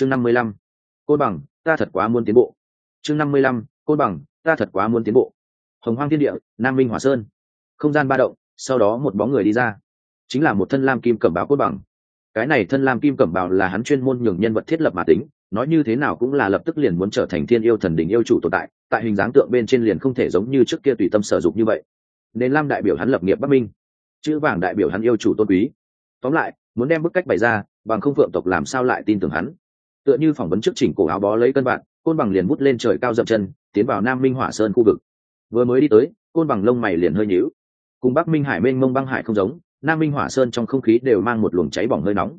chương năm mươi lăm. Côn bằng, ta thật quá muốn tiến bộ. Chương năm mươi lăm, côn bằng, ta thật quá muốn tiến bộ. Hồng hoang thiên địa, nam minh hỏa sơn. Không gian ba động, sau đó một bóng người đi ra. Chính là một thân lam kim cẩm báo côn bằng. Cái này thân lam kim cẩm bào là hắn chuyên môn nhường nhân vật thiết lập mà tính, nói như thế nào cũng là lập tức liền muốn trở thành thiên yêu thần đỉnh yêu chủ tồn tại tại hình dáng tượng bên trên liền không thể giống như trước kia tùy tâm sở dục như vậy. Nên lam đại biểu hắn lập nghiệp bắc minh, chữ vàng đại biểu hắn yêu chủ tôn quý. Tóm lại, muốn đem bức cách bày ra, bằng không phượng tộc làm sao lại tin tưởng hắn? Tựa như phỏng vấn trước chỉnh cổ áo bó lấy cân bạn côn bằng liền bút lên trời cao dậm chân, tiến vào nam minh hỏa sơn khu vực. Vừa mới đi tới, côn bằng lông mày liền hơi nhíu. Cùng bắc minh hải mênh mông băng hải không giống, nam minh hỏa sơn trong không khí đều mang một luồng cháy bỏng hơi nóng.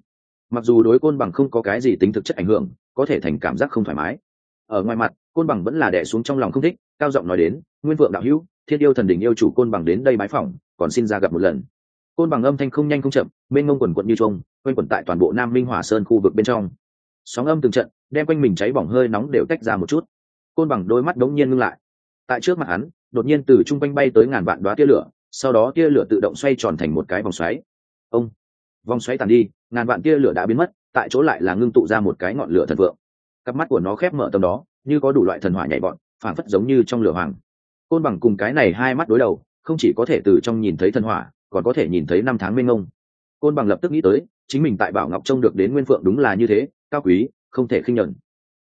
Mặc dù đối côn bằng không có cái gì tính thực chất ảnh hưởng, có thể thành cảm giác không thoải mái. Ở ngoài mặt, côn bằng vẫn là đẻ xuống trong lòng không thích, cao giọng nói đến, nguyên vượng đạo hữu, thiên yêu thần đình yêu chủ côn bằng đến đây bái phỏng, còn xin ra gặp một lần. Côn bằng âm thanh không nhanh không chậm bên ngông quần quận như trông quanh quẩn tại toàn bộ nam minh hỏa sơn khu vực bên trong sóng âm từng trận, đem quanh mình cháy bỏng hơi nóng đều tách ra một chút. Côn bằng đôi mắt đống nhiên ngưng lại. Tại trước mặt hắn, đột nhiên từ chung quanh bay tới ngàn vạn đoá tia lửa, sau đó tia lửa tự động xoay tròn thành một cái vòng xoáy. Ông, vòng xoáy tàn đi, ngàn vạn tia lửa đã biến mất, tại chỗ lại là ngưng tụ ra một cái ngọn lửa thần vượng. Cặp mắt của nó khép mở tầm đó, như có đủ loại thần hỏa nhảy bọn phản phất giống như trong lửa hoàng. Côn bằng cùng cái này hai mắt đối đầu, không chỉ có thể từ trong nhìn thấy thần hỏa, còn có thể nhìn thấy năm tháng mênh ngông côn bằng lập tức nghĩ tới, chính mình tại bảo ngọc trông được đến nguyên phượng đúng là như thế, cao quý, không thể khinh nhẫn.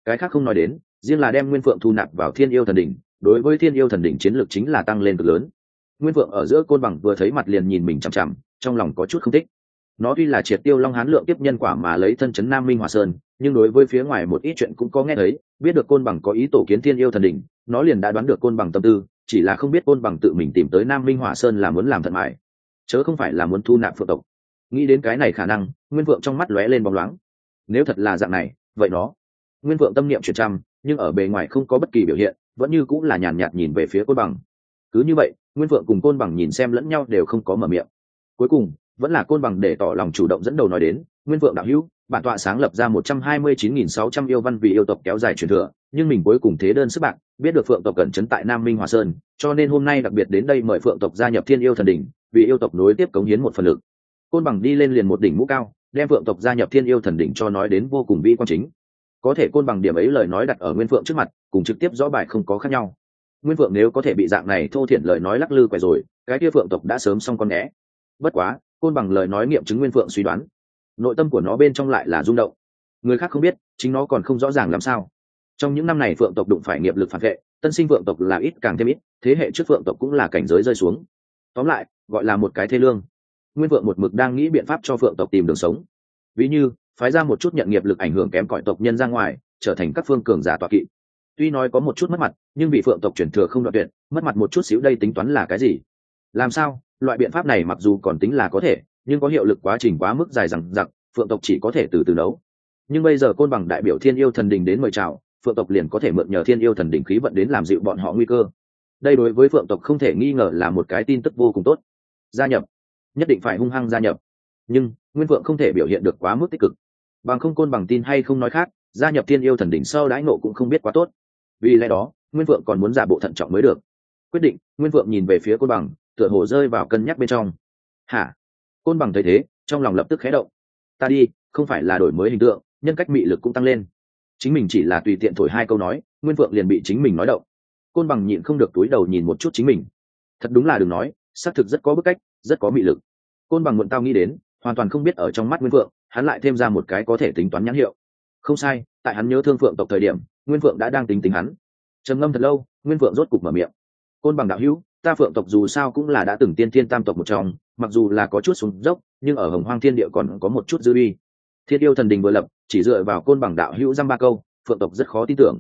cái khác không nói đến, riêng là đem nguyên phượng thu nạp vào thiên yêu thần đỉnh, đối với thiên yêu thần đỉnh chiến lược chính là tăng lên cực lớn. Nguyên phượng ở giữa côn bằng vừa thấy mặt liền nhìn mình chằm chằm, trong lòng có chút không thích. Nó tuy là triệt tiêu long hán lượng tiếp nhân quả mà lấy thân chấn nam minh hòa sơn, nhưng đối với phía ngoài một ít chuyện cũng có nghe thấy, biết được côn bằng có ý tổ kiến thiên yêu thần đỉnh, nó liền đã đoán được côn bằng tâm tư, chỉ là không biết côn bằng tự mình tìm tới nam minh hỏa sơn là muốn làm thận mại chớ không phải là muốn thu nạp phượng tộc nghĩ đến cái này khả năng nguyên vượng trong mắt lóe lên bóng loáng. Nếu thật là dạng này vậy nó nguyên vượng tâm niệm chuyển trăm nhưng ở bề ngoài không có bất kỳ biểu hiện vẫn như cũng là nhàn nhạt nhìn về phía côn bằng. Cứ như vậy nguyên vượng cùng côn bằng nhìn xem lẫn nhau đều không có mở miệng. Cuối cùng vẫn là côn bằng để tỏ lòng chủ động dẫn đầu nói đến nguyên vượng đạo hữu bản tọa sáng lập ra một trăm hai mươi chín nghìn sáu trăm yêu văn vì yêu tộc kéo dài truyền thừa nhưng mình cuối cùng thế đơn sức bạn biết được phượng tộc cẩn trấn tại nam minh hòa sơn cho nên hôm nay đặc biệt đến đây mời phượng tộc gia nhập thiên yêu thần đình, vì yêu tộc nối tiếp cống hiến một phần lực côn bằng đi lên liền một đỉnh mũ cao, đem phượng tộc gia nhập thiên yêu thần đỉnh cho nói đến vô cùng vi quan chính. Có thể côn bằng điểm ấy lời nói đặt ở nguyên phượng trước mặt, cùng trực tiếp rõ bài không có khác nhau. Nguyên phượng nếu có thể bị dạng này thô thiển lời nói lắc lư quẻ rồi, cái kia phượng tộc đã sớm xong con né. Bất quá, côn bằng lời nói nghiệm chứng nguyên phượng suy đoán. Nội tâm của nó bên trong lại là rung động. Người khác không biết, chính nó còn không rõ ràng làm sao. Trong những năm này phượng tộc đụng phải nghiệp lực phản vệ, tân sinh phượng tộc là ít càng thêm ít, thế hệ trước phượng tộc cũng là cảnh giới rơi xuống. Tóm lại, gọi là một cái thê lương nguyên phượng một mực đang nghĩ biện pháp cho phượng tộc tìm đường sống. Ví như, phái ra một chút nhận nghiệp lực ảnh hưởng kém cỏi tộc nhân ra ngoài, trở thành các phương cường giả tọa kỵ. Tuy nói có một chút mất mặt, nhưng bị phượng tộc chuyển thừa không đoạn tuyệt, mất mặt một chút xíu đây tính toán là cái gì? Làm sao? Loại biện pháp này mặc dù còn tính là có thể, nhưng có hiệu lực quá trình quá mức dài rằng giặc phượng tộc chỉ có thể từ từ nấu. Nhưng bây giờ côn bằng đại biểu thiên yêu thần đình đến mời chào, phượng tộc liền có thể mượn nhờ thiên yêu thần đình khí vận đến làm dịu bọn họ nguy cơ. Đây đối với phượng tộc không thể nghi ngờ là một cái tin tức vô cùng tốt. Gia nhập nhất định phải hung hăng gia nhập. Nhưng, nguyên phượng không thể biểu hiện được quá mức tích cực. Bằng không côn bằng tin hay không nói khác, gia nhập thiên yêu thần đỉnh sau đãi nộ cũng không biết quá tốt. Vì lẽ đó, nguyên phượng còn muốn giả bộ thận trọng mới được. Quyết định, nguyên phượng nhìn về phía côn bằng, tựa hồ rơi vào cân nhắc bên trong. Hả? Côn bằng thấy thế, trong lòng lập tức khé động. Ta đi, không phải là đổi mới hình tượng, nhân cách mị lực cũng tăng lên. Chính mình chỉ là tùy tiện thổi hai câu nói, nguyên phượng liền bị chính mình nói động. Côn bằng nhịn không được túi đầu nhìn một chút chính mình. Thật đúng là đừng nói, xác thực rất có bức cách rất có mị lực. Côn bằng muộn tao nghĩ đến, hoàn toàn không biết ở trong mắt nguyên phượng, hắn lại thêm ra một cái có thể tính toán nhãn hiệu. Không sai, tại hắn nhớ thương phượng tộc thời điểm, nguyên phượng đã đang tính tính hắn. Trầm ngâm thật lâu, nguyên phượng rốt cục mở miệng. Côn bằng đạo hữu, ta phượng tộc dù sao cũng là đã từng tiên thiên tam tộc một trong, mặc dù là có chút xuống dốc, nhưng ở hồng hoang thiên địa còn có một chút dư uy. Thiên yêu thần đình vừa lập, chỉ dựa vào côn bằng đạo hữu dăm ba câu, phượng tộc rất khó tin tưởng.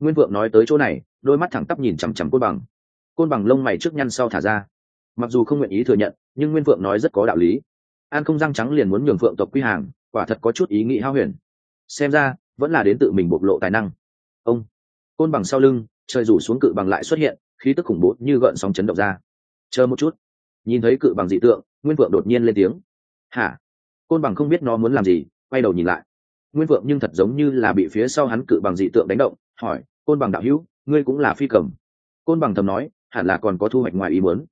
Nguyên phượng nói tới chỗ này, đôi mắt thẳng tắp nhìn chằm chằm côn bằng. Côn bằng lông mày trước nhăn sau thả ra mặc dù không nguyện ý thừa nhận, nhưng nguyên phượng nói rất có đạo lý. An không răng trắng liền muốn nhường phượng tộc quy hàng, quả thật có chút ý nghĩ hao huyền. Xem ra, vẫn là đến tự mình bộc lộ tài năng. Ông, côn bằng sau lưng, trời rủ xuống cự bằng lại xuất hiện, khí tức khủng bố như gợn sóng chấn động ra. Chờ một chút. Nhìn thấy cự bằng dị tượng, nguyên vượng đột nhiên lên tiếng. Hả? Côn bằng không biết nó muốn làm gì, quay đầu nhìn lại. Nguyên vượng nhưng thật giống như là bị phía sau hắn cự bằng dị tượng đánh động, hỏi, côn bằng đạo hữu, ngươi cũng là phi cầm. Côn bằng thầm nói, hẳn là còn có thu hoạch ngoài ý muốn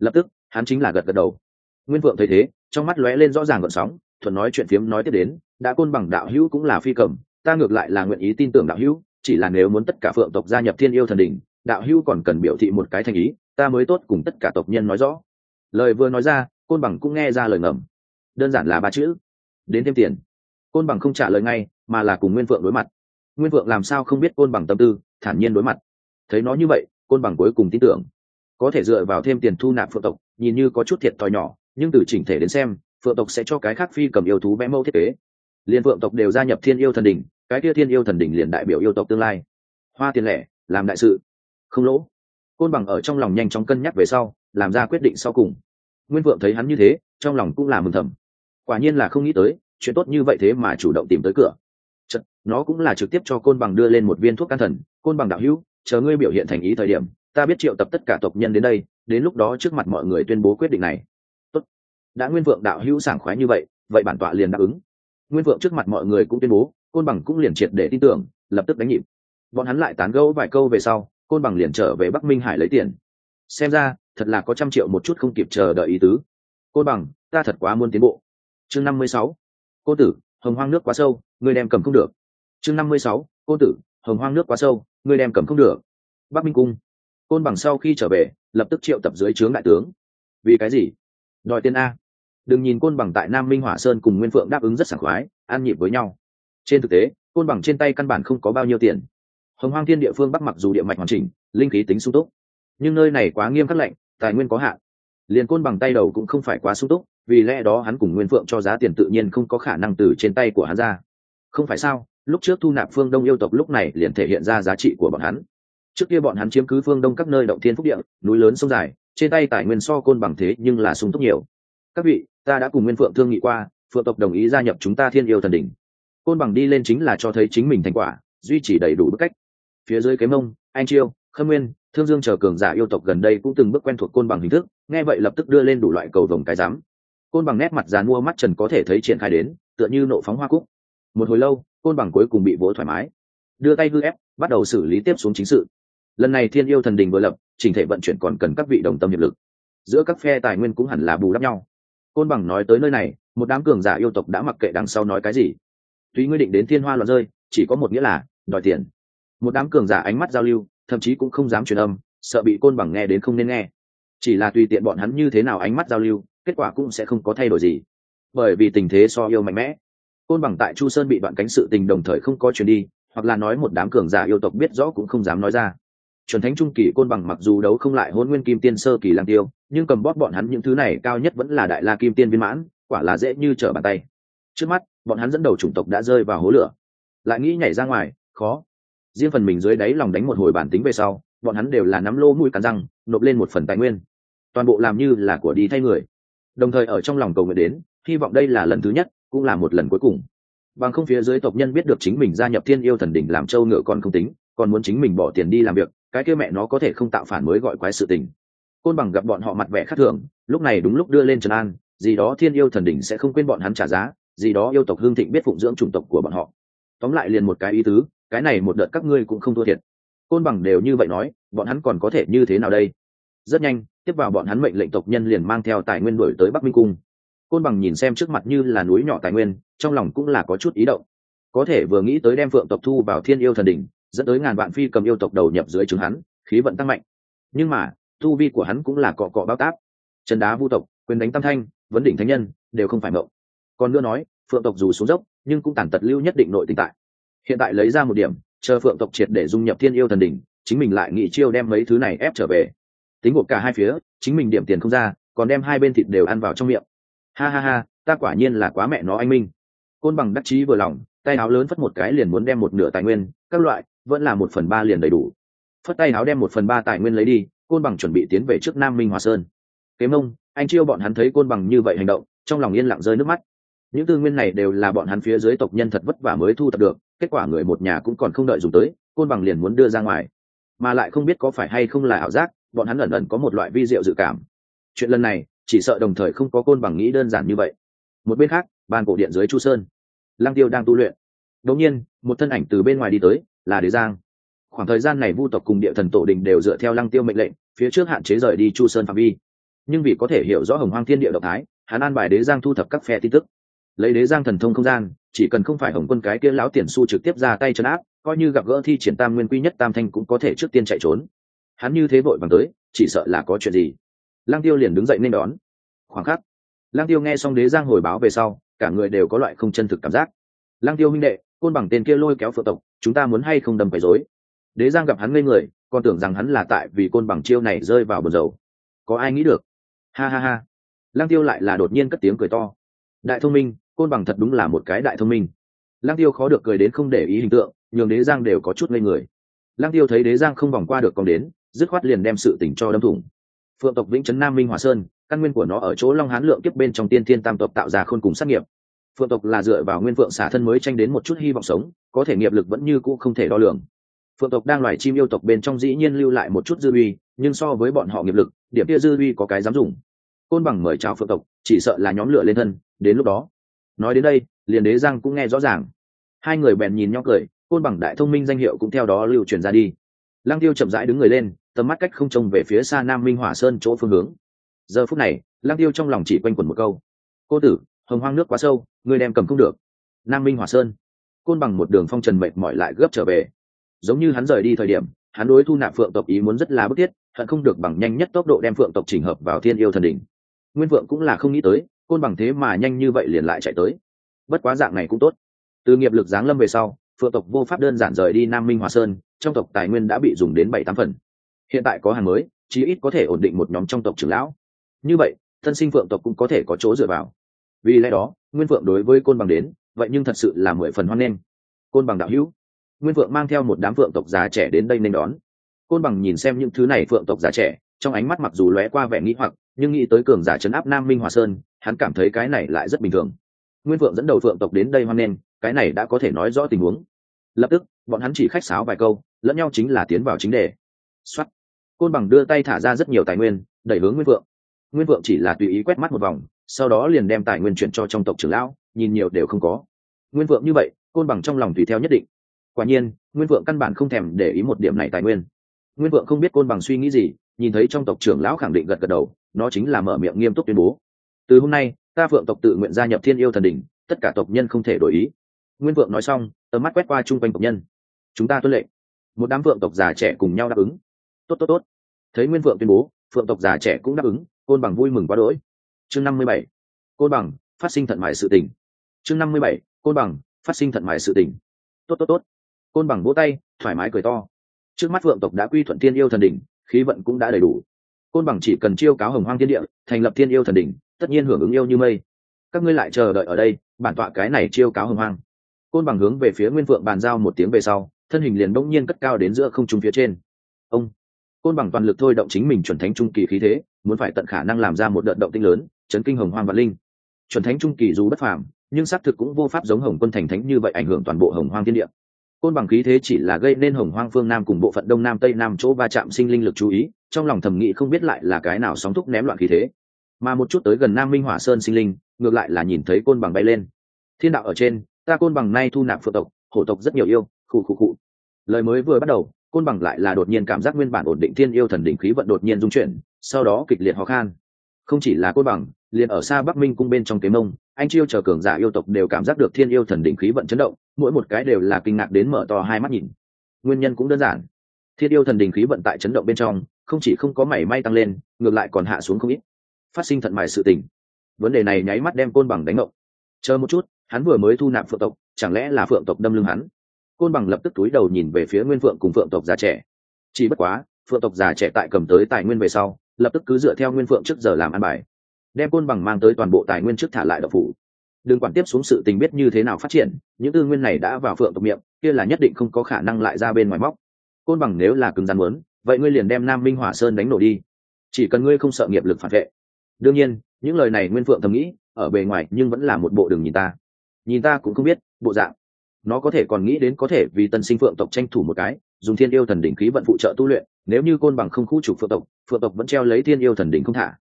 lập tức, hắn chính là gật gật đầu. Nguyên vượng thấy thế, trong mắt lóe lên rõ ràng gợn sóng, thuận nói chuyện phiếm nói tiếp đến, đã côn bằng đạo hữu cũng là phi cầm, ta ngược lại là nguyện ý tin tưởng đạo hữu, chỉ là nếu muốn tất cả phượng tộc gia nhập thiên yêu thần đình đạo hữu còn cần biểu thị một cái thành ý, ta mới tốt cùng tất cả tộc nhân nói rõ. Lời vừa nói ra, côn bằng cũng nghe ra lời ngầm. Đơn giản là ba chữ, đến thêm tiền. Côn bằng không trả lời ngay, mà là cùng nguyên phượng đối mặt. Nguyên phượng làm sao không biết côn bằng tâm tư, thản nhiên đối mặt. Thấy nó như vậy, côn bằng cuối cùng tin tưởng có thể dựa vào thêm tiền thu nạp phượng tộc nhìn như có chút thiệt thòi nhỏ nhưng từ chỉnh thể đến xem phượng tộc sẽ cho cái khác phi cầm yêu thú vẽ mẫu thiết kế. Liền phượng tộc đều gia nhập thiên yêu thần đỉnh cái kia thiên yêu thần đỉnh liền đại biểu yêu tộc tương lai. Hoa tiền lẻ làm đại sự. Không lỗ. Côn bằng ở trong lòng nhanh chóng cân nhắc về sau làm ra quyết định sau cùng. Nguyên vượng thấy hắn như thế trong lòng cũng là mừng thầm. Quả nhiên là không nghĩ tới chuyện tốt như vậy thế mà chủ động tìm tới cửa. Chật, nó cũng là trực tiếp cho côn bằng đưa lên một viên thuốc can thần. Côn bằng đạo hữu chờ ngươi biểu hiện thành ý thời điểm ta biết triệu tập tất cả tộc nhân đến đây, đến lúc đó trước mặt mọi người tuyên bố quyết định này. Tốt. đã nguyên vượng đạo hữu sảng khoái như vậy vậy bản tọa liền đáp ứng. Nguyên vượng trước mặt mọi người cũng tuyên bố, côn bằng cũng liền triệt để tin tưởng, lập tức đánh nhịp. Bọn hắn lại tán gẫu vài câu về sau, côn bằng liền trở về bắc minh hải lấy tiền. Xem ra, thật là có trăm triệu một chút không kịp chờ đợi ý tứ. Côn bằng, ta thật quá muốn tiến bộ. Chương năm mươi sáu. Cô tử, hồng hoang nước quá sâu, ngươi đem cầm không được. Chương năm mươi sáu. Cô tử, hồng hoang nước quá sâu, ngươi đem cầm không được. Bắc minh cung côn bằng sau khi trở về, lập tức triệu tập dưới trướng đại tướng. Vì cái gì? Đòi tiền a. Đừng nhìn côn bằng tại nam minh hỏa sơn cùng nguyên phượng đáp ứng rất sảng khoái an nhịp với nhau. Trên thực tế, côn bằng trên tay căn bản không có bao nhiêu tiền. Hồng hoang thiên địa phương bắc mặc dù địa mạch hoàn chỉnh, linh khí tính sung túc, nhưng nơi này quá nghiêm khắc lạnh, tài nguyên có hạn. Liền côn bằng tay đầu cũng không phải quá sung túc, vì lẽ đó hắn cùng nguyên phượng cho giá tiền tự nhiên không có khả năng từ trên tay của hắn ra. Không phải sao, lúc trước thu nạp phương đông yêu tộc lúc này liền thể hiện ra giá trị của bọn hắn trước kia bọn hắn chiếm cứ phương đông các nơi động thiên phúc địa, núi lớn sông dài, trên tay tài nguyên so côn bằng thế nhưng là sung túc nhiều. Các vị, ta đã cùng nguyên phượng thương nghị qua, phượng tộc đồng ý gia nhập chúng ta thiên yêu thần đỉnh. Côn bằng đi lên chính là cho thấy chính mình thành quả, duy trì đầy đủ bức cách. Phía dưới cái mông, anh chiêu, khâm nguyên, thương dương chờ cường giả yêu tộc gần đây cũng từng bước quen thuộc côn bằng hình thức, nghe vậy lập tức đưa lên đủ loại cầu vồng cái giám. Côn bằng nét mặt dàn mua mắt trần có thể thấy triển khai đến, tựa như nộ phóng hoa cúc. Một hồi lâu, côn bằng cuối cùng bị vỗ thoải mái. Đưa tay hư ép, bắt đầu xử lý tiếp xuống chính sự lần này thiên yêu thần đình vừa lập trình thể vận chuyển còn cần các vị đồng tâm hiệp lực. Giữa các phe tài nguyên cũng hẳn là bù đắp nhau. Côn bằng nói tới nơi này, một đám cường giả yêu tộc đã mặc kệ đằng sau nói cái gì. Tuy ngươi định đến thiên hoa loạn rơi, chỉ có một nghĩa là đòi tiền. Một đám cường giả ánh mắt giao lưu, thậm chí cũng không dám truyền âm, sợ bị côn bằng nghe đến không nên nghe. Chỉ là tùy tiện bọn hắn như thế nào ánh mắt giao lưu, kết quả cũng sẽ không có thay đổi gì. Bởi vì tình thế so yêu mạnh mẽ. Côn bằng tại chu sơn bị đoạn cánh sự tình đồng thời không có chuyển đi, hoặc là nói một đám cường giả yêu tộc biết rõ cũng không dám nói ra chuẩn thánh trung kỳ côn bằng mặc dù đấu không lại hôn nguyên kim tiên sơ kỳ lang tiêu, nhưng cầm bóp bọn hắn những thứ này cao nhất vẫn là đại la kim tiên viên mãn, quả là dễ như trở bàn tay. Trước mắt, bọn hắn dẫn đầu chủng tộc đã rơi vào hố lửa. Lại nghĩ nhảy ra ngoài, khó. Riêng phần mình dưới đáy lòng đánh một hồi bản tính về sau, bọn hắn đều là nắm lô mũi cắn răng, nộp lên một phần tài nguyên. Toàn bộ làm như là của đi thay người. Đồng thời ở trong lòng cầu nguyện đến, hy vọng đây là lần thứ nhất, cũng là một lần cuối cùng. Bằng không phía dưới tộc nhân biết được chính mình gia nhập thiên yêu thần đỉnh làm trâu ngựa còn không tính, còn muốn chính mình bỏ tiền đi làm việc cái kia mẹ nó có thể không tạo phản mới gọi quái sự tình. Côn bằng gặp bọn họ mặt vẻ khác thường, lúc này đúng lúc đưa lên trần an, gì đó thiên yêu thần đỉnh sẽ không quên bọn hắn trả giá, gì đó yêu tộc hương thịnh biết phụng dưỡng chủng tộc của bọn họ. Tóm lại liền một cái ý tứ, cái này một đợt các ngươi cũng không thua thiệt. Côn bằng đều như vậy nói, bọn hắn còn có thể như thế nào đây? Rất nhanh, tiếp vào bọn hắn mệnh lệnh tộc nhân liền mang theo tài nguyên đổi tới bắc minh cung. Côn bằng nhìn xem trước mặt như là núi nhỏ tài nguyên, trong lòng cũng là có chút ý động. Có thể vừa nghĩ tới đem phượng tộc thu vào thiên yêu thần đỉnh dẫn tới ngàn vạn phi cầm yêu tộc đầu nhập dưới trướng hắn, khí vận tăng mạnh. Nhưng mà, tu vi của hắn cũng là cọ cọ bao táp chân đá vu tộc, quyền đánh tam thanh, vấn đỉnh thánh nhân, đều không phải mộng. Còn nữa nói, phượng tộc dù xuống dốc, nhưng cũng tàn tật lưu nhất định nội tình tại. Hiện tại lấy ra một điểm, chờ phượng tộc triệt để dung nhập thiên yêu thần đỉnh, chính mình lại nghĩ chiêu đem mấy thứ này ép trở về. Tính của cả hai phía, chính mình điểm tiền không ra, còn đem hai bên thịt đều ăn vào trong miệng. Ha ha ha, ta quả nhiên là quá mẹ nó anh minh. Côn bằng đắc chí vừa lòng, tay áo lớn phất một cái liền muốn đem một nửa tài nguyên, các loại vẫn là một phần ba liền đầy đủ. Phất tay áo đem một phần ba tài nguyên lấy đi, côn bằng chuẩn bị tiến về trước nam minh hòa sơn. Kế mông, anh chiêu bọn hắn thấy côn bằng như vậy hành động, trong lòng yên lặng rơi nước mắt. Những tư nguyên này đều là bọn hắn phía dưới tộc nhân thật vất vả mới thu thập được, kết quả người một nhà cũng còn không đợi dùng tới, côn bằng liền muốn đưa ra ngoài. Mà lại không biết có phải hay không là ảo giác, bọn hắn ẩn ẩn có một loại vi diệu dự cảm. Chuyện lần này, chỉ sợ đồng thời không có côn bằng nghĩ đơn giản như vậy. Một bên khác bàn cổ điện dưới chu sơn. Lăng tiêu đang tu luyện. Đột nhiên, một thân ảnh từ bên ngoài đi tới là đế giang. Khoảng thời gian này vu tộc cùng địa thần tổ đình đều dựa theo lăng tiêu mệnh lệnh, phía trước hạn chế rời đi chu sơn phạm vi. Nhưng vì có thể hiểu rõ hồng hoang thiên địa động thái, hắn an bài đế giang thu thập các phe tin tức. Lấy đế giang thần thông không gian, chỉ cần không phải hồng quân cái kia lão tiền su trực tiếp ra tay chấn áp, coi như gặp gỡ thi triển tam nguyên quy nhất tam thanh cũng có thể trước tiên chạy trốn. Hắn như thế vội vàng tới, chỉ sợ là có chuyện gì. Lang tiêu liền đứng dậy nên đón. Khoảng khắc lang tiêu nghe xong đế giang hồi báo về sau, cả người đều có loại không chân thực cảm giác. Lang tiêu huynh đệ, côn bằng tên kia lôi kéo phượng tộc chúng ta muốn hay không đâm phải dối đế giang gặp hắn ngây người, còn tưởng rằng hắn là tại vì côn bằng chiêu này rơi vào bờ dầu có ai nghĩ được? Ha ha ha. Lang tiêu lại là đột nhiên cất tiếng cười to. Đại thông minh, côn bằng thật đúng là một cái đại thông minh. Lang tiêu khó được cười đến không để ý hình tượng, nhường đế giang đều có chút ngây người. Lang tiêu thấy đế giang không vòng qua được còn đến, dứt khoát liền đem sự tình cho đâm thủng. Phượng tộc vĩnh trấn nam minh hòa sơn, căn nguyên của nó ở chỗ long hán lượng kiếp bên trong tiên thiên tam tộc tạo ra khôn cùng sát nghiệp phượng tộc là dựa vào nguyên phượng xả thân mới tranh đến một chút hy vọng sống, có thể nghiệp lực vẫn như cũ không thể đo lường. Phượng tộc đang loài chim yêu tộc bên trong dĩ nhiên lưu lại một chút dư uy, nhưng so với bọn họ nghiệp lực, điểm kia dư uy có cái dám dùng. Côn bằng mời chào phượng tộc, chỉ sợ là nhóm lửa lên thân, đến lúc đó. Nói đến đây, liền đế giang cũng nghe rõ ràng. Hai người bèn nhìn nhau cười, côn bằng đại thông minh danh hiệu cũng theo đó lưu truyền ra đi. Lăng tiêu chậm rãi đứng người lên, tầm mắt cách không trông về phía xa nam minh hỏa sơn chỗ phương hướng. Giờ phút này, lăng tiêu trong lòng chỉ quanh quẩn một câu. Cô tử hồng hoang nước quá sâu người đem cầm không được. Nam minh hỏa sơn. Côn bằng một đường phong trần mệt mỏi lại gấp trở về. Giống như hắn rời đi thời điểm, hắn đối thu nạp phượng tộc ý muốn rất là bức thiết, hận không được bằng nhanh nhất tốc độ đem phượng tộc chỉnh hợp vào thiên yêu thần đỉnh. Nguyên vượng cũng là không nghĩ tới, côn bằng thế mà nhanh như vậy liền lại chạy tới. Bất quá dạng này cũng tốt. Từ nghiệp lực giáng lâm về sau, phượng tộc vô pháp đơn giản rời đi nam minh hòa sơn, trong tộc tài nguyên đã bị dùng đến bảy tám phần. Hiện tại có hàng mới, chí ít có thể ổn định một nhóm trong tộc trưởng lão. Như vậy, thân sinh phượng tộc cũng có thể có chỗ dựa vào vì lẽ đó, nguyên phượng đối với côn bằng đến, vậy nhưng thật sự là mười phần hoan nghênh. Côn bằng đạo hữu, nguyên phượng mang theo một đám phượng tộc già trẻ đến đây nên đón. Côn bằng nhìn xem những thứ này phượng tộc già trẻ, trong ánh mắt mặc dù lóe qua vẻ nghĩ hoặc, nhưng nghĩ tới cường giả chấn áp nam minh hòa sơn, hắn cảm thấy cái này lại rất bình thường. Nguyên phượng dẫn đầu phượng tộc đến đây hoan nghênh, cái này đã có thể nói rõ tình huống. Lập tức, bọn hắn chỉ khách sáo vài câu, lẫn nhau chính là tiến vào chính đề. Xuất côn bằng đưa tay thả ra rất nhiều tài nguyên, đẩy hướng nguyên vượng nguyên vượng chỉ là tùy ý quét mắt một vòng sau đó liền đem tài nguyên chuyển cho trong tộc trưởng lão nhìn nhiều đều không có. Nguyên vượng như vậy côn bằng trong lòng tùy theo nhất định. Quả nhiên nguyên vượng căn bản không thèm để ý một điểm này tài nguyên. Nguyên vượng không biết côn bằng suy nghĩ gì nhìn thấy trong tộc trưởng lão khẳng định gật gật đầu nó chính là mở miệng nghiêm túc tuyên bố. Từ hôm nay ta phượng tộc tự nguyện gia nhập thiên yêu thần đình, tất cả tộc nhân không thể đổi ý. Nguyên vượng nói xong tầm mắt quét qua chung quanh tộc nhân. Chúng ta tuân lệnh. Một đám phượng tộc già trẻ cùng nhau đáp ứng. Tốt tốt tốt. Thấy nguyên vượng tuyên bố phượng tộc già trẻ cũng đáp ứng côn bằng vui mừng quá đỗi chương năm mươi bảy, côn bằng, phát sinh thận mại sự tình. Chương năm mươi bảy, côn bằng, phát sinh thận mại sự tình. Tốt tốt tốt. Côn bằng vỗ tay, thoải mái cười to. Trước mắt vượng tộc đã quy thuận thiên yêu thần đỉnh, khí vận cũng đã đầy đủ. Côn bằng chỉ cần chiêu cáo hồng hoang thiên địa, thành lập thiên yêu thần đỉnh, tất nhiên hưởng ứng yêu như mây. Các ngươi lại chờ đợi ở đây, bản tọa cái này chiêu cáo hồng hoang. Côn bằng hướng về phía nguyên phượng bàn giao một tiếng về sau, thân hình liền bỗng nhiên cất cao đến giữa không trung phía trên. Ông! Côn bằng toàn lực thôi động chính mình chuẩn thánh trung kỳ khí thế, muốn phải tận khả năng làm ra một đợt động tinh lớn chấn kinh hồng hoang vạn linh. Chuẩn thánh trung kỳ dù bất phàm, nhưng xác thực cũng vô pháp giống hồng quân thành thánh như vậy ảnh hưởng toàn bộ hồng hoang thiên địa. Côn bằng khí thế chỉ là gây nên hồng hoang phương nam cùng bộ phận đông nam, tây nam chỗ va chạm sinh linh lực chú ý, trong lòng thầm nghĩ không biết lại là cái nào sóng thúc ném loạn khí thế. Mà một chút tới gần nam minh hỏa sơn sinh linh, ngược lại là nhìn thấy côn bằng bay lên. Thiên đạo ở trên, ta côn bằng nay thu nạp phượng tộc, hổ tộc rất nhiều yêu khụ khụ khụ lời mới vừa bắt đầu, côn bằng lại là đột nhiên cảm giác nguyên bản ổn định thiên yêu thần đỉnh khí vận đột nhiên dung chuyển, sau đó kịch liệt ho khan không chỉ là côn bằng, liền ở xa bắc minh cung bên trong kế mông, anh chiêu chờ cường giả yêu tộc đều cảm giác được thiên yêu thần đỉnh khí vận chấn động, mỗi một cái đều là kinh ngạc đến mở to hai mắt nhìn. Nguyên nhân cũng đơn giản. Thiên yêu thần đỉnh khí vận tại chấn động bên trong, không chỉ không có mảy may tăng lên, ngược lại còn hạ xuống không ít. Phát sinh thận mại sự tình. Vấn đề này nháy mắt đem côn bằng đánh ngộng. Chờ một chút, hắn vừa mới thu nạp phượng tộc, chẳng lẽ là phượng tộc đâm lưng hắn? Côn bằng lập tức túi đầu nhìn về phía nguyên phượng cùng phượng tộc già trẻ. Chỉ bất quá, phượng tộc già trẻ tại cầm tới tài nguyên về sau lập tức cứ dựa theo nguyên phượng trước giờ làm ăn bài, đem côn bằng mang tới toàn bộ tài nguyên trước thả lại độc phủ. Đừng quản tiếp xuống sự tình biết như thế nào phát triển, những tư nguyên này đã vào phượng tộc miệng, kia là nhất định không có khả năng lại ra bên ngoài móc. Côn bằng nếu là cứng rắn muốn, vậy ngươi liền đem nam minh hỏa sơn đánh nổ đi. Chỉ cần ngươi không sợ nghiệp lực phản vệ. Đương nhiên, những lời này nguyên phượng thầm nghĩ, ở bề ngoài nhưng vẫn là một bộ đường nhìn ta. Nhìn ta cũng không biết, bộ dạng. Nó có thể còn nghĩ đến có thể vì tân sinh phượng tộc tranh thủ một cái, dùng thiên yêu thần đỉnh khí vận phụ trợ tu luyện nếu như côn bằng không khu trục phượng tộc phượng tộc vẫn treo lấy thiên yêu thần đỉnh không thả.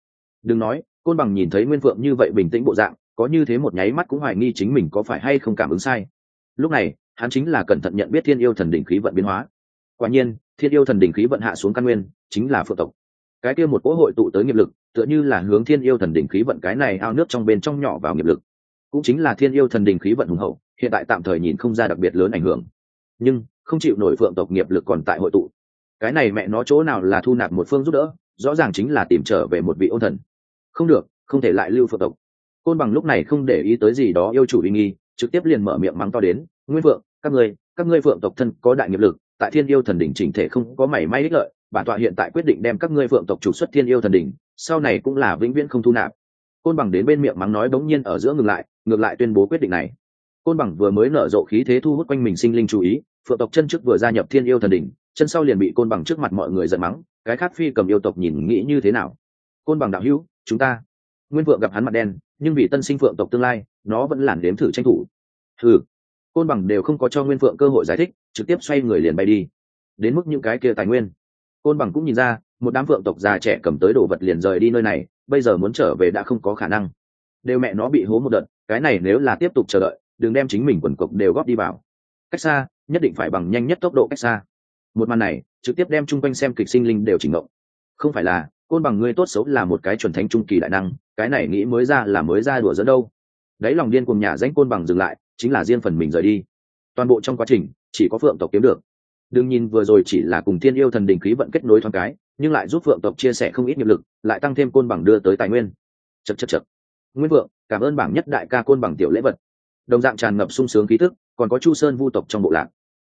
Đừng nói, côn bằng nhìn thấy nguyên phượng như vậy bình tĩnh bộ dạng, có như thế một nháy mắt cũng hoài nghi chính mình có phải hay không cảm ứng sai. Lúc này, hắn chính là cẩn thận nhận biết thiên yêu thần đỉnh khí vận biến hóa. Quả nhiên, thiên yêu thần đỉnh khí vận hạ xuống căn nguyên, chính là phượng tộc. Cái kia một cỗ hội tụ tới nghiệp lực, tựa như là hướng thiên yêu thần đỉnh khí vận cái này ao nước trong bên trong nhỏ vào nghiệp lực. Cũng chính là thiên yêu thần đỉnh khí vận hùng hậu, hiện tại tạm thời nhìn không ra đặc biệt lớn ảnh hưởng. Nhưng, không chịu nổi phượng tộc nghiệp lực còn tại hội tụ cái này mẹ nó chỗ nào là thu nạp một phương giúp đỡ, rõ ràng chính là tìm trở về một vị ôn thần. Không được, không thể lại lưu phượng tộc. Côn bằng lúc này không để ý tới gì đó yêu chủ uy nghi, trực tiếp liền mở miệng mắng to đến, nguyên phượng, các ngươi các ngươi phượng tộc thân có đại nghiệp lực, tại thiên yêu thần đỉnh chỉnh thể không có mảy may ích lợi, bản tọa hiện tại quyết định đem các ngươi phượng tộc trục xuất thiên yêu thần đỉnh, sau này cũng là vĩnh viễn không thu nạp. Côn bằng đến bên miệng mắng nói bỗng nhiên ở giữa ngừng lại, ngược lại tuyên bố quyết định này. Côn bằng vừa mới nở rộ khí thế thu hút quanh mình sinh linh chú ý, phượng tộc chân trước vừa gia nhập thiên yêu thần đỉnh chân sau liền bị côn bằng trước mặt mọi người giận mắng, cái khác phi cầm yêu tộc nhìn nghĩ như thế nào? Côn bằng đạo hữu, chúng ta. Nguyên vượng gặp hắn mặt đen, nhưng vì tân sinh phượng tộc tương lai, nó vẫn làn đếm thử tranh thủ. Thử côn bằng đều không có cho nguyên phượng cơ hội giải thích, trực tiếp xoay người liền bay đi. Đến mức những cái kia tài nguyên. Côn bằng cũng nhìn ra, một đám phượng tộc già trẻ cầm tới đồ vật liền rời đi nơi này, bây giờ muốn trở về đã không có khả năng. Đều mẹ nó bị hố một đợt, cái này nếu là tiếp tục chờ đợi, đừng đem chính mình quần cộc đều góp đi vào. Cách xa, nhất định phải bằng nhanh nhất tốc độ cách xa một màn này, trực tiếp đem chung quanh xem kịch sinh linh đều chỉnh ngộng. Không phải là, côn bằng ngươi tốt xấu là một cái chuẩn thánh trung kỳ đại năng, cái này nghĩ mới ra là mới ra đùa dẫn đâu. Đấy lòng điên cùng nhà danh côn bằng dừng lại, chính là riêng phần mình rời đi. Toàn bộ trong quá trình, chỉ có phượng tộc kiếm được. Đừng nhìn vừa rồi chỉ là cùng thiên yêu thần đình khí vận kết nối thoáng cái, nhưng lại giúp phượng tộc chia sẻ không ít nghiệp lực, lại tăng thêm côn bằng đưa tới tài nguyên. Chật chật chật nguyên vượng cảm ơn bảng nhất đại ca côn bằng tiểu lễ vật. Đồng dạng tràn ngập sung sướng ký thức còn có chu sơn vu tộc trong bộ lạc.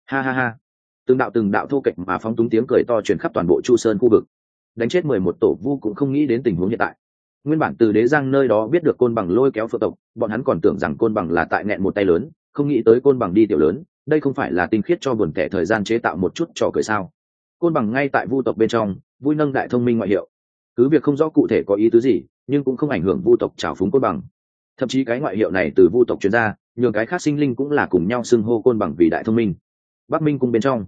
Ha ha ha từng đạo từng đạo thô kệch mà phóng túng tiếng cười to truyền khắp toàn bộ chu sơn khu vực. Đánh chết mười một tổ vu cũng không nghĩ đến tình huống hiện tại. Nguyên bản từ đế giang nơi đó biết được côn bằng lôi kéo phượng tộc, bọn hắn còn tưởng rằng côn bằng là tại nghẹn một tay lớn, không nghĩ tới côn bằng đi tiểu lớn, đây không phải là tinh khiết cho buồn kẻ thời gian chế tạo một chút trò cười sao? Côn bằng ngay tại vu tộc bên trong, vui nâng đại thông minh ngoại hiệu. Cứ việc không rõ cụ thể có ý tứ gì, nhưng cũng không ảnh hưởng vu tộc trào phúng côn bằng. Thậm chí cái ngoại hiệu này từ vu tộc chuyên gia nhường cái khác sinh linh cũng là cùng nhau xưng hô côn bằng vì đại thông minh bắc minh cung bên trong.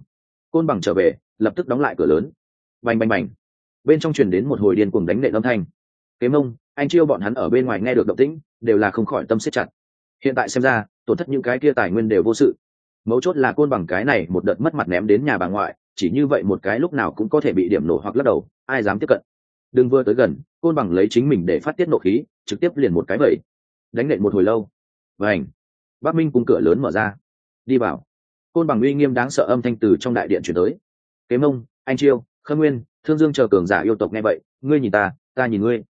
Côn bằng trở về, lập tức đóng lại cửa lớn. Bành bành bành. Bên trong truyền đến một hồi điên cuồng đánh nệ âm thanh. Kế mông anh chiêu bọn hắn ở bên ngoài nghe được động tĩnh, đều là không khỏi tâm siết chặt. Hiện tại xem ra, tổn thất những cái kia tài nguyên đều vô sự. Mấu chốt là côn bằng cái này một đợt mất mặt ném đến nhà bà ngoại, chỉ như vậy một cái lúc nào cũng có thể bị điểm nổ hoặc lắc đầu, ai dám tiếp cận? Đừng vừa tới gần, côn bằng lấy chính mình để phát tiết nộ khí, trực tiếp liền một cái vẩy đánh nện một hồi lâu. Và ảnh bắc minh cung cửa lớn mở ra. Đi vào côn bằng uy nghiêm đáng sợ âm thanh từ trong đại điện chuyển tới. Kế mông, anh chiêu, khâm nguyên, thương dương chờ cường giả yêu tộc nghe vậy, ngươi nhìn ta ta nhìn ngươi.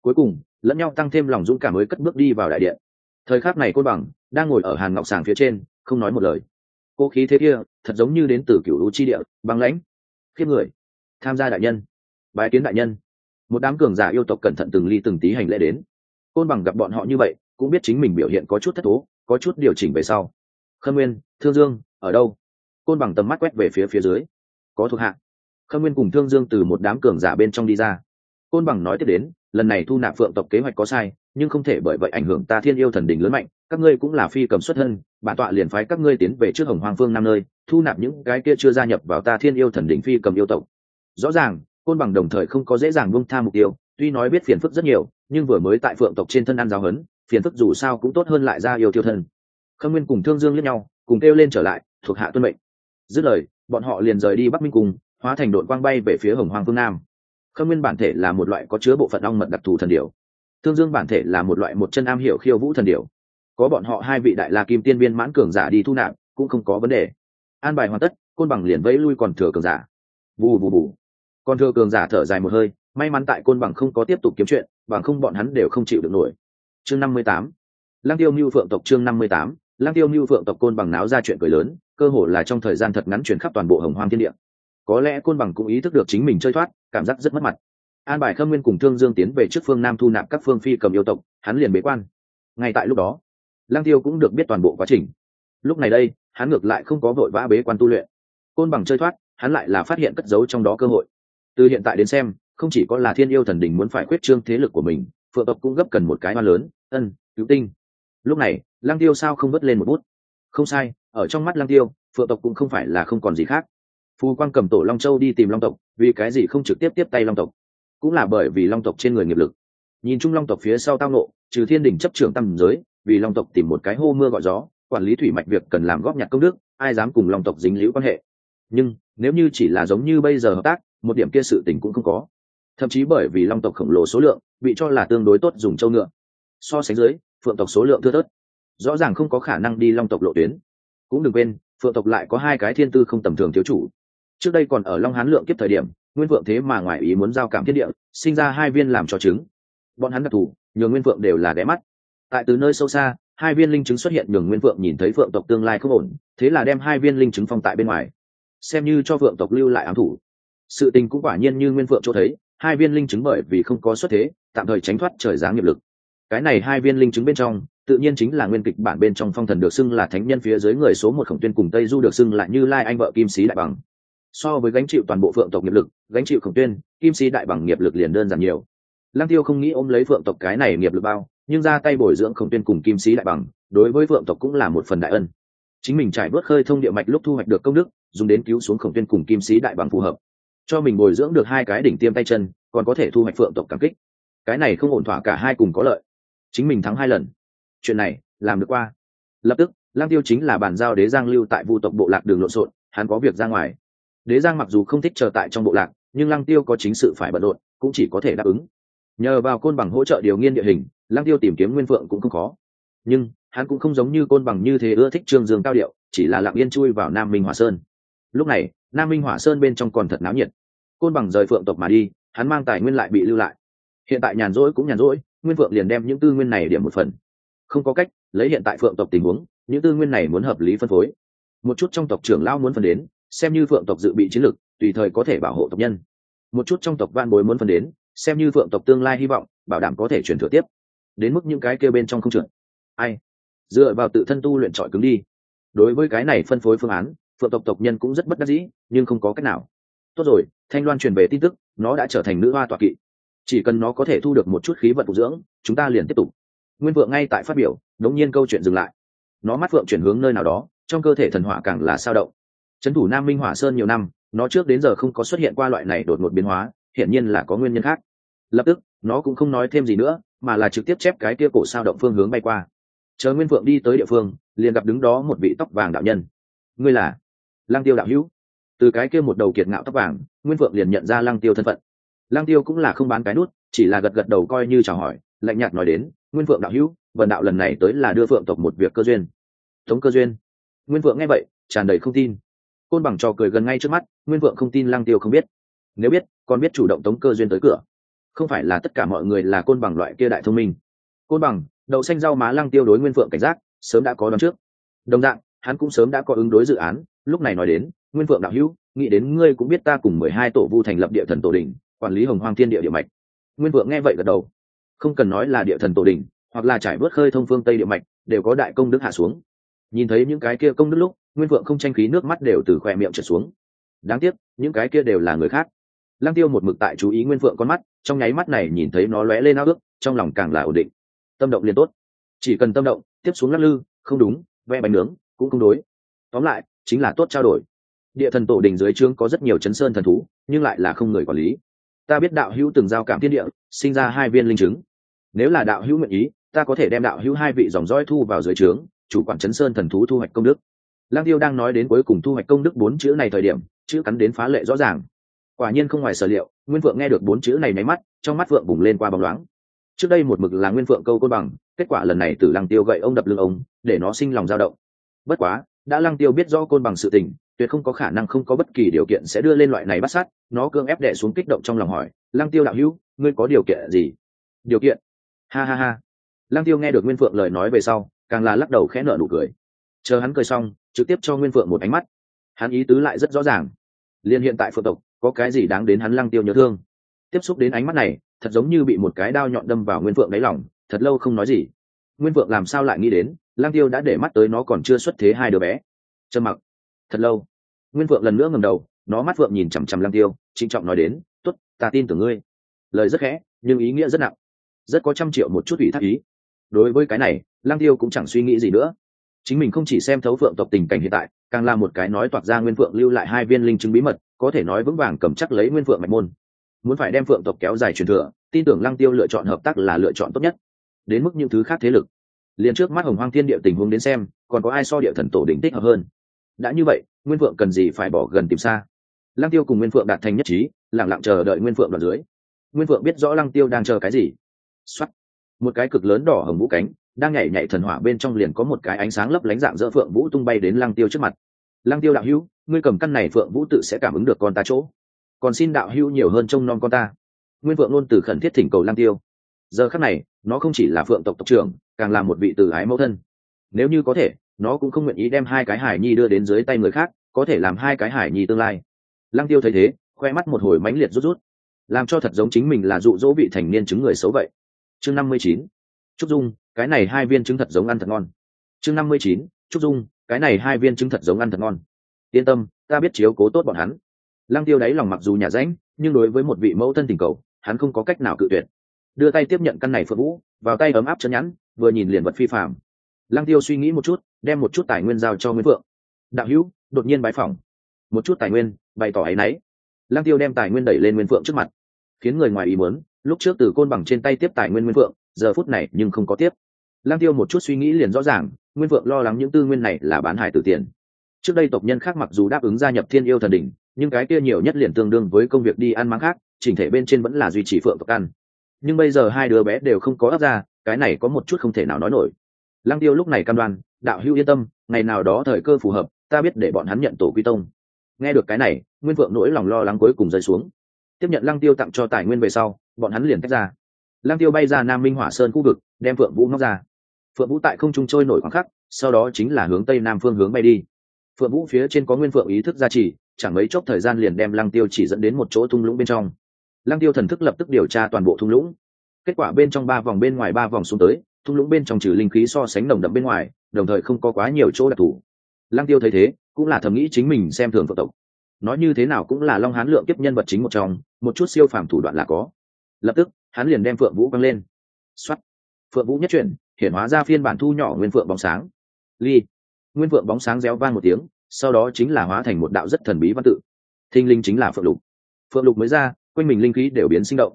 Cuối cùng, lẫn nhau tăng thêm lòng dũng cảm mới cất bước đi vào đại điện. Thời khắc này côn bằng đang ngồi ở hàn ngọc sàng phía trên, không nói một lời. Cô khí thế kia, thật giống như đến từ cựu lũ chi địa, băng lãnh, khiếp người. Tham gia đại nhân bài kiến đại nhân. Một đám cường giả yêu tộc cẩn thận từng ly từng tí hành lễ đến. Côn bằng gặp bọn họ như vậy, cũng biết chính mình biểu hiện có chút thất thố, có chút điều chỉnh về sau. Khâm nguyên, thương dương ở đâu? Côn bằng tầm mắt quét về phía phía dưới. Có thuộc hạ. Khâm nguyên cùng thương dương từ một đám cường giả bên trong đi ra. Côn bằng nói tiếp đến, lần này thu nạp phượng tộc kế hoạch có sai, nhưng không thể bởi vậy ảnh hưởng ta thiên yêu thần đình lớn mạnh, các ngươi cũng là phi cầm xuất thân, bản tọa liền phái các ngươi tiến về trước hồng hoàng phương năm nơi, thu nạp những cái kia chưa gia nhập vào ta thiên yêu thần đình phi cầm yêu tộc. Rõ ràng, côn bằng đồng thời không có dễ dàng buông tha mục tiêu, tuy nói biết phiền phức rất nhiều, nhưng vừa mới tại phượng tộc trên thân ăn giáo hấn phiền phức dù sao cũng tốt hơn lại ra yêu tiêu thân. Khâm nguyên cùng thương dương lẫn nhau, cùng kêu lên trở lại thuộc hạ tuân mệnh. Dứt lời bọn họ liền rời đi bắc minh Cung, hóa thành đội quang bay về phía hồng hoàng phương nam. Khâm nguyên bản thể là một loại có chứa bộ phận ong mật đặc thù thần điểu. Thương dương bản thể là một loại một chân am hiểu khiêu vũ thần điểu. Có bọn họ hai vị đại la kim tiên viên mãn cường giả đi thu nạp cũng không có vấn đề. An bài hoàn tất côn bằng liền vẫy lui còn thừa cường giả. Bù bù bù. Còn thừa cường giả thở dài một hơi may mắn tại côn bằng không có tiếp tục kiếm chuyện bằng không bọn hắn đều không chịu được nổi. Chương năm mươi tám. Lang tiêu mưu phượng tộc chương năm mươi tám. Lang tiêu mưu phượng tộc côn bằng náo ra chuyện cười lớn cơ hồ là trong thời gian thật ngắn chuyển khắp toàn bộ hồng hoang thiên địa. Có lẽ côn bằng cũng ý thức được chính mình chơi thoát, cảm giác rất mất mặt. An bài khâm nguyên cùng thương dương tiến về trước phương nam thu nạp các phương phi cầm yêu tộc, hắn liền bế quan. Ngay tại lúc đó lang tiêu cũng được biết toàn bộ quá trình. Lúc này đây, hắn ngược lại không có vội vã bế quan tu luyện. Côn bằng chơi thoát, hắn lại là phát hiện cất giấu trong đó cơ hội. Từ hiện tại đến xem, không chỉ có là thiên yêu thần đình muốn phải quyết trương thế lực của mình, phượng tộc cũng gấp cần một cái hoa lớn, ân, cứu tinh. Lúc này lang tiêu sao không vớt lên một bút? Không sai ở trong mắt lăng tiêu, phượng tộc cũng không phải là không còn gì khác. Phù quang cầm tổ long châu đi tìm long tộc, vì cái gì không trực tiếp tiếp tay long tộc? Cũng là bởi vì long tộc trên người nghiệp lực. Nhìn chung long tộc phía sau tao nộ trừ thiên đình chấp trưởng tam giới, vì long tộc tìm một cái hô mưa gọi gió, quản lý thủy mạch việc cần làm góp nhặt công đức, ai dám cùng long tộc dính liễu quan hệ? Nhưng, nếu như chỉ là giống như bây giờ hợp tác, một điểm kia sự tình cũng không có. Thậm chí bởi vì long tộc khổng lồ số lượng, bị cho là tương đối tốt dùng châu ngựa. So sánh dưới, phượng tộc số lượng thưa thớt. Rõ ràng không có khả năng đi long tộc lộ tuyến cũng đừng quên, phượng tộc lại có hai cái thiên tư không tầm thường thiếu chủ. Trước đây còn ở long hán lượng kiếp thời điểm, nguyên phượng thế mà ngoài ý muốn giao cảm thiên địa, sinh ra hai viên làm cho trứng. bọn hắn đặc thù, nhường nguyên phượng đều là ghé mắt. Tại từ nơi sâu xa, hai viên linh chứng xuất hiện nhường nguyên phượng nhìn thấy phượng tộc tương lai không ổn, thế là đem hai viên linh chứng phong tại bên ngoài. Xem như cho phượng tộc lưu lại ám thủ. Sự tình cũng quả nhiên như nguyên phượng cho thấy, hai viên linh chứng bởi vì không có xuất thế, tạm thời tránh thoát trời giá nghiệp lực. Cái này hai viên linh chứng bên trong tự nhiên chính là nguyên kịch bản bên trong phong thần được xưng là thánh nhân phía dưới người số một khổng tuyên cùng tây du được xưng là như lai anh vợ kim sĩ đại bằng. So với gánh chịu toàn bộ phượng tộc nghiệp lực, gánh chịu khổng tuyên, kim sĩ đại bằng nghiệp lực liền đơn giản nhiều. Lăng tiêu không nghĩ ôm lấy phượng tộc cái này nghiệp lực bao, nhưng ra tay bồi dưỡng khổng tuyên cùng kim sĩ đại bằng, đối với phượng tộc cũng là một phần đại ân. Chính mình trải bớt khơi thông địa mạch lúc thu hoạch được công đức, dùng đến cứu xuống khổng tuyên cùng kim sĩ đại bằng phù hợp. Cho mình bồi dưỡng được hai cái đỉnh tiêm tay chân, còn có thể thu hoạch phượng tộc cảm kích. Cái này không ổn thỏa cả hai cùng có lợi. Chính mình thắng hai lần chuyện này, làm được qua. Lập tức lang tiêu chính là bàn giao đế giang lưu tại vu tộc bộ lạc đường lộn xộn, hắn có việc ra ngoài. Đế giang mặc dù không thích chờ tại trong bộ lạc, nhưng Lang tiêu có chính sự phải bận rộn, cũng chỉ có thể đáp ứng. Nhờ vào côn bằng hỗ trợ điều nghiên địa hình Lang tiêu tìm kiếm nguyên phượng cũng không khó. Nhưng, hắn cũng không giống như côn bằng như thế ưa thích trương dương cao điệu, chỉ là lặng yên chui vào nam minh hỏa sơn. Lúc này, nam minh hỏa sơn bên trong còn thật náo nhiệt. Côn bằng rời phượng tộc mà đi, hắn mang tài nguyên lại bị lưu lại. Hiện tại nhàn rỗi cũng nhàn rỗi, nguyên phượng liền đem những tư nguyên này điểm một phần không có cách, lấy hiện tại phượng tộc tình huống, những tư nguyên này muốn hợp lý phân phối. Một chút trong tộc trưởng lao muốn phân đến, xem như phượng tộc dự bị chiến lược, tùy thời có thể bảo hộ tộc nhân. Một chút trong tộc van bối muốn phân đến, xem như phượng tộc tương lai hy vọng, bảo đảm có thể chuyển thừa tiếp. Đến mức những cái kêu bên trong không trượt ai? Dựa vào tự thân tu luyện trọi cứng đi. Đối với cái này phân phối phương án, phượng tộc tộc nhân cũng rất bất đắc dĩ, nhưng không có cách nào. Tốt rồi, thanh loan truyền về tin tức, nó đã trở thành nữ hoa tọa kỵ. Chỉ cần nó có thể thu được một chút khí vận phục dưỡng, chúng ta liền tiếp tục nguyên vượng ngay tại phát biểu đống nhiên câu chuyện dừng lại. Nó mắt vượng chuyển hướng nơi nào đó, trong cơ thể thần hỏa càng là sao động. Trấn thủ nam minh hỏa sơn nhiều năm, nó trước đến giờ không có xuất hiện qua loại này đột ngột biến hóa, hiển nhiên là có nguyên nhân khác. Lập tức, nó cũng không nói thêm gì nữa, mà là trực tiếp chép cái kia cổ sao động phương hướng bay qua. Chờ nguyên phượng đi tới địa phương, liền gặp đứng đó một vị tóc vàng đạo nhân. Ngươi là Lang tiêu đạo hữu. Từ cái kia một đầu kiệt ngạo tóc vàng, nguyên phượng liền nhận ra Lang tiêu thân phận. Lang tiêu cũng là không bán cái nút, chỉ là gật gật đầu coi như chào hỏi lạnh nhạt nói đến, nguyên phượng đạo hữu, vần đạo lần này tới là đưa phượng tộc một việc cơ duyên. Tống cơ duyên? Nguyên phượng nghe vậy, tràn đầy không tin. Côn bằng trò cười gần ngay trước mắt, nguyên phượng không tin lăng tiêu không biết. Nếu biết, còn biết chủ động tống cơ duyên tới cửa. Không phải là tất cả mọi người là côn bằng loại kia đại thông minh. Côn bằng, đậu xanh rau má lăng tiêu đối nguyên phượng cảnh giác, sớm đã có đón trước. Đồng dạng, hắn cũng sớm đã có ứng đối dự án, lúc này nói đến, nguyên phượng đạo hữu, nghĩ đến ngươi cũng biết ta cùng mười hai tổ vu thành lập địa thần tổ đình quản lý hồng hoang thiên địa địa mạch. Nguyên phượng nghe vậy gật đầu không cần nói là địa thần tổ đình hoặc là trải bớt khơi thông phương tây địa mạch, đều có đại công đức hạ xuống. Nhìn thấy những cái kia công đức lúc, nguyên phượng không tranh khí nước mắt đều từ khoe miệng trở xuống. Đáng tiếc, những cái kia đều là người khác. Lăng tiêu một mực tại chú ý nguyên phượng con mắt, trong nháy mắt này nhìn thấy nó lóe lên áo ước, trong lòng càng là ổn định. Tâm động liền tốt. Chỉ cần tâm động, tiếp xuống lắc lư, không đúng, vẽ bánh nướng, cũng không đối. Tóm lại, chính là tốt trao đổi. Địa thần tổ đình dưới trướng có rất nhiều chấn sơn thần thú, nhưng lại là không người quản lý ta biết đạo hữu từng giao cảm thiên địa, sinh ra hai viên linh chứng. Nếu là đạo hữu nguyện ý, ta có thể đem đạo hữu hai vị dòng dõi thu vào dưới trướng, chủ quản chấn sơn thần thú thu hoạch công đức. Lang tiêu đang nói đến cuối cùng thu hoạch công đức bốn chữ này thời điểm, chữ cắn đến phá lệ rõ ràng. Quả nhiên không ngoài sở liệu, nguyên phượng nghe được bốn chữ này máy mắt, trong mắt phượng bùng lên qua bóng loáng. Trước đây một mực là nguyên phượng câu côn bằng, kết quả lần này từ lăng tiêu gậy ông đập lưng ông, để nó sinh lòng dao động. Bất quá, đã lăng tiêu biết do côn bằng sự tình, tuyệt không có khả năng không có bất kỳ điều kiện sẽ đưa lên loại này bắt sát nó cương ép đẻ xuống kích động trong lòng hỏi, lăng tiêu đạo hữu, ngươi có điều kiện gì? Điều kiện? Ha ha ha. Lăng tiêu nghe được nguyên phượng lời nói về sau, càng là lắc đầu khẽ nợ nụ cười. Chờ hắn cười xong, trực tiếp cho nguyên phượng một ánh mắt. Hắn ý tứ lại rất rõ ràng. Liên hiện tại phượng tộc, có cái gì đáng đến hắn lăng tiêu nhớ thương? Tiếp xúc đến ánh mắt này, thật giống như bị một cái đao nhọn đâm vào nguyên phượng đáy lòng, thật lâu không nói gì. Nguyên phượng làm sao lại nghĩ đến, lăng tiêu đã để mắt tới nó còn chưa xuất thế hai đứa bé. Trầm mặc. Thật lâu. Nguyên phượng lần nữa ngầm đầu nó mắt phượng nhìn chằm chằm lăng tiêu, trịnh trọng nói đến t ố t ta tin tưởng ngươi. Lời rất khẽ, nhưng ý nghĩa rất nặng. Rất có trăm triệu một chút ủy thác ý. Đối với cái này, lăng tiêu cũng chẳng suy nghĩ gì nữa. Chính mình không chỉ xem thấu phượng tộc tình cảnh hiện tại, càng là một cái nói toạc ra nguyên phượng lưu lại hai viên linh chứng bí mật, có thể nói vững vàng cầm chắc lấy nguyên phượng mạch môn. Muốn phải đem phượng tộc kéo dài truyền thừa, tin tưởng lăng tiêu lựa chọn hợp tác là lựa chọn tốt nhất. Đến mức những thứ khác thế lực. Liền trước mắt hồng hoang thiên địa tình huống đến xem, còn có ai so địa thần tổ đỉnh tích hợp hơn? Đã như vậy, nguyên phượng cần gì phải bỏ gần tìm xa? Lăng tiêu cùng nguyên phượng đạt thành nhất trí lẳng lặng chờ đợi nguyên phượng đoạn dưới. Nguyên phượng biết rõ lăng tiêu đang chờ cái gì. Xuất một cái cực lớn đỏ hồng vũ cánh, đang nhảy nhảy thần hỏa bên trong liền có một cái ánh sáng lấp lánh dạng dỡ phượng vũ tung bay đến lăng tiêu trước mặt. Lăng tiêu đạo hữu, ngươi cầm căn này phượng vũ tự sẽ cảm ứng được con ta chỗ. Còn xin đạo hữu nhiều hơn trông nom con ta. Nguyên Phượng luôn từ khẩn thiết thỉnh cầu lăng tiêu. Giờ khắc này, nó không chỉ là phượng tộc tộc trưởng, càng là một vị từ ái mẫu thân. Nếu như có thể, nó cũng không nguyện ý đem hai cái hải nhi đưa đến dưới tay người khác, có thể làm hai cái hải nhi tương lai lăng tiêu thấy thế, khoe mắt một hồi mãnh liệt rút rút. Làm cho thật giống chính mình là dụ dỗ vị thành niên chứng người xấu vậy. Chương năm mươi chín. Trúc dung, cái này hai viên trứng thật giống ăn thật ngon. Chương năm mươi chín. Trúc dung, cái này hai viên trứng thật giống ăn thật ngon. Yên tâm, ta biết chiếu cố tốt bọn hắn. Lăng tiêu đáy lòng mặc dù nhà rãnh nhưng đối với một vị mẫu thân tình cầu, hắn không có cách nào cự tuyệt. Đưa tay tiếp nhận căn này phượng vũ, vào tay ấm áp chân nhắn, vừa nhìn liền vật phi phạm lăng tiêu suy nghĩ một chút, đem một chút tài nguyên giao cho nguyễn phượng. Đạo hữu, đột nhiên bái phỏng. Một chút tài nguyên bày tỏ áy náy. Lăng tiêu đem tài nguyên đẩy lên nguyên phượng trước mặt, khiến người ngoài ý muốn, lúc trước từ côn bằng trên tay tiếp tài nguyên nguyên phượng, giờ phút này nhưng không có tiếp. Lăng tiêu một chút suy nghĩ liền rõ ràng, nguyên phượng lo lắng những tư nguyên này là bán hải tử tiền. Trước đây tộc nhân khác mặc dù đáp ứng gia nhập thiên yêu thần đỉnh, nhưng cái kia nhiều nhất liền tương đương với công việc đi ăn máng khác, chỉnh thể bên trên vẫn là duy trì phượng tộc ăn. Nhưng bây giờ hai đứa bé đều không có ấp ra, cái này có một chút không thể nào nói nổi. Lăng tiêu lúc này cam đoan, đạo hữu yên tâm, ngày nào đó thời cơ phù hợp, ta biết để bọn hắn nhận tổ quy tông nghe được cái này, nguyên vượng nỗi lòng lo lắng cuối cùng rơi xuống. Tiếp nhận lăng tiêu tặng cho tài nguyên về sau, bọn hắn liền tách ra. Lăng tiêu bay ra nam minh hỏa sơn khu vực, đem phượng vũ ngóc ra. Phượng vũ tại không trung trôi nổi khoảng khắc, sau đó chính là hướng tây nam phương hướng bay đi. Phượng vũ phía trên có nguyên phượng ý thức gia trì, chẳng mấy chốc thời gian liền đem lăng tiêu chỉ dẫn đến một chỗ thung lũng bên trong. Lăng tiêu thần thức lập tức điều tra toàn bộ thung lũng. Kết quả bên trong ba vòng bên ngoài ba vòng xuống tới, thung lũng bên trong trừ linh khí so sánh nồng đậm bên ngoài, đồng thời không có quá nhiều chỗ đặc thù. Lăng tiêu thấy thế cũng là thầm nghĩ chính mình xem thường phượng tộc. Nói như thế nào cũng là long hán lượng kiếp nhân vật chính một trong, một chút siêu phàm thủ đoạn là có. Lập tức, hắn liền đem phượng vũ văng lên. Xuất phượng vũ nhất chuyển, hiển hóa ra phiên bản thu nhỏ nguyên phượng bóng sáng. Ly. Nguyên phượng bóng sáng réo vang một tiếng, sau đó chính là hóa thành một đạo rất thần bí văn tự. Thinh linh chính là phượng lục. Phượng lục mới ra, quanh mình linh khí đều biến sinh động.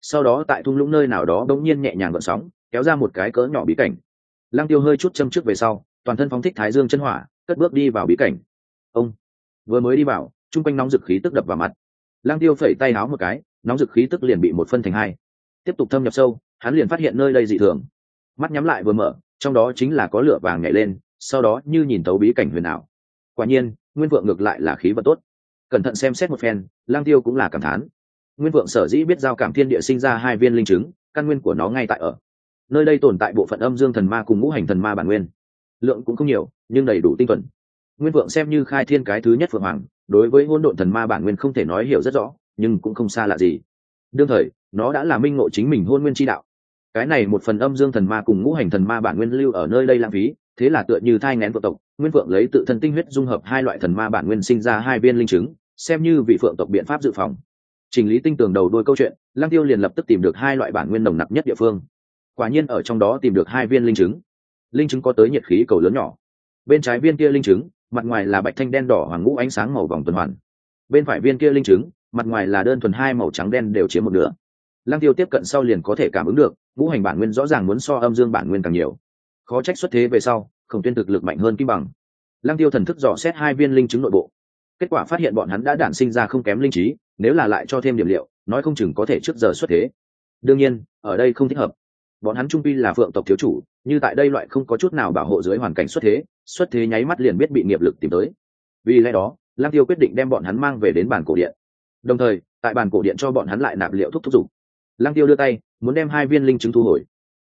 Sau đó tại thung lũng nơi nào đó đ ỗ n g nhiên nhẹ nhàng gợn sóng, kéo ra một cái cỡ nhỏ bí cảnh. Lăng tiêu hơi chút châm trước về sau, toàn thân phóng thích thái dương chân hỏa cất bước đi vào bí cảnh. Ông vừa mới đi vào, chung quanh nóng dực khí tức đập vào mặt. Lang tiêu phẩy tay háo một cái, nóng dực khí tức liền bị một phân thành hai. Tiếp tục thâm nhập sâu, hắn liền phát hiện nơi đây dị thường. Mắt nhắm lại vừa mở, trong đó chính là có lửa vàng nhảy lên, sau đó như nhìn tấu bí cảnh huyền ảo. Quả nhiên, nguyên vượng ngược lại là khí vật tốt. Cẩn thận xem xét một phen lang tiêu cũng là cảm thán. Nguyên vượng sở dĩ biết giao cảm thiên địa sinh ra hai viên linh chứng, căn nguyên của nó ngay tại ở. Nơi đây tồn tại bộ phận âm dương thần ma cùng ngũ hành thần ma bản nguyên lượng cũng không nhiều, nhưng đầy đủ tinh thuần. Nguyên vượng xem như khai thiên cái thứ nhất phượng hoàng, đối với hôn độn thần ma bản nguyên không thể nói hiểu rất rõ, nhưng cũng không xa lạ gì. Đương thời, nó đã là minh ngộ chính mình hôn nguyên tri đạo. Cái này một phần âm dương thần ma cùng ngũ hành thần ma bản nguyên lưu ở nơi đây lãng phí, thế là tựa như thai ngén vợ tộc, nguyên phượng lấy tự thân tinh huyết dung hợp hai loại thần ma bản nguyên sinh ra hai viên linh chứng, xem như vị phượng tộc biện pháp dự phòng. Chỉnh lý tinh tường đầu đôi câu chuyện, lăng tiêu liền lập tức tìm được hai loại bản nguyên nồng nặc nhất địa phương. Quả nhiên ở trong đó tìm được hai viên linh chứng linh chứng có tới nhiệt khí cầu lớn nhỏ. Bên trái viên kia linh chứng, mặt ngoài là bạch thanh đen đỏ hoàng ngũ ánh sáng màu vòng tuần hoàn. Bên phải viên kia linh chứng, mặt ngoài là đơn thuần hai màu trắng đen đều chiếm một nửa. Lăng tiêu tiếp cận sau liền có thể cảm ứng được, ngũ hành bản nguyên rõ ràng muốn so âm dương bản nguyên càng nhiều. Khó trách xuất thế về sau, khổng tuyên thực lực mạnh hơn kim bằng. Lăng tiêu thần thức dò xét hai viên linh chứng nội bộ. Kết quả phát hiện bọn hắn đã đản sinh ra không kém linh trí, nếu là lại cho thêm điểm liệu, nói không chừng có thể trước giờ xuất thế. Đương nhiên, ở đây không thích hợp bọn hắn trung pi là phượng tộc thiếu chủ, như tại đây loại không có chút nào bảo hộ dưới hoàn cảnh xuất thế xuất thế nháy mắt liền biết bị nghiệp lực tìm tới. Vì lẽ đó, lăng tiêu quyết định đem bọn hắn mang về đến bàn cổ điện. Đồng thời, tại bàn cổ điện cho bọn hắn lại nạp liệu thuốc thúc giục. Lăng tiêu đưa tay, muốn đem hai viên linh chứng thu hồi.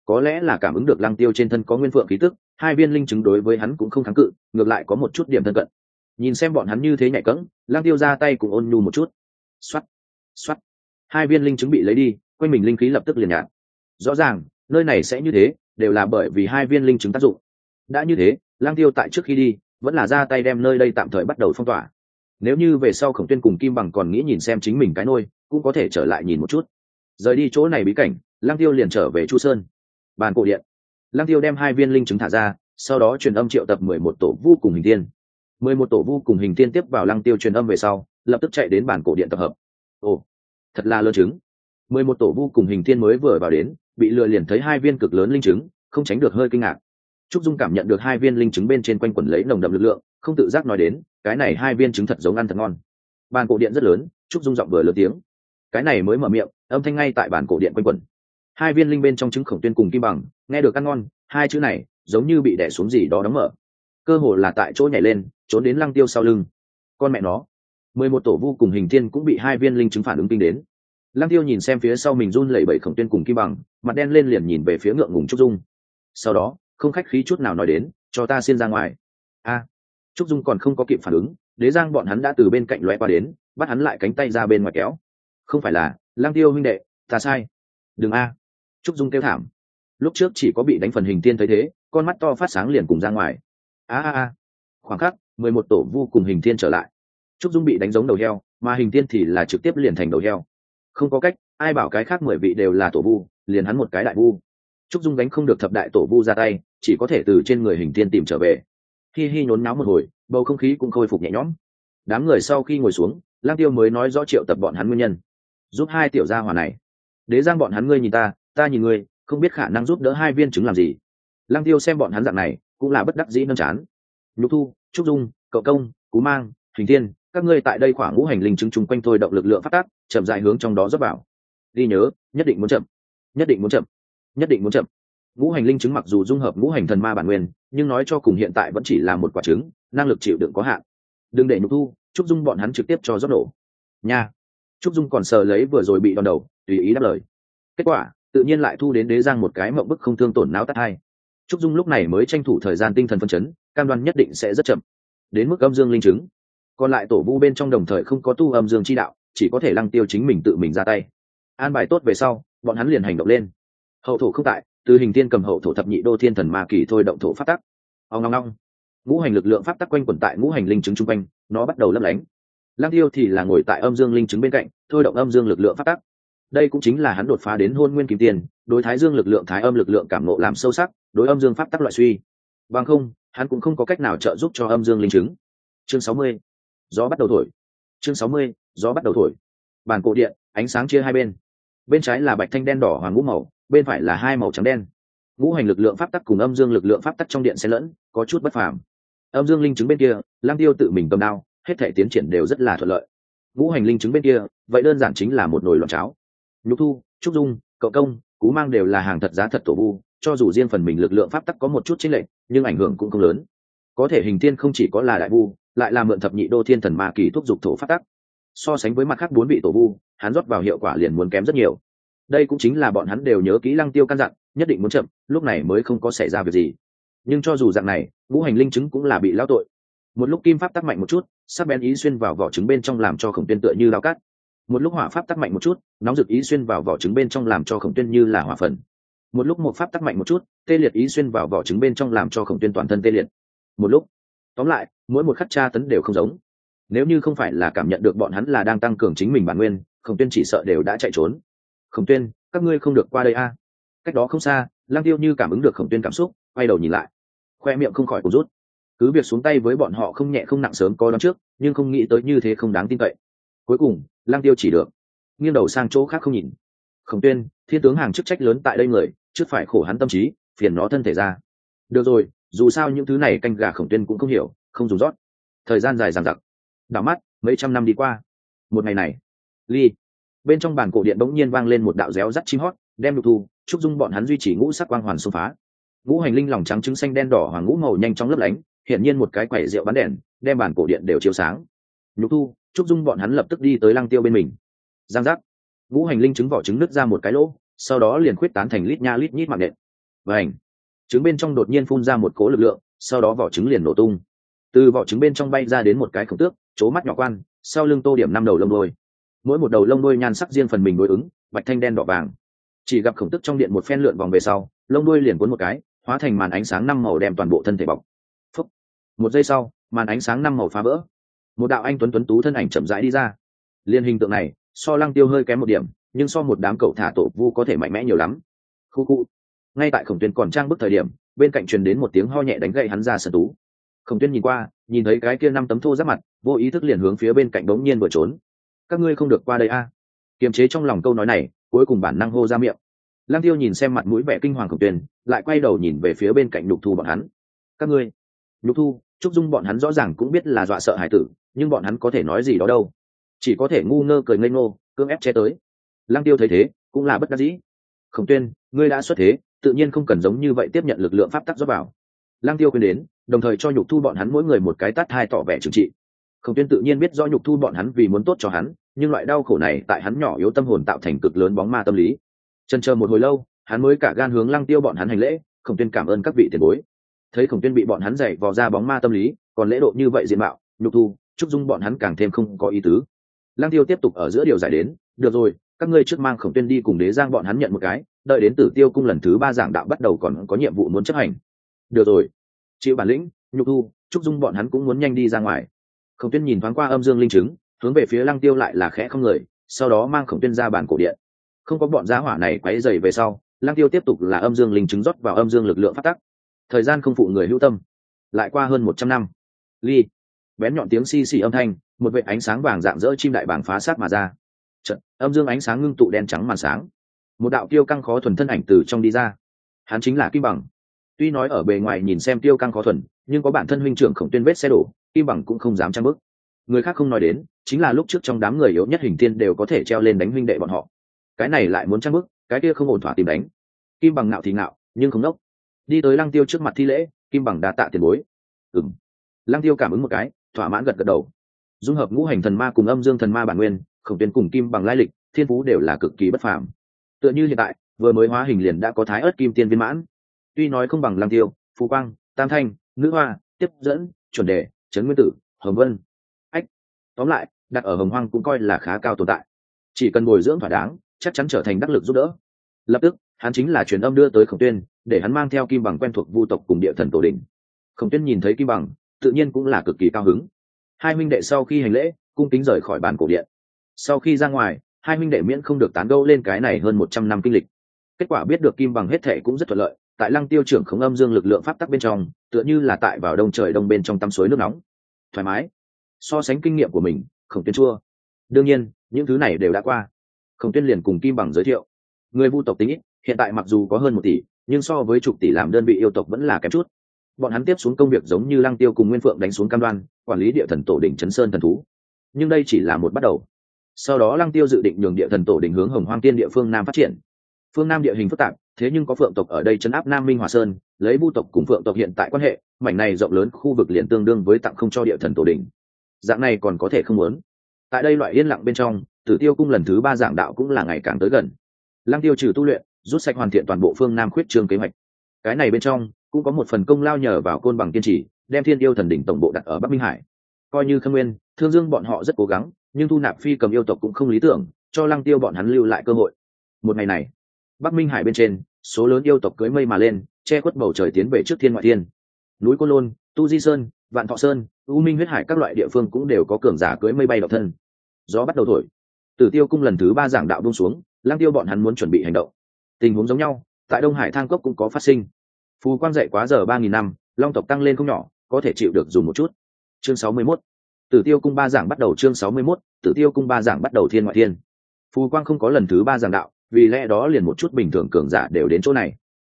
Có lẽ là cảm ứng được lăng tiêu trên thân có nguyên phượng khí tức, hai viên linh chứng đối với hắn cũng không kháng cự, ngược lại có một chút điểm thân cận. Nhìn xem bọn hắn như thế nhạy cẫng, lăng tiêu ra tay cũng ôn nhu một chút. Xoắt xoắt hai viên linh chứng bị lấy đi, quanh mình linh khí lập tức liền nhạt. Rõ ràng nơi này sẽ như thế, đều là bởi vì hai viên linh chứng tác dụng. Đã như thế, lang tiêu tại trước khi đi, vẫn là ra tay đem nơi đây tạm thời bắt đầu phong tỏa. Nếu như về sau khổng tuyên cùng kim bằng còn nghĩ nhìn xem chính mình cái nôi, cũng có thể trở lại nhìn một chút. Rời đi chỗ này bí cảnh, lang tiêu liền trở về chu sơn. Bàn cổ điện. Lang tiêu đem hai viên linh chứng thả ra, sau đó truyền âm triệu tập mười một tổ vu cùng hình tiên mười một tổ vu cùng hình tiên tiếp vào lang tiêu truyền âm về sau, lập tức chạy đến bàn cổ điện tập hợp. Ồ, thật là lớn chứng. mười một tổ vu cùng hình tiên mới vừa vào đến bị lừa liền thấy hai viên cực lớn linh chứng, không tránh được hơi kinh ngạc. Trúc dung cảm nhận được hai viên linh chứng bên trên quanh quẩn lấy nồng đậm lực lượng, không tự giác nói đến, cái này hai viên trứng thật giống ăn thật ngon. Bàn cổ điện rất lớn, trúc dung giọng vừa lớn tiếng. Cái này mới mở miệng, âm thanh ngay tại bàn cổ điện quanh quẩn. Hai viên linh bên trong trứng khổng tuyên cùng kim bằng, nghe được ăn ngon, hai chữ này giống như bị đẻ xuống gì đó đóng mở. Cơ hồ là tại chỗ nhảy lên, trốn đến lăng tiêu sau lưng. Con mẹ nó. Mười một tổ vu cùng hình thiên cũng bị hai viên linh chứng phản ứng kinh đến lăng tiêu nhìn xem phía sau mình run lẩy bẩy khổng tuyên cùng kim bằng, mặt đen lên liền nhìn về phía ngượng ngùng trúc dung. Sau đó, không khách khí chút nào nói đến, cho ta xin ra ngoài. A. Trúc dung còn không có kịp phản ứng, đế giang bọn hắn đã từ bên cạnh loe qua đến, bắt hắn lại cánh tay ra bên ngoài kéo. Không phải là lang tiêu huynh đệ, ta sai. Đừng a. Trúc dung kêu thảm. Lúc trước chỉ có bị đánh phần hình tiên thấy thế, con mắt to phát sáng liền cùng ra ngoài. A a a. Khoảng khắc, mười một tổ vu cùng hình tiên trở lại. Trúc dung bị đánh giống đầu heo, mà hình tiên thì là trực tiếp liền thành đầu heo không có cách, ai bảo cái khác mười vị đều là tổ vu, liền hắn một cái đại vu. Trúc dung đánh không được thập đại tổ vu ra tay, chỉ có thể từ trên người hình tiên tìm trở về. Hi hi nhốn náo một hồi, bầu không khí cũng khôi phục nhẹ nhõm. Đám người sau khi ngồi xuống lang tiêu mới nói rõ triệu tập bọn hắn nguyên nhân. Giúp hai tiểu gia hỏa này. Đế giang bọn hắn ngươi nhìn ta ta nhìn ngươi, không biết khả năng giúp đỡ hai viên chứng làm gì. Lang tiêu xem bọn hắn dạng này, cũng là bất đắc dĩ nâng chán. Nhục thu, trúc dung, cậu công, cú mang, hình thiên các ngươi tại đây khoảng ngũ hành linh chứng chung quanh thôi động lực lượng phát tác, chậm dài hướng trong đó dốc vào. Ghi nhớ, nhất định muốn chậm. Nhất định muốn chậm. Nhất định muốn chậm. Ngũ hành linh chứng mặc dù dung hợp ngũ hành thần ma bản nguyên, nhưng nói cho cùng hiện tại vẫn chỉ là một quả trứng, năng lực chịu đựng có hạn. Đừng để nhục thu, trúc dung bọn hắn trực tiếp cho rót nổ. Nha. Trúc dung còn sờ lấy vừa rồi bị đòn đầu, tùy ý đáp lời. Kết quả, tự nhiên lại thu đến đế giang một cái mộng bức không thương tổn não tắt hai. Trúc dung lúc này mới tranh thủ thời gian tinh thần phân chấn, cam đoan nhất định sẽ rất chậm. Đến mức âm dương linh chứng còn lại tổ vu bên trong đồng thời không có tu âm dương chi đạo, chỉ có thể lăng tiêu chính mình tự mình ra tay. An bài tốt về sau, bọn hắn liền hành động lên. Hậu thổ không tại, từ hình tiên cầm hậu thổ thập nhị đô thiên thần ma kỳ thôi động thổ phát tắc. Ông ngong ngong ngũ hành lực lượng pháp tắc quanh quẩn tại ngũ hành linh chứng chung quanh, nó bắt đầu lấp lánh. Lăng tiêu thì là ngồi tại âm dương linh chứng bên cạnh, thôi động âm dương lực lượng pháp tắc. Đây cũng chính là hắn đột phá đến hôn nguyên kim tiền, đối thái dương lực lượng, thái âm lực lượng cảm nộ làm sâu sắc, đối âm dương pháp tắc loại suy. Bằng không, hắn cũng không có cách nào trợ giúp cho âm dương linh chứng. Chương sáu mươi gió bắt đầu thổi. Chương sáu mươi, gió bắt đầu thổi. Bàn cổ điện, ánh sáng chia hai bên. Bên trái là bạch thanh đen đỏ hoàng ngũ màu, bên phải là hai màu trắng đen. Ngũ hành lực lượng pháp tắc cùng âm dương lực lượng pháp tắc trong điện xen lẫn, có chút bất phàm. Âm dương linh chứng bên kia, lang tiêu tự mình cầm đao, hết thể tiến triển đều rất là thuận lợi. Ngũ hành linh chứng bên kia, vậy đơn giản chính là một nồi loạn cháo. Nhục thu, trúc dung, cậu công, cú mang đều là hàng thật giá thật tổ vu, cho dù riêng phần mình lực lượng pháp tắc có một chút chính lệnh nhưng ảnh hưởng cũng không lớn. Có thể hình thiên không chỉ có là đại vu lại là mượn thập nhị đô thiên thần ma kỳ thúc dục thổ phát tắc. So sánh với mặt khác bốn vị tổ vu, hắn rót vào hiệu quả liền muốn kém rất nhiều. Đây cũng chính là bọn hắn đều nhớ kỹ lăng tiêu căn dặn, nhất định muốn chậm, lúc này mới không có xảy ra việc gì. Nhưng cho dù dạng này, ngũ hành linh chứng cũng là bị lao tội. Một lúc kim pháp tắc mạnh một chút, sắc bén ý xuyên vào vỏ trứng bên trong làm cho khổng tuyên tựa như lao cắt một lúc hỏa pháp tắc mạnh một chút, nóng rực ý xuyên vào vỏ trứng bên trong làm cho khổng tuyên như là hỏa phần. Một lúc một pháp tắc mạnh một chút, tê liệt ý xuyên vào vỏ trứng bên trong làm cho khổng tuyên toàn thân tê liệt. Một lúc, tóm lại mỗi một khắc tra tấn đều không giống. Nếu như không phải là cảm nhận được bọn hắn là đang tăng cường chính mình bản nguyên, khổng tuyên chỉ sợ đều đã chạy trốn. Khổng tuyên, các ngươi không được qua đây a. Cách đó không xa lang tiêu như cảm ứng được khổng tuyên cảm xúc, quay đầu nhìn lại. Khoe miệng không khỏi cũng rút. Cứ việc xuống tay với bọn họ không nhẹ không nặng sớm có đón trước, nhưng không nghĩ tới như thế không đáng tin cậy. Cuối cùng lang tiêu chỉ được, nghiêng đầu sang chỗ khác không nhìn. Khổng tuyên, thiên tướng hàng chức trách lớn tại đây người, trước phải khổ hắn tâm trí, phiền nó thân thể ra. Được rồi, dù sao những thứ này canh gà khổng tuyên cũng không hiểu không dùng rót. Thời gian dài dằng dặc. Đảo mắt, mấy trăm năm đi qua. Một ngày này ly bên trong bàn cổ điện bỗng nhiên vang lên một đạo réo rắt chim hót, đem lục thu chúc dung bọn hắn duy trì ngũ sắc quang hoàn xông phá. Ngũ hành linh lòng trắng trứng xanh đen đỏ hoàng ngũ màu nhanh chóng lấp lánh, hiển nhiên một cái quẻ rượu bắn đèn, đem bàn cổ điện đều chiếu sáng. Nhục thu chúc dung bọn hắn lập tức đi tới lăng tiêu bên mình. Giang giác. Ngũ hành linh trứng vỏ trứng nứt ra một cái lỗ, sau đó liền khuyết tán thành lít nha lít nhít mạng nện. Và ảnh trứng bên trong đột nhiên phun ra một cố lực lượng, sau đó vỏ trứng liền nổ tung từ vỏ trứng bên trong bay ra đến một cái khổng tước chố mắt nhỏ quan, sau lưng tô điểm năm đầu lông đôi. Mỗi một đầu lông đôi nhan sắc riêng phần mình đối ứng, bạch thanh đen đỏ vàng. Chỉ gặp khổng tức trong điện một phen lượn vòng về sau, lông đôi liền cuốn một cái, hóa thành màn ánh sáng năm màu đem toàn bộ thân thể bọc. Phúc. một giây sau, màn ánh sáng năm màu phá vỡ. Một đạo anh tuấn tuấn tú thân ảnh chậm rãi đi ra. Liên hình tượng này, so lăng tiêu hơi kém một điểm, nhưng so một đám cậu thả tổ vu có thể mạnh mẽ nhiều lắm. Khu khu. Ngay tại khổng tuyến còn trang bức thời điểm, bên cạnh truyền đến một tiếng ho nhẹ đánh gậy hắn ra sân tú khổng tuyên nhìn qua, nhìn thấy cái kia năm tấm thô giáp mặt, vô ý thức liền hướng phía bên cạnh đống nhiên vừa trốn. Các ngươi không được qua đây a. Kiềm chế trong lòng câu nói này, cuối cùng bản năng hô ra miệng. Lang tiêu nhìn xem mặt mũi vẻ kinh hoàng khổng tuyên, lại quay đầu nhìn về phía bên cạnh nhục thu bọn hắn. Các ngươi, nhục thu trúc dung bọn hắn rõ ràng cũng biết là dọa sợ hải tử, nhưng bọn hắn có thể nói gì đó đâu. Chỉ có thể ngu ngơ cười ngây ngô, cưỡng ép che tới. Lang tiêu thấy thế, cũng là bất đắc dĩ. Khổng tuyên, ngươi đã xuất thế, tự nhiên không cần giống như vậy tiếp nhận lực lượng pháp tắc dốc vào. Lang tiêu khuyên đến, đồng thời cho nhục thu bọn hắn mỗi người một cái tát hai tỏ vẻ trừng trị. Khổng tuyên tự nhiên biết do nhục thu bọn hắn vì muốn tốt cho hắn, nhưng loại đau khổ này tại hắn nhỏ yếu tâm hồn tạo thành cực lớn bóng ma tâm lý. Trần chờ một hồi lâu, hắn mới cả gan hướng lăng tiêu bọn hắn hành lễ, khổng tuyên cảm ơn các vị tiền bối. Thấy khổng tuyên bị bọn hắn dạy vò ra bóng ma tâm lý, còn lễ độ như vậy diện mạo, nhục thu, chúc dung bọn hắn càng thêm không có ý tứ. Lăng tiêu tiếp tục ở giữa điều giải đến, được rồi, các ngươi trước mang khổng tuyên đi cùng đế giang bọn hắn nhận một cái, đợi đến tử tiêu cung lần thứ ba giảng đạo bắt đầu còn có nhiệm vụ muốn chấp hành được rồi. Chịu bản lĩnh nhục thu trúc dung bọn hắn cũng muốn nhanh đi ra ngoài. Khổng tuyên nhìn thoáng qua âm dương linh chứng hướng về phía lăng tiêu lại là khẽ không người sau đó mang khổng tuyên ra bản cổ điện. Không có bọn giá hỏa này quấy dày về sau lăng tiêu tiếp tục là âm dương linh chứng rót vào âm dương lực lượng phát tắc. Thời gian không phụ người hữu tâm. Lại qua hơn một trăm năm. Ly. Bén nhọn tiếng xi xì âm thanh một vệ ánh sáng vàng dạng dỡ chim đại bảng phá sát mà ra. Trận, âm dương ánh sáng ngưng tụ đen trắng màn sáng. Một đạo tiêu căng khó thuần thân ảnh từ trong đi ra. Hắn chính là kim bằng tuy nói ở bề ngoài nhìn xem tiêu căng khó thuần, nhưng có bản thân huynh trưởng khổng tuyên vết xe đổ, kim bằng cũng không dám trang bức. Người khác không nói đến, chính là lúc trước trong đám người yếu nhất hình tiên đều có thể treo lên đánh huynh đệ bọn họ. Cái này lại muốn trang bức, cái kia không ổn thỏa tìm đánh. Kim bằng ngạo thì ngạo, nhưng không nốc đi tới lăng tiêu trước mặt thi lễ, kim bằng đã tạ tiền bối. Ừng lăng tiêu cảm ứng một cái, thỏa mãn gật gật đầu. Dung hợp ngũ hành thần ma cùng âm dương thần ma bản nguyên, khổng tuyến cùng kim bằng lai lịch, thiên phú đều là cực kỳ bất phàm. Tựa như hiện tại, vừa mới hóa hình liền đã có thái ớt kim tiên viên mãn tuy nói không bằng lăng tiêu phú quang, tam thanh, nữ hoa, tiếp dẫn, chuẩn đề, trấn nguyên tử, hồng vân. Ách, tóm lại, đặt ở hồng hoang cũng coi là khá cao tồn tại. Chỉ cần bồi dưỡng thỏa đáng, chắc chắn trở thành đắc lực giúp đỡ. Lập tức, hắn chính là truyền âm đưa tới khổng tuyên, để hắn mang theo kim bằng quen thuộc vu tộc cùng địa thần tổ đình. Khổng tuyên nhìn thấy kim bằng, tự nhiên cũng là cực kỳ cao hứng. Hai minh đệ sau khi hành lễ, cung kính rời khỏi bàn cổ điện. Sau khi ra ngoài, hai minh đệ miễn không được tán gâu lên cái này hơn một trăm năm kinh lịch. Kết quả biết được kim bằng hết thệ cũng rất thuận lợi tại lăng tiêu trưởng khống âm dương lực lượng pháp tắc bên trong, tựa như là tại vào đông trời đông bên trong tắm suối nước nóng. Thoải mái. So sánh kinh nghiệm của mình, khổng tuyên chua. Đương nhiên, những thứ này đều đã qua. Khổng tuyên liền cùng kim bằng giới thiệu. Người vu tộc tính ít, hiện tại mặc dù có hơn một tỷ, nhưng so với chục tỷ làm đơn vị yêu tộc vẫn là kém chút. Bọn hắn tiếp xuống công việc giống như lăng tiêu cùng nguyên phượng đánh xuống cam đoan, quản lý địa thần tổ đỉnh chấn sơn thần thú. Nhưng đây chỉ là một bắt đầu. Sau đó lăng tiêu dự định nhường địa thần tổ đỉnh hướng hồng hoang tiên địa phương nam phát triển. Phương nam địa hình phức tạp thế nhưng có phượng tộc ở đây chấn áp nam minh hòa sơn, lấy vu tộc cùng phượng tộc hiện tại quan hệ, mảnh này rộng lớn khu vực liền tương đương với tặng không cho địa thần tổ đình dạng này còn có thể không muốn. Tại đây loại yên lặng bên trong, tử tiêu cung lần thứ ba giảng đạo cũng là ngày càng tới gần. Lăng tiêu trừ tu luyện, rút sạch hoàn thiện toàn bộ phương nam khuyết trương kế hoạch. Cái này bên trong, cũng có một phần công lao nhờ vào côn bằng kiên trì, đem thiên yêu thần đỉnh tổng bộ đặt ở bắc minh hải. Coi như khâm nguyên, thương dương bọn họ rất cố gắng, nhưng thu nạp phi cầm yêu tộc cũng không lý tưởng, cho lăng tiêu bọn hắn lưu lại cơ hội. Một ngày này bắc minh hải bên trên, số lớn yêu tộc cưới mây mà lên, che khuất bầu trời tiến về trước thiên ngoại thiên. Núi côn lôn, tu di sơn, vạn thọ sơn, u minh huyết hải các loại địa phương cũng đều có cường giả cưới mây bay độc thân. Gió bắt đầu thổi. Tử tiêu cung lần thứ ba giảng đạo bông xuống Lang tiêu bọn hắn muốn chuẩn bị hành động. Tình huống giống nhau, tại đông hải thang cốc cũng có phát sinh. Phù quang dậy quá giờ ba nghìn năm, long tộc tăng lên không nhỏ, có thể chịu được dùng một chút. Chương sáu mươi mốt. Tử tiêu cung ba giảng bắt đầu chương sáu mươi mốt, tử tiêu cung ba giảng bắt đầu thiên ngoại thiên. Phù quang không có lần thứ ba giảng đạo vì lẽ đó liền một chút bình thường cường giả đều đến chỗ này.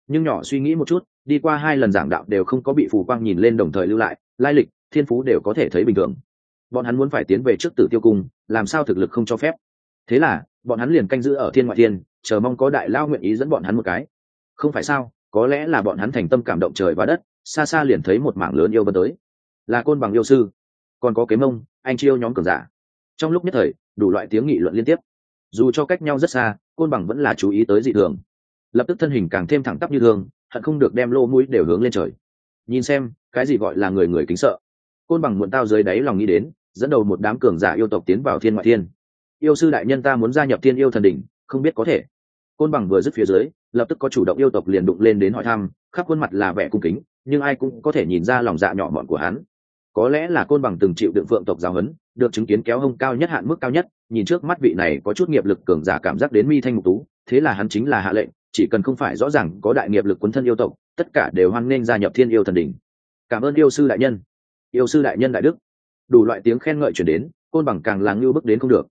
Nhưng nhỏ suy nghĩ một chút, đi qua hai lần giảng đạo đều không có bị phù quang nhìn lên đồng thời lưu lại, lai lịch, thiên phú đều có thể thấy bình thường. Bọn hắn muốn phải tiến về trước tử tiêu cung, làm sao thực lực không cho phép? Thế là, bọn hắn liền canh giữ ở thiên ngoại thiên, chờ mong có đại lao nguyện ý dẫn bọn hắn một cái. Không phải sao, có lẽ là bọn hắn thành tâm cảm động trời và đất, xa xa liền thấy một mảng lớn yêu vân tới. Là côn bằng yêu sư. Còn có kế mông, anh chiêu nhóm cường giả. Trong lúc nhất thời, đủ loại tiếng nghị luận liên tiếp. Dù cho cách nhau rất xa côn bằng vẫn là chú ý tới dị thường. Lập tức thân hình càng thêm thẳng tắp như thường, hận không được đem lô mũi đều hướng lên trời. Nhìn xem, cái gì gọi là người người kính sợ. Côn bằng muộn tao dưới đáy lòng nghĩ đến, dẫn đầu một đám cường giả yêu tộc tiến vào thiên ngoại thiên. Yêu sư đại nhân ta muốn gia nhập thiên yêu thần đỉnh, không biết có thể. Côn bằng vừa dứt phía dưới, lập tức có chủ động yêu tộc liền đụng lên đến hỏi thăm, khắp khuôn mặt là vẻ cung kính, nhưng ai cũng có thể nhìn ra lòng dạ nhỏ mọn của hắn. Có lẽ là côn bằng từng chịu đựng phượng tộc giáo huấn, được chứng kiến kéo hông cao nhất, hạn mức cao nhất nhìn trước mắt vị này có chút nghiệp lực cường giả cảm giác đến mi thanh mục tú, thế là hắn chính là hạ lệnh, chỉ cần không phải rõ ràng có đại nghiệp lực quấn thân yêu tộc, tất cả đều hoan nghênh gia nhập thiên yêu thần đỉnh. Cảm ơn yêu sư đại nhân. Yêu sư đại nhân đại đức. Đủ loại tiếng khen ngợi chuyển đến, côn bằng càng làng như bước đến không được.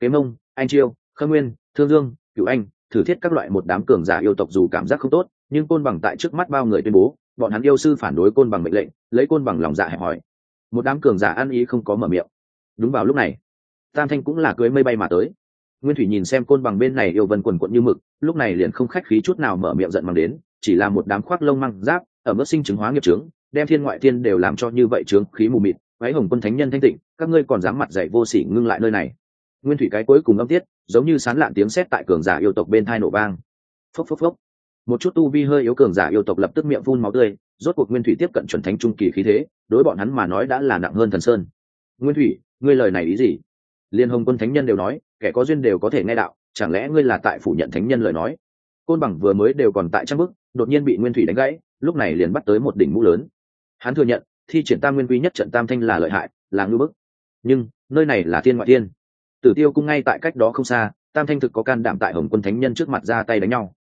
Kế mông, anh chiêu khâm nguyên, thương dương cựu anh, thử thiết các loại một đám cường giả yêu tộc dù cảm giác không tốt, nhưng côn bằng tại trước mắt bao người tuyên bố, bọn hắn yêu sư phản đối côn bằng mệnh lệnh, lấy côn bằng lòng dạ hẹp hỏi một đám cường giả ăn ý không có mở miệng. Đúng vào lúc này tam thanh cũng là cưới mây bay mà tới. Nguyên thủy nhìn xem côn bằng bên này yêu vân quần quận như mực, lúc này liền không khách khí chút nào mở miệng giận mang đến, chỉ là một đám khoác lông măng giáp, ở mức sinh chứng hóa nghiệp trướng đem thiên ngoại thiên đều làm cho như vậy trướng khí mù mịt váy hồng quân thánh nhân thanh tịnh, các ngươi còn dám mặt dạy vô sỉ ngưng lại nơi này. Nguyên thủy cái cuối cùng âm tiết, giống như sán lạn tiếng sét tại cường giả yêu tộc bên thai nổ vang. Phốc phốc phốc. Một chút tu vi hơi yếu cường giả yêu tộc lập tức miệng phun máu tươi, rốt cuộc nguyên thủy tiếp cận chuẩn thánh trung kỳ khí thế, đối bọn hắn mà nói đã là nặng hơn thần sơn. Nguyên thủy, ngươi lời này ý gì? Liên hồng quân thánh nhân đều nói, kẻ có duyên đều có thể nghe đạo, chẳng lẽ ngươi là tại phủ nhận thánh nhân lời nói? Côn bằng vừa mới đều còn tại trang bức, đột nhiên bị nguyên thủy đánh gãy, lúc này liền bắt tới một đỉnh mũ lớn. Hắn thừa nhận, thi triển tam nguyên quy nhất trận tam thanh là lợi hại, là ngư bức. Nhưng, nơi này là thiên ngoại thiên. Tử tiêu cung ngay tại cách đó không xa, tam thanh thực có can đảm tại hồng quân thánh nhân trước mặt ra tay đánh nhau.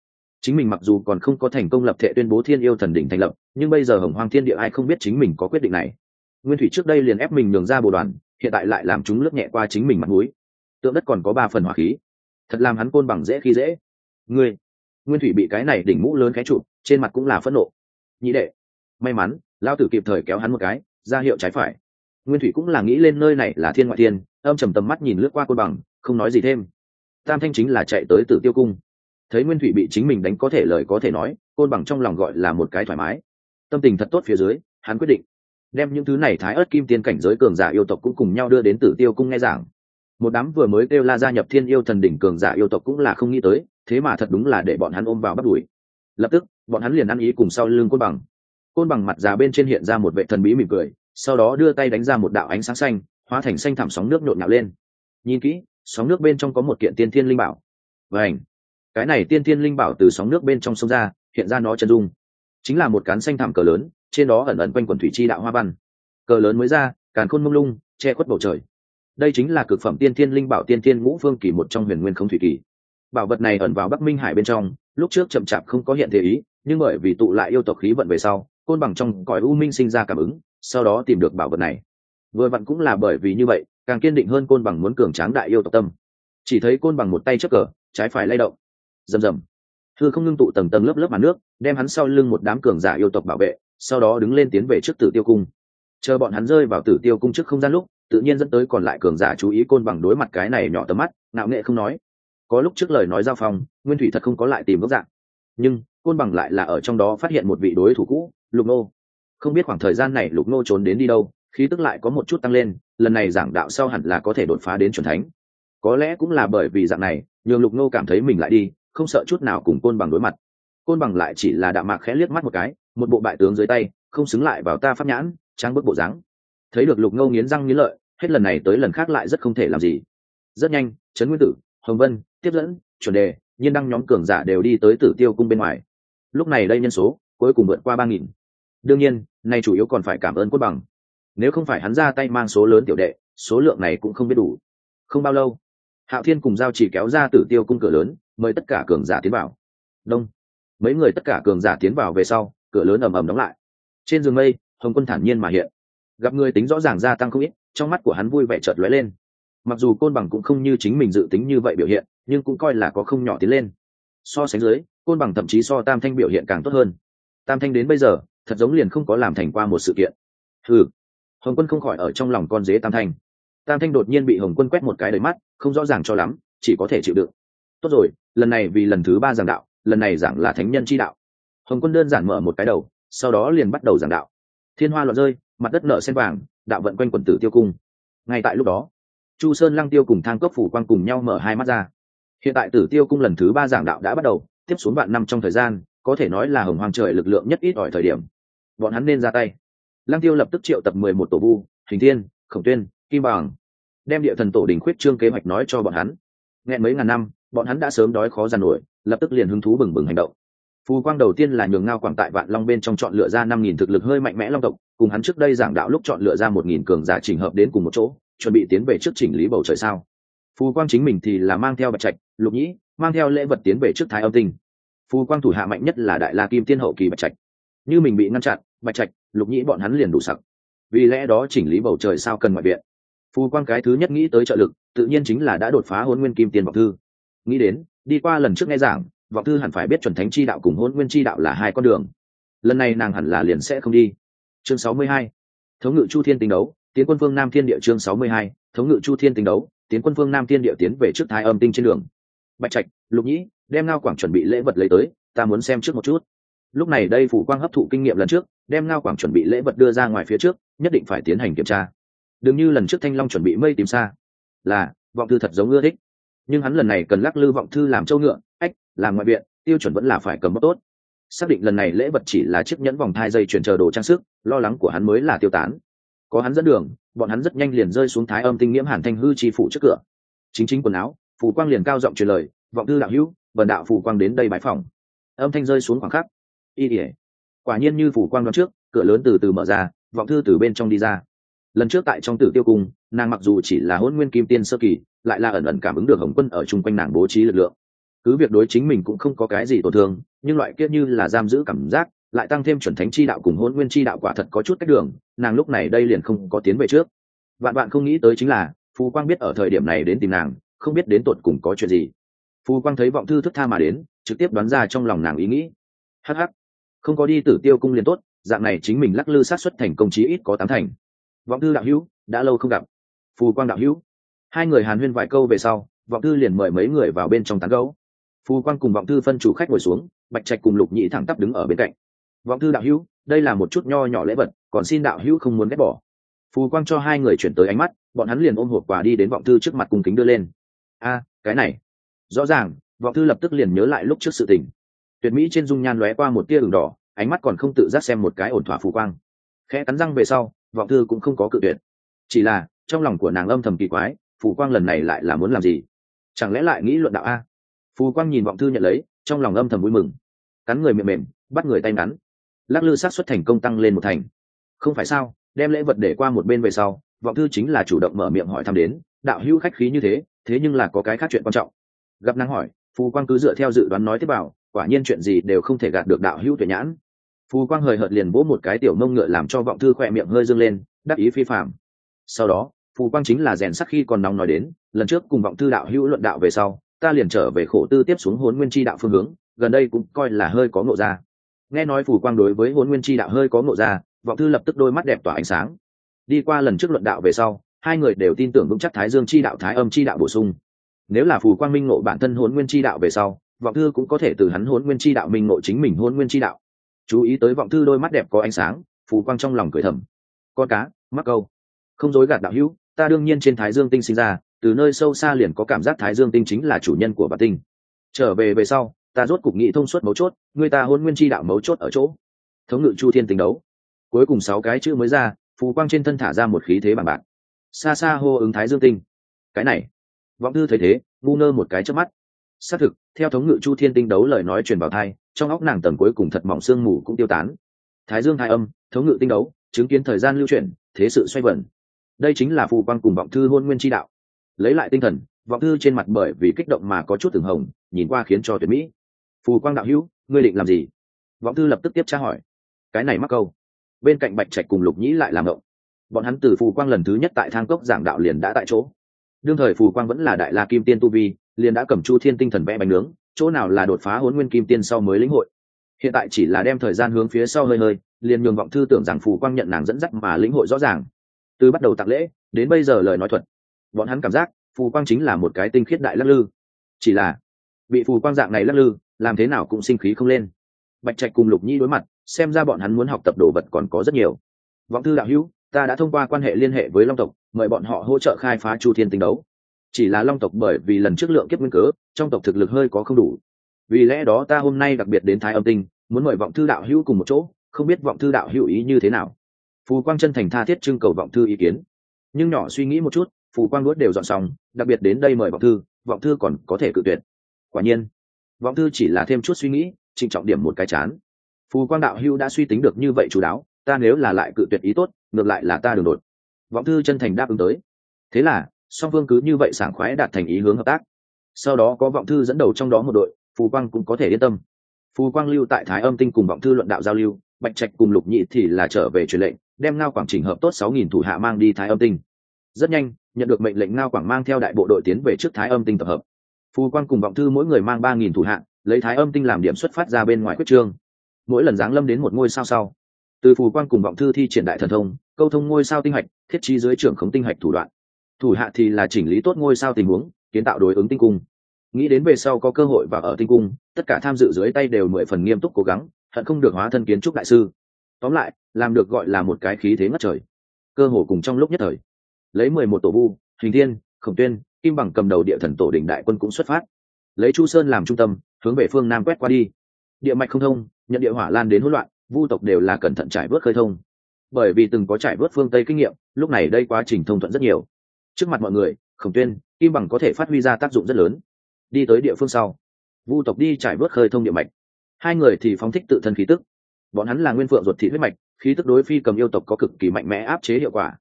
Chính mình mặc dù còn không có thành công lập thể tuyên bố thiên yêu thần đỉnh thành lập, nhưng bây giờ hồng hoàng thiên địa ai không biết chính mình có quyết định này. Nguyên thủy trước đây liền ép mình nhường ra bồ đoàn hiện tại lại làm chúng lướt nhẹ qua chính mình mặt mũi. Tượng đất còn có ba phần hỏa khí. Thật làm hắn côn bằng dễ khi dễ. Ngươi, nguyên thủy bị cái này đỉnh mũ lớn cái chụp, trên mặt cũng là phẫn nộ. Nhị đệ, may mắn lao tử kịp thời kéo hắn một cái, ra hiệu trái phải. Nguyên thủy cũng là nghĩ lên nơi này là thiên ngoại thiên, âm trầm tầm mắt nhìn lướt qua côn bằng, không nói gì thêm. Tam thanh chính là chạy tới tử tiêu cung. Thấy nguyên thủy bị chính mình đánh có thể lời có thể nói, côn bằng trong lòng gọi là một cái thoải mái. Tâm tình thật tốt phía dưới, hắn quyết định đem những thứ này thái ớt kim tiên cảnh giới cường giả yêu tộc cũng cùng nhau đưa đến tử tiêu cung nghe giảng. Một đám vừa mới kêu la gia nhập thiên yêu thần đỉnh cường giả yêu tộc cũng là không nghĩ tới, thế mà thật đúng là để bọn hắn ôm vào bắt đuổi. Lập tức, bọn hắn liền ăn ý cùng sau lưng côn bằng. Côn bằng mặt già bên trên hiện ra một vệ thần bí mỉm cười, sau đó đưa tay đánh ra một đạo ánh sáng xanh, hóa thành xanh thảm sóng nước nhộn nhạo lên. Nhìn kỹ, sóng nước bên trong có một kiện tiên thiên linh bảo. Vảnh cái này tiên thiên linh bảo từ sóng nước bên trong sông ra, hiện ra nó chân dung. Chính là một cán xanh thảm cờ lớn trên đó ẩn ẩn quanh quần thủy chi đạo hoa văn. Cờ lớn mới ra, càn khôn mông lung, che khuất bầu trời. Đây chính là cực phẩm tiên thiên linh bảo tiên thiên ngũ phương kỳ một trong huyền nguyên không thủy kỳ. Bảo vật này ẩn vào bắc minh hải bên trong, lúc trước chậm chạp không có hiện thể ý, nhưng bởi vì tụ lại yêu tộc khí vận về sau, côn bằng trong cõi u minh sinh ra cảm ứng, sau đó tìm được bảo vật này. Vừa vặn cũng là bởi vì như vậy, càng kiên định hơn côn bằng muốn cường tráng đại yêu tộc tâm. Chỉ thấy côn bằng một tay trước cờ, trái phải lay động. Rầm rầm. Thư không ngưng tụ tầng tầng lớp lớp màn nước, đem hắn sau lưng một đám cường giả yêu tộc bảo vệ sau đó đứng lên tiến về trước tử tiêu cung. Chờ bọn hắn rơi vào tử tiêu cung trước không gian lúc, tự nhiên dẫn tới còn lại cường giả chú ý côn bằng đối mặt cái này nhỏ tầm mắt, ngạo nghệ không nói. Có lúc trước lời nói giao phong, nguyên thủy thật không có lại tìm gốc dạng. Nhưng, côn bằng lại là ở trong đó phát hiện một vị đối thủ cũ, lục nô. Không biết khoảng thời gian này lục nô trốn đến đi đâu, khí tức lại có một chút tăng lên, lần này giảng đạo sau hẳn là có thể đột phá đến c thánh. Có lẽ cũng là bởi vì dạng này, nhường lục nô cảm thấy mình lại đi, không sợ chút nào cùng côn bằng đối mặt côn bằng lại chỉ là đạm mạc khẽ liếc mắt một cái, một bộ bại tướng dưới tay, không xứng lại vào ta pháp nhãn trang bức bộ dáng. Thấy được lục ngâu nghiến răng nghiến lợi, hết lần này tới lần khác lại rất không thể làm gì. Rất nhanh, trấn nguyên tử, hồng vân, tiếp dẫn, chuẩn đề, nhiên đăng nhóm cường giả đều đi tới tử tiêu cung bên ngoài. Lúc này đây nhân số, cuối cùng vượt qua ba nghìn. Đương nhiên, nay chủ yếu còn phải cảm ơn cốt bằng. Nếu không phải hắn ra tay mang số lớn tiểu đệ, số lượng này cũng không biết đủ. Không bao lâu, hạo thiên cùng giao chỉ kéo ra tử tiêu cung cửa lớn, mời tất cả cường giả tiến vào. Đông mấy người tất cả cường giả tiến vào về sau, cửa lớn ầm ầm đóng lại. Trên giường mây, hồng quân thản nhiên mà hiện. Gặp người tính rõ ràng gia tăng không ít, trong mắt của hắn vui vẻ chợt lóe lên. Mặc dù côn bằng cũng không như chính mình dự tính như vậy biểu hiện, nhưng cũng coi là có không nhỏ tiến lên. So sánh dưới, côn bằng thậm chí so tam thanh biểu hiện càng tốt hơn. Tam thanh đến bây giờ, thật giống liền không có làm thành qua một sự kiện. Ừ hồng quân không khỏi ở trong lòng con dế tam thanh. Tam thanh đột nhiên bị hồng quân quét một cái đầy mắt, không rõ ràng cho lắm, chỉ có thể chịu đựng. Tốt rồi, lần này vì lần thứ ba giảng đạo lần này giảng là thánh nhân chi đạo. Hồng quân đơn giản mở một cái đầu, sau đó liền bắt đầu giảng đạo. Thiên hoa loạn rơi, mặt đất nở sen vàng, đạo vận quanh quần tử tiêu cung. Ngay tại lúc đó, chu sơn lăng tiêu cùng thang cấp phủ quang cùng nhau mở hai mắt ra. Hiện tại tử tiêu cung lần thứ ba giảng đạo đã bắt đầu, tiếp xuống vạn năm trong thời gian, có thể nói là hồng hoàng trời lực lượng nhất ít ỏi thời điểm. Bọn hắn nên ra tay. Lăng tiêu lập tức triệu tập mười một tổ vu, hình thiên, khổng tuyên, kim bằng, đem địa thần tổ đình khuyết trương kế hoạch nói cho bọn hắn. Nghe mấy ngàn năm, bọn hắn đã sớm đói khó giàn nổi lập tức liền hứng thú bừng bừng hành động. Phù quang đầu tiên là nhường ngao quảng tại vạn long bên trong chọn lựa ra năm nghìn thực lực hơi mạnh mẽ long tộc, cùng hắn trước đây giảng đạo lúc chọn lựa ra một nghìn cường giả chỉnh hợp đến cùng một chỗ, chuẩn bị tiến về trước chỉnh lý bầu trời sao. Phù quang chính mình thì là mang theo bạch trạch, lục nhĩ, mang theo lễ vật tiến về trước thái âm tinh. Phù quang thủ hạ mạnh nhất là đại la kim tiên hậu kỳ bạch trạch. Như mình bị ngăn chặn, bạch trạch, lục nhĩ bọn hắn liền đủ sặc. Vì lẽ đó chỉnh lý bầu trời sao cần ngoại viện. Phù quang cái thứ nhất nghĩ tới trợ lực, tự nhiên chính là đã đột phá hôn nguyên kim tiên vọng thư. Nghĩ đến đi qua lần trước nghe giảng, vọng thư hẳn phải biết chuẩn thánh chi đạo cùng hôn nguyên chi đạo là hai con đường. Lần này nàng hẳn là liền sẽ không đi. Chương sáu mươi hai, thống ngự chu thiên tinh đấu, tiến quân phương nam thiên địa chương sáu mươi hai, thống ngự chu thiên tinh đấu, tiến quân phương nam thiên địa tiến về trước thái âm tinh trên đường. Bạch trạch, lục nhĩ, đem ngao quảng chuẩn bị lễ vật lấy tới, ta muốn xem trước một chút. Lúc này đây phủ quang hấp thụ kinh nghiệm lần trước, đem ngao quảng chuẩn bị lễ vật đưa ra ngoài phía trước, nhất định phải tiến hành kiểm tra. Đừng như lần trước thanh long chuẩn bị mây tìm xa. Là, vọng thư thật giống ưa thích nhưng hắn lần này cần lắc lư vọng thư làm châu ngựa, ách, làm ngoại viện, tiêu chuẩn vẫn là phải cầm bóc tốt. Xác định lần này lễ vật chỉ là chiếc nhẫn vòng thai dây chuyển chờ đồ trang sức, lo lắng của hắn mới là tiêu tán. Có hắn dẫn đường, bọn hắn rất nhanh liền rơi xuống thái âm tinh nghiễm hàn thanh hư chi phủ trước cửa. Chính chính quần áo, phù quang liền cao giọng truyền lời, vọng thư đạo hữu, vần đạo phù quang đến đây bãi phòng âm thanh rơi xuống khoảng khắc. Y ỉa quả nhiên như phù quang đoán trước, cửa lớn từ từ mở ra, vọng thư từ bên trong đi ra. Lần trước tại trong tử tiêu cung nàng mặc dù chỉ là hôn nguyên kim tiên sơ kỳ, lại là ẩn ẩn cảm ứng được hồng quân ở chung quanh nàng bố trí lực lượng. Cứ việc đối chính mình cũng không có cái gì tổn thương, nhưng loại kia như là giam giữ cảm giác, lại tăng thêm chuẩn thánh chi đạo cùng hôn nguyên chi đạo quả thật có chút cách đường, nàng lúc này đây liền không có tiến về trước. Vạn bạn không nghĩ tới chính là phú quang biết ở thời điểm này đến tìm nàng, không biết đến tột cùng có chuyện gì. Phú quang thấy vọng thư thức tha mà đến, trực tiếp đoán ra trong lòng nàng ý nghĩ. Hh không có đi tử tiêu cung liền tốt, dạng này chính mình lắc lư sát xuất thành công chí ít có tám thành. Vọng thư đạo hữu, đã lâu không gặp phù quang đạo hữu. Hai người hàn huyên vài câu về sau, vọng thư liền mời mấy người vào bên trong tán gấu phù quang cùng vọng thư phân chủ khách ngồi xuống, bạch trạch cùng lục nhĩ thẳng tắp đứng ở bên cạnh. Vọng thư đạo hữu, đây là một chút nho nhỏ lễ vật, còn xin đạo hữu không muốn ghét bỏ. Phù quang cho hai người chuyển tới ánh mắt, bọn hắn liền ôm hộp quà đi đến vọng thư trước mặt cùng kính đưa lên. A, cái này. Rõ ràng, vọng thư lập tức liền nhớ lại lúc trước sự tình. Tuyệt mỹ trên dung nhan lóe qua một tia đường đỏ, ánh mắt còn không tự giác xem một cái ổn thỏa phù quang. Khẽ cắn răng về sau, vọng thư cũng không có cự tuyệt. Chỉ là trong lòng của nàng âm thầm kỳ quái, phù quang lần này lại là muốn làm gì? Chẳng lẽ lại nghĩ luận đạo a? Phù quang nhìn vọng thư nhận lấy, trong lòng âm thầm vui mừng. Cắn người mềm mềm, bắt người tay ngắn. Lắc lư sát xuất thành công tăng lên một thành. Không phải sao, đem lễ vật để qua một bên về sau, vọng thư chính là chủ động mở miệng hỏi thăm đến, đạo hữu khách khí như thế thế nhưng là có cái khác chuyện quan trọng. Gặp năng hỏi, phù quang cứ dựa theo dự đoán nói tiếp bảo, quả nhiên chuyện gì đều không thể gạt được đạo hữu tuyệt nhãn. Phù quang hời hợt liền vỗ một cái tiểu mông ngựa làm cho vọng thư khỏe miệng hơi dâng lên, đắc ý phi phạm sau đó phù quang chính là rèn sắc khi còn nóng nói đến, lần trước cùng vọng thư đạo hữu luận đạo về sau, ta liền trở về khổ tư tiếp xuống hốn nguyên chi đạo phương hướng, gần đây cũng coi là hơi có ngộ ra. Nghe nói phù quang đối với hốn nguyên chi đạo hơi có ngộ ra, vọng thư lập tức đôi mắt đẹp tỏa ánh sáng. Đi qua lần trước luận đạo về sau, hai người đều tin tưởng vững chắc thái dương chi đạo, thái âm chi đạo bổ sung. Nếu là phù quang minh ngộ bản thân hốn nguyên chi đạo về sau, vọng thư cũng có thể từ hắn hốn nguyên chi đạo minh ngộ chính mình hốn nguyên chi đạo. Chú ý tới vọng thư đôi mắt đẹp có ánh sáng, phù quang trong lòng cười thầm. Con cá, mắc câu. Không dối gạt đạo hữu ta đương nhiên trên thái dương tinh sinh ra, từ nơi sâu xa liền có cảm giác thái dương tinh chính là chủ nhân của bản tinh. Trở về về sau, ta rốt cục nghị thông suốt mấu chốt, người ta hôn nguyên chi đạo mấu chốt ở chỗ. Thống ngự chu thiên tình đấu. Cuối cùng sáu cái chữ mới ra, phù quang trên thân thả ra một khí thế bằng bạc. Xa xa hô ứng thái dương tinh. Cái này, vọng thư thấy thế, ngu ngơ một cái trước mắt. Xác thực, theo thống ngự chu thiên tinh đấu lời nói truyền vào thai trong óc nàng tầng cuối cùng thật mỏng sương mù cũng tiêu tán. Thái dương thai âm, thống ngự tinh đấu, chứng kiến thời gian lưu chuyển, thế sự xoay vẩn đây chính là phù quang cùng vọng thư hôn nguyên tri đạo. Lấy lại tinh thần, vọng thư trên mặt bởi vì kích động mà có chút từng hồng, nhìn qua khiến cho tuyệt mỹ. Phù quang đạo hữu, ngươi định làm gì? Vọng thư lập tức tiếp tra hỏi. Cái này mắc câu. Bên cạnh bạch trạch cùng lục nhĩ lại làm động. Bọn hắn từ phù quang lần thứ nhất tại thang cốc giảng đạo liền đã tại chỗ. Đương thời phù quang vẫn là đại la kim tiên tu vi, liền đã cầm chu thiên tinh thần vẽ bánh nướng, chỗ nào là đột phá hôn nguyên kim tiên sau mới lĩnh hội. Hiện tại chỉ là đem thời gian hướng phía sau hơi hơi, liền nhường vọng thư tưởng rằng phù quang nhận nàng dẫn dắt mà lĩnh hội rõ ràng từ bắt đầu tặng lễ, đến bây giờ lời nói thuật, bọn hắn cảm giác phù quang chính là một cái tinh khiết đại lắc lư. Chỉ là, bị phù quang dạng này lắc lư, làm thế nào cũng sinh khí không lên. Bạch trạch cùng lục nhi đối mặt, xem ra bọn hắn muốn học tập đồ vật còn có rất nhiều. Vọng thư đạo hữu, ta đã thông qua quan hệ liên hệ với long tộc, mời bọn họ hỗ trợ khai phá chu thiên tinh đấu. Chỉ là long tộc bởi vì lần trước lượng kiếp nguyên cớ, trong tộc thực lực hơi có không đủ. Vì lẽ đó ta hôm nay đặc biệt đến thái âm tinh, muốn mời vọng thư đạo hữu cùng một chỗ, không biết vọng thư đạo hữu ý như thế nào phù quang chân thành tha thiết trưng cầu vọng thư ý kiến. Nhưng nhỏ suy nghĩ một chút, phù quang nuốt đều dọn xong, đặc biệt đến đây mời vọng thư vọng thư còn có thể cự tuyệt. Quả nhiên, vọng thư chỉ là thêm chút suy nghĩ, trịnh trọng điểm một cái chán. Phù quang đạo hưu đã suy tính được như vậy chú đáo, ta nếu là lại cự tuyệt ý tốt, ngược lại là ta đường đột. Vọng thư chân thành đáp ứng tới. Thế là, song phương cứ như vậy sảng khoái đạt thành ý hướng hợp tác. Sau đó có vọng thư dẫn đầu trong đó một đội, phù quang cũng có thể yên tâm. Phù quang lưu tại thái âm tinh cùng vọng thư luận đạo giao lưu, bạch trạch cùng lục nhị thì là trở về truyền lệnh đem ngao quảng trình hợp tốt sáu nghìn thủ hạ mang đi thái âm tinh. Rất nhanh, nhận được mệnh lệnh ngao quảng mang theo đại bộ đội tiến về trước thái âm tinh tập hợp. Phù quang cùng vọng thư mỗi người mang ba nghìn thủ hạ, lấy thái âm tinh làm điểm xuất phát ra bên ngoài quyết trương. Mỗi lần giáng lâm đến một ngôi sao sau, từ phù quang cùng vọng thư thi triển đại thần thông, câu thông ngôi sao tinh hạch, thiết trí dưới trưởng khống tinh hạch thủ đoạn. Thủ hạ thì là chỉnh lý tốt ngôi sao tình huống, kiến tạo đối ứng tinh cung. Nghĩ đến về sau có cơ hội và ở tinh cung, tất cả tham dự dưới tay đều mười phần nghiêm túc cố gắng, hận không được hóa thân kiến trúc đại sư. Tóm lại làm được gọi là một cái khí thế ngất trời. Cơ hồ cùng trong lúc nhất thời. Lấy mười một tổ vu, hình thiên, khổng tuyên, kim bằng cầm đầu địa thần tổ đỉnh đại quân cũng xuất phát. Lấy chu sơn làm trung tâm, hướng về phương nam quét qua đi. Địa mạch không thông, nhận địa hỏa lan đến hỗn loạn, vu tộc đều là cẩn thận trải vớt khơi thông. Bởi vì từng có trải vớt phương tây kinh nghiệm, lúc này đây quá trình thông thuận rất nhiều. Trước mặt mọi người, khổng tuyên, kim bằng có thể phát huy ra tác dụng rất lớn. Đi tới địa phương sau, vu tộc đi trải vớt khơi thông địa mạch. Hai người thì phóng thích tự thân khí tức. Bọn hắn là nguyên phượng ruột thị huyết mạch khí tức đối phi cầm yêu tộc có cực kỳ mạnh mẽ áp chế hiệu quả.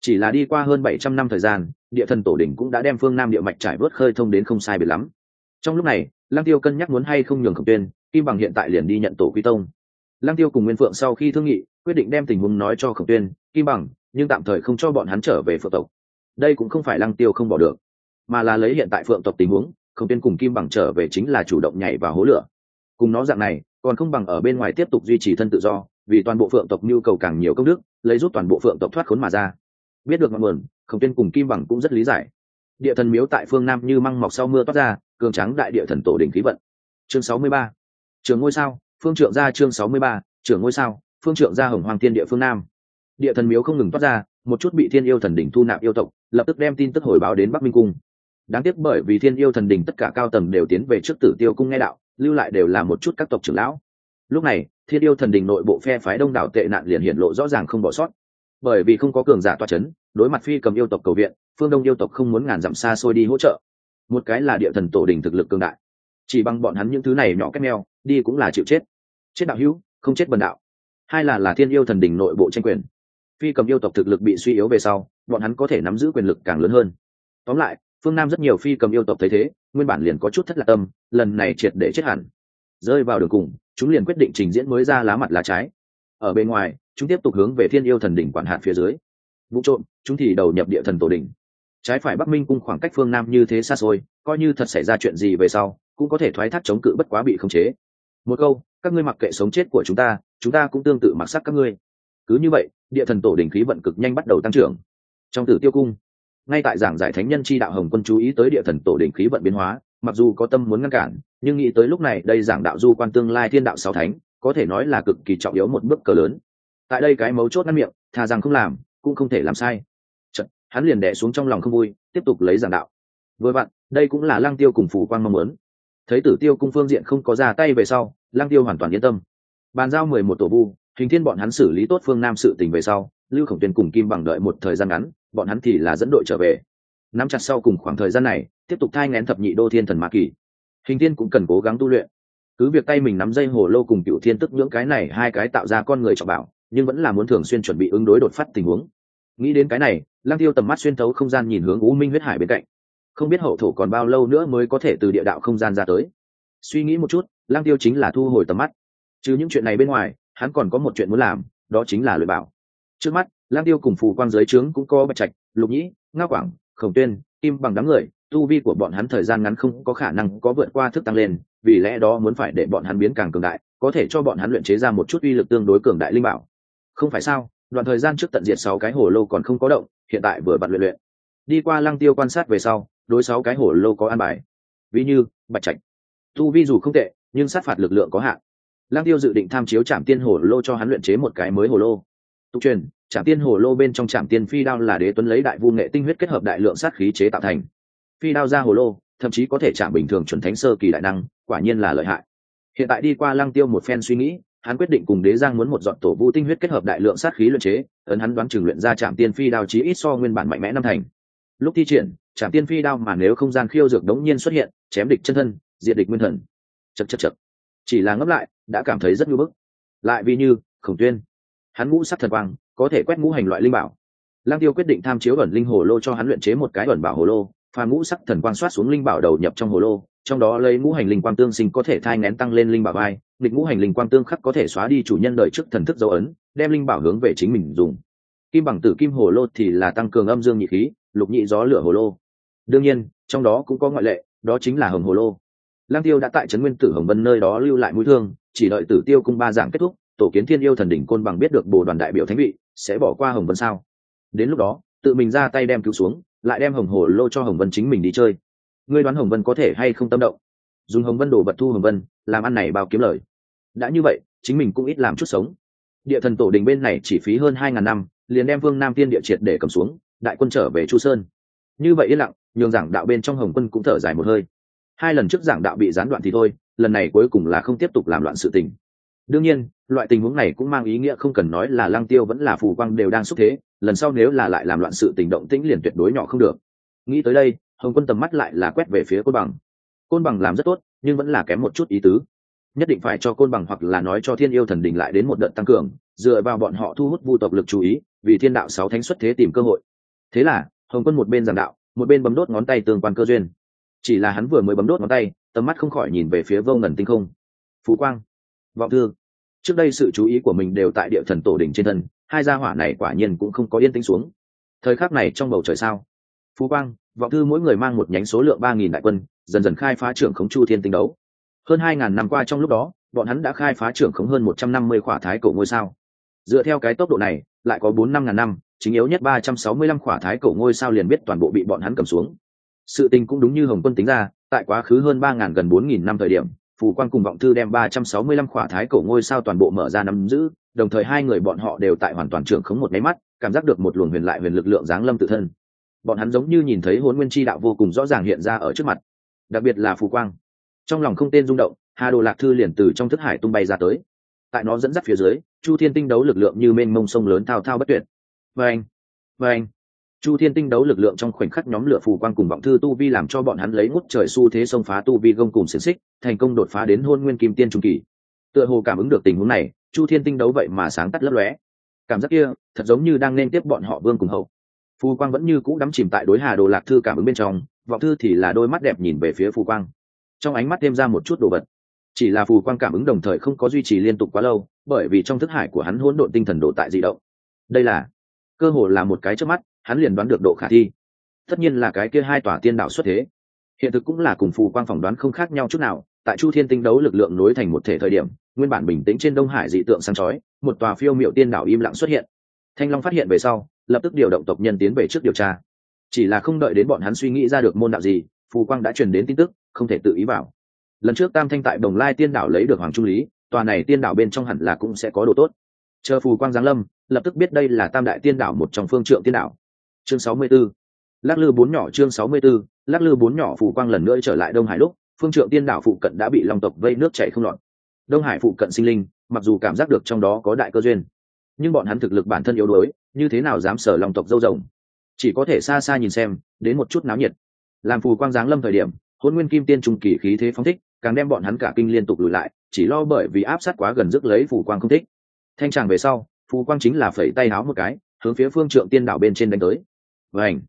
Chỉ là đi qua hơn bảy trăm năm thời gian, địa thần tổ đỉnh cũng đã đem phương nam địa mạch trải vớt khơi thông đến không sai biệt lắm. Trong lúc này, lăng tiêu cân nhắc muốn hay không nhường khổng tuyên, kim bằng hiện tại liền đi nhận tổ quy tông. Lăng tiêu cùng nguyên phượng sau khi thương nghị, quyết định đem tình huống nói cho khổng tuyên, kim bằng, nhưng tạm thời không cho bọn hắn trở về phượng tộc. Đây cũng không phải lăng tiêu không bỏ được, mà là lấy hiện tại phượng tộc tình huống, khổng tuyên cùng kim bằng trở về chính là chủ động nhảy vào hố lửa. Cùng nó dạng này, còn không bằng ở bên ngoài tiếp tục duy trì thân tự do vì toàn bộ phượng tộc nhu cầu càng nhiều công đức, lấy giúp toàn bộ phượng tộc thoát khốn mà ra. Biết được ngọn nguồn, khổng tiên cùng kim bằng cũng rất lý giải. Địa thần miếu tại phương nam như măng mọc sau mưa toát ra, cường trắng đại địa thần tổ đỉnh khí vận. Chương sáu mươi ba. Trường ngôi sao, phương trượng gia chương sáu mươi ba ngôi sao, phương trượng gia hồng hoàng tiên địa phương nam. Địa thần miếu không ngừng toát ra, một chút bị thiên yêu thần đỉnh thu nạp yêu tộc, lập tức đem tin tức hồi báo đến bắc minh cung. Đáng tiếc bởi vì thiên yêu thần đỉnh tất cả cao tầng đều tiến về trước tử tiêu cung nghe đạo, lưu lại đều là một chút các tộc trưởng lão lúc này, thiên yêu thần đình nội bộ phe phái đông đảo tệ nạn liền hiện lộ rõ ràng không bỏ sót. Bởi vì không có cường giả toa c h ấ n đối mặt phi cầm yêu tộc cầu viện, phương đông yêu tộc không muốn ngàn dặm xa xôi đi hỗ trợ. Một cái là địa thần tổ đình thực lực cường đại. Chỉ bằng bọn hắn những thứ này nhỏ cách neo đi cũng là chịu chết. Chết đạo hữu, không chết bần đạo. Hai là là thiên yêu thần đình nội bộ tranh quyền. Phi cầm yêu tộc thực lực bị suy yếu về sau, bọn hắn có thể nắm giữ quyền lực càng lớn hơn. Tóm lại, phương nam rất nhiều phi cầm yêu tộc thấy thế, nguyên bản liền có chút thất lạc tâm, lần này triệt để chết hẳn rơi vào đường cùng, chúng liền quyết định trình diễn mới ra lá mặt lá trái. Ở bên ngoài, chúng tiếp tục hướng về thiên yêu thần đỉnh quản hạt phía dưới. Vụ trộm, chúng thì đầu nhập địa thần tổ đỉnh. Trái phải bắc minh cung khoảng cách phương nam như thế xa xôi, coi như thật xảy ra chuyện gì về sau, cũng có thể thoái thác chống cự bất quá bị khống chế. Một câu, các ngươi mặc kệ sống chết của chúng ta chúng ta cũng tương tự mặc sắc các ngươi. Cứ như vậy, địa thần tổ đỉnh khí vận cực nhanh bắt đầu tăng trưởng. Trong tử tiêu cung, ngay tại giảng giải thánh nhân chi đạo hồng quân chú ý tới địa thần tổ đỉnh khí vận biến hóa mặc dù có tâm muốn ngăn cản nhưng nghĩ tới lúc này đây giảng đạo du quan tương lai thiên đạo sáu thánh có thể nói là cực kỳ trọng yếu một bước cờ lớn. Tại đây cái mấu chốt ngăn miệng thà rằng không làm cũng không thể làm sai. Chật, hắn liền đẻ xuống trong lòng không vui tiếp tục lấy giảng đạo. Vừa vặn đây cũng là lăng tiêu cùng phủ quan mong muốn. Thấy tử tiêu cung phương diện không có ra tay về sau lăng tiêu hoàn toàn yên tâm. Bàn giao mười một tổ vu hình thiên bọn hắn xử lý tốt phương nam sự tình về sau lưu khổng tuyên cùng kim bằng đợi một thời gian ngắn bọn hắn thì là dẫn đội trở về nắm chặt sau cùng khoảng thời gian này, tiếp tục thai ngén thập nhị đô thiên thần ma kỳ. Hình thiên cũng cần cố gắng tu luyện. Cứ việc tay mình nắm dây hồ lô cùng cựu thiên tức những cái này hai cái tạo ra con người trọng bảo, nhưng vẫn là muốn thường xuyên chuẩn bị ứng đối đột phát tình huống. Nghĩ đến cái này lang tiêu tầm mắt xuyên thấu không gian nhìn hướng u minh huyết hải bên cạnh. Không biết hậu thổ còn bao lâu nữa mới có thể từ địa đạo không gian ra tới. Suy nghĩ một chút lang tiêu chính là thu hồi tầm mắt. Chứ những chuyện này bên ngoài, hắn còn có một chuyện muốn làm, đó chính là luyện bảo. Trước mắt lang tiêu cùng phù quang giới trướng cũng có bạch trạch, lục nhĩ nga quảng khổng tuyên kim bằng đám người, tu vi của bọn hắn thời gian ngắn không có khả năng có vượt qua thức tăng lên, vì lẽ đó muốn phải để bọn hắn biến càng cường đại, có thể cho bọn hắn luyện chế ra một chút uy lực tương đối cường đại linh bảo. Không phải sao, đoạn thời gian trước tận diệt sáu cái hồ lô còn không có động, hiện tại vừa bật luyện luyện. Đi qua lăng tiêu quan sát về sau, đối sáu cái hồ lô có an bài. Ví như, bạch trạch. Tu vi dù không tệ, nhưng sát phạt lực lượng có hạn. Lăng tiêu dự định tham chiếu trạm tiên hồ lô cho hắn luyện chế một cái mới hồ lô. Tục truyền trạm tiên hồ lô bên trong trạm tiên phi đao là đế tuấn lấy đại vu nghệ tinh huyết kết hợp đại lượng sát khí chế tạo thành. Phi đao ra hồ lô, thậm chí có thể chạm bình thường chuẩn thánh sơ kỳ đại năng, quả nhiên là lợi hại. Hiện tại đi qua lăng tiêu một phen suy nghĩ, hắn quyết định cùng đế giang muốn một dọn tổ vu tinh huyết kết hợp đại lượng sát khí luyện chế, ấn hắn đoán chừng luyện ra trạm tiên phi đao chí ít so nguyên bản mạnh mẽ năm thành. Lúc thi triển trạm tiên phi đao mà nếu không gian khiêu dược đống nhiên xuất hiện, chém địch chân thân, diệt địch nguyên thần. Chật chật chật chỉ là ngấp lại, đã cảm thấy rất nhu bức. Lại vì như, khổng tuyên hắn ngũ sắc thần quang, có thể quét ngũ hành loại linh bảo. Lang tiêu quyết định tham chiếu ẩn linh hồ lô cho hắn luyện chế một cái ẩn bảo hồ lô, pha ngũ sắc thần quang soát xuống linh bảo đầu nhập trong hồ lô, trong đó lấy ngũ hành linh quang tương sinh có thể thai ngén tăng lên linh bảo vai, nghịch ngũ hành linh quang tương khắc có thể xóa đi chủ nhân đời trước thần thức dấu ấn, đem linh bảo hướng về chính mình dùng. Kim bằng tử kim hồ lô thì là tăng cường âm dương nhị khí, lục nhị gió lửa hồ lô. Đương nhiên, trong đó cũng có ngoại lệ, đó chính là hồng hồ lô. Lang tiêu đã tại trấn nguyên tử hồng vân nơi đó lưu lại mũi thương, chỉ đợi tử tiêu cung ba dạng kết thúc tổ kiến thiên yêu thần đỉnh côn bằng biết được bồ đoàn đại biểu thánh vị, sẽ bỏ qua hồng vân sao? Đến lúc đó, tự mình ra tay đem cứu xuống, lại đem hồng hồ lô cho hồng vân chính mình đi chơi. Ngươi đoán hồng vân có thể hay không tâm động? Dùng hồng vân đổ vật thu hồng vân, làm ăn này bao kiếm lời. Đã như vậy, chính mình cũng ít làm chút sống. Địa thần tổ đình bên này chỉ phí hơn hai ngàn năm, liền đem vương nam tiên địa triệt để cầm xuống, đại quân trở về chu sơn. Như vậy yên lặng, nhường giảng đạo bên trong hồng quân cũng thở dài một hơi. Hai lần trước giảng đạo bị gián đoạn thì thôi, lần này cuối cùng là không tiếp tục làm loạn sự tình đương nhiên, loại tình huống này cũng mang ý nghĩa không cần nói là lăng tiêu vẫn là phù quang đều đang xúc thế, lần sau nếu là lại làm loạn sự tình động tĩnh liền tuyệt đối nhỏ không được. Nghĩ tới đây, hồng quân tầm mắt lại là quét về phía côn bằng. Côn bằng làm rất tốt, nhưng vẫn là kém một chút ý tứ. Nhất định phải cho côn bằng hoặc là nói cho thiên yêu thần đình lại đến một đợt tăng cường, dựa vào bọn họ thu hút vu tộc lực chú ý, vì thiên đạo sáu thánh xuất thế tìm cơ hội. Thế là, hồng quân một bên giảng đạo, một bên bấm đốt ngón tay tương quan cơ duyên. Chỉ là hắn vừa mới bấm đốt ngón tay, tầm mắt không khỏi nhìn về phía vô ngần tinh không. Phú quang vọng thư. Trước đây sự chú ý của mình đều tại địa thần tổ đỉnh trên thân, hai gia hỏa này quả nhiên cũng không có yên tĩnh xuống. Thời khắc này trong bầu trời sao? Phú quang, vọng thư mỗi người mang một nhánh số lượng ba nghìn đại quân, dần dần khai phá trưởng khống chu thiên tinh đấu. Hơn hai ngàn năm qua trong lúc đó, bọn hắn đã khai phá trưởng khống hơn một trăm năm mươi khỏa thái cổ ngôi sao. Dựa theo cái tốc độ này, lại có bốn năm ngàn năm, chính yếu nhất ba trăm sáu mươi lăm khỏa thái cổ ngôi sao liền biết toàn bộ bị bọn hắn cầm xuống. Sự tình cũng đúng như hồng quân tính ra, tại quá khứ hơn ba ngàn gần bốn nghìn năm thời điểm phù quan cùng vọng thư đem ba trăm sáu mươi lăm khỏa thái cổ ngôi sao toàn bộ mở ra nắm giữ, đồng thời hai người bọn họ đều tại hoàn toàn trưởng khống một máy mắt, cảm giác được một luồng huyền lại huyền lực lượng giáng lâm tự thân. Bọn hắn giống như nhìn thấy hồn nguyên chi đạo vô cùng rõ ràng hiện ra ở trước mặt, đặc biệt là phù quang. Trong lòng không tên rung động, hà đồ lạc thư liền từ trong thức hải tung bay ra tới. Tại nó dẫn dắt phía dưới, chu thiên tinh đấu lực lượng như mênh mông sông lớn thao thao bất tuyệt. Và anh và anh chu thiên tinh đấu lực lượng trong khoảnh khắc nhóm lửa phù quang cùng vọng thư tu vi làm cho bọn hắn lấy ngút trời xu thế xông phá tu vi gông cùng xiềng xích, thành công đột phá đến hôn nguyên kim tiên trung kỳ. Tựa hồ cảm ứng được tình huống này, chu thiên tinh đấu vậy mà sáng tắt lấp lóe. Cảm giác kia, thật giống như đang nên tiếp bọn họ vương cùng hậu. Phù quang vẫn như cũ đắm chìm tại đối hà đồ lạc thư cảm ứng bên trong, vọng thư thì là đôi mắt đẹp nhìn về phía phù quang. Trong ánh mắt thêm ra một chút đồ vật. Chỉ là phù quang cảm ứng đồng thời không có duy trì liên tục quá lâu, bởi vì trong thức hải của hắn hỗn độn tinh thần đồ tại di động. Đây là, cơ hồ là một cái trước mắt hắn liền đoán được độ khả thi. Tất nhiên là cái kia hai tòa tiên đạo xuất thế. Hiện thực cũng là cùng phù quang phỏng đoán không khác nhau chút nào, tại chu thiên tinh đấu lực lượng nối thành một thể thời điểm, nguyên bản bình tĩnh trên đông hải dị tượng sáng chói, một tòa phiêu miệu tiên đảo im lặng xuất hiện. Thanh long phát hiện về sau, lập tức điều động tộc nhân tiến về trước điều tra. Chỉ là không đợi đến bọn hắn suy nghĩ ra được môn đạo gì, phù quang đã truyền đến tin tức, không thể tự ý vào. Lần trước tam thanh tại đồng lai tiên đảo lấy được hoàng trung lý, tòa này tiên đảo bên trong hẳn là cũng sẽ có đồ tốt. Chờ phù quang giáng lâm, lập tức biết đây là tam đại tiên đảo một trong phương trượng tiên đảo chương sáu mươi 64. lắc lư bốn nhỏ chương sáu mươi 64, lắc lư bốn nhỏ phù quang lần nữa trở lại đông hải lúc phương trượng tiên đảo phụ cận đã bị long tộc vây nước chảy không lọt. Đông hải phụ cận sinh linh mặc dù cảm giác được trong đó có đại cơ duyên nhưng bọn hắn thực lực bản thân yếu đuối như thế nào dám sở long tộc dâu rồng? Chỉ có thể xa xa nhìn xem đến một chút náo nhiệt. Làm phù quang giáng lâm thời điểm hôn nguyên kim tiên trung kỳ khí thế phóng thích càng đem bọn hắn cả kinh liên tục lùi lại chỉ lo bởi vì áp sát quá gần rước lấy phù quang không thích. Thanh tràng về sau phù quang chính là phẩy tay háo một cái hướng phía phương trượng tiên đảo bên trên đánh tới và ảnh.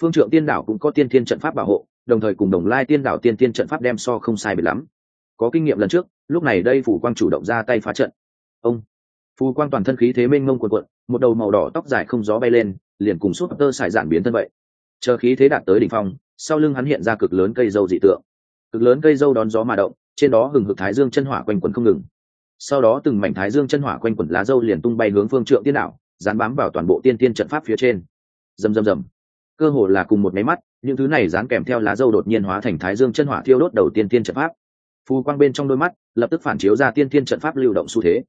Phương trượng tiên đảo cũng có tiên thiên trận pháp bảo hộ, đồng thời cùng đồng lai tiên đảo tiên thiên trận pháp đem so không sai biệt lắm. Có kinh nghiệm lần trước, lúc này đây phù quang chủ động ra tay phá trận. Ông. Phù quang toàn thân khí thế mênh mông quần quận một đầu màu đỏ tóc dài không gió bay lên, liền cùng suốt tơ xài giản biến thân vậy. Chờ khí thế đạt tới đỉnh phong, sau lưng hắn hiện ra cực lớn cây dâu dị tượng. Cực lớn cây dâu đón gió mà động, trên đó hừng hực thái dương chân hỏa quanh quần không ngừng. Sau đó từng mảnh thái dương chân hỏa quanh quần lá dâu liền tung bay hướng phương trượng tiên đảo, dán bám vào toàn bộ tiên tiên trận pháp phía trên rầm rầm rầm. Cơ hồ là cùng một máy mắt, những thứ này dán kèm theo lá dâu đột nhiên hóa thành thái dương chân hỏa thiêu đốt đầu tiên tiên trận pháp. Phù quang bên trong đôi mắt, lập tức phản chiếu ra tiên tiên trận pháp lưu động xu thế.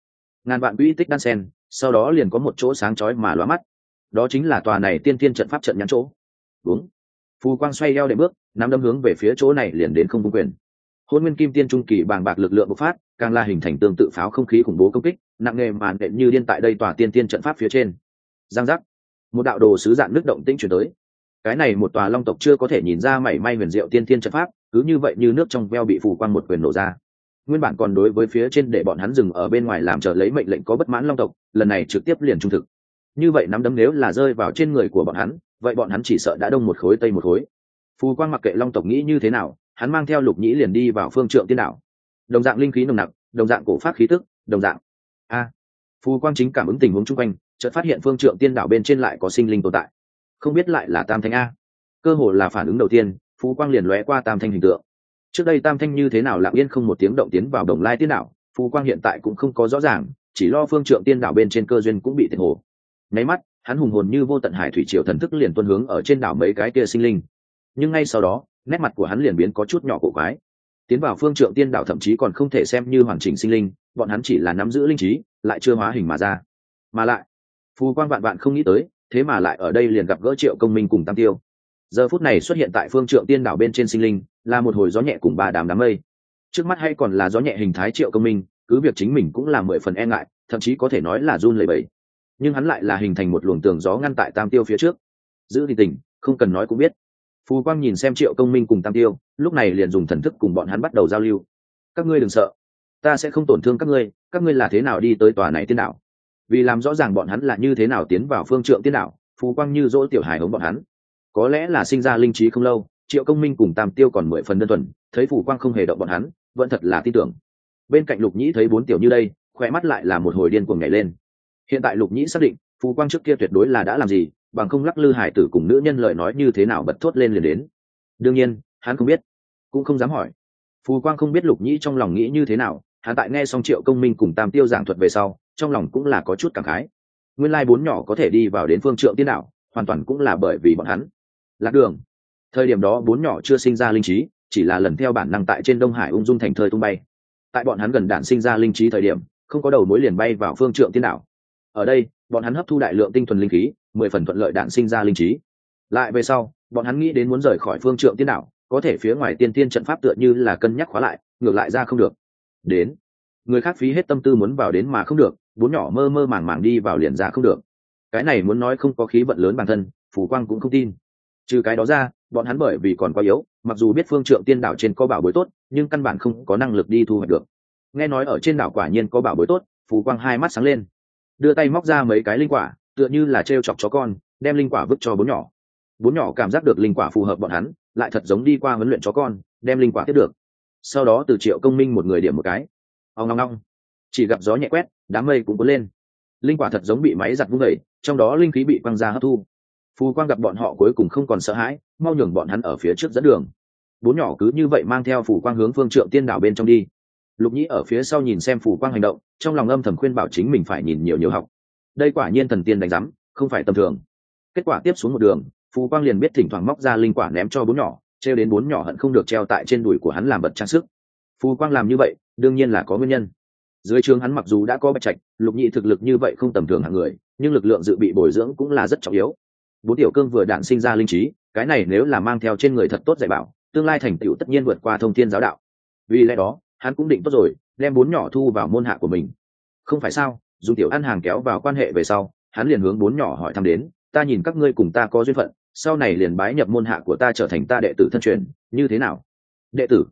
Ngàn vạn quỹ tích đan sen, sau đó liền có một chỗ sáng chói mà lóa mắt. Đó chính là tòa này tiên tiên trận pháp trận nhắn chỗ. Đúng. Phù quang xoay eo để bước, nắm đâm hướng về phía chỗ này liền đến không công quyền. Hôn nguyên kim tiên trung kỳ bàng bạc lực lượng bộc phát, càng là hình thành tương tự pháo không khí khủng bố công kích, nặng nề màn đệm như điên tại đây tòa tiên tiên trận pháp phía trên. Giang giác một đạo đồ sứ dạng nước động tĩnh chuyển tới. Cái này một tòa long tộc chưa có thể nhìn ra mảy may huyền diệu tiên thiên trận pháp, cứ như vậy như nước trong veo bị phù quang một quyền nổ ra. Nguyên bản còn đối với phía trên để bọn hắn dừng ở bên ngoài làm chờ lấy mệnh lệnh có bất mãn long tộc, lần này trực tiếp liền trung thực. Như vậy nắm đấm nếu là rơi vào trên người của bọn hắn, vậy bọn hắn chỉ sợ đã đông một khối tây một khối. Phù quang mặc kệ long tộc nghĩ như thế nào, hắn mang theo lục nhĩ liền đi vào phương trượng tiên đảo đồng dạng linh khí nồng nặc, đồng dạng cổ phát khí tức, đồng dạng. A, phù quang chính cảm ứng tình huống chung quanh chợt phát hiện phương trượng tiên đảo bên trên lại có sinh linh tồn tại. Không biết lại là tam thanh a. Cơ hồ là phản ứng đầu tiên, phú quang liền lóe qua tam thanh hình tượng. Trước đây tam thanh như thế nào lặng yên không một tiếng động tiến vào đồng lai tiên đảo, phú quang hiện tại cũng không có rõ ràng, chỉ lo phương trượng tiên đảo bên trên cơ duyên cũng bị thiệt hồ. Nháy mắt, hắn hùng hồn như vô tận hải thủy triều thần thức liền tuân hướng ở trên đảo mấy cái kia sinh linh. Nhưng ngay sau đó, nét mặt của hắn liền biến có chút nhỏ cổ quái. Tiến vào phương trượng tiên đảo thậm chí còn không thể xem như hoàn chỉnh sinh linh, bọn hắn chỉ là nắm giữ linh trí, lại chưa hóa hình mà ra. Mà lại phù quang vạn vạn không nghĩ tới, thế mà lại ở đây liền gặp gỡ triệu công minh cùng tam tiêu. Giờ phút này xuất hiện tại phương trượng tiên đảo bên trên sinh linh, là một hồi gió nhẹ cùng ba đám đám mây. Trước mắt hay còn là gió nhẹ hình thái triệu công minh, cứ việc chính mình cũng là mười phần e ngại, thậm chí có thể nói là run lẩy bẩy. Nhưng hắn lại là hình thành một luồng tường gió ngăn tại tam tiêu phía trước. Giữ thì tình không cần nói cũng biết. Phù quang nhìn xem triệu công minh cùng tam tiêu, lúc này liền dùng thần thức cùng bọn hắn bắt đầu giao lưu. Các ngươi đừng sợ, ta sẽ không tổn thương các ngươi các ngươi là thế nào đi tới tòa này tiên đảo? Vì làm rõ ràng bọn hắn là như thế nào tiến vào phương trượng tiên đảo phú quang như dỗ tiểu hài hống bọn hắn. Có lẽ là sinh ra linh trí không lâu, triệu công minh cùng tam tiêu còn mười phần đơn thuần, thấy phủ quang không hề động bọn hắn, vẫn thật là tin tưởng. Bên cạnh lục nhĩ thấy bốn tiểu như đây khoe mắt lại là một hồi điên cuồng nhảy lên. Hiện tại lục nhĩ xác định phú quang trước kia tuyệt đối là đã làm gì, bằng không lắc lư hải tử cùng nữ nhân lời nói như thế nào bật thốt lên liền đến. Đương nhiên, hắn không biết, cũng không dám hỏi. Phú quang không biết lục nhĩ trong lòng nghĩ như thế nào, hắn tại nghe xong triệu công minh cùng tam tiêu giảng thuật về sau trong lòng cũng là có chút cảm khái. Nguyên lai bốn nhỏ có thể đi vào đến phương trượng tiên đạo, hoàn toàn cũng là bởi vì bọn hắn. Lạc đường. Thời điểm đó bốn nhỏ chưa sinh ra linh trí, chỉ là lần theo bản năng tại trên đông hải ung dung thành thời tung bay. Tại bọn hắn gần đạn sinh ra linh trí thời điểm, không có đầu mối liền bay vào phương trượng tiên đạo. Ở đây, bọn hắn hấp thu đại lượng tinh thuần linh khí, mười phần thuận lợi đạn sinh ra linh trí. Lại về sau, bọn hắn nghĩ đến muốn rời khỏi phương trượng tiên đạo, có thể phía ngoài tiên tiên trận pháp tựa như là cân nhắc khóa lại, ngược lại ra không được. Đến. Người khác phí hết tâm tư muốn vào đến mà không được bốn nhỏ mơ mơ màng màng đi vào liền ra không được. Cái này muốn nói không có khí vận lớn bản thân phủ quang cũng không tin. Trừ cái đó ra, bọn hắn bởi vì còn quá yếu, mặc dù biết phương trượng tiên đảo trên có bảo bối tốt, nhưng căn bản không có năng lực đi thu hoạch được. Nghe nói ở trên đảo quả nhiên có bảo bối tốt phủ quang hai mắt sáng lên. Đưa tay móc ra mấy cái linh quả, tựa như là t r e o chọc chó con, đem linh quả vứt cho bốn nhỏ. Bốn nhỏ cảm giác được linh quả phù hợp bọn hắn, lại thật giống đi qua huấn luyện chó con, đem linh quả tiếp được. Sau đó từ triệu công minh một người điểm một cái. Ông ngong ngong chỉ gặp gió nhẹ quét đám mây cũng cuốn lên. Linh quả thật giống bị máy giặt vung đẩy, trong đó linh khí bị quăng ra hấp thu. Phù quang gặp bọn họ cuối cùng không còn sợ hãi mau nhường bọn hắn ở phía trước dẫn đường. Bốn nhỏ cứ như vậy mang theo phù quang hướng phương trượng tiên đảo bên trong đi. Lục nhĩ ở phía sau nhìn xem phù quang hành động trong lòng âm thầm khuyên bảo chính mình phải nhìn nhiều nhiều học. Đây quả nhiên thần tiên đánh rắm không phải tầm thường. Kết quả tiếp xuống một đường phù quang liền biết thỉnh thoảng móc ra linh quả ném cho bốn nhỏ treo đến bốn nhỏ hận không được treo tại trên đùi của hắn làm bật trang sức. Phù quang làm như vậy đương nhiên là có nguyên nhân dưới trường hắn mặc dù đã có bạch trạch, lục nhị thực lực như vậy không tầm thường hạng người, nhưng lực lượng dự bị bồi dưỡng cũng là rất trọng yếu. Bốn tiểu cương vừa đạn sinh ra linh trí, cái này nếu là mang theo trên người thật tốt dạy bảo, tương lai thành tựu tất nhiên vượt qua thông thiên giáo đạo. Vì lẽ đó, hắn cũng định tốt rồi, đem bốn nhỏ thu vào môn hạ của mình. Không phải sao dù tiểu ăn hàng kéo vào quan hệ về sau, hắn liền hướng bốn nhỏ hỏi thăm đến, ta nhìn các ngươi cùng ta có duyên phận, sau này liền bái nhập môn hạ của ta trở thành ta đệ tử thân truyền, như thế nào? Đệ tử?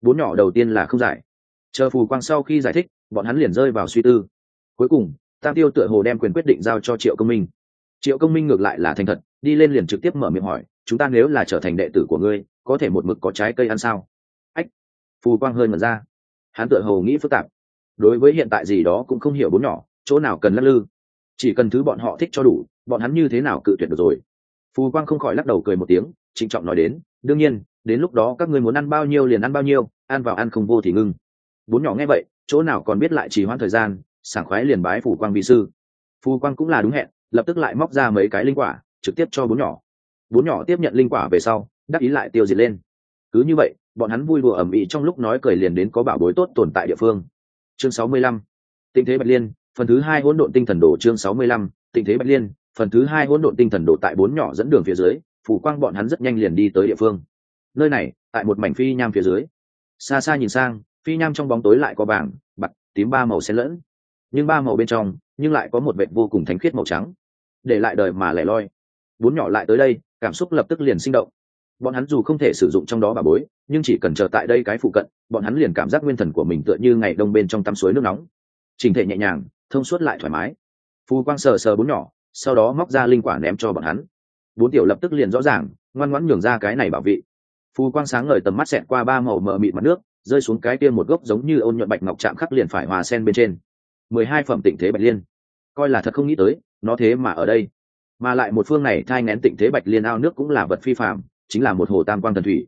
Bốn nhỏ đầu tiên là không giải. Chờ phù quang sau khi giải thích bọn hắn liền rơi vào suy tư. Cuối cùng, tam tiêu tựa hồ đem quyền quyết định giao cho triệu công minh. Triệu công minh ngược lại là thành thật, đi lên liền trực tiếp mở miệng hỏi, chúng ta nếu là trở thành đệ tử của ngươi, có thể một mực có trái cây ăn sao? Ách, phù quang hơi mật ra. Hắn tựa hồ nghĩ phức tạp. Đối với hiện tại gì đó cũng không hiểu bốn nhỏ, chỗ nào cần lắc lư. Chỉ cần thứ bọn họ thích cho đủ, bọn hắn như thế nào cự tuyệt được rồi? Phù quang không khỏi lắc đầu cười một tiếng, trịnh trọng nói đến, đương nhiên, đến lúc đó các ngươi muốn ăn bao nhiêu liền ăn bao nhiêu, ăn vào ăn không vô thì ngưng. Bốn nhỏ nghe vậy chỗ nào còn biết lại trì hoãn thời gian, sảng khoái liền bái phù quang vi sư. Phù quang cũng là đúng hẹn, lập tức lại móc ra mấy cái linh quả, trực tiếp cho bốn nhỏ. Bốn nhỏ tiếp nhận linh quả về sau, đắc ý lại tiêu diệt lên. Cứ như vậy, bọn hắn vui đùa ẩm ĩ trong lúc nói cười liền đến có bảo bối tốt tồn tại địa phương. Chương 65. tình thế bạch liên, phần thứ hai hỗn độn tinh thần đồ chương 65. tình thế bạch liên, phần thứ hai hỗn độn tinh thần đồ tại bốn nhỏ dẫn đường phía dưới phủ quang bọn hắn rất nhanh liền đi tới địa phương. Nơi này, tại một mảnh phi nham phía dưới. Xa xa nhìn sang phi nham trong bóng tối lại có vàng, bạc, tím ba màu xen lẫn. Nhưng ba màu bên trong, nhưng lại có một vệt vô cùng thánh khiết màu trắng. Để lại đời mà lẻ loi. Bốn nhỏ lại tới đây, cảm xúc lập tức liền sinh động. Bọn hắn dù không thể sử dụng trong đó bà bối, nhưng chỉ cần chờ tại đây cái phụ cận, bọn hắn liền cảm giác nguyên thần của mình tựa như ngày đông bên trong tắm suối nước nóng. Trình thể nhẹ nhàng, thông suốt lại thoải mái. Phù quang sờ sờ bốn nhỏ, sau đó móc ra linh quả ném cho bọn hắn. Bốn tiểu lập tức liền rõ ràng, ngoan ngoãn nhường ra cái này bảo vị. Phù quang sáng ngời tầm mắt xẹt qua ba màu mờ mịt mặt nước rơi xuống cái kia một gốc giống như ôn nhuận bạch ngọc chạm khắc liền phải hòa sen bên trên. Mười hai phẩm tịnh thế bạch liên. Coi là thật không nghĩ tới, nó thế mà ở đây. Mà lại một phương này thai ngén tịnh thế bạch liên ao nước cũng là vật phi phạm chính là một hồ tam quang thần thủy.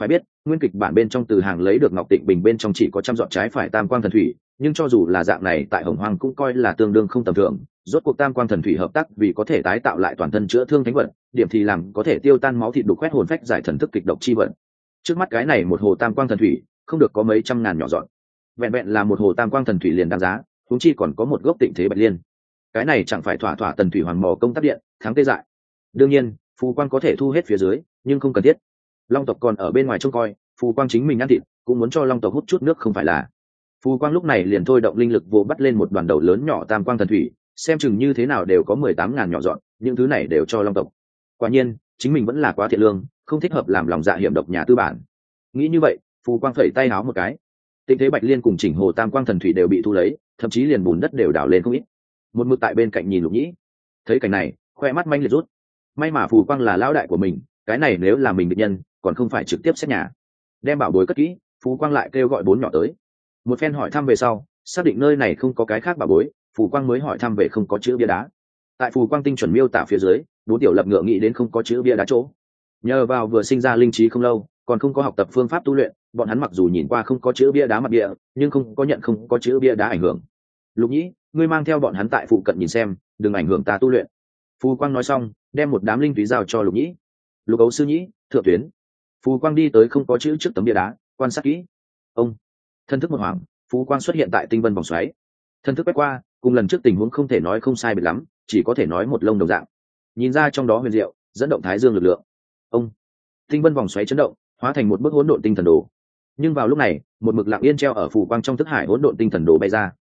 Phải biết, nguyên kịch bản bên trong từ hàng lấy được ngọc tịnh bình bên trong chỉ có trăm dọn trái phải tam quang thần thủy, nhưng cho dù là dạng này tại hồng hoàng cũng coi là tương đương không tầm thường. Rốt cuộc tam quang thần thủy hợp tác vì có thể tái tạo lại toàn thân chữa thương thánh vận, điểm thì làm có thể tiêu tan máu thịt đục quét hồn phách giải thần thức kịch độc chi vận. Trước mắt cái này một hồ tam quang thần thủy không được có mấy trăm ngàn nhỏ dọn. Vẹn vẹn là một hồ tam quang thần thủy liền đáng giá thúng chi còn có một gốc tịnh thế bạch liên. Cái này chẳng phải thỏa thỏa tần thủy hoàn mò công tác điện, thắng tê dại. Đương nhiên, phù quang có thể thu hết phía dưới, nhưng không cần thiết. Long tộc còn ở bên ngoài trông coi, phù quang chính mình ăn thịt, cũng muốn cho long tộc hút chút nước không phải là. Phù quang lúc này liền thôi động linh lực vô bắt lên một đoàn đầu lớn nhỏ tam quang thần thủy, xem chừng như thế nào đều có mười tám ngàn nhỏ dọn, những thứ này đều cho long tộc. Quả nhiên, chính mình vẫn là quá thiện lương, không thích hợp làm lòng dạ hiểm độc nhà tư bản. Nghĩ như vậy phù quang phẩy tay háo một cái. Tình thế bạch liên cùng chỉnh hồ tam quang thần thủy đều bị thu lấy, thậm chí liền bùn đất đều đảo lên không ít. Một mực tại bên cạnh nhìn lục nhĩ. Thấy cảnh này, khoe mắt manh liệt rút. May mà phù quang là lão đại của mình, cái này nếu là mình định nhân, còn không phải trực tiếp xét nhà. Đem bảo bối cất kỹ, phù quang lại kêu gọi bốn nhỏ tới. Một phen hỏi thăm về sau, xác định nơi này không có cái khác bảo bối, phù quang mới hỏi thăm về không có chữ bia đá. Tại phù quang tinh chuẩn miêu tả phía dưới đố tiểu lập ngựa nghĩ đến không có chữ bia đá chỗ. Nhờ vào vừa sinh ra linh trí không lâu còn không có học tập phương pháp tu luyện, bọn hắn mặc dù nhìn qua không có chữ bia đá mặt địa, nhưng không có nhận không có chữ bia đá ảnh hưởng. Lục nhĩ, ngươi mang theo bọn hắn tại phụ cận nhìn xem, đừng ảnh hưởng ta tu luyện. Phù quang nói xong, đem một đám linh túy giao cho lục nhĩ. Lục ấu sư nhĩ, thượng tuyến. Phù quang đi tới không có chữ trước tấm bia đá, quan sát kỹ. Ông. Thân thức một hoàng phù quang xuất hiện tại tinh vân vòng xoáy. Thân thức quét qua, cùng lần trước tình huống không thể nói không sai biệt lắm, chỉ có thể nói một lông đồng dạng. Nhìn ra trong đó huyền diệu, dẫn động thái dương lực lượng. Ông. Tinh vân vòng xoáy chấn động hóa thành một bức hỗn độn tinh thần đồ. Nhưng vào lúc này, một mực lặng yên treo ở phủ quang trong thức hải hỗn độn tinh thần đồ bay ra.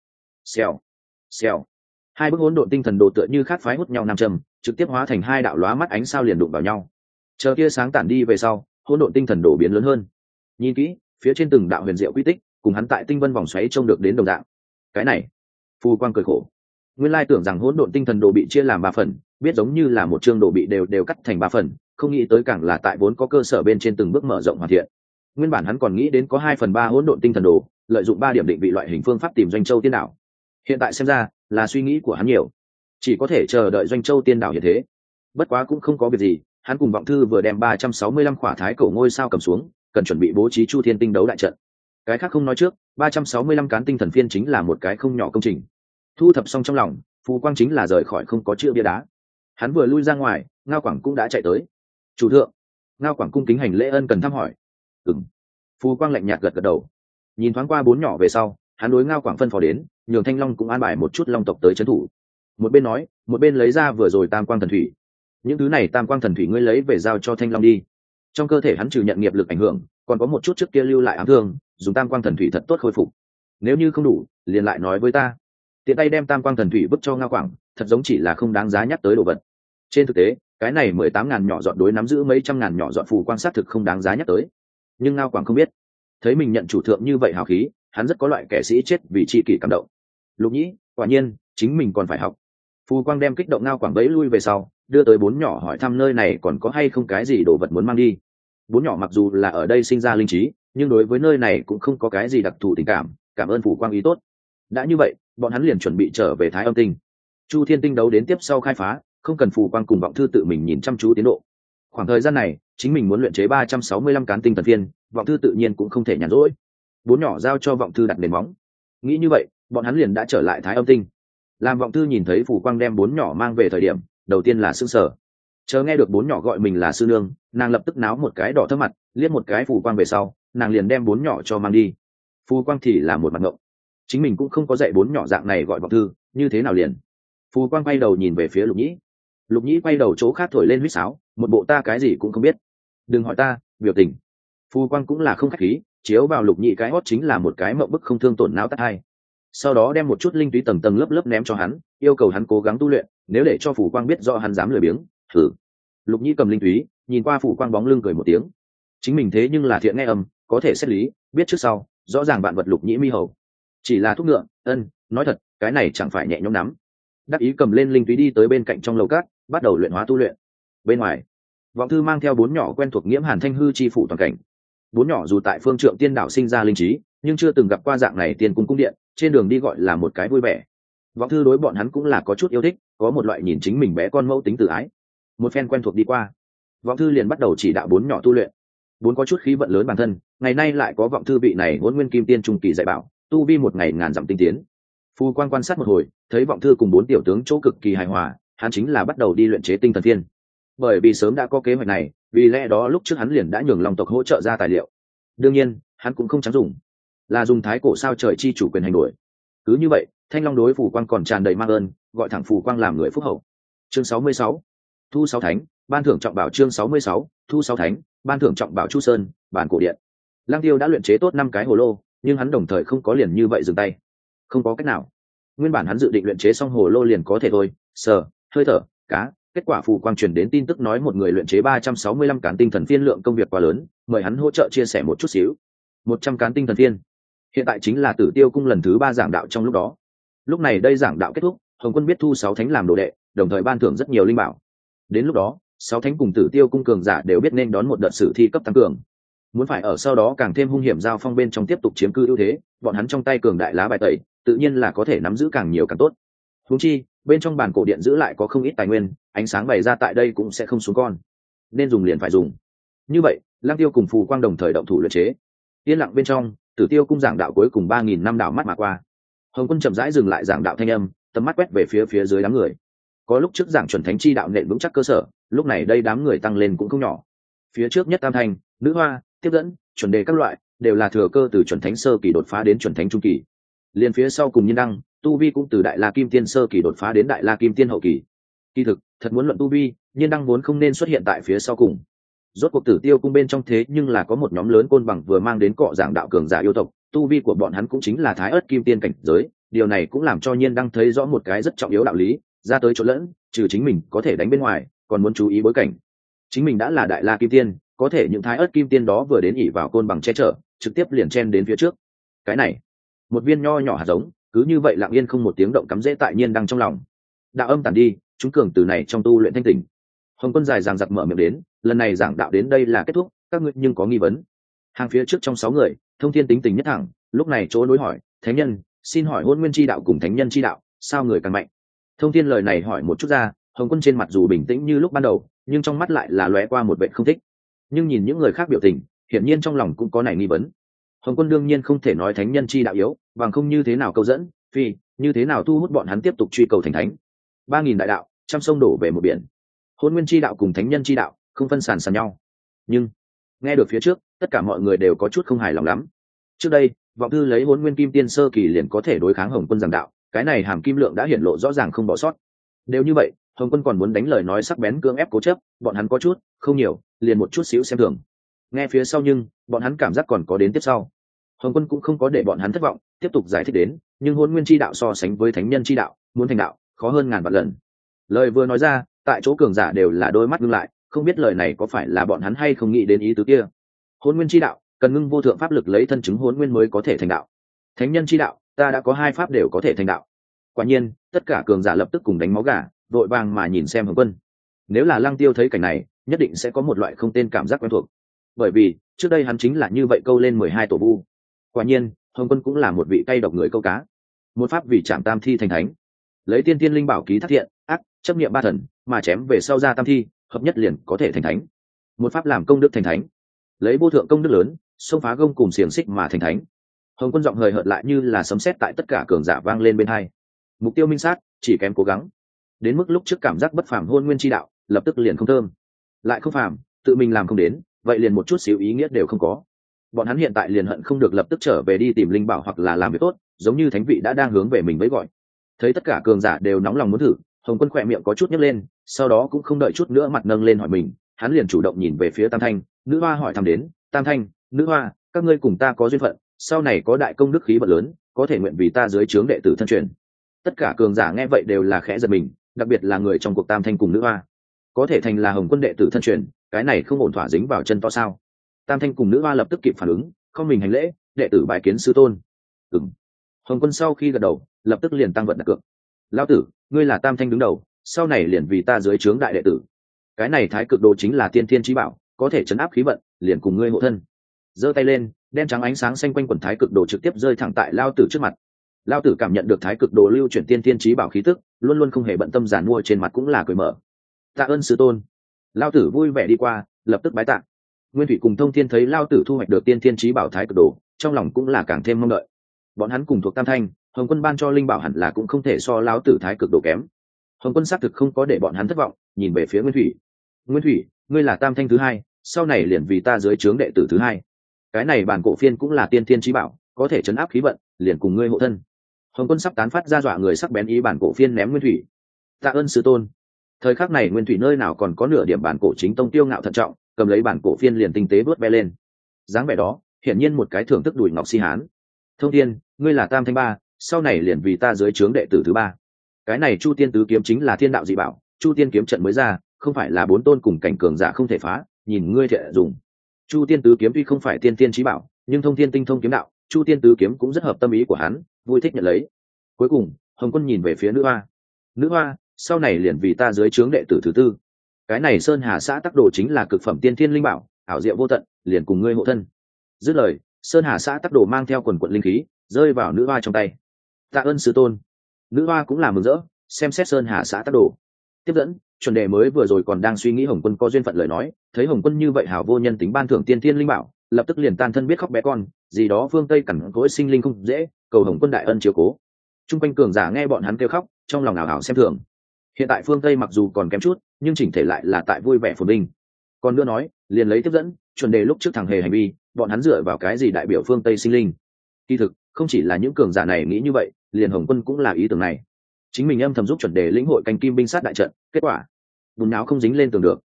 Xèo xèo. Hai bức hỗn độn tinh thần đồ tựa như khát phái hút nhau nam châm, trực tiếp hóa thành hai đạo lóa mắt ánh sao liền đụng vào nhau. Chờ kia sáng tản đi về sau, hỗn độn tinh thần đồ biến lớn hơn. Nhìn kỹ, phía trên từng đạo huyền diệu quy tích, cùng hắn tại tinh vân vòng xoáy trông được đến đồng dạng. Cái này, phù quang cười khổ. Nguyên lai tưởng rằng hỗn độn tinh thần đồ bị chia làm ba phần, biết giống như là một chương đồ bị đều đều cắt thành ba phần không nghĩ tới càng là tại vốn có cơ sở bên trên từng bước mở rộng hoàn thiện. Nguyên bản hắn còn nghĩ đến có hai phần ba hỗn độn tinh thần đồ, lợi dụng ba điểm định vị loại hình phương pháp tìm doanh châu tiên đảo. Hiện tại xem ra, là suy nghĩ của hắn nhiều. Chỉ có thể chờ đợi doanh châu tiên đảo như thế. Bất quá cũng không có việc gì, hắn cùng vọng thư vừa đem ba trăm sáu mươi lăm khỏa thái cổ ngôi sao cầm xuống, cần chuẩn bị bố trí chu thiên tinh đấu đại trận. Cái khác không nói trước, ba trăm sáu mươi lăm cán tinh thần phiên chính là một cái không nhỏ công trình. Thu thập xong trong lòng, phù quang chính là rời khỏi không có chữ bia đá. Hắn vừa lui ra ngoài, ngao quảng cũng đã chạy tới chủ thượng, ngao quảng cung kính hành lễ ân cần thăm hỏi. Ừng phú quang lạnh nhạt gật gật đầu. Nhìn thoáng qua bốn nhỏ về sau, hắn đối ngao quảng phân phó đến, nhường thanh long cũng an bài một chút long tộc tới trấn thủ. Một bên nói, một bên lấy ra vừa rồi tam quang thần thủy. Những thứ này tam quang thần thủy ngươi lấy về giao cho thanh long đi. Trong cơ thể hắn trừ nhận nghiệp lực ảnh hưởng, còn có một chút trước kia lưu lại ám thương, dùng tam quang thần thủy thật tốt khôi phục. Nếu như không đủ, liền lại nói với ta. Tiện tay đem tam quang thần thủy bức cho ngao quảng, thật giống chỉ là không đáng giá nhắc tới đồ vật. Trên thực tế cái này mười tám ngàn nhỏ dọn đối nắm giữ mấy trăm ngàn nhỏ dọn phù quan sát thực không đáng giá nhắc tới. Nhưng ngao quảng không biết. Thấy mình nhận chủ thượng như vậy hào khí, hắn rất có loại kẻ sĩ chết vì tri kỷ cảm động. Lục nhĩ, quả nhiên, chính mình còn phải học. Phù quang đem kích động ngao quảng bẫy lui về sau, đưa tới bốn nhỏ hỏi thăm nơi này còn có hay không cái gì đồ vật muốn mang đi. Bốn nhỏ mặc dù là ở đây sinh ra linh trí, nhưng đối với nơi này cũng không có cái gì đặc thù tình cảm cảm ơn phủ quang ý tốt. Đã như vậy, bọn hắn liền chuẩn bị trở về thái âm tinh. Chu thiên tinh đấu đến tiếp sau khai phá không cần phù quang cùng vọng thư tự mình nhìn chăm chú tiến độ. Khoảng thời gian này, chính mình muốn luyện chế ba trăm sáu mươi lăm cán tinh thần viên vọng thư tự nhiên cũng không thể nhàn rỗi. Bốn nhỏ giao cho vọng thư đặt nền móng. Nghĩ như vậy, bọn hắn liền đã trở lại thái âm tinh. Làm vọng thư nhìn thấy phù quang đem bốn nhỏ mang về thời điểm, đầu tiên là s ư sở chờ nghe được bốn nhỏ gọi mình là sư nương, nàng lập tức náo một cái đỏ thấp mặt, liếc một cái phù quang về sau, nàng liền đem bốn nhỏ cho mang đi. Phù quang thì là một mặt ngộng. Chính mình cũng không có dạy bốn nhỏ dạng này gọi vọng thư, như thế nào liền? Phù quang quay đầu nhìn về phía lục nhĩ lục nhĩ quay đầu chỗ khác thổi lên huýt sáo, một bộ ta cái gì cũng không biết. Đừng hỏi ta, biểu tình. Phù quang cũng là không khách khí, chiếu vào lục nhĩ cái hót chính là một cái mậu bức không thương tổn não tắt hai. Sau đó đem một chút linh túy tầng tầng lớp lớp ném cho hắn, yêu cầu hắn cố gắng tu luyện, nếu để cho phủ quang biết do hắn dám lười biếng, thử. Lục nhĩ cầm linh túy, nhìn qua phủ quang bóng lưng cười một tiếng. Chính mình thế nhưng là thiện nghe âm, có thể xét lý, biết trước sau, rõ ràng bạn vật lục nhĩ mi hầu. Chỉ là thuốc ngựa, ân, nói thật, cái này chẳng phải nhẹ nhõm lắm. Đắc ý cầm lên linh túy đi tới bên cạnh trong lầu cát bắt đầu luyện hóa tu luyện. Bên ngoài, vọng thư mang theo bốn nhỏ quen thuộc nghiễm hàn thanh hư chi phủ toàn cảnh. Bốn nhỏ dù tại phương trượng tiên đảo sinh ra linh trí, nhưng chưa từng gặp qua dạng này tiền cung cung điện, trên đường đi gọi là một cái vui vẻ. Vọng thư đối bọn hắn cũng là có chút yêu thích, có một loại nhìn chính mình bé con mẫu tính tự ái. Một phen quen thuộc đi qua, vọng thư liền bắt đầu chỉ đạo bốn nhỏ tu luyện. Bốn có chút khí vận lớn bản thân, ngày nay lại có vọng thư vị này huấn nguyên kim tiên trung kỳ dạy bảo, tu vi một ngày ngàn dặm tinh tiến. Phù quan quan sát một hồi, thấy vọng thư cùng bốn tiểu tướng chỗ cực kỳ hài hòa hắn chính là bắt đầu đi luyện chế tinh thần thiên. Bởi vì sớm đã có kế hoạch này, vì lẽ đó lúc trước hắn liền đã nhường lòng tộc hỗ trợ ra tài liệu. Đương nhiên, hắn cũng không trắng dùng. Là dùng thái cổ sao trời chi chủ quyền hành đuổi. Cứ như vậy, thanh long đối phủ quang còn tràn đầy mang ơn, gọi thẳng phủ quang làm người phúc hậu. Chương 66. thu sáu thánh, ban thưởng trọng bảo chương 66. thu sáu thánh, ban thưởng trọng bảo chu sơn, bản cổ điện. Lang tiêu đã luyện chế tốt năm cái hồ lô, nhưng hắn đồng thời không có liền như vậy dừng tay. Không có cách nào. Nguyên bản hắn dự định luyện chế xong hồ lô liền có thể thôi, sờ hơi thở, cá. Kết quả phù quang truyền đến tin tức nói một người luyện chế ba trăm sáu mươi lăm cán tinh thần phiên lượng công việc quá lớn, mời hắn hỗ trợ chia sẻ một chút xíu. một trăm cán tinh thần phiên. Hiện tại chính là tử tiêu cung lần thứ ba giảng đạo trong lúc đó. Lúc này đây giảng đạo kết thúc, hồng quân biết thu sáu thánh làm đồ đệ, đồng thời ban thưởng rất nhiều linh bảo. Đến lúc đó, sáu thánh cùng tử tiêu cung cường giả đều biết nên đón một đợt sử thi cấp tăng cường. Muốn phải ở sau đó càng thêm hung hiểm giao phong bên trong tiếp tục chiếm cư ưu thế, bọn hắn trong tay cường đại lá bài tẩy, tự nhiên là có thể nắm giữ càng nhiều càng tốt. Húng chi bên trong bàn cổ điện giữ lại có không ít tài nguyên ánh sáng bày ra tại đây cũng sẽ không xuống con. Nên dùng liền phải dùng. Như vậy lang tiêu cùng phù quang đồng thời động thủ luyện chế. Yên lặng bên trong tử tiêu cung giảng đạo cuối cùng ba nghìn năm đạo mắt mà qua. Hồng quân chậm rãi dừng lại giảng đạo thanh âm tầm mắt quét về phía phía dưới đám người. Có lúc trước giảng chuẩn thánh chi đạo nện vững chắc cơ sở lúc này đây đám người tăng lên cũng không nhỏ. Phía trước nhất tam thành, nữ hoa tiếp dẫn chuẩn đề các loại đều là thừa cơ từ chuẩn thánh sơ kỳ đột phá đến chuẩn thánh trung kỳ liền phía sau cùng nhân đăng, tu vi cũng từ đại la kim tiên sơ kỳ đột phá đến đại la kim tiên hậu kỳ. Kỳ thực, thật muốn luận tu vi, nhiên đăng vốn không nên xuất hiện tại phía sau cùng. Rốt cuộc tử tiêu cung bên trong thế nhưng là có một nhóm lớn côn bằng vừa mang đến cọ giảng đạo cường giả yêu tộc, tu vi của bọn hắn cũng chính là thái ớt kim tiên cảnh giới, điều này cũng làm cho nhiên đăng thấy rõ một cái rất trọng yếu đạo lý, ra tới chỗ lẫn, trừ chính mình có thể đánh bên ngoài, còn muốn chú ý bối cảnh. Chính mình đã là đại la kim tiên, có thể những thái ớt kim tiên đó vừa đến ỉ vào côn bằng che chở, trực tiếp liền chen đến phía trước. Cái này một viên nho nhỏ hạt giống, cứ như vậy lặng yên không một tiếng động cắm rễ tại nhiên đăng trong lòng. Đạo âm tàn đi, chúng cường từ này trong tu luyện thanh tình hồng quân dài giảng giặc mở miệng đến, lần này giảng đạo đến đây là kết thúc, các ngươi nhưng có nghi vấn. Hàng phía trước trong sáu người, thông thiên tính tình nhất thẳng, lúc này chỗ nối hỏi, thánh nhân, xin hỏi hôn nguyên tri đạo cùng thánh nhân tri đạo, sao người càng mạnh? Thông thiên lời này hỏi một chút ra, hồng quân trên mặt dù bình tĩnh như lúc ban đầu, nhưng trong mắt lại là lóe qua một vệ không thích. Nhưng nhìn những người khác biểu tình, hiển nhiên trong lòng cũng có này nghi vấn hồng quân đương nhiên không thể nói thánh nhân chi đạo yếu, bằng không như thế nào câu dẫn, phi, như thế nào thu hút bọn hắn tiếp tục truy cầu thành thánh. Ba nghìn đại đạo, trăm sông đổ về một biển. Hôn nguyên chi đạo cùng thánh nhân chi đạo, không phân sàn sàn nhau. Nhưng, nghe được phía trước, tất cả mọi người đều có chút không hài lòng lắm. Trước đây, vọng thư lấy hôn nguyên kim tiên sơ kỳ liền có thể đối kháng hồng quân giảng đạo, cái này hàm kim lượng đã hiện lộ rõ ràng không bỏ sót. Nếu như vậy, hồng quân còn muốn đánh lời nói sắc bén cưỡng ép cố chấp, bọn hắn có chút, không nhiều, liền một chút xíu xem thường nghe phía sau nhưng, bọn hắn cảm giác còn có đến tiếp sau. Hồng quân cũng không có để bọn hắn thất vọng, tiếp tục giải thích đến, nhưng hôn nguyên chi đạo so sánh với thánh nhân chi đạo, muốn thành đạo, khó hơn ngàn vạn lần. Lời vừa nói ra, tại chỗ cường giả đều là đôi mắt ngưng lại, không biết lời này có phải là bọn hắn hay không nghĩ đến ý tứ kia. Hôn nguyên chi đạo, cần ngưng vô thượng pháp lực lấy thân chứng hôn nguyên mới có thể thành đạo. Thánh nhân chi đạo, ta đã có hai pháp đều có thể thành đạo. Quả nhiên, tất cả cường giả lập tức cùng đánh máu gà, vội vàng mà nhìn xem hồng quân. Nếu là lăng tiêu thấy cảnh này, nhất định sẽ có một loại không tên cảm giác quen thuộc bởi vì trước đây hắn chính là như vậy câu lên mười hai tổ vu. Quả nhiên, hồng quân cũng là một vị cay độc người câu cá. Một pháp vì chạm tam thi thành thánh. Lấy tiên tiên linh bảo ký thắt thiện, ác, chấp nghiệm ba thần, mà chém về sau ra tam thi, hợp nhất liền có thể thành thánh. Một pháp làm công đức thành thánh. Lấy vô thượng công đức lớn, xông phá gông cùng xiềng xích mà thành thánh. Hồng quân giọng hời hợt lại như là sấm sét tại tất cả cường giả vang lên bên hai. Mục tiêu minh sát, chỉ kém cố gắng. Đến mức lúc trước cảm giác bất phàm hôn nguyên tri đạo, lập tức liền không thơm. Lại không phàm, tự mình làm không đến vậy liền một chút xíu ý nghĩa đều không có. Bọn hắn hiện tại liền hận không được lập tức trở về đi tìm linh bảo hoặc là làm việc tốt, giống như thánh vị đã đang hướng về mình với gọi. Thấy tất cả cường giả đều nóng lòng muốn thử, hồng quân khỏe miệng có chút nhấc lên, sau đó cũng không đợi chút nữa mặt nâng lên hỏi mình, hắn liền chủ động nhìn về phía tam thanh. Nữ hoa hỏi thăm đến, tam thanh, nữ hoa, các ngươi cùng ta có duyên phận, sau này có đại công đức khí vật lớn, có thể nguyện vì ta dưới trướng đệ tử thân truyền. Tất cả cường giả nghe vậy đều là khẽ giật mình, đặc biệt là người trong cuộc tam thanh cùng nữ hoa. Có thể thành là hồng quân đệ tử thân truyền cái này không ổn thỏa dính vào chân to sao? Tam thanh cùng nữ hoa lập tức kịp phản ứng, không mình hành lễ, đệ tử bài kiến sư tôn. Ừng hồng quân sau khi gật đầu, lập tức liền tăng vận đặt cược. Lao tử, ngươi là tam thanh đứng đầu, sau này liền vì ta dưới trướng đại đệ tử. Cái này thái cực đồ chính là tiên thiên trí bảo, có thể chấn áp khí vận, liền cùng ngươi hộ thân. Giơ tay lên, đen trắng ánh sáng xanh quanh quần thái cực đồ trực tiếp rơi thẳng tại lao tử trước mặt. Lao tử cảm nhận được thái cực đồ lưu chuyển tiên thiên trí bảo khí tức, luôn luôn không hề bận tâm giàn mua trên mặt cũng là cười mở. Tạ ơn sư tôn lao tử vui vẻ đi qua, lập tức bái tạ. Nguyên thủy cùng thông thiên thấy lao tử thu hoạch được tiên thiên trí bảo thái cực đồ, trong lòng cũng là càng thêm mong đợi. Bọn hắn cùng thuộc tam thanh, hồng quân ban cho linh bảo hẳn là cũng không thể so lao tử thái cực đồ kém. Hồng quân xác thực không có để bọn hắn thất vọng, nhìn về phía nguyên thủy. Nguyên thủy, ngươi là tam thanh thứ hai, sau này liền vì ta dưới trướng đệ tử thứ hai. Cái này bản cổ phiên cũng là tiên thiên trí bảo, có thể chấn áp khí vận, liền cùng ngươi hộ thân. Hồng quân sắp tán phát ra dọa người sắc bén ý bản cổ phiên ném nguyên thủy. Tạ ơn sư tôn thời khắc này nguyên thủy nơi nào còn có nửa điểm bản cổ chính tông tiêu ngạo thận trọng, cầm lấy bản cổ phiên liền tinh tế vớt ve lên. Dáng vẻ đó, hiển nhiên một cái thưởng thức đùi ngọc si hán. Thông tiên ngươi là tam thanh ba, sau này liền vì ta dưới trướng đệ tử thứ ba. Cái này chu tiên tứ kiếm chính là thiên đạo dị bảo, chu tiên kiếm trận mới ra, không phải là bốn tôn cùng cảnh cường giả không thể phá, nhìn ngươi thiện dùng chu tiên tứ kiếm tuy không phải tiên tiên trí bảo, nhưng thông thiên tinh thông kiếm đạo, chu tiên tứ kiếm cũng rất hợp tâm ý của hắn, vui thích nhận lấy. Cuối cùng, hồng quân nhìn về phía nữ hoa. Nữ hoa sau này liền vì ta dưới trướng đệ tử thứ tư. Cái này sơn hà xã tắc đồ chính là cực phẩm tiên thiên linh bảo, ảo diệu vô tận, liền cùng ngươi hộ thân. Dứt lời, sơn hà xã tắc đồ mang theo quần quận linh khí, rơi vào nữ hoa trong tay. Tạ ơn sư tôn. Nữ hoa cũng là mừng rỡ, xem xét sơn hà xã tắc đồ. Tiếp dẫn, chuẩn đề mới vừa rồi còn đang suy nghĩ hồng quân có duyên phận lời nói, thấy hồng quân như vậy hảo vô nhân tính ban thưởng tiên thiên linh bảo, lập tức liền tan thân biết khóc bé con, gì đó phương tây cẳng cỗi sinh linh không dễ, cầu hồng quân đại ân chiếu cố. T r u n g quanh cường giả nghe bọn hắn kêu khóc, trong lòng ảo ảo xem thường hiện tại phương tây mặc dù còn kém chút, nhưng chỉnh thể lại là tại vui vẻ phồn vinh. còn nữa nói, liền lấy tiếp dẫn, chuẩn đề lúc trước thằng hề hành vi, bọn hắn dựa vào cái gì đại biểu phương tây sinh linh? Kỳ thực, không chỉ là những cường giả này nghĩ như vậy, liền hồng quân cũng là ý tưởng này. Chính mình âm thầm giúp chuẩn đề lĩnh hội canh kim binh sát đại trận, kết quả, bùn não không dính lên tường được.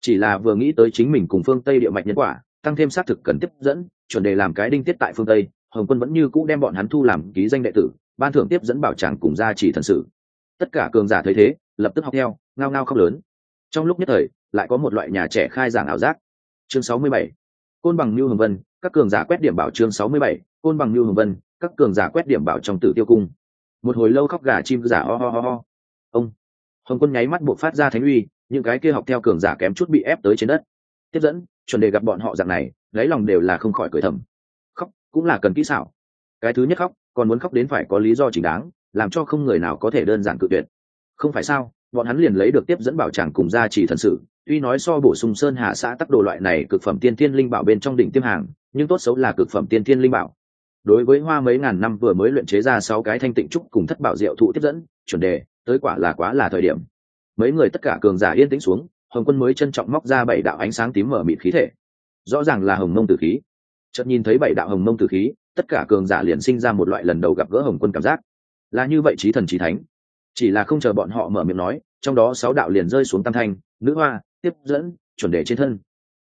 Chỉ là vừa nghĩ tới chính mình cùng phương tây địa mạch nhân quả, tăng thêm xác thực cần tiếp dẫn, chuẩn đề làm cái đinh tiết tại phương tây, hồng quân vẫn như cũ đem bọn hắn thu làm ký danh đệ tử, ban thưởng tiếp dẫn bảo tràng cùng gia chỉ thần sự tất cả cường giả thấy thế, lập tức học theo, ngao ngao khóc lớn. Trong lúc nhất thời, lại có một loại nhà trẻ khai giảng ảo giác. Chương 67. côn bằng như hồng vân, các cường giả quét điểm bảo chương 67. côn bằng như hồng vân, các cường giả quét điểm bảo trong tử tiêu cung. Một hồi lâu khóc gà chim giả ho ho ho ho. Ông. Hồng quân nháy mắt buộc phát ra thánh uy, những cái kia học theo cường giả kém chút bị ép tới trên đất. Tiếp dẫn, chuẩn đề gặp bọn họ dạng này, lấy lòng đều là không khỏi cười thầm. Khóc cũng là cần kỹ xảo. Cái thứ nhất khóc, còn muốn khóc đến phải có lý do chính đáng làm cho không người nào có thể đơn giản cự tuyệt. Không phải sao, bọn hắn liền lấy được tiếp dẫn bảo tràng cùng gia trì thần sự tuy nói so bổ sung sơn hạ xã tắc đồ loại này cực phẩm tiên thiên linh bảo bên trong đỉnh tiêm hàng, nhưng tốt xấu là cực phẩm tiên thiên linh bảo. Đối với hoa mấy ngàn năm vừa mới luyện chế ra sáu cái thanh tịnh trúc cùng thất bảo diệu thụ tiếp dẫn, chuẩn đề, tới quả là quá là thời điểm. Mấy người tất cả cường giả yên tĩnh xuống, hồng quân mới trân trọng móc ra bảy đạo ánh sáng tím mở mịt khí thể. Rõ ràng là hồng mông tử khí. Chợt nhìn thấy bảy đạo hồng mông tử khí, tất cả cường giả liền sinh ra một loại lần đầu gặp gỡ hồng quân cảm giác là như vậy trí thần trí thánh. Chỉ là không chờ bọn họ mở miệng nói, trong đó sáu đạo liền rơi xuống tam thanh, nữ hoa, tiếp dẫn, chuẩn đề trên thân.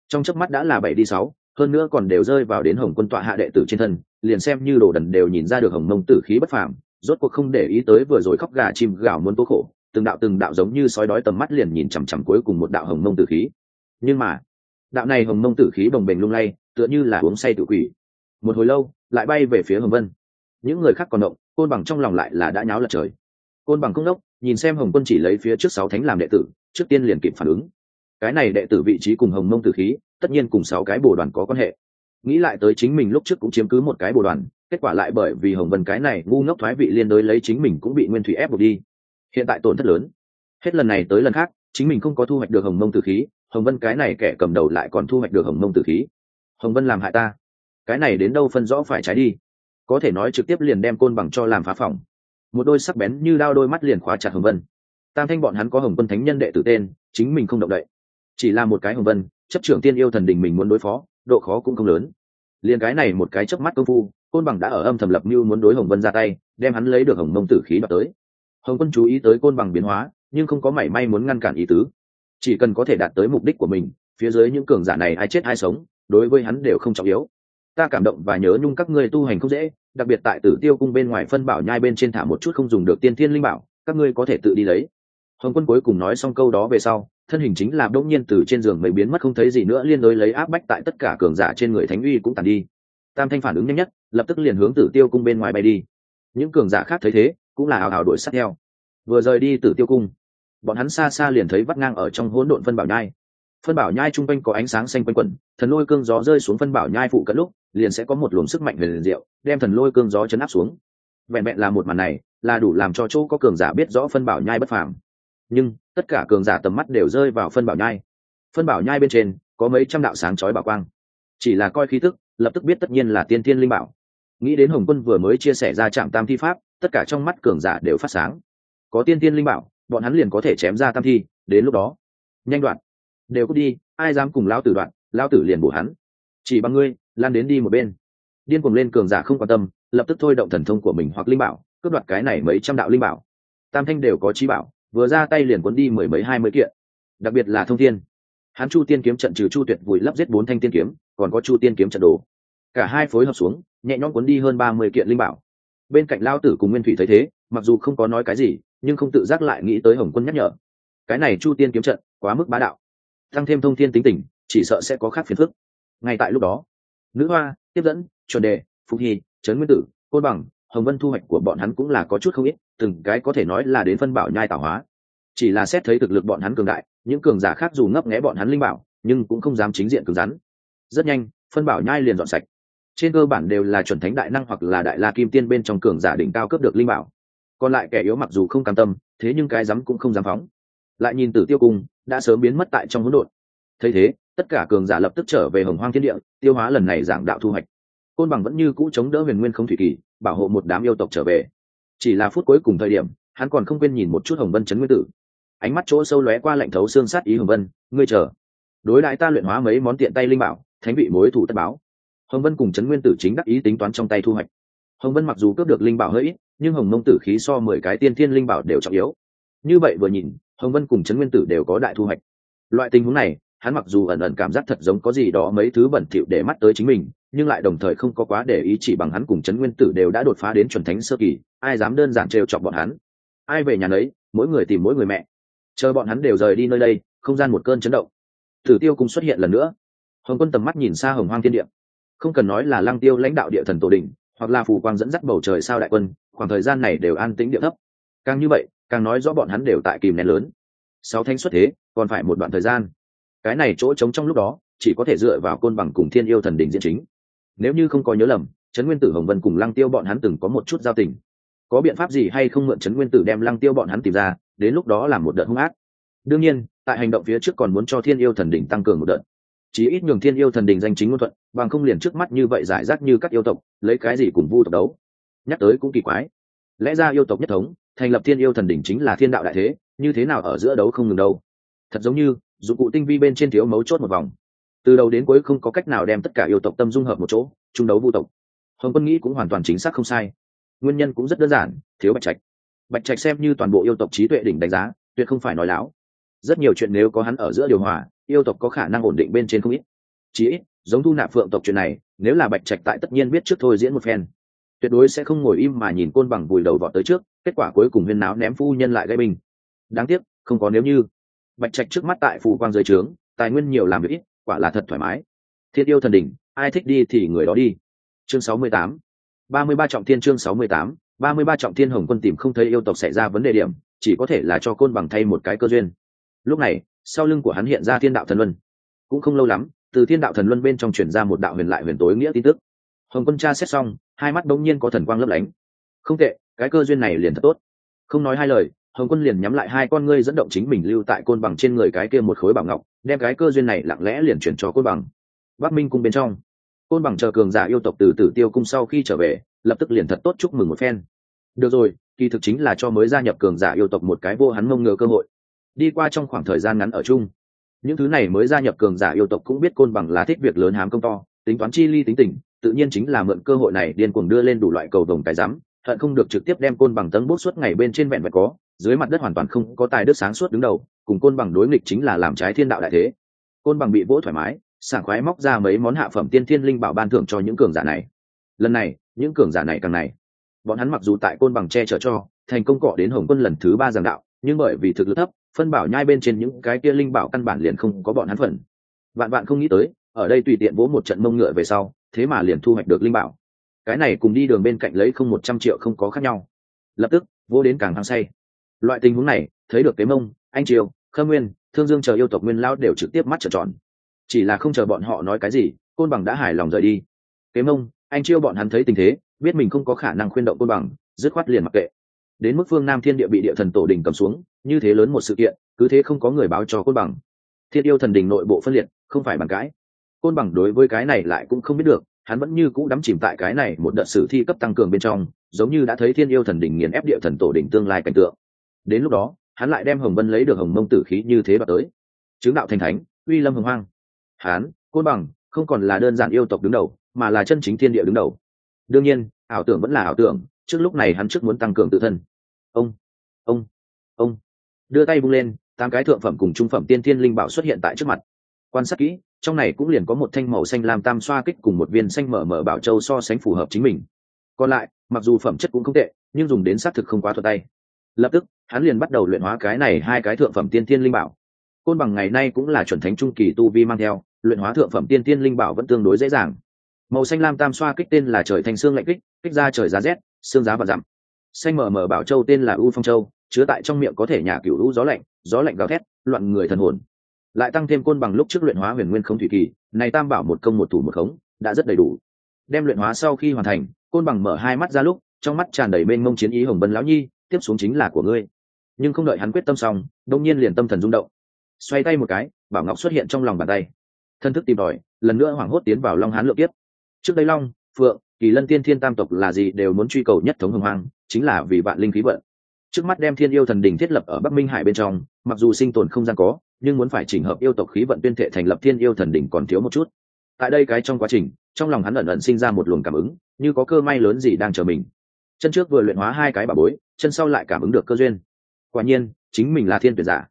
Trong chớp mắt đã là bảy đi sáu, hơn nữa còn đều rơi vào đến hồng quân tọa hạ đệ tử trên thân, liền xem như đồ đần đều nhìn ra được hồng mông tử khí bất phàm, rốt cuộc không để ý tới vừa rồi khóc gà chim gào muốn tố khổ, từng đạo từng đạo giống như sói đói tầm mắt liền nhìn chằm chằm cuối cùng một đạo hồng mông tử khí. Nhưng mà, đạo này hồng mông tử khí bồng bềnh lung lay, tựa như là uống say tự quỷ. Một hồi lâu, lại bay về phía hồng vân. Những người khác còn động côn bằng trong lòng lại là đã nháo lật trời. Côn bằng công đốc, nhìn xem hồng quân chỉ lấy phía trước sáu thánh làm đệ tử, trước tiên liền kịp phản ứng. Cái này đệ tử vị trí cùng hồng mông tử khí, tất nhiên cùng sáu cái bồ đoàn có quan hệ. Nghĩ lại tới chính mình lúc trước cũng chiếm cứ một cái bồ đoàn, kết quả lại bởi vì hồng vân cái này ngu ngốc thoái vị liên đối lấy chính mình cũng bị nguyên thủy ép buộc đi. Hiện tại tổn thất lớn. Hết lần này tới lần khác, chính mình không có thu hoạch được hồng mông tử khí, hồng vân cái này kẻ cầm đầu lại còn thu hoạch được hồng mông tử khí. Hồng vân làm hại ta. Cái này đến đâu phân rõ phải trái đi có thể nói trực tiếp liền đem côn bằng cho làm phá phòng. Một đôi sắc bén như đao đôi mắt liền khóa chặt hồng vân. Tam thanh bọn hắn có hồng quân thánh nhân đệ tử tên, chính mình không động đậy. Chỉ là một cái hồng vân, chấp trưởng tiên yêu thần đình mình muốn đối phó, độ khó cũng không lớn. Liền cái này một cái chớp mắt công phu, côn bằng đã ở âm thầm lập mưu muốn đối hồng vân ra tay, đem hắn lấy được hồng mông tử khí đoạt tới. Hồng quân chú ý tới côn bằng biến hóa, nhưng không có mảy may muốn ngăn cản ý tứ. Chỉ cần có thể đạt tới mục đích của mình, phía dưới những cường giả này ai chết ai sống, đối với hắn đều không trọng yếu ta cảm động và nhớ nhung các ngươi tu hành không dễ, đặc biệt tại tử tiêu cung bên ngoài phân bảo nhai bên trên thả một chút không dùng được tiên thiên linh bảo, các ngươi có thể tự đi lấy. Hồng quân cuối cùng nói xong câu đó về sau, thân hình chính là đ nhiên từ trên giường mấy biến mất không thấy gì nữa, liên đối lấy áp bách tại tất cả cường giả trên người thánh uy cũng tàn đi. Tam thanh phản ứng nhanh nhất, lập tức liền hướng tử tiêu cung bên ngoài bay đi. Những cường giả khác thấy thế, cũng là hào hào đuổi sát theo. Vừa rời đi tử tiêu cung, bọn hắn xa xa liền thấy vắt ngang ở trong hỗn độn phân bảo nhai phân bảo nhai chung quanh có ánh sáng xanh quanh quẩn, thần lôi cương gió rơi xuống phân bảo nhai phụ cận lúc, liền sẽ có một luồng sức mạnh về liền diệu, đem thần lôi cương gió chấn áp xuống. Vẹn vẹn là một màn này, là đủ làm cho chỗ có cường giả biết rõ phân bảo nhai bất phàm. Nhưng, tất cả cường giả tầm mắt đều rơi vào phân bảo nhai. Phân bảo nhai bên trên, có mấy trăm đạo sáng chói bảo quang. Chỉ là coi khí tức, lập tức biết tất nhiên là tiên thiên linh bảo. Nghĩ đến hồng quân vừa mới chia sẻ ra trạm tam thi pháp, tất cả trong mắt cường giả đều phát sáng. Có tiên thiên linh bảo, bọn hắn liền có thể chém ra tam thi, đến lúc đó. Nhanh đoạn đều cút đi, ai dám cùng lao tử đoạn lao tử liền bổ hắn. Chỉ bằng ngươi, lan đến đi một bên. Điên cuồng lên cường giả không quan tâm, lập tức thôi động thần thông của mình hoặc linh bảo, cướp đoạt cái này mấy trăm đạo linh bảo. Tam thanh đều có trí bảo, vừa ra tay liền cuốn đi mười mấy hai mươi kiện. Đặc biệt là thông thiên. Hắn chu tiên kiếm trận trừ chu tuyệt vùi lấp giết bốn thanh tiên kiếm, còn có chu tiên kiếm trận đồ. Cả hai phối hợp xuống, nhẹ nhõm cuốn đi hơn ba mươi kiện linh bảo. Bên cạnh lao tử cùng nguyên thủy thấy thế, mặc dù không có nói cái gì, nhưng không tự giác lại nghĩ tới hồng quân nhắc nhở. Cái này chu tiên kiếm trận quá mức bá đạo tăng thêm thông thiên tính tình, chỉ sợ sẽ có khác phiền phức. Ngay tại lúc đó, nữ hoa, tiếp dẫn, chuẩn đề, phục hy, trấn nguyên tử, côn bằng, hồng vân thu hoạch của bọn hắn cũng là có chút không ít, từng cái có thể nói là đến phân bảo nhai tạo hóa. Chỉ là xét thấy thực lực bọn hắn cường đại, những cường giả khác dù ngấp nghé bọn hắn linh bảo, nhưng cũng không dám chính diện cứng rắn. Rất nhanh, phân bảo nhai liền dọn sạch. Trên cơ bản đều là chuẩn thánh đại năng hoặc là đại la kim tiên bên trong cường giả đỉnh cao cấp được linh bảo. Còn lại kẻ yếu mặc dù không cam tâm, thế nhưng cái dám cũng không dám phóng. Lại nhìn tử tiêu cung đã sớm biến mất tại trong hỗn độn. Thấy thế, tất cả cường giả lập tức trở về hồng hoang thiên địa, tiêu hóa lần này giảng đạo thu hoạch. Côn bằng vẫn như cũ chống đỡ huyền nguyên không thủy kỳ, bảo hộ một đám yêu tộc trở về. Chỉ là phút cuối cùng thời điểm, hắn còn không quên nhìn một chút hồng vân chấn nguyên tử. Ánh mắt chỗ sâu lóe qua lạnh thấu xương sát ý hồng vân, ngươi chờ. Đối lại ta luyện hóa mấy món tiện tay linh bảo, thánh vị mối thủ tất báo. Hồng vân cùng chấn nguyên tử chính đắc ý tính toán trong tay thu hoạch. Hồng vân mặc dù cướp được linh bảo hơi ít, nhưng hồng mông tử khí so mười cái tiên thiên linh bảo đều trọng yếu. Như vậy vừa nhìn hồng vân cùng chấn nguyên tử đều có đại thu hoạch. Loại tình huống này, hắn mặc dù ẩn ẩn cảm giác thật giống có gì đó mấy thứ bẩn thỉu để mắt tới chính mình, nhưng lại đồng thời không có quá để ý chỉ bằng hắn cùng chấn nguyên tử đều đã đột phá đến chuẩn thánh sơ kỳ, ai dám đơn giản trêu chọc bọn hắn? Ai về nhà nấy, mỗi người tìm mỗi người mẹ. Chờ bọn hắn đều rời đi nơi đây, không gian một cơn chấn động. Tử tiêu cũng xuất hiện lần nữa. Hồng quân tầm mắt nhìn xa hồng hoang thiên địa. Không cần nói là lăng tiêu lãnh đạo địa thần tổ đình hoặc là phù quang dẫn dắt bầu trời sao đại quân, khoảng thời gian này đều an tĩnh địa thấp. Càng như vậy càng nói rõ bọn hắn đều tại kìm nén lớn. Sáu thanh xuất thế, còn phải một đoạn thời gian. Cái này chỗ trống trong lúc đó, chỉ có thể dựa vào côn bằng cùng thiên yêu thần đình diễn chính. Nếu như không có nhớ lầm, trấn nguyên tử hồng vân cùng lăng tiêu bọn hắn từng có một chút giao tình. Có biện pháp gì hay không mượn trấn nguyên tử đem lăng tiêu bọn hắn tìm ra, đến lúc đó là một đợt hung ác. Đương nhiên, tại hành động phía trước còn muốn cho thiên yêu thần đình tăng cường một đợt. Chí ít nhường thiên yêu thần đình danh chính ngôn thuận, bằng không liền trước mắt như vậy giải rác như các yêu tộc, lấy cái gì cùng vu tộc đấu? Nhắc tới cũng kỳ quái. Lẽ ra yêu tộc nhất thống thành lập thiên yêu thần đỉnh chính là thiên đạo đại thế, như thế nào ở giữa đấu không ngừng đâu? Thật giống như, dụng cụ tinh vi bên trên thiếu mấu chốt một vòng. Từ đầu đến cuối không có cách nào đem tất cả yêu tộc tâm dung hợp một chỗ, chung đấu vũ tộc. Hồng quân nghĩ cũng hoàn toàn chính xác không sai. Nguyên nhân cũng rất đơn giản, thiếu bạch trạch. Bạch trạch xem như toàn bộ yêu tộc trí tuệ đỉnh đánh giá, tuyệt không phải nói láo. Rất nhiều chuyện nếu có hắn ở giữa điều hòa, yêu tộc có khả năng ổn định bên trên không ít. Chí ít, giống thu nạp phượng tộc chuyện này, nếu là bạch trạch tại tất nhiên biết trước thôi diễn một phen tuyệt đối sẽ không ngồi im mà nhìn côn bằng vùi đầu vọt tới trước, kết quả cuối cùng huyên náo ném phu nhân lại gây binh. Đáng tiếc, không có nếu như. Bạch trạch trước mắt tại phù quang dưới trướng, tài nguyên nhiều làm việc ít, quả là thật thoải mái. Thiên yêu thần đỉnh, ai thích đi thì người đó đi. Chương sáu mươi tám. ba mươi ba trọng thiên chương sáu mươi tám. ba mươi ba trọng thiên hồng quân tìm không thấy yêu tộc xảy ra vấn đề điểm, chỉ có thể là cho côn bằng thay một cái cơ duyên. Lúc này, sau lưng của hắn hiện ra thiên đạo thần luân. Cũng không lâu lắm, từ thiên đạo thần luân bên trong chuyển ra một đạo huyền lại huyền tối nghĩa tin tức. Hồng quân cha xét xong hai mắt bỗng nhiên có thần quang lấp lánh. Không tệ, cái cơ duyên này liền thật tốt. Không nói hai lời, hồng quân liền nhắm lại hai con ngươi dẫn động chính mình lưu tại côn bằng trên người cái kia một khối bảo ngọc, đem cái cơ duyên này lặng lẽ liền chuyển cho côn bằng. Bắc minh cung bên trong, côn bằng chờ cường giả yêu tộc từ tử tiêu cung sau khi trở về, lập tức liền thật tốt chúc mừng một phen. Được rồi, kỳ thực chính là cho mới gia nhập cường giả yêu tộc một cái vô hắn mông ngờ cơ hội. Đi qua trong khoảng thời gian ngắn ở chung, những thứ này mới gia nhập cường giả yêu tộc cũng biết côn bằng là thích việc lớn hám công to, tính toán chi ly tính tình tự nhiên chính là mượn cơ hội này điên cuồng đưa lên đủ loại cầu đồng cái rắm, hận không được trực tiếp đem côn bằng tấn bút suốt ngày bên trên vẹn vẹn có, dưới mặt đất hoàn toàn không có tài đức sáng suốt đứng đầu, cùng côn bằng đối nghịch chính là làm trái thiên đạo đại thế. Côn bằng bị vỗ thoải mái, sảng khoái móc ra mấy món hạ phẩm tiên thiên linh bảo ban thưởng cho những cường giả này. Lần này, những cường giả này càng này. Bọn hắn mặc dù tại côn bằng che chở cho, thành công cọ đến hồng quân lần thứ ba giảng đạo, nhưng bởi vì thực lực thấp, phân bảo nhai bên trên những cái kia linh bảo căn bản liền không có bọn hắn phần. Vạn bạn không nghĩ tới, ở đây tùy tiện vỗ một trận mông ngựa về sau thế mà liền thu hoạch được linh bảo. Cái này cùng đi đường bên cạnh lấy không một trăm triệu không có khác nhau. Lập tức, vô đến càng hăng say. Loại tình huống này, thấy được kế mông, anh triều khâm nguyên, thương dương chờ yêu tộc nguyên lão đều trực tiếp mắt trợn tròn. Chỉ là không chờ bọn họ nói cái gì, côn bằng đã hài lòng rời đi. Kế mông, anh chiêu bọn hắn thấy tình thế, biết mình không có khả năng khuyên động côn bằng, dứt khoát liền mặc kệ. Đến mức phương nam thiên địa bị địa thần tổ đình cầm xuống, như thế lớn một sự kiện, cứ thế không có người báo cho côn bằng. Thiên yêu thần đình nội bộ phân liệt, không phải bằng cãi côn bằng đối với cái này lại cũng không biết được, hắn vẫn như cũ đắm chìm tại cái này một đợt sử thi cấp tăng cường bên trong, giống như đã thấy thiên yêu thần đỉnh nghiền ép địa thần tổ đỉnh tương lai cảnh tượng. Đến lúc đó, hắn lại đem hồng vân lấy được hồng mông tử khí như thế và tới. Chứng đạo thành thánh, uy lâm hồng hoang. Hắn, côn bằng, không còn là đơn giản yêu tộc đứng đầu, mà là chân chính thiên địa đứng đầu. Đương nhiên, ảo tưởng vẫn là ảo tưởng, trước lúc này hắn trước muốn tăng cường tự thân. Ông ông ông. Đưa tay bung lên, tám cái thượng phẩm cùng trung phẩm tiên thiên linh bảo xuất hiện tại trước mặt. Quan sát kỹ trong này cũng liền có một thanh màu xanh lam tam xoa kích cùng một viên xanh mở mở bảo châu so sánh phù hợp chính mình. Còn lại, mặc dù phẩm chất cũng không tệ, nhưng dùng đến xác thực không quá thuật tay. Lập tức, hắn liền bắt đầu luyện hóa cái này hai cái thượng phẩm tiên thiên linh bảo. Côn bằng ngày nay cũng là chuẩn thánh trung kỳ tu vi mang theo, luyện hóa thượng phẩm tiên thiên linh bảo vẫn tương đối dễ dàng. Màu xanh lam tam xoa kích tên là trời thành xương lạnh kích kích ra trời giá rét, xương giá và dặm. Xanh mở mở bảo châu tên là u phong châu, chứa tại trong miệng có thể nhả cửu lũ gió lạnh gió lạnh gào thét, loạn người thần hồn lại tăng thêm côn bằng lúc trước luyện hóa huyền nguyên không thủy kỳ, này tam bảo một công một thủ một khống, đã rất đầy đủ. Đem luyện hóa sau khi hoàn thành, côn bằng mở hai mắt ra lúc, trong mắt tràn đầy mênh mông chiến ý hồng bân lão nhi, tiếp xuống chính là của ngươi. Nhưng không đợi hắn quyết tâm xong đông nhiên liền tâm thần rung động. Xoay tay một cái, bảo ngọc xuất hiện trong lòng bàn tay. Thân thức tìm đòi lần nữa hoảng hốt tiến vào long hán lượng tiếp trước đây long, phượng, kỳ lân tiên thiên tam tộc là gì đều muốn truy cầu nhất thống hồng hoang, chính là vì vạn linh khí vận trước mắt đem thiên yêu thần đình thiết lập ở bắc minh hải bên trong, mặc dù sinh tồn không gian có, nhưng muốn phải chỉnh hợp yêu tộc khí vận tuyên thệ thành lập thiên yêu thần đình còn thiếu một chút. Tại đây cái trong quá trình, trong lòng hắn ẩn ẩn sinh ra một luồng cảm ứng, như có cơ may lớn gì đang chờ mình. Chân trước vừa luyện hóa hai cái bà bối, chân sau lại cảm ứng được cơ duyên. Quả nhiên, chính mình là thiên tuyển giả.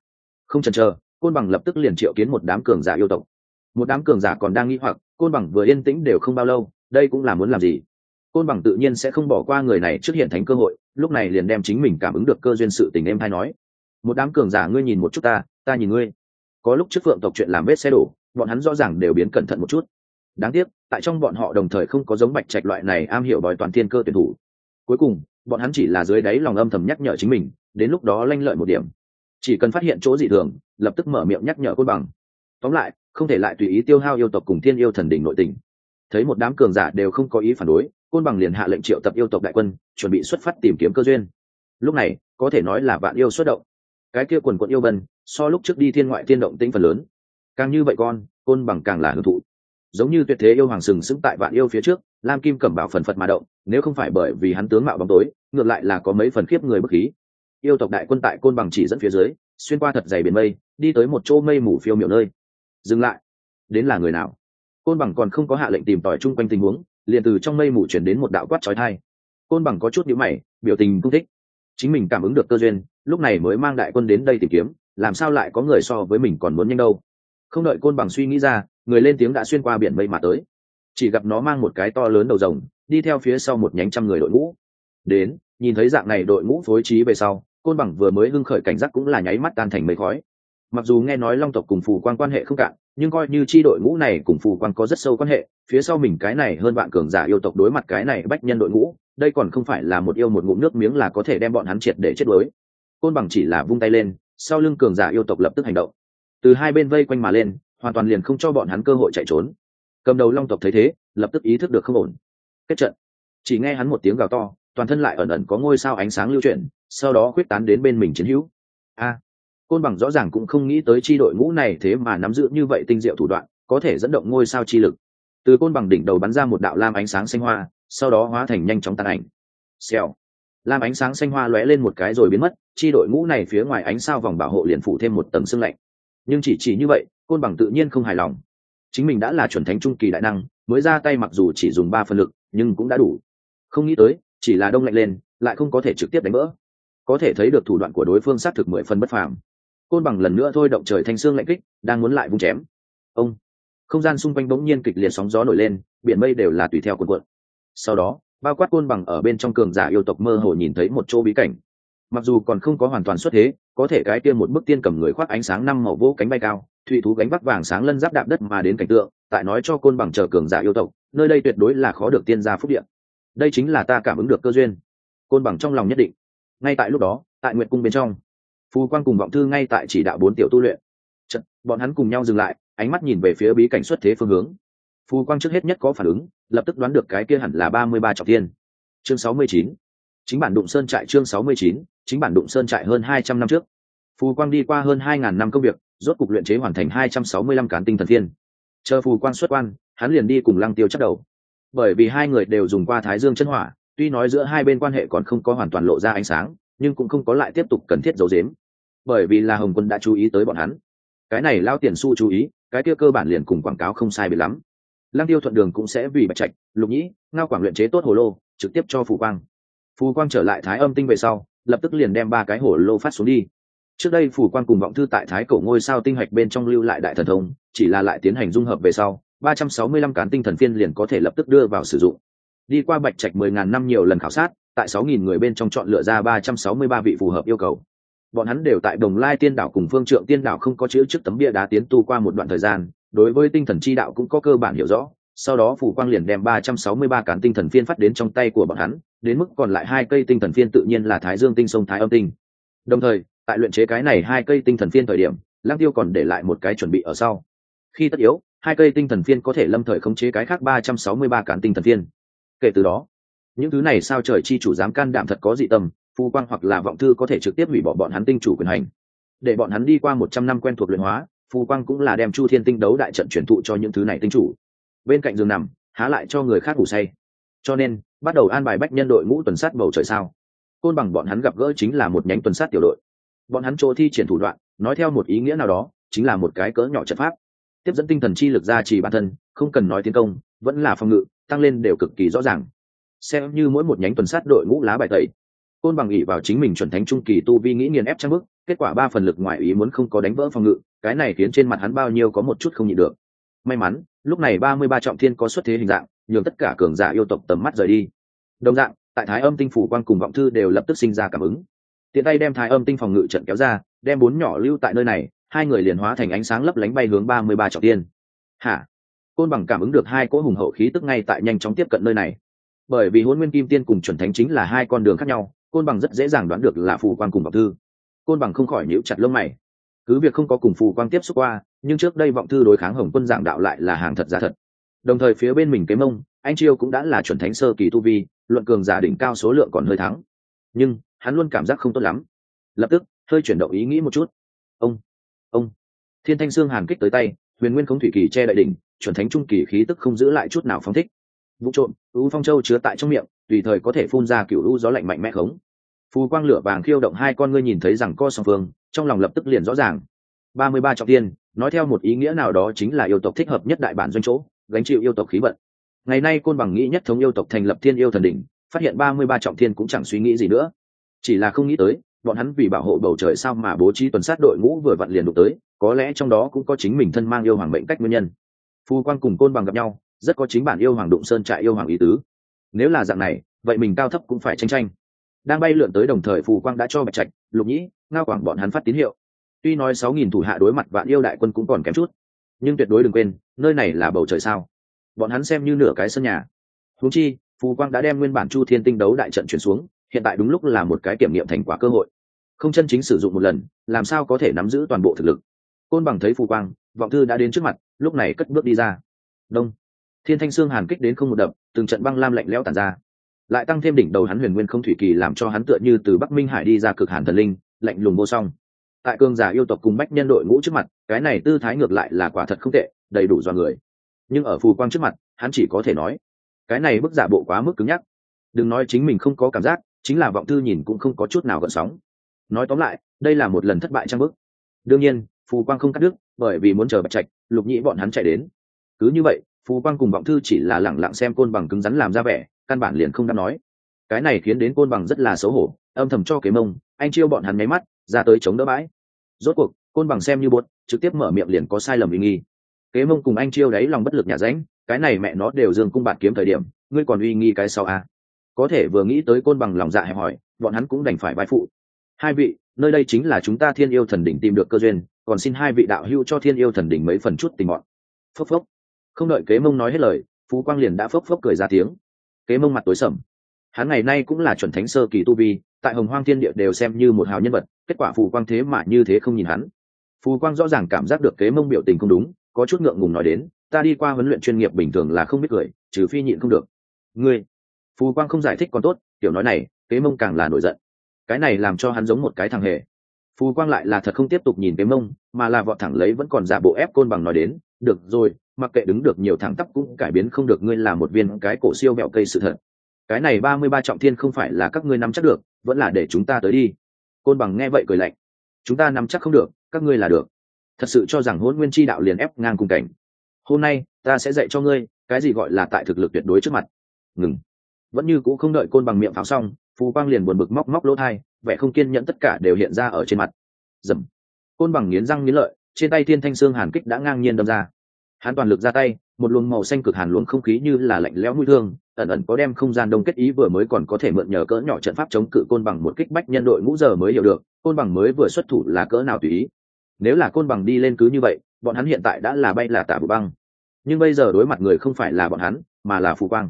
Không chần chờ, côn bằng lập tức liền triệu kiến một đám cường giả yêu tộc. Một đám cường giả còn đang nghĩ hoặc, côn bằng vừa yên tĩnh đều không bao lâu, đây cũng là muốn làm gì? Côn bằng tự nhiên sẽ không bỏ qua người này trước hiện thành cơ hội, lúc này liền đem chính mình cảm ứng được cơ duyên sự tình em hay nói. Một đám cường giả ngươi nhìn một chút ta ta nhìn ngươi. Có lúc trước phượng tộc chuyện làm vết xe đổ, bọn hắn rõ ràng đều biến cẩn thận một chút. Đáng tiếc, tại trong bọn họ đồng thời không có giống bạch trạch loại này am hiểu đòi toàn thiên cơ tuyển thủ. Cuối cùng, bọn hắn chỉ là dưới đáy lòng âm thầm nhắc nhở chính mình, đến lúc đó lanh lợi một điểm. Chỉ cần phát hiện chỗ dị thường, lập tức mở miệng nhắc nhở côn bằng. Tóm lại, không thể lại tùy ý tiêu hao yêu tộc cùng thiên yêu thần đỉnh nội tình. Thấy một đám cường giả đều không có ý phản đối côn bằng liền hạ lệnh triệu tập yêu tộc đại quân, chuẩn bị xuất phát tìm kiếm cơ duyên. Lúc này, có thể nói là bạn yêu xuất động. Cái kia quần quận yêu bần, so lúc trước đi thiên ngoại thiên động tĩnh phần lớn. Càng như vậy con, côn bằng càng là hưởng thụ. Giống như tuyệt thế yêu hoàng sừng sững tại vạn yêu phía trước, lam kim cẩm bảo phần phật mà động, nếu không phải bởi vì hắn tướng mạo bóng tối, ngược lại là có mấy phần khiếp người bất khí. Yêu tộc đại quân tại côn bằng chỉ dẫn phía dưới, xuyên qua thật dày biển mây, đi tới một chỗ mây mù phiêu miểu nơi. Dừng lại. Đến là người nào? Côn bằng còn không có hạ lệnh tìm tòi chung quanh tình huống liền từ trong mây mù chuyển đến một đạo quát trói thai côn bằng có chút nhữ mày, biểu tình cung thích. Chính mình cảm ứng được cơ duyên, lúc này mới mang đại quân đến đây tìm kiếm, làm sao lại có người so với mình còn muốn nhanh đâu. Không đợi côn bằng suy nghĩ ra, người lên tiếng đã xuyên qua biển mây mà tới. Chỉ gặp nó mang một cái to lớn đầu rồng, đi theo phía sau một nhánh trăm người đội ngũ. Đến, nhìn thấy dạng này đội ngũ phối trí về sau, côn bằng vừa mới hưng khởi cảnh giác cũng là nháy mắt tan thành mây khói. Mặc dù nghe nói long tộc cùng phù quan quan hệ không cạn nhưng coi như chi đội ngũ này cùng phù quang có rất sâu quan hệ, phía sau mình cái này hơn bạn cường giả yêu tộc đối mặt cái này bách nhân đội ngũ, đây còn không phải là một yêu một ngụm nước miếng là có thể đem bọn hắn triệt để chết đuối. Côn bằng chỉ là vung tay lên, sau lưng cường giả yêu tộc lập tức hành động. Từ hai bên vây quanh mà lên, hoàn toàn liền không cho bọn hắn cơ hội chạy trốn. Cầm đầu long tộc thấy thế, lập tức ý thức được không ổn. Kết trận. Chỉ nghe hắn một tiếng gào to, toàn thân lại ẩn ẩn có ngôi sao ánh sáng lưu chuyển, sau đó quyết tán đến bên mình chiến hữu. A côn bằng rõ ràng cũng không nghĩ tới chi đội ngũ này thế mà nắm giữ như vậy tinh diệu thủ đoạn, có thể dẫn động ngôi sao chi lực. Từ côn bằng đỉnh đầu bắn ra một đạo lam ánh sáng xanh hoa, sau đó hóa thành nhanh chóng tàn ảnh. Xèo. Lam ánh sáng xanh hoa lóe lên một cái rồi biến mất, chi đội ngũ này phía ngoài ánh sao vòng bảo hộ liền phủ thêm một tầng sương lạnh. Nhưng chỉ chỉ như vậy, côn bằng tự nhiên không hài lòng. Chính mình đã là chuẩn thánh trung kỳ đại năng, mới ra tay mặc dù chỉ dùng ba phần lực, nhưng cũng đã đủ. Không nghĩ tới, chỉ là đông lạnh lên, lại không có thể trực tiếp đánh vỡ có thể thấy được thủ đoạn của đối phương xác thực mười phân bất phàm côn bằng lần nữa thôi động trời thanh xương lạnh kích, đang muốn lại vung chém. Ông, không gian xung quanh bỗng nhiên kịch liệt sóng gió nổi lên, biển mây đều là tùy theo cuộn cuộn. Sau đó, bao quát côn bằng ở bên trong cường giả yêu tộc mơ hồ nhìn thấy một chỗ bí cảnh. Mặc dù còn không có hoàn toàn xuất thế, có thể cái kia một bức tiên cầm người khoác ánh sáng năm màu vỗ cánh bay cao thụy thú gánh vác vàng sáng lân giáp đạp đất mà đến cảnh tượng, tại nói cho côn bằng chờ cường giả yêu tộc, nơi đây tuyệt đối là khó được tiên gia phúc điện đây chính là ta cảm ứng được cơ duyên. Côn bằng trong lòng nhất định. Ngay tại lúc đó, tại nguyệt cung bên trong phù quang cùng vọng thư ngay tại chỉ đạo bốn tiểu tu luyện. Chật, bọn hắn cùng nhau dừng lại ánh mắt nhìn về phía bí cảnh xuất thế phương hướng. Phù quang trước hết nhất có phản ứng lập tức đoán được cái kia hẳn là ba mươi ba trọng thiên. Chương sáu mươi chín. Chính bản đụng sơn trại chương sáu mươi chín chính bản đụng sơn trại hơn hai trăm năm trước. Phù quang đi qua hơn hai ngàn năm công việc rốt cục luyện chế hoàn thành hai trăm sáu mươi lăm cán tinh thần thiên. Chờ phù quang xuất quan hắn liền đi cùng lăng tiêu chắc đầu. Bởi vì hai người đều dùng qua thái dương chân hỏa tuy nói giữa hai bên quan hệ còn không có hoàn toàn lộ ra ánh sáng nhưng cũng không có lại tiếp tục cần thiết giấu giếm. Bởi vì là hồng quân đã chú ý tới bọn hắn. Cái này lao tiền su chú ý, cái kia cơ bản liền cùng quảng cáo không sai bị lắm. Lăng tiêu thuận đường cũng sẽ vì bạch trạch, lục nhĩ, ngao quảng luyện chế tốt hồ lô, trực tiếp cho phù quang. Phù quang trở lại thái âm tinh về sau, lập tức liền đem ba cái hồ lô phát xuống đi. Trước đây phù quang cùng vọng thư tại thái cổ ngôi sao tinh hạch bên trong lưu lại đại thần thông, chỉ là lại tiến hành dung hợp về sau, ba trăm sáu mươi lăm cán tinh thần phiên liền có thể lập tức đưa vào sử dụng. Đi qua bạch trạch mười ngàn năm nhiều lần khảo sát tại sáu nghìn người bên trong chọn lựa ra ba trăm sáu mươi ba vị phù hợp yêu cầu. Bọn hắn đều tại đồng lai tiên đảo cùng phương trượng tiên đảo không có chữ trước tấm bia đá tiến tu qua một đoạn thời gian, đối với tinh thần chi đạo cũng có cơ bản hiểu rõ, sau đó phủ quang liền đem ba trăm sáu mươi ba cán tinh thần phiên phát đến trong tay của bọn hắn, đến mức còn lại hai cây tinh thần phiên tự nhiên là thái dương tinh sông thái âm tinh. Đồng thời, tại luyện chế cái này hai cây tinh thần phiên thời điểm, lăng tiêu còn để lại một cái chuẩn bị ở sau. Khi tất yếu, hai cây tinh thần phiên có thể lâm thời khống chế cái khác ba trăm sáu mươi ba cán tinh thần phiên. Kể từ đó những thứ này sao trời chi chủ dám can đảm thật có dị tâm, phu quang hoặc là vọng thư có thể trực tiếp hủy bỏ bọn hắn tinh chủ quyền hành. Để bọn hắn đi qua một trăm năm quen thuộc luyện hóa, phu quang cũng là đem chu thiên tinh đấu đại trận truyền thụ cho những thứ này tinh chủ. Bên cạnh giường nằm, há lại cho người khác ngủ say. Cho nên, bắt đầu an bài bách nhân đội ngũ tuần sát bầu trời sao. Côn bằng bọn hắn gặp gỡ chính là một nhánh tuần sát tiểu đội. Bọn hắn chỗ thi triển thủ đoạn, nói theo một ý nghĩa nào đó, chính là một cái cỡ nhỏ trận pháp. Tiếp dẫn tinh thần chi lực ra trì bản thân, không cần nói tiến công, vẫn là phòng ngự, tăng lên đều cực kỳ rõ ràng xem như mỗi một nhánh tuần sát đội ngũ lá bài tẩy. Côn bằng ỉ vào chính mình chuẩn thánh trung kỳ tu vi nghĩ nghiền ép trang bức, kết quả ba phần lực ngoại ý muốn không có đánh vỡ phòng ngự, cái này khiến trên mặt hắn bao nhiêu có một chút không nhịn được. May mắn, lúc này ba mươi ba trọng thiên có xuất thế hình dạng, nhường tất cả cường giả yêu tộc tầm mắt rời đi. Đồng dạng, tại thái âm tinh phủ quan cùng vọng thư đều lập tức sinh ra cảm ứng. Tiện tay đem thái âm tinh phòng ngự trận kéo ra, đem bốn nhỏ lưu tại nơi này, hai người liền hóa thành ánh sáng lấp lánh bay hướng ba mươi ba trọng tiên hả? Côn bằng cảm ứng được hai cỗ hùng hậu khí tức ngay tại nhanh chóng tiếp cận nơi này bởi vì hôn nguyên kim tiên cùng chuẩn thánh chính là hai con đường khác nhau, côn bằng rất dễ dàng đoán được là phù quang cùng vọng thư. Côn bằng không khỏi nhíu chặt lông mày. Cứ việc không có cùng phù quang tiếp xúc qua, nhưng trước đây vọng thư đối kháng hồng quân dạng đạo lại là hàng thật giá thật. Đồng thời phía bên mình kế mông, anh chiêu cũng đã là chuẩn thánh sơ kỳ tu vi, luận cường giả đỉnh cao số lượng còn hơi thắng. Nhưng, hắn luôn cảm giác không tốt lắm. Lập tức, hơi chuyển động ý nghĩ một chút. Ông ông. Thiên thanh xương hàn kích tới tay, huyền nguyên không thủy kỳ che đại đỉnh, chuẩn thánh trung kỳ khí tức không giữ lại chút nào phóng thích vụ trộm u phong châu chứa tại trong miệng, tùy thời có thể phun ra kiểu u gió lạnh mạnh mẽ khống. Phù quang lửa vàng khiêu động hai con ngươi nhìn thấy rằng co song phương, trong lòng lập tức liền rõ ràng. Ba mươi ba trọng tiên nói theo một ý nghĩa nào đó chính là yêu tộc thích hợp nhất đại bản doanh chỗ, gánh chịu yêu tộc khí vận. Ngày nay côn bằng nghĩ nhất thống yêu tộc thành lập thiên yêu thần đỉnh, phát hiện ba mươi ba trọng thiên cũng chẳng suy nghĩ gì nữa. Chỉ là không nghĩ tới, bọn hắn vì bảo hộ bầu trời sao mà bố trí tuần sát đội ngũ vừa vặn liền đụng tới, có lẽ trong đó cũng có chính mình thân mang yêu hoàng mệnh cách nguyên nhân. Phu quan cùng côn bằng gặp nhau rất có chính bản yêu hoàng đụng sơn trại yêu hoàng ý tứ. Nếu là dạng này, vậy mình cao thấp cũng phải tranh tranh. Đang bay lượn tới đồng thời phù quang đã cho bạch trạch, lục nhĩ, ngao quảng bọn hắn phát tín hiệu. Tuy nói sáu nghìn thủ hạ đối mặt vạn yêu đại quân cũng còn kém chút, nhưng tuyệt đối đừng quên, nơi này là bầu trời sao? Bọn hắn xem như nửa cái sân nhà. Húng chi, phù quang đã đem nguyên bản chu thiên tinh đấu đại trận chuyển xuống, hiện tại đúng lúc là một cái kiểm nghiệm thành quả cơ hội. Không chân chính sử dụng một lần, làm sao có thể nắm giữ toàn bộ thực lực? Côn bằng thấy phù quang, vọng thư đã đến trước mặt, lúc này cất bước đi ra. Đông thiên thanh xương hàn kích đến không một đập, từng trận băng lam lạnh lẽo tàn ra. Lại tăng thêm đỉnh đầu hắn huyền nguyên không thủy kỳ làm cho hắn tựa như từ bắc minh hải đi ra cực hàn thần linh, lạnh lùng vô song. Tại cương giả yêu tộc cùng bách nhân đội ngũ trước mặt, cái này tư thái ngược lại là quả thật không tệ, đầy đủ do người. Nhưng ở phù quang trước mặt, hắn chỉ có thể nói, cái này bức giả bộ quá mức cứng nhắc. Đừng nói chính mình không có cảm giác, chính là vọng thư nhìn cũng không có chút nào gợn sóng. Nói tóm lại, đây là một lần thất bại trang bức. Đương nhiên, phù quang không cắt đứt, bởi vì muốn chờ bạch trạch, lục nhĩ bọn hắn chạy đến. Cứ như vậy phù quang cùng vọng thư chỉ là lẳng lặng xem côn bằng cứng rắn làm ra vẻ, căn bản liền không dám nói. Cái này khiến đến côn bằng rất là xấu hổ, âm thầm cho kế mông, anh chiêu bọn hắn nháy mắt, ra tới chống đỡ bãi. Rốt cuộc, côn bằng xem như bột trực tiếp mở miệng liền có sai lầm ý nghi. Kế mông cùng anh chiêu đấy lòng bất lực nhà ránh, cái này mẹ nó đều dương cung bạt kiếm thời điểm, ngươi còn uy nghi cái sau à. có thể vừa nghĩ tới côn bằng lòng dạ hẹp hỏi bọn hắn cũng đành phải vai phụ. Hai vị, nơi đây chính là chúng ta thiên yêu thần đỉnh tìm được cơ duyên, còn xin hai vị đạo hưu cho thiên yêu thần đỉnh mấy phần chút tình bọn phốc phốc không đợi kế mông nói hết lời, phú quang liền đã phốc phốc cười ra tiếng. Kế mông mặt tối sầm. Hắn ngày nay cũng là chuẩn thánh sơ kỳ tu vi, tại hồng hoang thiên địa đều xem như một hào nhân vật, kết quả phù quang thế mà như thế không nhìn hắn. Phù quang rõ ràng cảm giác được kế mông biểu tình không đúng, có chút ngượng ngùng nói đến, ta đi qua huấn luyện chuyên nghiệp bình thường là không biết cười, trừ phi nhịn không được. Ngươi? Phù quang không giải thích còn tốt kiểu nói này, kế mông càng là nổi giận. Cái này làm cho hắn giống một cái thằng hề. Phù quang lại là thật không tiếp tục nhìn kế mông, mà là vọt thẳng lấy vẫn còn giả bộ ép côn bằng nói đến, được rồi mặc kệ đứng được nhiều thẳng tắp cũng cải biến không được ngươi là một viên cái cổ siêu vẹo cây sự thật. Cái này ba mươi ba trọng thiên không phải là các ngươi nắm chắc được, vẫn là để chúng ta tới đi. Côn bằng nghe vậy cười lạnh. Chúng ta nắm chắc không được, các ngươi là được. Thật sự cho rằng hôn nguyên chi đạo liền ép ngang cùng cảnh. Hôm nay, ta sẽ dạy cho ngươi, cái gì gọi là tại thực lực tuyệt đối trước mặt. Ngừng. Vẫn như c ũ không đợi côn bằng miệng pháo xong, phù quang liền buồn bực móc móc lỗ thai, vẻ không kiên nhẫn tất cả đều hiện ra ở trên mặt. Dầm. Côn bằng nghiến răng nghiến lợi, trên tay thiên thanh xương hàn kích đã ngang nhiên đâm ra hắn toàn lực ra tay, một luồng màu xanh cực hàn luồng không khí như là lạnh lẽo mũi thương, ẩn ẩn có đem không gian đông kết ý vừa mới còn có thể mượn nhờ cỡ nhỏ trận pháp chống cự côn bằng một kích bách nhân đội ngũ giờ mới hiểu được, côn bằng mới vừa xuất thủ là cỡ nào tùy ý. Nếu là côn bằng đi lên cứ như vậy, bọn hắn hiện tại đã là bay là tả vụ băng. Nhưng bây giờ đối mặt người không phải là bọn hắn, mà là phù quang.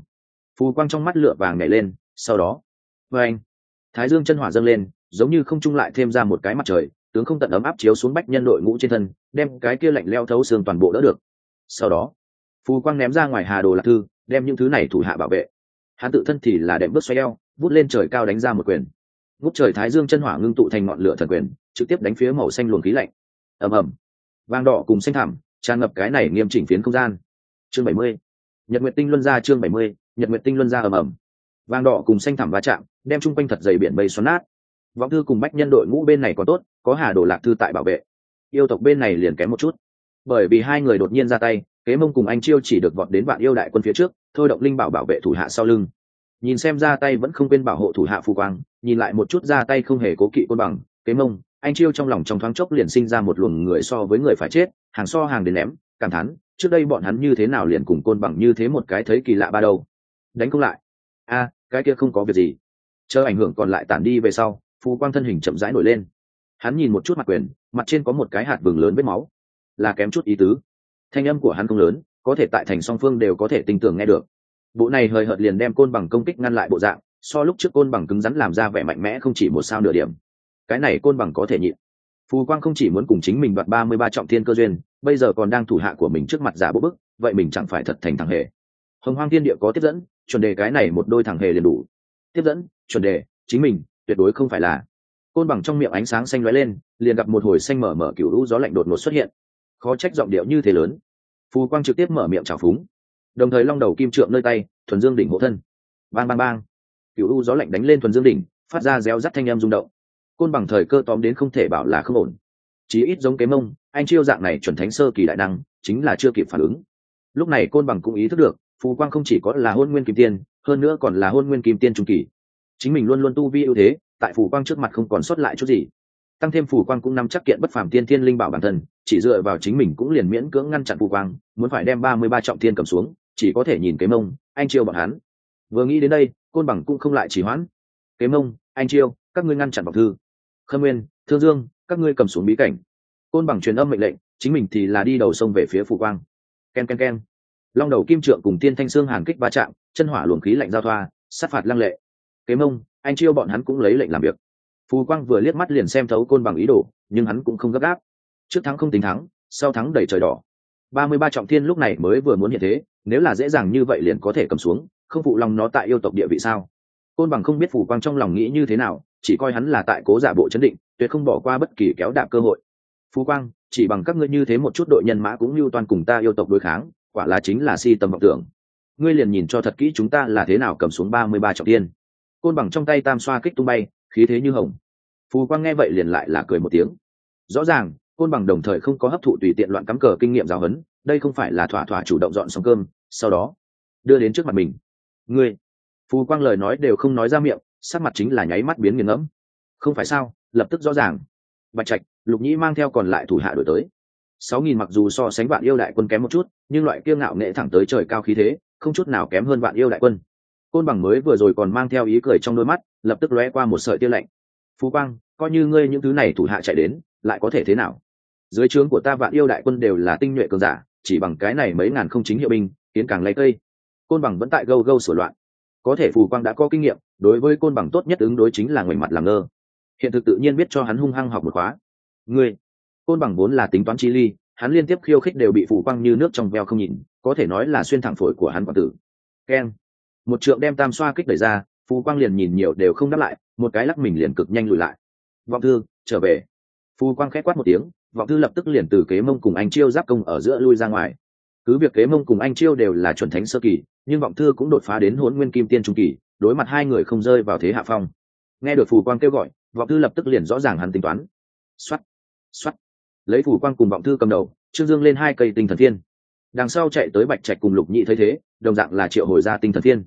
Phù quang trong mắt lửa vàng nhảy lên, sau đó vê anh, thái dương chân hỏa dâng lên, giống như không trung lại thêm ra một cái mặt trời, tướng không tận ấm áp chiếu xuống bách nhân đội ngũ trên thân, đem cái kia lạnh leo thấu xương toàn bộ đỡ được sau đó, phù quang ném ra ngoài hà đồ lạc thư, đem những thứ này thủ hạ bảo vệ. Hắn tự thân thì là đệm bước xoay eo, vút lên trời cao đánh ra một quyền. Ngút trời thái dương chân hỏa ngưng tụ thành ngọn lửa thần quyền, trực tiếp đánh phía màu xanh luồng khí lạnh. Ầm ầm. Vàng đỏ cùng xanh thảm tràn ngập cái này nghiêm chỉnh phiến không gian. Chương bảy mươi. Nhật nguyệt tinh luân ra chương bảy mươi, nhật nguyệt tinh luân ra ầm ầm. Vàng đỏ cùng xanh thảm va chạm, đem chung quanh thật dày biển mây xoắn nát. Vọng thư cùng bách nhân đội ngũ bên này còn tốt, có hà đồ lạc thư tại bảo vệ. Yêu tộc bên này liền kém một chút bởi vì hai người đột nhiên ra tay, kế mông cùng anh chiêu chỉ được vọt đến bạn yêu đại quân phía trước, thôi động linh bảo bảo vệ thủ hạ sau lưng. Nhìn xem ra tay vẫn không quên bảo hộ thủ hạ phù quang, nhìn lại một chút ra tay không hề cố kỵ côn bằng, kế mông, anh chiêu trong lòng trong thoáng chốc liền sinh ra một luồng người so với người phải chết, hàng so hàng đến ném, cảm thán, trước đây bọn hắn như thế nào liền cùng côn bằng như thế một cái thấy kỳ lạ ba đâu. Đánh không lại. A, cái kia không có việc gì. Chờ ảnh hưởng còn lại tản đi về sau phù quang thân hình chậm rãi nổi lên. Hắn nhìn một chút mặt quyền, mặt trên có một cái hạt vừng lớn vết máu là kém chút ý tứ. Thanh âm của hắn không lớn, có thể tại thành song phương đều có thể tinh tường nghe được. Bộ này hời hợt liền đem côn bằng công kích ngăn lại bộ dạng, so lúc trước côn bằng cứng rắn làm ra vẻ mạnh mẽ không chỉ một sao nửa điểm. Cái này côn bằng có thể nhịn. Phù quang không chỉ muốn cùng chính mình đoạt ba mươi ba trọng thiên cơ duyên, bây giờ còn đang thủ hạ của mình trước mặt giả bộ bức, vậy mình chẳng phải thật thành thằng hề. Hồng hoang thiên địa có tiếp dẫn, chuẩn đề cái này một đôi thằng hề liền đủ. Tiếp dẫn, chuẩn đề, chính mình, tuyệt đối không phải là. Côn bằng trong miệng ánh sáng xanh lóe lên, liền gặp một hồi xanh mở mở kiểu lũ gió lạnh đột ngột xuất hiện khó trách giọng điệu như thế lớn. Phù quang trực tiếp mở miệng trào phúng. Đồng thời long đầu kim trượng nơi tay, thuần dương đỉnh hộ thân. Bang bang bang. Cựu u gió lạnh đánh lên thuần dương đỉnh, phát ra réo rắt thanh em rung động. Côn bằng thời cơ tóm đến không thể bảo là không ổn. Chí ít giống cái mông, anh chiêu dạng này chuẩn thánh sơ kỳ đại năng, chính là chưa kịp phản ứng. Lúc này côn bằng cũng ý thức được, phù quang không chỉ có là hôn nguyên kim tiên, hơn nữa còn là hôn nguyên kim tiên trung kỳ. Chính mình luôn luôn tu vi ưu thế, tại phù quang trước mặt không còn sót lại chút gì tăng thêm phù quang cũng nắm chắc kiện bất phàm tiên thiên linh bảo bản thân, chỉ dựa vào chính mình cũng liền miễn cưỡng ngăn chặn phù quang, muốn phải đem ba mươi ba trọng thiên cầm xuống, chỉ có thể nhìn cái mông, anh chiêu bọn hắn. Vừa nghĩ đến đây, côn bằng cũng không lại chỉ hoãn. Cái mông, anh chiêu, các ngươi ngăn chặn vọng thư. Khâm nguyên, thương dương, các ngươi cầm xuống bí cảnh. Côn bằng truyền âm mệnh lệnh, chính mình thì là đi đầu sông về phía phù quang. K e n k e n k e n long đầu kim trượng cùng tiên thanh xương hàn kích va chạm, chân hỏa luồng khí lạnh giao thoa, sát phạt lăng lệ. Kế mông, anh chiêu bọn hắn cũng lấy lệnh làm việc phù quang vừa liếc mắt liền xem thấu côn bằng ý đồ, nhưng hắn cũng không gấp gáp. Trước thắng không tính thắng, sau thắng đầy trời đỏ. Ba mươi ba trọng thiên lúc này mới vừa muốn hiện thế, nếu là dễ dàng như vậy liền có thể cầm xuống, không phụ lòng nó tại yêu tộc địa vị sao? Côn bằng không biết phù quang trong lòng nghĩ như thế nào, chỉ coi hắn là tại cố giả bộ chấn định, tuyệt không bỏ qua bất kỳ kéo đạp cơ hội. Phù quang, chỉ bằng các ngươi như thế một chút đội nhân mã cũng lưu toàn cùng ta yêu tộc đối kháng, quả là chính là si tầm vọng tưởng. Ngươi liền nhìn cho thật kỹ chúng ta là thế nào cầm xuống ba mươi ba trọng thiên. Côn bằng trong tay tam xoa kích tung bay khí thế như hồng. Phù quang nghe vậy liền lại là cười một tiếng. Rõ ràng, côn bằng đồng thời không có hấp thụ tùy tiện loạn cắm cờ kinh nghiệm giáo huấn, đây không phải là thỏa thỏa chủ động dọn xong cơm, sau đó đưa đến trước mặt mình. Ngươi, phù quang lời nói đều không nói ra miệng, sắc mặt chính là nháy mắt biến nghiền ngẫm. Không phải sao, lập tức rõ ràng. Bạch trạch, lục nhĩ mang theo còn lại thủ hạ đổi tới. Sáu nghìn mặc dù so sánh bạn yêu đại quân kém một chút, nhưng loại kiêu ngạo nghệ thẳng tới trời cao khí thế, không chút nào kém hơn bạn yêu đại quân côn bằng mới vừa rồi còn mang theo ý cười trong đôi mắt, lập tức lóe qua một sợi tiêu lạnh. Phú quang, coi như ngươi những thứ này thủ hạ chạy đến, lại có thể thế nào? Dưới trướng của ta vạn yêu đại quân đều là tinh nhuệ cường giả, chỉ bằng cái này mấy ngàn không chính hiệu binh tiến càng lấy cây. Côn bằng vẫn tại gâu gâu sửa loạn. Có thể phù quang đã có kinh nghiệm, đối với côn bằng tốt nhất ứng đối chính là ngoảnh mặt làm ngơ. Hiện thực tự nhiên biết cho hắn hung hăng học một khóa. Ngươi, côn bằng vốn là tính toán chi ly, hắn liên tiếp khiêu khích đều bị phù quang như nước trong veo không nhìn, có thể nói là xuyên thẳng phổi của hắn quả tử. Keng một trượng đem tam xoa kích đẩy ra phù quang liền nhìn nhiều đều không đáp lại, một cái lắc mình liền cực nhanh lùi lại. Vọng thư, trở về. Phù quang khét quát một tiếng, vọng thư lập tức liền từ kế mông cùng anh chiêu giáp công ở giữa lui ra ngoài. Cứ việc kế mông cùng anh chiêu đều là chuẩn thánh sơ kỳ, nhưng vọng thư cũng đột phá đến hôn nguyên kim tiên trung kỳ, đối mặt hai người không rơi vào thế hạ phong. Nghe được phù quang kêu gọi, vọng thư lập tức liền rõ ràng hắn tính toán. Xoắt xoắt lấy phù quang cùng vọng thư cầm đầu, trương dương lên hai cây tinh thần thiên. Đằng sau chạy tới bạch trạch cùng lục nhị thấy thế, đồng dạng là triệu hồi ra tinh thần thiên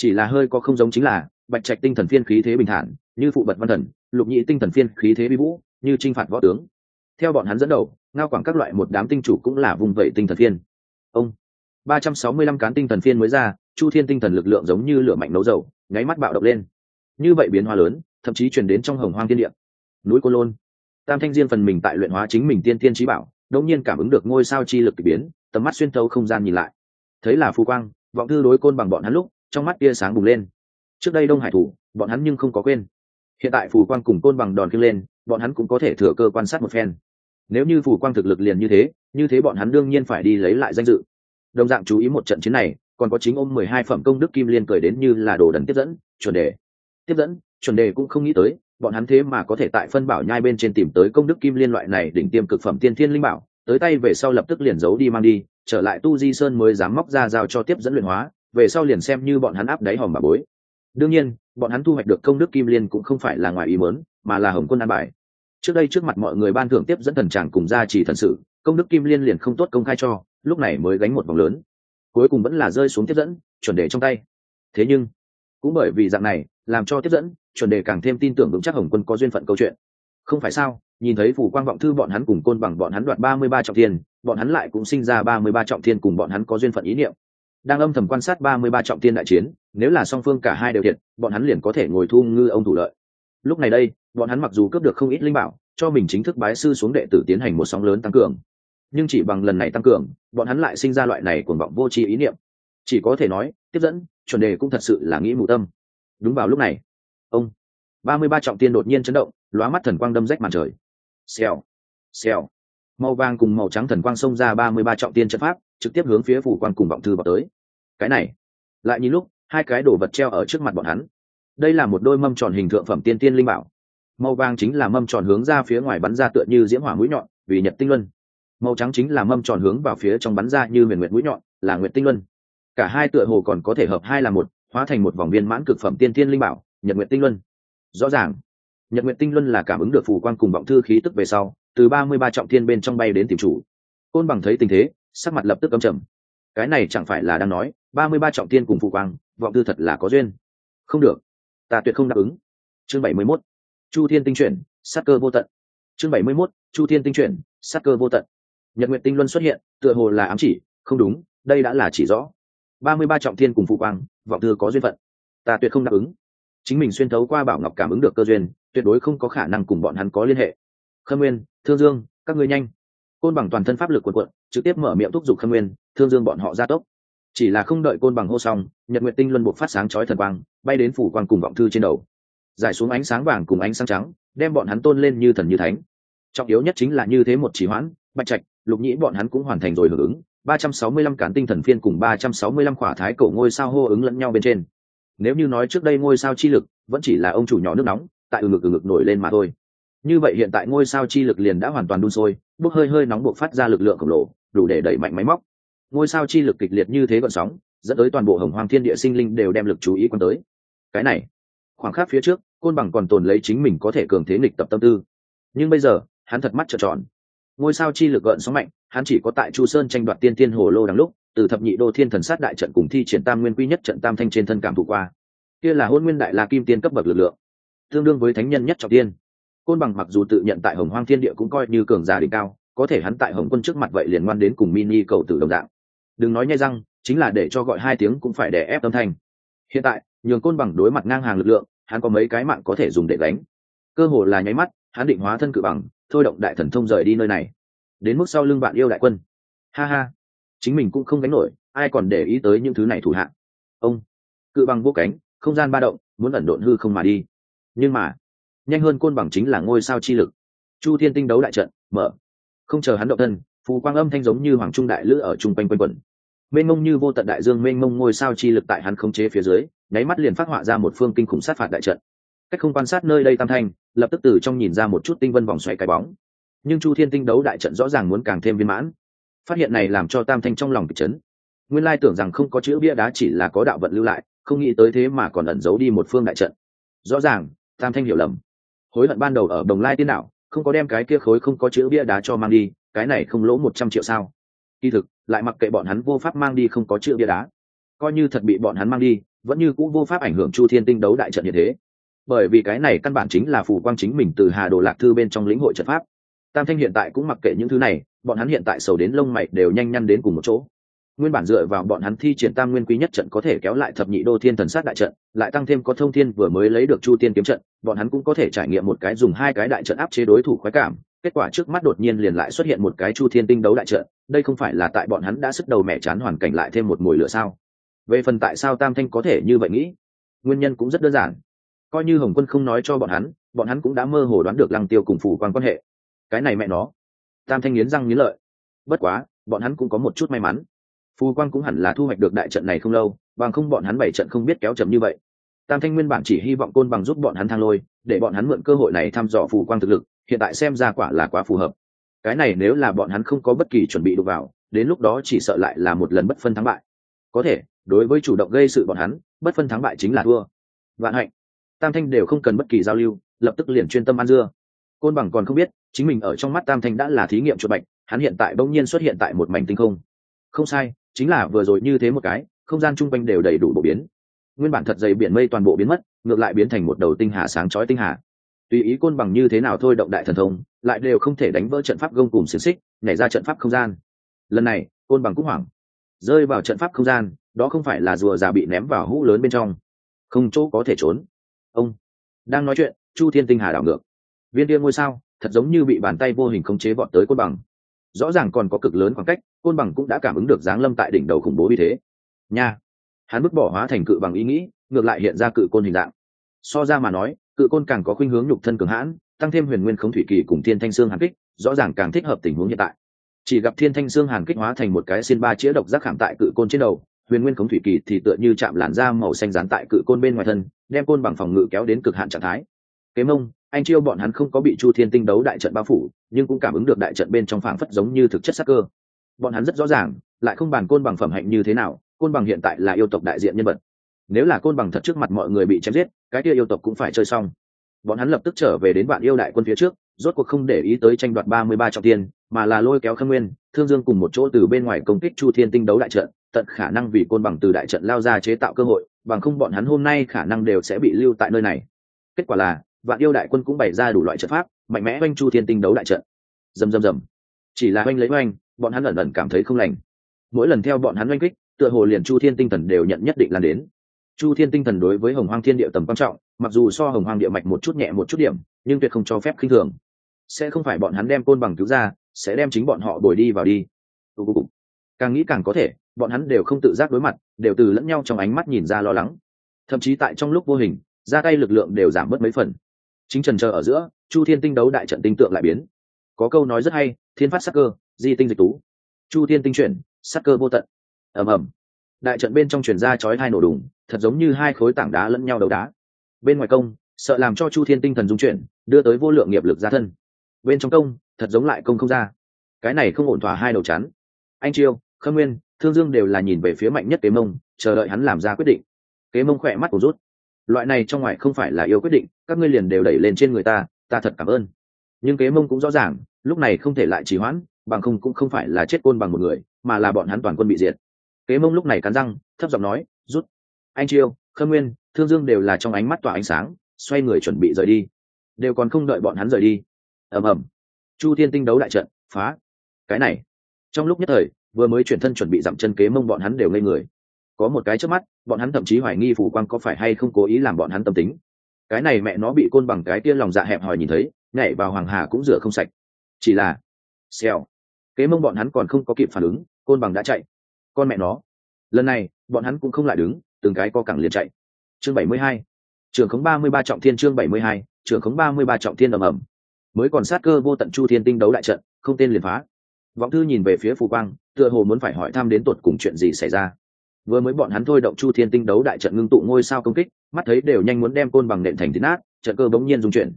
chỉ là hơi có không giống chính là, bạch trạch tinh thần phiên khí thế bình thản, như phụ bật văn thần, lục nhị tinh thần phiên khí thế bi vũ, như t r i n h phạt võ tướng. Theo bọn hắn dẫn đầu, ngao quảng các loại một đám tinh chủ cũng là vùng vẫy tinh thần phiên. Ông, ba trăm sáu mươi lăm cán tinh thần phiên mới ra, chu thiên tinh thần lực lượng giống như lửa mạnh nấu dầu, nháy mắt bạo động lên. Như vậy biến hóa lớn, thậm chí chuyển đến trong hồng hoang thiên địa. Núi cô lôn, tam thanh diên phần mình tại luyện hóa chính mình tiên tiên trí bảo, đột nhiên cảm ứng được ngôi sao chi lực k ỳ biến, tầm mắt xuyên thấu không gian nhìn lại. Thấy là phù quang, vọng thư đối côn bằng bọn hắn lúc trong mắt tia sáng bùng lên. Trước đây đông hải thủ, bọn hắn nhưng không có quên. Hiện tại phù quang cùng côn bằng đòn kinh lên, bọn hắn cũng có thể thừa cơ quan sát một phen. Nếu như phù quang thực lực liền như thế như thế bọn hắn đương nhiên phải đi lấy lại danh dự. Đồng dạng chú ý một trận chiến này, còn có chính ôm mười hai phẩm công đức kim liên cười đến như là đồ đần tiếp dẫn, chuẩn đề. Tiếp dẫn, chuẩn đề cũng không nghĩ tới, bọn hắn thế mà có thể tại phân bảo nhai bên trên tìm tới công đức kim liên loại này đỉnh tiêm cực phẩm tiên thiên linh bảo, tới tay về sau lập tức liền giấu đi mang đi, trở lại tu di sơn mới dám móc ra giao cho tiếp dẫn luyện hóa về sau liền xem như bọn hắn áp đáy hòm bà bối. Đương nhiên, bọn hắn thu hoạch được công đức kim liên cũng không phải là ngoài ý mớn mà là hồng quân an bài. Trước đây trước mặt mọi người ban thưởng tiếp dẫn thần tràng cùng gia trì thần sự, công đức kim liên liền không tốt công khai cho, lúc này mới gánh một vòng lớn. Cuối cùng vẫn là rơi xuống tiếp dẫn, chuẩn đề trong tay. Thế nhưng, cũng bởi vì dạng này, làm cho tiếp dẫn, chuẩn đề càng thêm tin tưởng vững chắc hồng quân có duyên phận câu chuyện. Không phải sao, nhìn thấy phủ quang vọng thư bọn hắn cùng côn bằng bọn hắn đoạt ba mươi ba trọng thiên, bọn hắn lại cũng sinh ra ba mươi ba trọng thiên cùng bọn hắn có duyên phận ý niệm đang âm thầm quan sát ba mươi ba trọng tiên đại chiến, nếu là song phương cả hai đều thiệt, bọn hắn liền có thể ngồi thu ngư ông thủ lợi. Lúc này đây, bọn hắn mặc dù cướp được không ít linh bảo, cho mình chính thức bái sư xuống đệ tử tiến hành một sóng lớn tăng cường. Nhưng chỉ bằng lần này tăng cường, bọn hắn lại sinh ra loại này cuồng vọng vô tri ý niệm. Chỉ có thể nói, tiếp dẫn, chuẩn đề cũng thật sự là nghĩ mù tâm. Đúng vào lúc này, ông, ba mươi ba trọng tiên đột nhiên chấn động, lóa mắt thần quang đâm rách màn trời. Xèo xèo, màu vàng cùng màu trắng thần quang xông ra ba mươi ba trọng tiên trận pháp trực tiếp hướng phía phủ quan cùng vọng thư vào tới. Cái này, lại nhìn lúc, hai cái đồ vật treo ở trước mặt bọn hắn. Đây là một đôi mâm tròn hình thượng phẩm tiên tiên linh bảo. Màu vàng chính là mâm tròn hướng ra phía ngoài bắn ra tựa như diễm hỏa mũi nhọn, vì nhật tinh luân. Màu trắng chính là mâm tròn hướng vào phía trong bắn ra như huyền nguyệt mũi nhọn, là nguyệt tinh luân. Cả hai tựa hồ còn có thể hợp hai là một, hóa thành một vòng viên mãn cực phẩm tiên tiên linh bảo, nhật nguyệt tinh luân. Rõ ràng, nhật nguyệt tinh luân là cảm ứng được phù quan cùng vọng thư khí tức về sau, từ ba mươi ba trọng thiên bên trong bay đến tìm chủ. Côn bằng thấy tình thế sắc mặt lập tức âm trầm. Cái này chẳng phải là đang nói, ba mươi ba trọng tiên cùng phụ quang, vọng tư thật là có duyên. Không được, ta tuyệt không đáp ứng. Chương bảy mươi mốt, chu thiên tinh chuyển, sắc cơ vô tận. Chương bảy mươi mốt, chu thiên tinh chuyển, sắc cơ vô tận. Nhật nguyện tinh luân xuất hiện, tựa hồ là ám chỉ, không đúng, đây đã là chỉ rõ. Ba mươi ba trọng thiên cùng phụ quang, vọng tư có duyên phận. Ta tuyệt không đáp ứng. Chính mình xuyên thấu qua bảo ngọc cảm ứng được cơ duyên, tuyệt đối không có khả năng cùng bọn hắn có liên hệ. Khâm nguyên, thương dương, các ngươi nhanh. Côn bằng toàn thân pháp lực quần quận trực tiếp mở miệng thúc giục khâm nguyên, thương dương bọn họ ra tốc. Chỉ là không đợi côn bằng hô xong, nhật nguyện tinh luân buộc phát sáng chói thần quang, bay đến phủ quang cùng vọng thư trên đầu. Giải xuống ánh sáng vàng cùng ánh sáng trắng, đem bọn hắn tôn lên như thần như thánh. Trọng yếu nhất chính là như thế một chỉ hoãn, bạch trạch, lục nhĩ bọn hắn cũng hoàn thành rồi hưởng ứng, ba trăm sáu mươi lăm cán tinh thần phiên cùng ba trăm sáu mươi lăm khỏa thái cổ ngôi sao hô ứng lẫn nhau bên trên. Nếu như nói trước đây ngôi sao chi lực, vẫn chỉ là ông chủ nhỏ nước nóng, tại ừ ngực ừ ngực nổi lên mà thôi. Như vậy hiện tại ngôi sao chi lực liền đã hoàn toàn đun sôi, bốc hơi hơi nóng buộc phát ra lực lượng khổng lồ đủ để đẩy mạnh máy móc. Ngôi sao chi lực kịch liệt như thế gọn sóng, dẫn tới toàn bộ hồng hoàng thiên địa sinh linh đều đem lực chú ý quan tới. Cái này, khoảng khắc phía trước, côn bằng còn tồn lấy chính mình có thể cường thế nghịch tập tâm tư. Nhưng bây giờ, hắn thật mắt trợn tròn. Ngôi sao chi lực gợn sóng mạnh, hắn chỉ có tại chu sơn tranh đoạt tiên tiên hồ lô đằng lúc, từ thập nhị đô thiên thần sát đại trận cùng thi triển tam nguyên quy nhất trận tam thanh trên thân cảm thủ qua. Kia là hôn nguyên đại la kim tiên cấp bậc lực lượng, tương đương với thánh nhân nhất trọng tiên. Côn bằng mặc dù tự nhận tại hồng hoang thiên địa cũng coi như cường giả đỉnh cao có thể hắn tại hồng quân trước mặt vậy liền ngoan đến cùng mini cầu tử đồng dạng. Đừng nói nhai răng, chính là để cho gọi hai tiếng cũng phải đè ép âm thanh. Hiện tại, nhường côn bằng đối mặt ngang hàng lực lượng, hắn có mấy cái mạng có thể dùng để đánh cơ hồ là nháy mắt, hắn định hóa thân cự bằng, thôi động đại thần thông rời đi nơi này. Đến mức sau lưng bạn yêu đại quân. Ha ha. Chính mình cũng không đánh nổi, ai còn để ý tới những thứ này thủ hạng. ông. Cự bằng vô cánh, không gian ba động, muốn ẩn độn hư không mà đi. Nhưng mà, nhanh hơn côn bằng chính là ngôi sao chi lực. Chu thiên tinh đấu đại trận, mở không chờ hắn động thân, phù quang âm thanh giống như hoàng trung đại lữ ở trung quanh quanh quẩn. Mênh mông như vô tận đại dương, mênh mông ngôi sao chi lực tại hắn khống chế phía dưới, nháy mắt liền phát họa ra một phương kinh khủng sát phạt đại trận. Cách không quan sát nơi đây tam thanh, lập tức từ trong nhìn ra một chút tinh vân vòng xoáy cái bóng. Nhưng chu thiên tinh đấu đại trận rõ ràng muốn càng thêm viên mãn. Phát hiện này làm cho tam thanh trong lòng kịch chấn. Nguyên lai tưởng rằng không có chữ bia đá chỉ là có đạo vận lưu lại, không nghĩ tới thế mà còn ẩn giấu đi một phương đại trận. Rõ ràng, tam thanh hiểu lầm. Hối hận ban đầu ở đồng lai tiên đạo không có đem cái kia khối không có chữ bia đá cho mang đi, cái này không lỗ một trăm triệu sao? Kỳ thực, lại mặc kệ bọn hắn vô pháp mang đi không có chữ bia đá. Coi như thật bị bọn hắn mang đi, vẫn như cũng vô pháp ảnh hưởng chu thiên tinh đấu đại trận như thế. Bởi vì cái này căn bản chính là phù quang chính mình từ hà đồ lạc thư bên trong lĩnh hội trận pháp. Tam thanh hiện tại cũng mặc kệ những thứ này, bọn hắn hiện tại sầu đến lông mày đều nhanh nhăn đến cùng một chỗ nguyên bản dựa vào bọn hắn thi triển tam nguyên quý nhất trận có thể kéo lại thập nhị đô thiên thần sát đại trận, lại tăng thêm có thông thiên vừa mới lấy được chu tiên kiếm trận, bọn hắn cũng có thể trải nghiệm một cái dùng hai cái đại trận áp chế đối thủ khoái cảm, kết quả trước mắt đột nhiên liền lại xuất hiện một cái chu thiên tinh đấu đại trận, đây không phải là tại bọn hắn đã sức đầu mẹ chán hoàn cảnh lại thêm một mùi lửa sao? Về phần tại sao tam thanh có thể như vậy nghĩ? Nguyên nhân cũng rất đơn giản. Coi như hồng quân không nói cho bọn hắn bọn hắn cũng đã mơ hồ đoán được lăng tiêu cùng phủ quan quan hệ. Cái này mẹ nó. Tam thanh nghiến răng nghiến lợi. Bất quá, bọn hắn cũng có một chút may mắn phù quang cũng hẳn là thu hoạch được đại trận này không lâu, bằng không bọn hắn bảy trận không biết kéo chậm như vậy. Tam thanh nguyên bản chỉ hy vọng côn bằng giúp bọn hắn thang lôi, để bọn hắn mượn cơ hội này thăm dò phù quang thực lực, hiện tại xem ra quả là quá phù hợp. Cái này nếu là bọn hắn không có bất kỳ chuẩn bị đụng vào, đến lúc đó chỉ sợ lại là một lần bất phân thắng bại. Có thể, đối với chủ động gây sự bọn hắn, bất phân thắng bại chính là thua. Vạn hạnh. Tam thanh đều không cần bất kỳ giao lưu, lập tức liền chuyên tâm ăn dưa. Côn bằng còn không biết, chính mình ở trong mắt tam thanh đã là thí nghiệm chuột bạch, hắn hiện tại bỗng nhiên xuất hiện tại một mảnh tinh không. Không sai chính là vừa rồi như thế một cái, không gian chung quanh đều đầy đủ bộ biến. Nguyên bản thật dày biển mây toàn bộ biến mất, ngược lại biến thành một đầu tinh hà sáng chói tinh hà. Tùy ý côn bằng như thế nào thôi động đại thần thông, lại đều không thể đánh vỡ trận pháp gông cùng xiềng xích, nhảy ra trận pháp không gian. Lần này, côn bằng cũng hoảng. Rơi vào trận pháp không gian, đó không phải là rùa già bị ném vào hũ lớn bên trong. Không chỗ có thể trốn. Ông đang nói chuyện, chu thiên tinh hà đảo ngược. Viên tiên ngôi sao, thật giống như bị bàn tay vô hình khống chế vọt tới côn bằng. Rõ ràng còn có cực lớn khoảng cách côn bằng cũng đã cảm ứng được giáng lâm tại đỉnh đầu khủng bố như thế. Nha! Hắn bức bỏ hóa thành cự bằng ý nghĩ, ngược lại hiện ra cự côn hình dạng. So ra mà nói, cự côn càng có khuynh hướng nhục thân cường hãn, tăng thêm huyền nguyên khống thủy kỳ cùng thiên thanh xương hàn kích, rõ ràng càng thích hợp tình huống hiện tại. Chỉ gặp thiên thanh xương hàn kích hóa thành một cái xin ba chĩa độc giác khảm tại cự côn trên đầu, huyền nguyên khống thủy kỳ thì tựa như chạm làn da màu xanh rán tại cự côn bên ngoài thân, đem côn bằng phòng ngự kéo đến cực hạn trạng thái. Kế mông, anh chiêu bọn hắn không có bị chu thiên tinh đấu đại trận bao phủ, nhưng cũng cảm ứng được đại trận bên trong phảng phất giống như thực chất sắc cơ bọn hắn rất rõ ràng, lại không bàn côn bằng phẩm hạnh như thế nào, côn bằng hiện tại là yêu tộc đại diện nhân vật. Nếu là côn bằng thật trước mặt mọi người bị chém giết, cái kia yêu tộc cũng phải chơi xong. Bọn hắn lập tức trở về đến bạn yêu đại quân phía trước, rốt cuộc không để ý tới tranh đoạt ba mươi ba trọng tiên, mà là lôi kéo khâm nguyên, thương dương cùng một chỗ từ bên ngoài công kích chu thiên tinh đấu đại trận, tận khả năng vì côn bằng từ đại trận lao ra chế tạo cơ hội, bằng không bọn hắn hôm nay khả năng đều sẽ bị lưu tại nơi này. Kết quả là, vạn yêu đại quân cũng bày ra đủ loại trận pháp, mạnh mẽ oanh chu thiên tinh đấu đại trận. Dầm dầm dầm chỉ là oanh lấy oanh bọn hắn ẩn ẩn cảm thấy không lành. Mỗi lần theo bọn hắn oanh kích, tựa hồ liền chu thiên tinh thần đều nhận nhất định lan đến. Chu thiên tinh thần đối với hồng hoang thiên địa tầm quan trọng, mặc dù so hồng hoang địa mạch một chút nhẹ một chút điểm, nhưng tuyệt không cho phép khinh thường. Sẽ không phải bọn hắn đem côn bằng cứu ra, sẽ đem chính bọn họ bồi đi vào đi. Càng nghĩ càng có thể, bọn hắn đều không tự giác đối mặt, đều từ lẫn nhau trong ánh mắt nhìn ra lo lắng. Thậm chí tại trong lúc vô hình, ra tay lực lượng đều giảm bớt mấy phần. Chính trần chờ ở giữa, chu thiên tinh đấu đại trận tinh tượng lại biến. Có câu nói rất hay, thiên phát sắc cơ di tinh dịch tú. Chu thiên tinh chuyển, sắc cơ vô tận. Ầm ầm. Đại trận bên trong truyền ra chói hai nổ đùng, thật giống như hai khối tảng đá lẫn nhau đấu đá. Bên ngoài công, sợ làm cho chu thiên tinh thần dung chuyển, đưa tới vô lượng nghiệp lực ra thân. Bên trong công, thật giống lại công không ra. Cái này không ổn thỏa hai đầu chắn. Anh chiêu, khâm nguyên, thương dương đều là nhìn về phía mạnh nhất kế mông, chờ đợi hắn làm ra quyết định. Kế mông khỏe mắt của rút. Loại này trong ngoài không phải là yêu quyết định, các ngươi liền đều đẩy lên trên người ta ta thật cảm ơn. Nhưng kế mông cũng rõ ràng, lúc này không thể lại trì hoãn bằng không cũng không phải là chết côn bằng một người, mà là bọn hắn toàn quân bị diệt. Kế mông lúc này cắn răng, thấp giọng nói, rút. Anh chiêu, khâm nguyên, thương dương đều là trong ánh mắt tỏa ánh sáng, xoay người chuẩn bị rời đi. Đều còn không đợi bọn hắn rời đi. Ầm ầm. Chu thiên tinh đấu đại trận, phá. Cái này. Trong lúc nhất thời, vừa mới chuyển thân chuẩn bị dặm chân kế mông bọn hắn đều ngây người. Có một cái trước mắt, bọn hắn thậm chí hoài nghi phủ quang có phải hay không cố ý làm bọn hắn tâm tính. Cái này mẹ nó bị côn bằng cái tia lòng dạ hẹp hòi nhìn thấy, nhảy vào hoàng hà cũng rửa không sạch. Chỉ là, xèo kế mông bọn hắn còn không có kịp phản ứng, côn bằng đã chạy. Con mẹ nó. Lần này, bọn hắn cũng không lại đứng, từng cái co cẳng liền chạy. Chương bảy mươi hai. Trường khống ba mươi ba trọng thiên chương bảy mươi hai. Trường khống ba mươi ba trọng thiên ầm ầm. Mới còn sát cơ vô tận chu thiên tinh đấu đại trận, không tên liền phá. Vọng thư nhìn về phía phù quang, tựa hồ muốn phải hỏi thăm đến tột cùng chuyện gì xảy ra. Vừa mới bọn hắn thôi động chu thiên tinh đấu đại trận ngưng tụ ngôi sao công kích, mắt thấy đều nhanh muốn đem côn bằng nện thành thịt nát, trận cơ bỗng nhiên dung chuyển.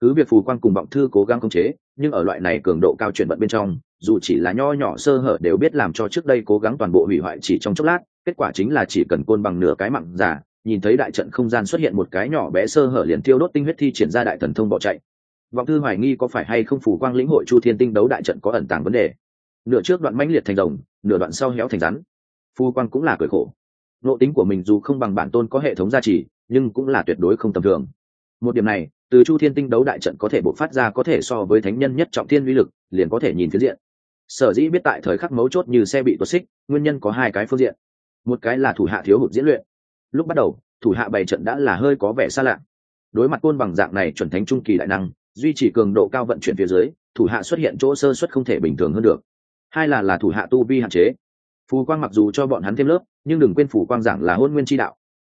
Cứ việc phù quang cùng vọng thư cố gắng khống chế nhưng ở loại này cường độ cao chuyển vận bên trong, dù chỉ là nho nhỏ sơ hở đều biết làm cho trước đây cố gắng toàn bộ hủy hoại chỉ trong chốc lát, kết quả chính là chỉ cần côn bằng nửa cái mặn giả, nhìn thấy đại trận không gian xuất hiện một cái nhỏ bé sơ hở liền tiêu đốt tinh huyết thi triển ra đại thần thông bỏ chạy. Vọng thư hoài nghi có phải hay không phủ quang lĩnh hội chu thiên tinh đấu đại trận có ẩn tàng vấn đề. Nửa trước đoạn mãnh liệt thành rồng, nửa đoạn sau héo thành rắn. Phu quang cũng là cười khổ. Nộ tính của mình dù không bằng bản tôn có hệ thống gia trì, nhưng cũng là tuyệt đối không tầm thường. Một điểm này từ chu thiên tinh đấu đại trận có thể bộc phát ra có thể so với thánh nhân nhất trọng thiên uy lực, liền có thể nhìn phiến diện. Sở dĩ biết tại thời khắc mấu chốt như xe bị tuột xích, nguyên nhân có hai cái phương diện. Một cái là thủ hạ thiếu hụt diễn luyện. Lúc bắt đầu, thủ hạ bày trận đã là hơi có vẻ xa lạ. Đối mặt côn bằng dạng này chuẩn thánh trung kỳ đại năng, duy trì cường độ cao vận chuyển phía dưới, thủ hạ xuất hiện chỗ sơ xuất không thể bình thường hơn được. Hai là là thủ hạ tu vi hạn chế. Phù quang mặc dù cho bọn hắn thêm lớp, nhưng đừng quên phù quang giảng là hôn nguyên tri đạo.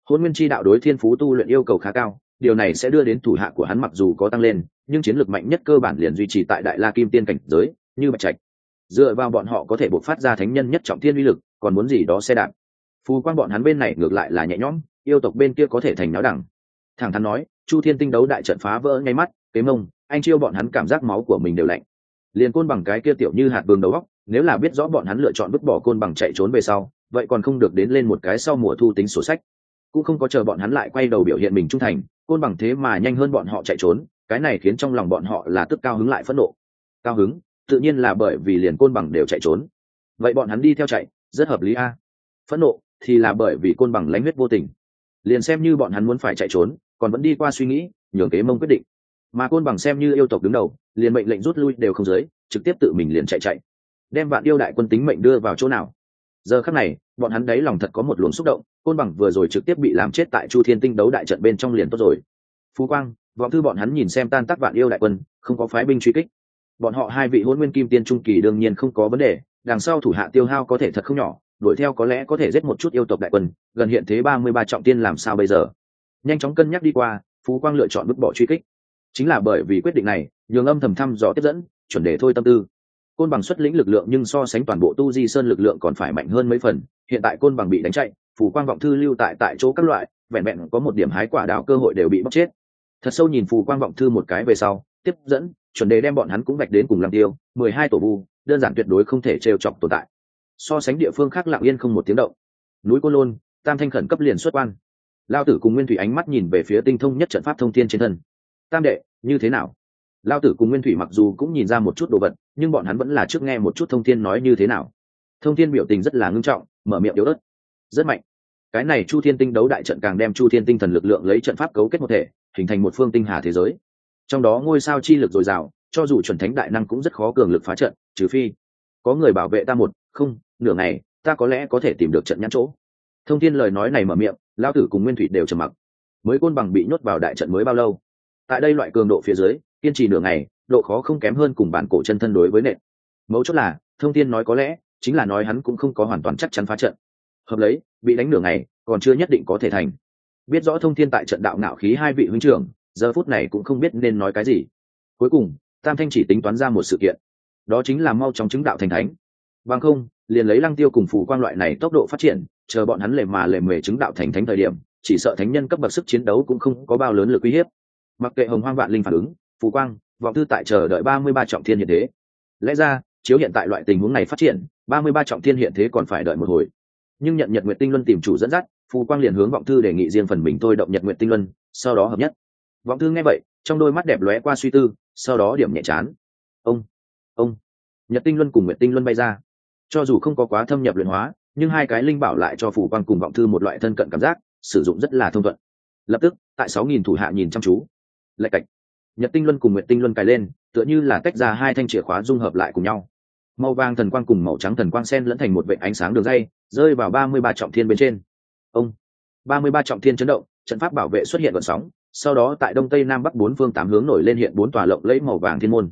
Hôn nguyên tri đạo đối thiên phú tu luyện yêu cầu khá cao điều này sẽ đưa đến thủ hạ của hắn mặc dù có tăng lên, nhưng chiến lược mạnh nhất cơ bản liền duy trì tại đại la kim tiên cảnh giới, như bạch trạch. Dựa vào bọn họ có thể bộc phát ra thánh nhân nhất trọng thiên uy lực, còn muốn gì đó xe đạp. Phù quang bọn hắn bên này ngược lại là nhẹ nhõm, yêu tộc bên kia có thể thành náo đẳng. Thẳng thắn nói, chu thiên tinh đấu đại trận phá vỡ ngay mắt, kế mông, anh chiêu bọn hắn cảm giác máu của mình đều lạnh. Liền côn bằng cái kia tiểu như hạt bường đầu góc nếu là biết rõ bọn hắn lựa chọn vứt bỏ côn bằng chạy trốn về sau, vậy còn không được đến lên một cái sau mùa thu tính sổ sách. Cũng không có chờ bọn hắn lại quay đầu biểu hiện mình trung thành côn bằng thế mà nhanh hơn bọn họ chạy trốn, cái này khiến trong lòng bọn họ là tức cao hứng lại phẫn nộ. Cao hứng, tự nhiên là bởi vì liền côn bằng đều chạy trốn. Vậy bọn hắn đi theo chạy, rất hợp lý a. Phẫn nộ thì là bởi vì côn bằng lãnh huyết vô tình. Liền xem như bọn hắn muốn phải chạy trốn, còn vẫn đi qua suy nghĩ, nhường kế mông quyết định. Mà côn bằng xem như yêu tộc đứng đầu, liền mệnh lệnh rút lui đều không giới, trực tiếp tự mình liền chạy chạy. Đem vạn yêu đại quân tính mệnh đưa vào chỗ nào. Giờ khắc này bọn hắn đấy lòng thật có một luồng xúc động, côn bằng vừa rồi trực tiếp bị làm chết tại chu thiên tinh đấu đại trận bên trong liền tốt rồi. Phú quang, vọng thư bọn hắn nhìn xem tan tác vạn yêu đại quân, không có phái binh truy kích. Bọn họ hai vị hôn nguyên kim tiên trung kỳ đương nhiên không có vấn đề, đằng sau thủ hạ tiêu hao có thể thật không nhỏ, đuổi theo có lẽ có thể giết một chút yêu tộc đại quân, gần hiện thế ba mươi ba trọng tiên làm sao bây giờ? Nhanh chóng cân nhắc đi qua, phú quang lựa chọn bức bỏ truy kích. Chính là bởi vì quyết định này, nhường âm thầm thăm dò tiếp dẫn, chuẩn đề thôi tâm tư côn bằng xuất lĩnh lực lượng nhưng so sánh toàn bộ tu di sơn lực lượng còn phải mạnh hơn mấy phần. Hiện tại côn bằng bị đánh chạy phủ quang vọng thư lưu tại tại chỗ các loại, vẹn vẹn có một điểm hái quả đào cơ hội đều bị bóc chết. Thật sâu nhìn phù quang vọng thư một cái về sau, tiếp dẫn, chuẩn đề đem bọn hắn cũng vạch đến cùng làm tiêu, mười hai tổ vu, đơn giản tuyệt đối không thể trêu chọc tồn tại. So sánh địa phương khác lặng yên không một tiếng động. Núi côn lôn, tam thanh khẩn cấp liền xuất quan. Lao tử cùng nguyên thủy ánh mắt nhìn về phía tinh thông nhất trận pháp thông thiên trên thân. Tam đệ, như thế nào? Lao tử cùng nguyên thủy mặc dù cũng nhìn ra một chút đồ vật, nhưng bọn hắn vẫn là trước nghe một chút thông thiên nói như thế nào. Thông thiên biểu tình rất là ngưng trọng, mở miệng yếu ớt. Rất mạnh. Cái này chu thiên tinh đấu đại trận càng đem chu thiên tinh thần lực lượng lấy trận pháp cấu kết một thể, hình thành một phương tinh hà thế giới. Trong đó ngôi sao chi lực dồi dào, cho dù chuẩn thánh đại năng cũng rất khó cường lực phá trận, trừ phi có người bảo vệ ta một, không, nửa ngày, ta có lẽ có thể tìm được trận nhãn chỗ. Thông thiên lời nói này mở miệng, lao tử cùng nguyên thủy đều trầm mặc. Mới côn bằng bị nhốt vào đại trận mới bao lâu? Tại đây loại cường độ phía dưới, kiên trì nửa ngày, độ khó không kém hơn cùng bản cổ chân thân đối với nện. Mấu chốt là, thông tin nói có lẽ, chính là nói hắn cũng không có hoàn toàn chắc chắn phá trận. Hợp lấy, bị đánh nửa ngày, còn chưa nhất định có thể thành. Biết rõ thông tin tại trận đạo ngạo khí hai vị huynh trưởng, giờ phút này cũng không biết nên nói cái gì. Cuối cùng, tam thanh chỉ tính toán ra một sự kiện. Đó chính là mau chóng chứng đạo thành thánh. Bằng không, liền lấy lăng tiêu cùng phủ quan loại này tốc độ phát triển, chờ bọn hắn lề mà lề mề chứng đạo thành thánh thời điểm, chỉ sợ thánh nhân cấp bậc sức chiến đấu cũng không có bao lớn lực uy hiếp mặc kệ hồng hoang vạn linh phản ứng, phù quang, vọng thư tại chờ đợi ba mươi ba trọng thiên hiện thế. Lẽ ra, chiếu hiện tại loại tình huống này phát triển, ba mươi ba trọng thiên hiện thế còn phải đợi một hồi. Nhưng nhận nhật nguyện tinh luân tìm chủ dẫn dắt, phù quang liền hướng vọng thư đề nghị riêng phần mình thôi động nhật nguyện tinh luân, sau đó hợp nhất. Vọng thư nghe vậy, trong đôi mắt đẹp lóe qua suy tư, sau đó điểm nhẹ chán. Ông ông. Nhật tinh luân cùng nguyện tinh luân bay ra. Cho dù không có quá thâm nhập luyện hóa, nhưng hai cái linh bảo lại cho phù quang cùng vọng thư một loại thân cận cảm giác, sử dụng rất là thông thuận. Lập tức, tại sáu nghìn thủ hạ nhìn chăm chú lạch cạch. Nhật tinh luân cùng nguyệt tinh luân cài lên, tựa như là tách ra hai thanh chìa khóa dung hợp lại cùng nhau. Màu vàng thần quang cùng màu trắng thần quang sen lẫn thành một vệ ánh sáng đường dây, rơi vào ba mươi ba trọng thiên bên trên. Ông, ba mươi ba trọng thiên chấn động, trận pháp bảo vệ xuất hiện vận sóng, sau đó tại đông tây nam bắc bốn phương tám hướng nổi lên hiện bốn tòa lộng lẫy màu vàng thiên môn.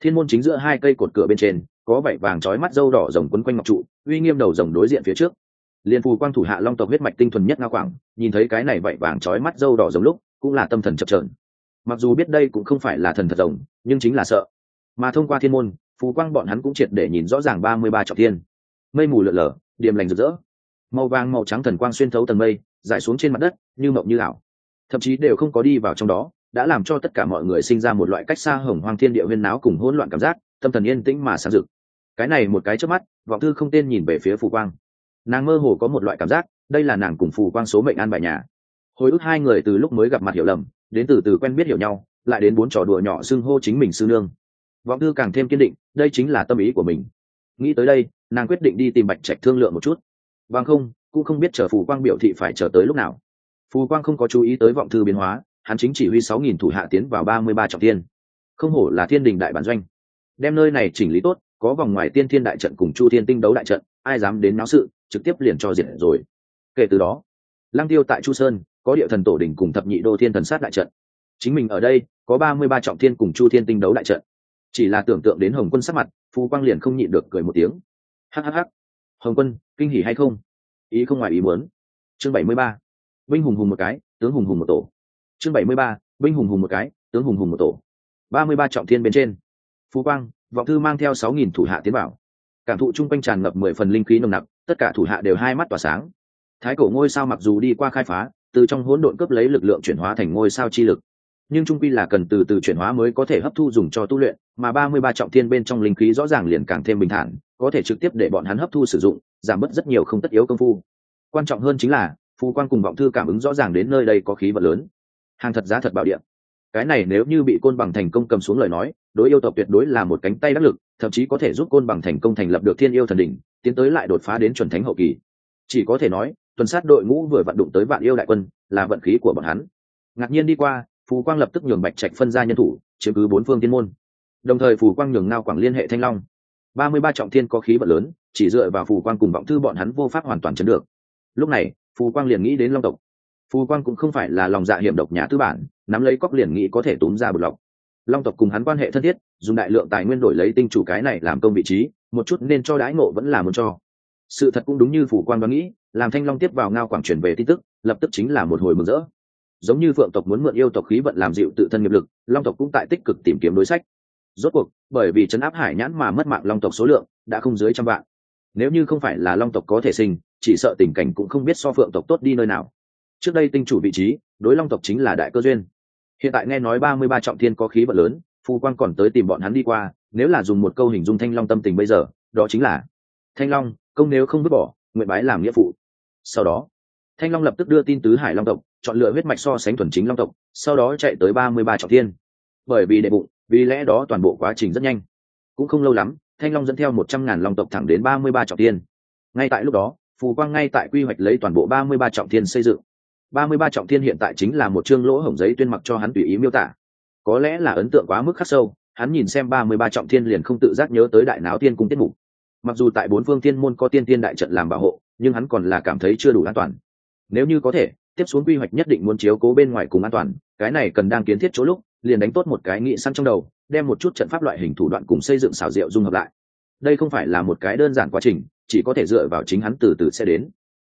Thiên môn chính giữa hai cây cột cửa bên trên, có vảy vàng trói mắt dâu đỏ rồng quấn quanh ngọc trụ, uy nghiêm đầu rồng đối diện phía trước. Liên phù quang thủ hạ long tộc huyết mạch tinh thuần nhất nga quảng, nhìn thấy cái này vảy vàng trói mắt dâu đỏ rồng lúc, cũng là tâm thần chập trờn mặc dù biết đây cũng không phải là thần thật rồng, nhưng chính là sợ. Mà thông qua thiên môn, phù quang bọn hắn cũng triệt để nhìn rõ ràng ba mươi ba trọng thiên. Mây mù lợn lờ điềm lành rực rỡ. Màu vàng, màu trắng thần quang xuyên thấu tầng mây giải xuống trên mặt đất, như mộng như ảo. Thậm chí đều không có đi vào trong đó, đã làm cho tất cả mọi người sinh ra một loại cách xa hồng hoang thiên địa huyên náo cùng hỗn loạn cảm giác, tâm thần yên tĩnh mà sáng rực. Cái này một cái trước mắt, vọng thư không tên nhìn về phía phù quang. Nàng mơ hồ có một loại cảm giác, đây là nàng cùng phù quang số mệnh an bài nhà. Hồi ức hai người từ lúc mới gặp mặt hiểu lầm đến từ từ quen biết hiểu nhau, lại đến bốn trò đùa nhỏ xưng hô chính mình sư nương. Vọng thư càng thêm kiên định, đây chính là tâm ý của mình. Nghĩ tới đây, nàng quyết định đi tìm bạch trạch thương lượng một chút. Vâng không, cũng không biết chờ phù quang biểu thị phải chờ tới lúc nào. Phù quang không có chú ý tới vọng thư biến hóa, hắn chính chỉ huy sáu nghìn thủ hạ tiến vào ba mươi ba trọng tiên không hổ là thiên đình đại bản doanh. Đem nơi này chỉnh lý tốt, có vòng ngoài tiên thiên đại trận cùng chu thiên tinh đấu đại trận, ai dám đến náo sự, trực tiếp liền cho diệt rồi. Kể từ đó, lăng tiêu tại chu sơn có địa thần tổ đình cùng thập nhị đô thiên thần sát đại trận. Chính mình ở đây, có ba mươi ba trọng thiên cùng chu thiên tinh đấu đại trận. Chỉ là tưởng tượng đến hồng quân sắc mặt phù quang liền không nhịn được cười một tiếng. Hhh hồng quân, kinh hỉ hay không? Ý không ngoài ý muốn. Chương bảy mươi ba. Binh hùng hùng một cái, tướng hùng hùng một tổ. Chương bảy mươi ba. Binh hùng hùng một cái, tướng hùng hùng một tổ. Ba mươi ba trọng thiên bên trên. Phú quang, vọng thư mang theo sáu nghìn thủ hạ tiến bảo cảm thụ chung quanh tràn ngập mười phần linh khí nồng nặc, tất cả thủ hạ đều hai mắt tỏa sáng. Thái cổ ngôi sao mặc dù đi qua khai phá từ trong hỗn độn cấp lấy lực lượng chuyển hóa thành ngôi sao chi lực. Nhưng trung quy là cần từ từ chuyển hóa mới có thể hấp thu dùng cho tu luyện, mà ba mươi ba trọng thiên bên trong linh khí rõ ràng liền càng thêm bình thản, có thể trực tiếp để bọn hắn hấp thu sử dụng, giảm bớt rất nhiều không tất yếu công phu. Quan trọng hơn chính là, phù quan cùng vọng thư cảm ứng rõ ràng đến nơi đây có khí vật lớn. Hàng thật giá thật bảo điện. Cái này nếu như bị côn bằng thành công cầm xuống lời nói, đối yêu tộc tuyệt đối là một cánh tay đắc lực, thậm chí có thể giúp côn bằng thành công thành lập được thiên yêu thần đỉnh, tiến tới lại đột phá đến chuẩn thánh hậu kỳ. Chỉ có thể nói tuần sát đội ngũ vừa vận đụng tới vạn yêu đại quân, là vận khí của bọn hắn. Ngạc nhiên đi qua, phù quang lập tức nhường bạch trạch phân ra nhân thủ, chiếm cứ bốn phương tiên môn. Đồng thời phù quang nhường ngao quảng liên hệ thanh long. Ba mươi ba trọng thiên có khí vận lớn, chỉ dựa vào phù quang cùng vọng thư bọn hắn vô pháp hoàn toàn chấn được. Lúc này, phù quang liền nghĩ đến long tộc. Phù quang cũng không phải là lòng dạ hiểm độc nhã tư bản, nắm lấy cóc liền nghĩ có thể túm ra bực lọc. Long tộc cùng hắn quan hệ thân thiết, dùng đại lượng tài nguyên đổi lấy tinh chủ cái này làm công vị trí, một chút nên cho đãi ngộ vẫn là muốn cho. Sự thật cũng đúng như phủ quan đoán nghĩ làm thanh long tiếp vào ngao quảng truyền về tin tức, lập tức chính là một hồi mừng rỡ. Giống như phượng tộc muốn mượn yêu tộc khí vận làm dịu tự thân nghiệp lực, long tộc cũng tại tích cực tìm kiếm đối sách. Rốt cuộc, bởi vì chấn áp hải nhãn mà mất mạng long tộc số lượng đã không dưới trăm vạn. Nếu như không phải là long tộc có thể sinh, chỉ sợ tình cảnh cũng không biết so phượng tộc tốt đi nơi nào. Trước đây tinh chủ vị trí, đối long tộc chính là đại cơ duyên. Hiện tại nghe nói ba mươi ba trọng thiên có khí vận lớn, phu quan còn tới tìm bọn hắn đi qua, nếu là dùng một câu hình dung thanh long tâm tình bây giờ, đó chính là, thanh long, công nếu không vứt bỏ, nguyện bái làm nghĩa phụ sau đó, thanh long lập tức đưa tin tứ hải long tộc, chọn lựa huyết mạch so sánh thuần chính long tộc, sau đó chạy tới ba mươi ba trọng thiên. Bởi vì đệ bụng, vì lẽ đó toàn bộ quá trình rất nhanh. Cũng không lâu lắm, thanh long dẫn theo một trăm ngàn long tộc thẳng đến ba mươi ba trọng thiên. Ngay tại lúc đó, phù quang ngay tại quy hoạch lấy toàn bộ ba mươi ba trọng thiên xây dựng. Ba mươi ba trọng thiên hiện tại chính là một chương lỗ hổng giấy tuyên mặc cho hắn tùy ý miêu tả. Có lẽ là ấn tượng quá mức khắc sâu, hắn nhìn xem ba mươi ba trọng thiên liền không tự giác nhớ tới đại náo tiên cung tiết mục. Mặc dù tại bốn phương thiên môn có tiên tiên đại trận làm bảo hộ nhưng hắn còn là cảm thấy chưa đủ an toàn. Nếu như có thể, tiếp xuống quy hoạch nhất định muốn chiếu cố bên ngoài cùng an toàn, cái này cần đang kiến thiết chỗ lúc, liền đánh tốt một cái nghị săn trong đầu, đem một chút trận pháp loại hình thủ đoạn cùng xây dựng xảo diệu dung hợp lại. Đây không phải là một cái đơn giản quá trình, chỉ có thể dựa vào chính hắn từ từ sẽ đến.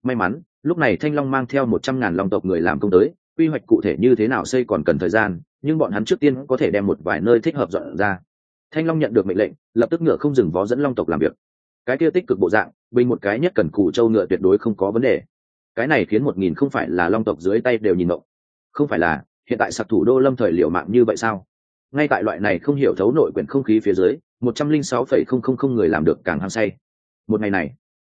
May mắn, lúc này thanh long mang theo một trăm ngàn long tộc người làm công tới, quy hoạch cụ thể như thế nào xây còn cần thời gian, nhưng bọn hắn trước tiên có thể đem một vài nơi thích hợp dọn ra. Thanh long nhận được mệnh lệnh, lập tức ngựa không dừng vó dẫn long tộc làm việc cái kia tích cực bộ dạng, bình một cái nhất cần cù châu ngựa tuyệt đối không có vấn đề. Cái này khiến một nghìn không phải là long tộc dưới tay đều nhìn ngộng. Không phải là, hiện tại sặc thủ đô lâm thời liệu mạng như vậy sao? Ngay tại loại này không hiểu thấu nội quyển không khí phía dưới, một trăm linh sáu phẩy không không không người làm được càng hăng say. Một ngày này,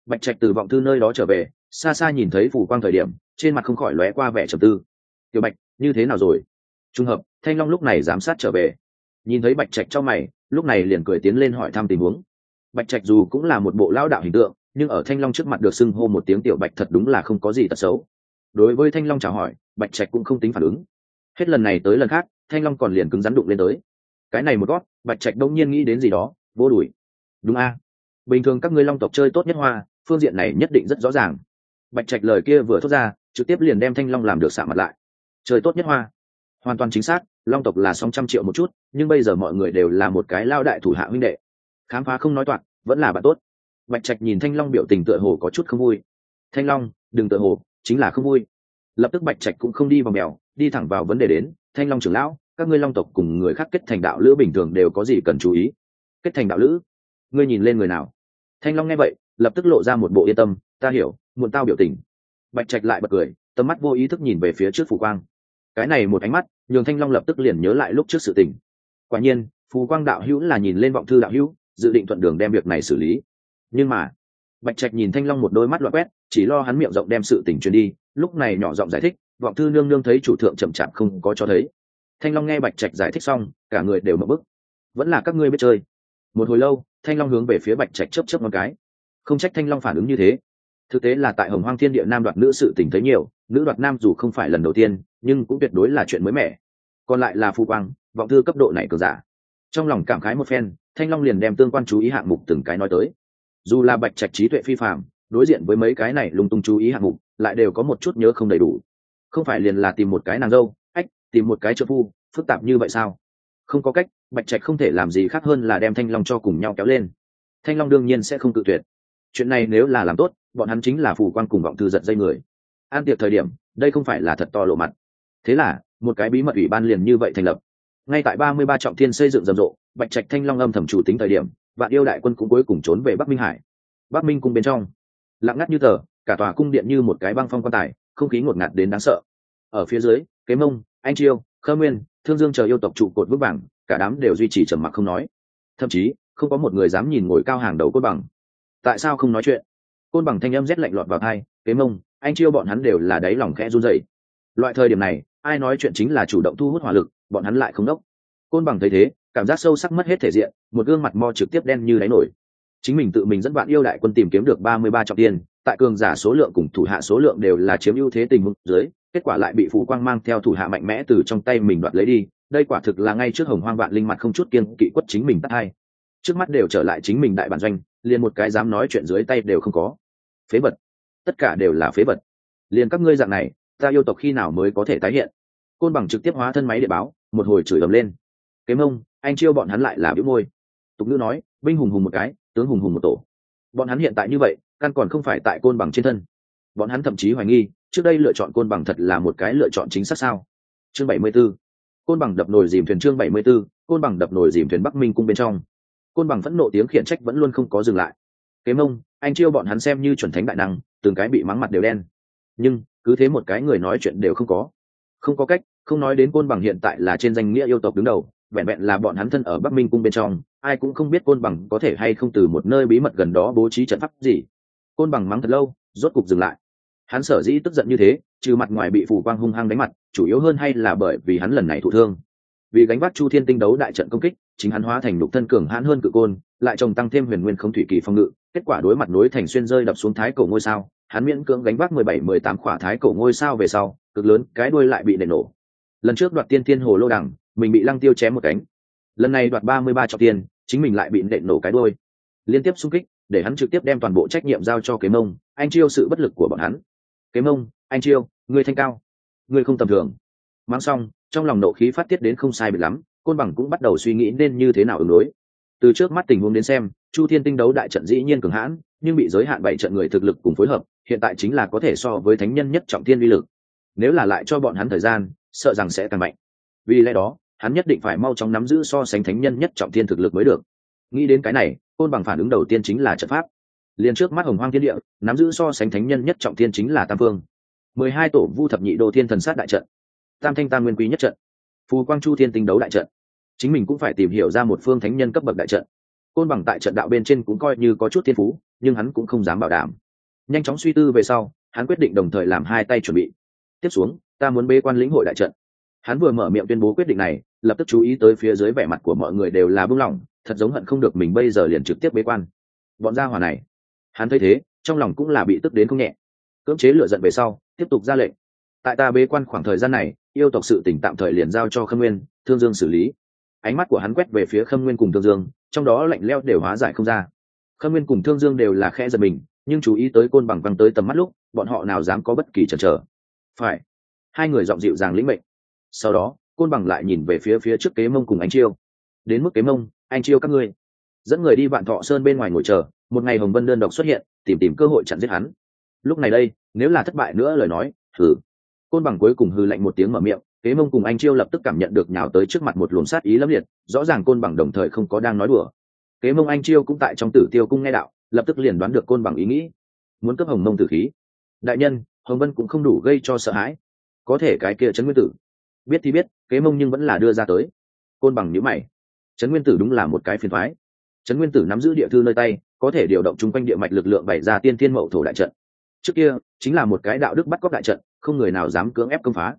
bạch trạch từ vọng thư nơi đó trở về, xa xa nhìn thấy phủ quang thời điểm, trên mặt không khỏi lóe qua vẻ trầm tư. Tiểu bạch, như thế nào rồi? Trùng hợp, thanh long lúc này giám sát trở về. Nhìn thấy bạch trạch trong mày, lúc này liền cười tiến lên hỏi thăm tình huống bạch trạch dù cũng là một bộ lao đạo hình tượng, nhưng ở thanh long trước mặt được xưng hô một tiếng tiểu bạch thật đúng là không có gì tật xấu. Đối với thanh long chào hỏi, bạch trạch cũng không tính phản ứng. Hết lần này tới lần khác, thanh long còn liền cứng rắn đụng lên tới. Cái này một gót, bạch trạch đông nhiên nghĩ đến gì đó, vô đùi. Đúng a. Bình thường các ngươi long tộc chơi tốt nhất hoa, phương diện này nhất định rất rõ ràng. Bạch trạch lời kia vừa thốt ra, trực tiếp liền đem thanh long làm được xả mặt lại. Chơi tốt nhất hoa. Hoàn toàn chính xác, long tộc là song trăm triệu một chút, nhưng bây giờ mọi người đều là một cái lao đại thủ hạ huynh đệ khám phá không nói toạc, vẫn là bạn tốt. Bạch trạch nhìn thanh long biểu tình tựa hồ có chút không vui. Thanh long, đừng tựa hồ, chính là không vui. Lập tức bạch trạch cũng không đi vào mèo, đi thẳng vào vấn đề đến, thanh long trưởng lão, các ngươi long tộc cùng người khác kết thành đạo lữ bình thường đều có gì cần chú ý? Kết thành đạo lữ? Ngươi nhìn lên người nào? Thanh long nghe vậy, lập tức lộ ra một bộ yên tâm, ta hiểu, muộn tao biểu tình. Bạch trạch lại bật cười, tầm mắt vô ý thức nhìn về phía trước phù quang. Cái này một ánh mắt, nhường thanh long lập tức liền nhớ lại lúc trước sự tình. Quả nhiên, phù quang đạo hữu là nhìn lên vọng thư đạo hữu dự định thuận đường đem việc này xử lý. Nhưng mà, bạch trạch nhìn thanh long một đôi mắt loại quét, chỉ lo hắn miệng rộng đem sự tình truyền đi, lúc này nhỏ giọng giải thích, vọng thư nương nương thấy chủ thượng chậm chạp không có cho thấy. Thanh long nghe bạch trạch giải thích xong, cả người đều mở bức. Vẫn là các ngươi biết chơi. Một hồi lâu, thanh long hướng về phía bạch trạch chấp chấp một cái. Không trách thanh long phản ứng như thế. Thực tế là tại hồng hoang thiên địa nam đoạt nữ sự tình thấy nhiều, nữ đoạt nam dù không phải lần đầu tiên, nhưng cũng tuyệt đối là chuyện mới mẻ. Còn lại là phù quang, vọng thư cấp độ này cường giả. Trong lòng cảm khái một phen thanh long liền đem tương quan chú ý hạng mục từng cái nói tới. Dù là bạch trạch trí tuệ phi phạm đối diện với mấy cái này lung tung chú ý hạng mục, lại đều có một chút nhớ không đầy đủ. Không phải liền là tìm một cái nàng dâu, ách, tìm một cái trợ phu, phức tạp như vậy sao? Không có cách, bạch trạch không thể làm gì khác hơn là đem thanh long cho cùng nhau kéo lên. Thanh long đương nhiên sẽ không tự tuyệt. Chuyện này nếu là làm tốt, bọn hắn chính là phù quan cùng vọng thư giật dây người. An tiệc thời điểm, đây không phải là thật to lộ mặt. Thế là, một cái bí mật ủy ban liền như vậy thành lập. Ngay tại ba mươi ba trọng thiên xây dựng rầm rộ bạch trạch thanh long âm thầm chủ tính thời điểm, vạn yêu đại quân cũng cuối cùng trốn về bắc minh hải. Bắc minh cung bên trong, lặng ngắt như tờ, cả tòa cung điện như một cái băng phong quan tài, không khí ngột ngạt đến đáng sợ. Ở phía dưới, kế mông, anh chiêu, khơ nguyên, thương dương chờ yêu tộc trụ cột vững vàng, cả đám đều duy trì trầm mặc không nói. Thậm chí, không có một người dám nhìn ngồi cao hàng đầu cốt bằng. Tại sao không nói chuyện? Côn bằng thanh âm rét lạnh lọt vào thai kế mông, anh chiêu bọn hắn đều là đáy lòng khẽ run dậy loại thời điểm này, ai nói chuyện chính là chủ động thu hút hỏa lực, bọn hắn lại không đốc. Côn bằng thấy thế cảm giác sâu sắc mất hết thể diện, một gương mặt mo trực tiếp đen như đáy nổi. Chính mình tự mình dẫn bạn yêu đại quân tìm kiếm được ba mươi ba trọng tiền tại cường giả số lượng cùng thủ hạ số lượng đều là chiếm ưu thế tình huống dưới, kết quả lại bị phụ quang mang theo thủ hạ mạnh mẽ từ trong tay mình đoạt lấy đi, đây quả thực là ngay trước hồng hoang vạn linh mặt không chút kiên kỵ quất chính mình tắt hai. Trước mắt đều trở lại chính mình đại bản doanh, liền một cái dám nói chuyện dưới tay đều không có. Phế vật. Tất cả đều là phế vật. Liền các ngươi dạng này, ta yêu tộc khi nào mới có thể tái hiện? Côn bằng trực tiếp hóa thân máy địa báo, một hồi chửi ầm lên kế mông anh chiêu bọn hắn lại là biểu môi. Tục ngữ nói binh hùng hùng một cái tướng hùng hùng một tổ. Bọn hắn hiện tại như vậy căn còn không phải tại côn bằng trên thân. Bọn hắn thậm chí hoài nghi trước đây lựa chọn côn bằng thật là một cái lựa chọn chính xác sao? Chương bảy mươi 74. côn bằng đập nồi dìm thuyền chương bảy mươi 74, côn bằng đập nồi dìm thuyền bắc minh cung bên trong. Côn bằng phẫn nộ tiếng khiển trách vẫn luôn không có dừng lại. Kế mông anh chiêu bọn hắn xem như chuẩn thánh đại năng từng cái bị mắng mặt đều đen. Nhưng cứ thế một cái người nói chuyện đều không có. Không có cách không nói đến côn bằng hiện tại là trên danh nghĩa yêu tộc đứng đầu vẹn vẹn là bọn hắn thân ở bắc minh cung bên trong, ai cũng không biết côn bằng có thể hay không từ một nơi bí mật gần đó bố trí trận pháp gì. Côn bằng mắng thật lâu, rốt cục dừng lại. Hắn sở dĩ tức giận như thế, trừ mặt ngoài bị phù quang hung hăng đánh mặt, chủ yếu hơn hay là bởi vì hắn lần này thụ thương. Vì gánh vác chu thiên tinh đấu đại trận công kích, chính hắn hóa thành lục thân cường hãn hơn cự côn, lại trồng tăng thêm huyền nguyên không thủy kỳ phong ngự, kết quả đối mặt nối thành xuyên rơi đập xuống thái cổ ngôi sao, hắn miễn cưỡng gánh vác mười bảy, mười tám khỏa thái cổ ngôi sao về sau, cực lớn, cái đuôi lại bị nổ nổ. Lần trước đoạt tiên thiên hồ lô đẳng mình bị lăng tiêu chém một cánh. Lần này đoạt ba mươi ba trọng tiền, chính mình lại bị nện nổ cái đôi liên tiếp xung kích, để hắn trực tiếp đem toàn bộ trách nhiệm giao cho kế mông, anh chiêu sự bất lực của bọn hắn. Kế mông, anh chiêu, người thanh cao, người không tầm thường. Mang xong, trong lòng nộ khí phát tiết đến không sai bị lắm, côn bằng cũng bắt đầu suy nghĩ nên như thế nào ứng đối. Từ trước mắt tình huống đến xem, chu thiên tinh đấu đại trận dĩ nhiên cường hãn, nhưng bị giới hạn bảy trận người thực lực cùng phối hợp, hiện tại chính là có thể so với thánh nhân nhất trọng thiên uy lực. Nếu là lại cho bọn hắn thời gian, sợ rằng sẽ càng mạnh vì lẽ đó, hắn nhất định phải mau chóng nắm giữ so sánh thánh nhân nhất trọng thiên thực lực mới được. Nghĩ đến cái này, côn bằng phản ứng đầu tiên chính là trận pháp. Liền trước mắt hồng hoang thiên địa, nắm giữ so sánh thánh nhân nhất trọng thiên chính là tam phương. Mười hai tổ vu thập nhị đô thiên thần sát đại trận. Tam thanh tam nguyên quý nhất trận. Phù quang chu thiên tinh đấu đại trận. Chính mình cũng phải tìm hiểu ra một phương thánh nhân cấp bậc đại trận. Côn bằng tại trận đạo bên trên cũng coi như có chút thiên phú, nhưng hắn cũng không dám bảo đảm. Nhanh chóng suy tư về sau, hắn quyết định đồng thời làm hai tay chuẩn bị. Tiếp xuống, ta muốn bế quan lĩnh hội đại trận hắn vừa mở miệng tuyên bố quyết định này, lập tức chú ý tới phía dưới vẻ mặt của mọi người đều là bưng lỏng, thật giống hận không được mình bây giờ liền trực tiếp bế quan. Bọn gia hỏa này, hắn thấy thế, trong lòng cũng là bị tức đến không nhẹ. Cưỡng chế lựa giận về sau, tiếp tục ra lệnh. Tại ta bế quan khoảng thời gian này, yêu tộc sự tỉnh tạm thời liền giao cho khâm nguyên, thương dương xử lý. Ánh mắt của hắn quét về phía khâm nguyên cùng thương dương, trong đó lạnh leo đều hóa giải không ra. Khâm nguyên cùng thương dương đều là khe giật mình, nhưng chú ý tới côn bằng văng tới tầm mắt lúc, bọn họ nào dám có bất kỳ chần chờ. Phải. Hai người giọng dịu dàng lĩnh mệnh sau đó, côn bằng lại nhìn về phía phía trước kế mông cùng anh chiêu. Đến mức kế mông, anh chiêu các ngươi, dẫn người đi vạn thọ sơn bên ngoài ngồi chờ, một ngày hồng vân đơn độc xuất hiện, tìm tìm cơ hội chặn giết hắn. Lúc này đây, nếu là thất bại nữa lời nói thử côn bằng cuối cùng hư lạnh một tiếng mở miệng, kế mông cùng anh chiêu lập tức cảm nhận được nhào tới trước mặt một luồng sát ý lâm liệt, rõ ràng côn bằng đồng thời không có đang nói đùa. Kế mông anh chiêu cũng tại trong tử tiêu cung nghe đạo, lập tức liền đoán được côn bằng ý nghĩ. Muốn cấp hồng mông tử khí. Đại nhân, hồng vân cũng không đủ gây cho sợ hãi. Có thể cái kia chấn nguyên tử biết thì biết, kế mông nhưng vẫn là đưa ra tới. Côn bằng nhữ mày. Trấn nguyên tử đúng là một cái phiền thoái. Trấn nguyên tử nắm giữ địa thư nơi tay, có thể điều động chung quanh địa mạch lực lượng bày ra tiên thiên mậu thổ đại trận. Trước kia, chính là một cái đạo đức bắt cóc đại trận, không người nào dám cưỡng ép công phá.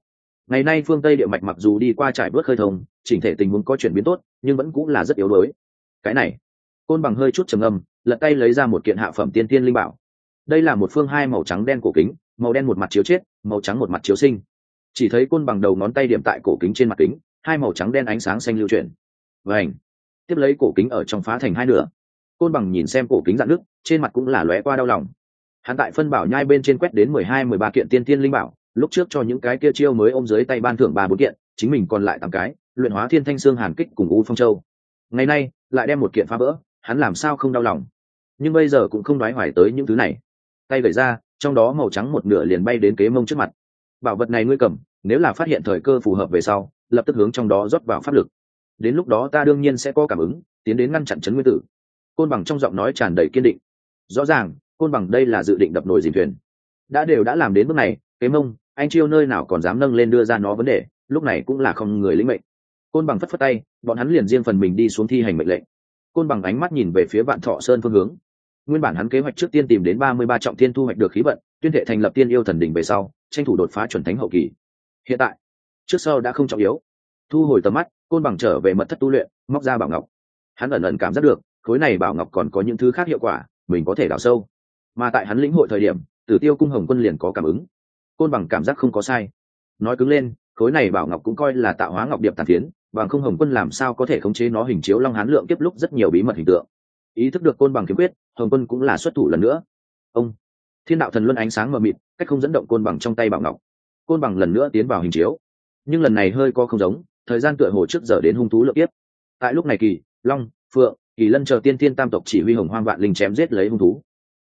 Ngày nay phương tây địa mạch mặc dù đi qua trải bớt khơi thông, chỉnh thể tình huống có chuyển biến tốt, nhưng vẫn cũng là rất yếu đuối. Cái này, côn bằng hơi chút trầm âm lật tay lấy ra một kiện hạ phẩm tiên tiên linh bảo. Đây là một phương hai màu trắng đen cổ kính, màu đen một mặt chiếu chết, màu trắng một mặt chiếu sinh chỉ thấy côn bằng đầu ngón tay điểm tại cổ kính trên mặt kính, hai màu trắng đen ánh sáng xanh lưu chuyển. Và ảnh tiếp lấy cổ kính ở trong phá thành hai nửa. Côn bằng nhìn xem cổ kính dạn nước trên mặt cũng là lóe qua đau lòng. Hắn tại phân bảo nhai bên trên quét đến mười hai, mười ba kiện tiên tiên linh bảo, lúc trước cho những cái kia chiêu mới ôm dưới tay ban thưởng ba bốn kiện, chính mình còn lại tám cái, luyện hóa thiên thanh xương hàn kích cùng u phong châu. Ngày nay, lại đem một kiện phá vỡ, hắn làm sao không đau lòng? Nhưng bây giờ cũng không nói hoài tới những thứ này. Tay gầy ra, trong đó màu trắng một nửa liền bay đến kế mông trước mặt bảo vật này ngươi cầm, nếu là phát hiện thời cơ phù hợp về sau, lập tức hướng trong đó rót vào pháp lực. Đến lúc đó ta đương nhiên sẽ có cảm ứng, tiến đến ngăn chặn chấn nguyên tử. Côn bằng trong giọng nói tràn đầy kiên định. Rõ ràng, côn bằng đây là dự định đập nồi dìm thuyền. Đã đều đã làm đến bước này, kế mông, anh chiêu nơi nào còn dám nâng lên đưa ra nó vấn đề, lúc này cũng là không người lĩnh mệnh. Côn bằng phất phất tay, bọn hắn liền riêng phần mình đi xuống thi hành mệnh lệnh. Côn bằng ánh mắt nhìn về phía vạn thọ sơn phương hướng. Nguyên bản hắn kế hoạch trước tiên tìm đến ba mươi ba trọng thiên thu hoạch được khí vận, tuyên thệ thành lập tiên yêu thần đình về sau tranh thủ đột phá chuẩn thánh hậu kỳ. Hiện tại, trước sau đã không trọng yếu. Thu hồi tầm mắt, côn bằng trở về mật thất tu luyện, móc ra bảo ngọc. Hắn ẩn ẩn cảm giác được, khối này bảo ngọc còn có những thứ khác hiệu quả, mình có thể đào sâu. Mà tại hắn lĩnh hội thời điểm, tử tiêu cung hồng quân liền có cảm ứng. Côn bằng cảm giác không có sai. Nói cứng lên, khối này bảo ngọc cũng coi là tạo hóa ngọc điệp tàn phiến, bằng không hồng quân làm sao có thể khống chế nó hình chiếu long hán lượng kiếp lúc rất nhiều bí mật hình tượng. Ý thức được côn bằng kiếm quyết, hồng quân cũng là xuất thủ lần nữa. Ông thiên đạo thần luân ánh sáng mờ mịt, cách không dẫn động côn bằng trong tay bảo ngọc. Côn bằng lần nữa tiến vào hình chiếu. Nhưng lần này hơi có không giống, thời gian tựa hồ trước giờ đến hung thú lượng tiếp. Tại lúc này kỳ, long, phượng, kỳ lân chờ tiên tiên tam tộc chỉ huy hồng hoang vạn linh chém giết lấy hung thú.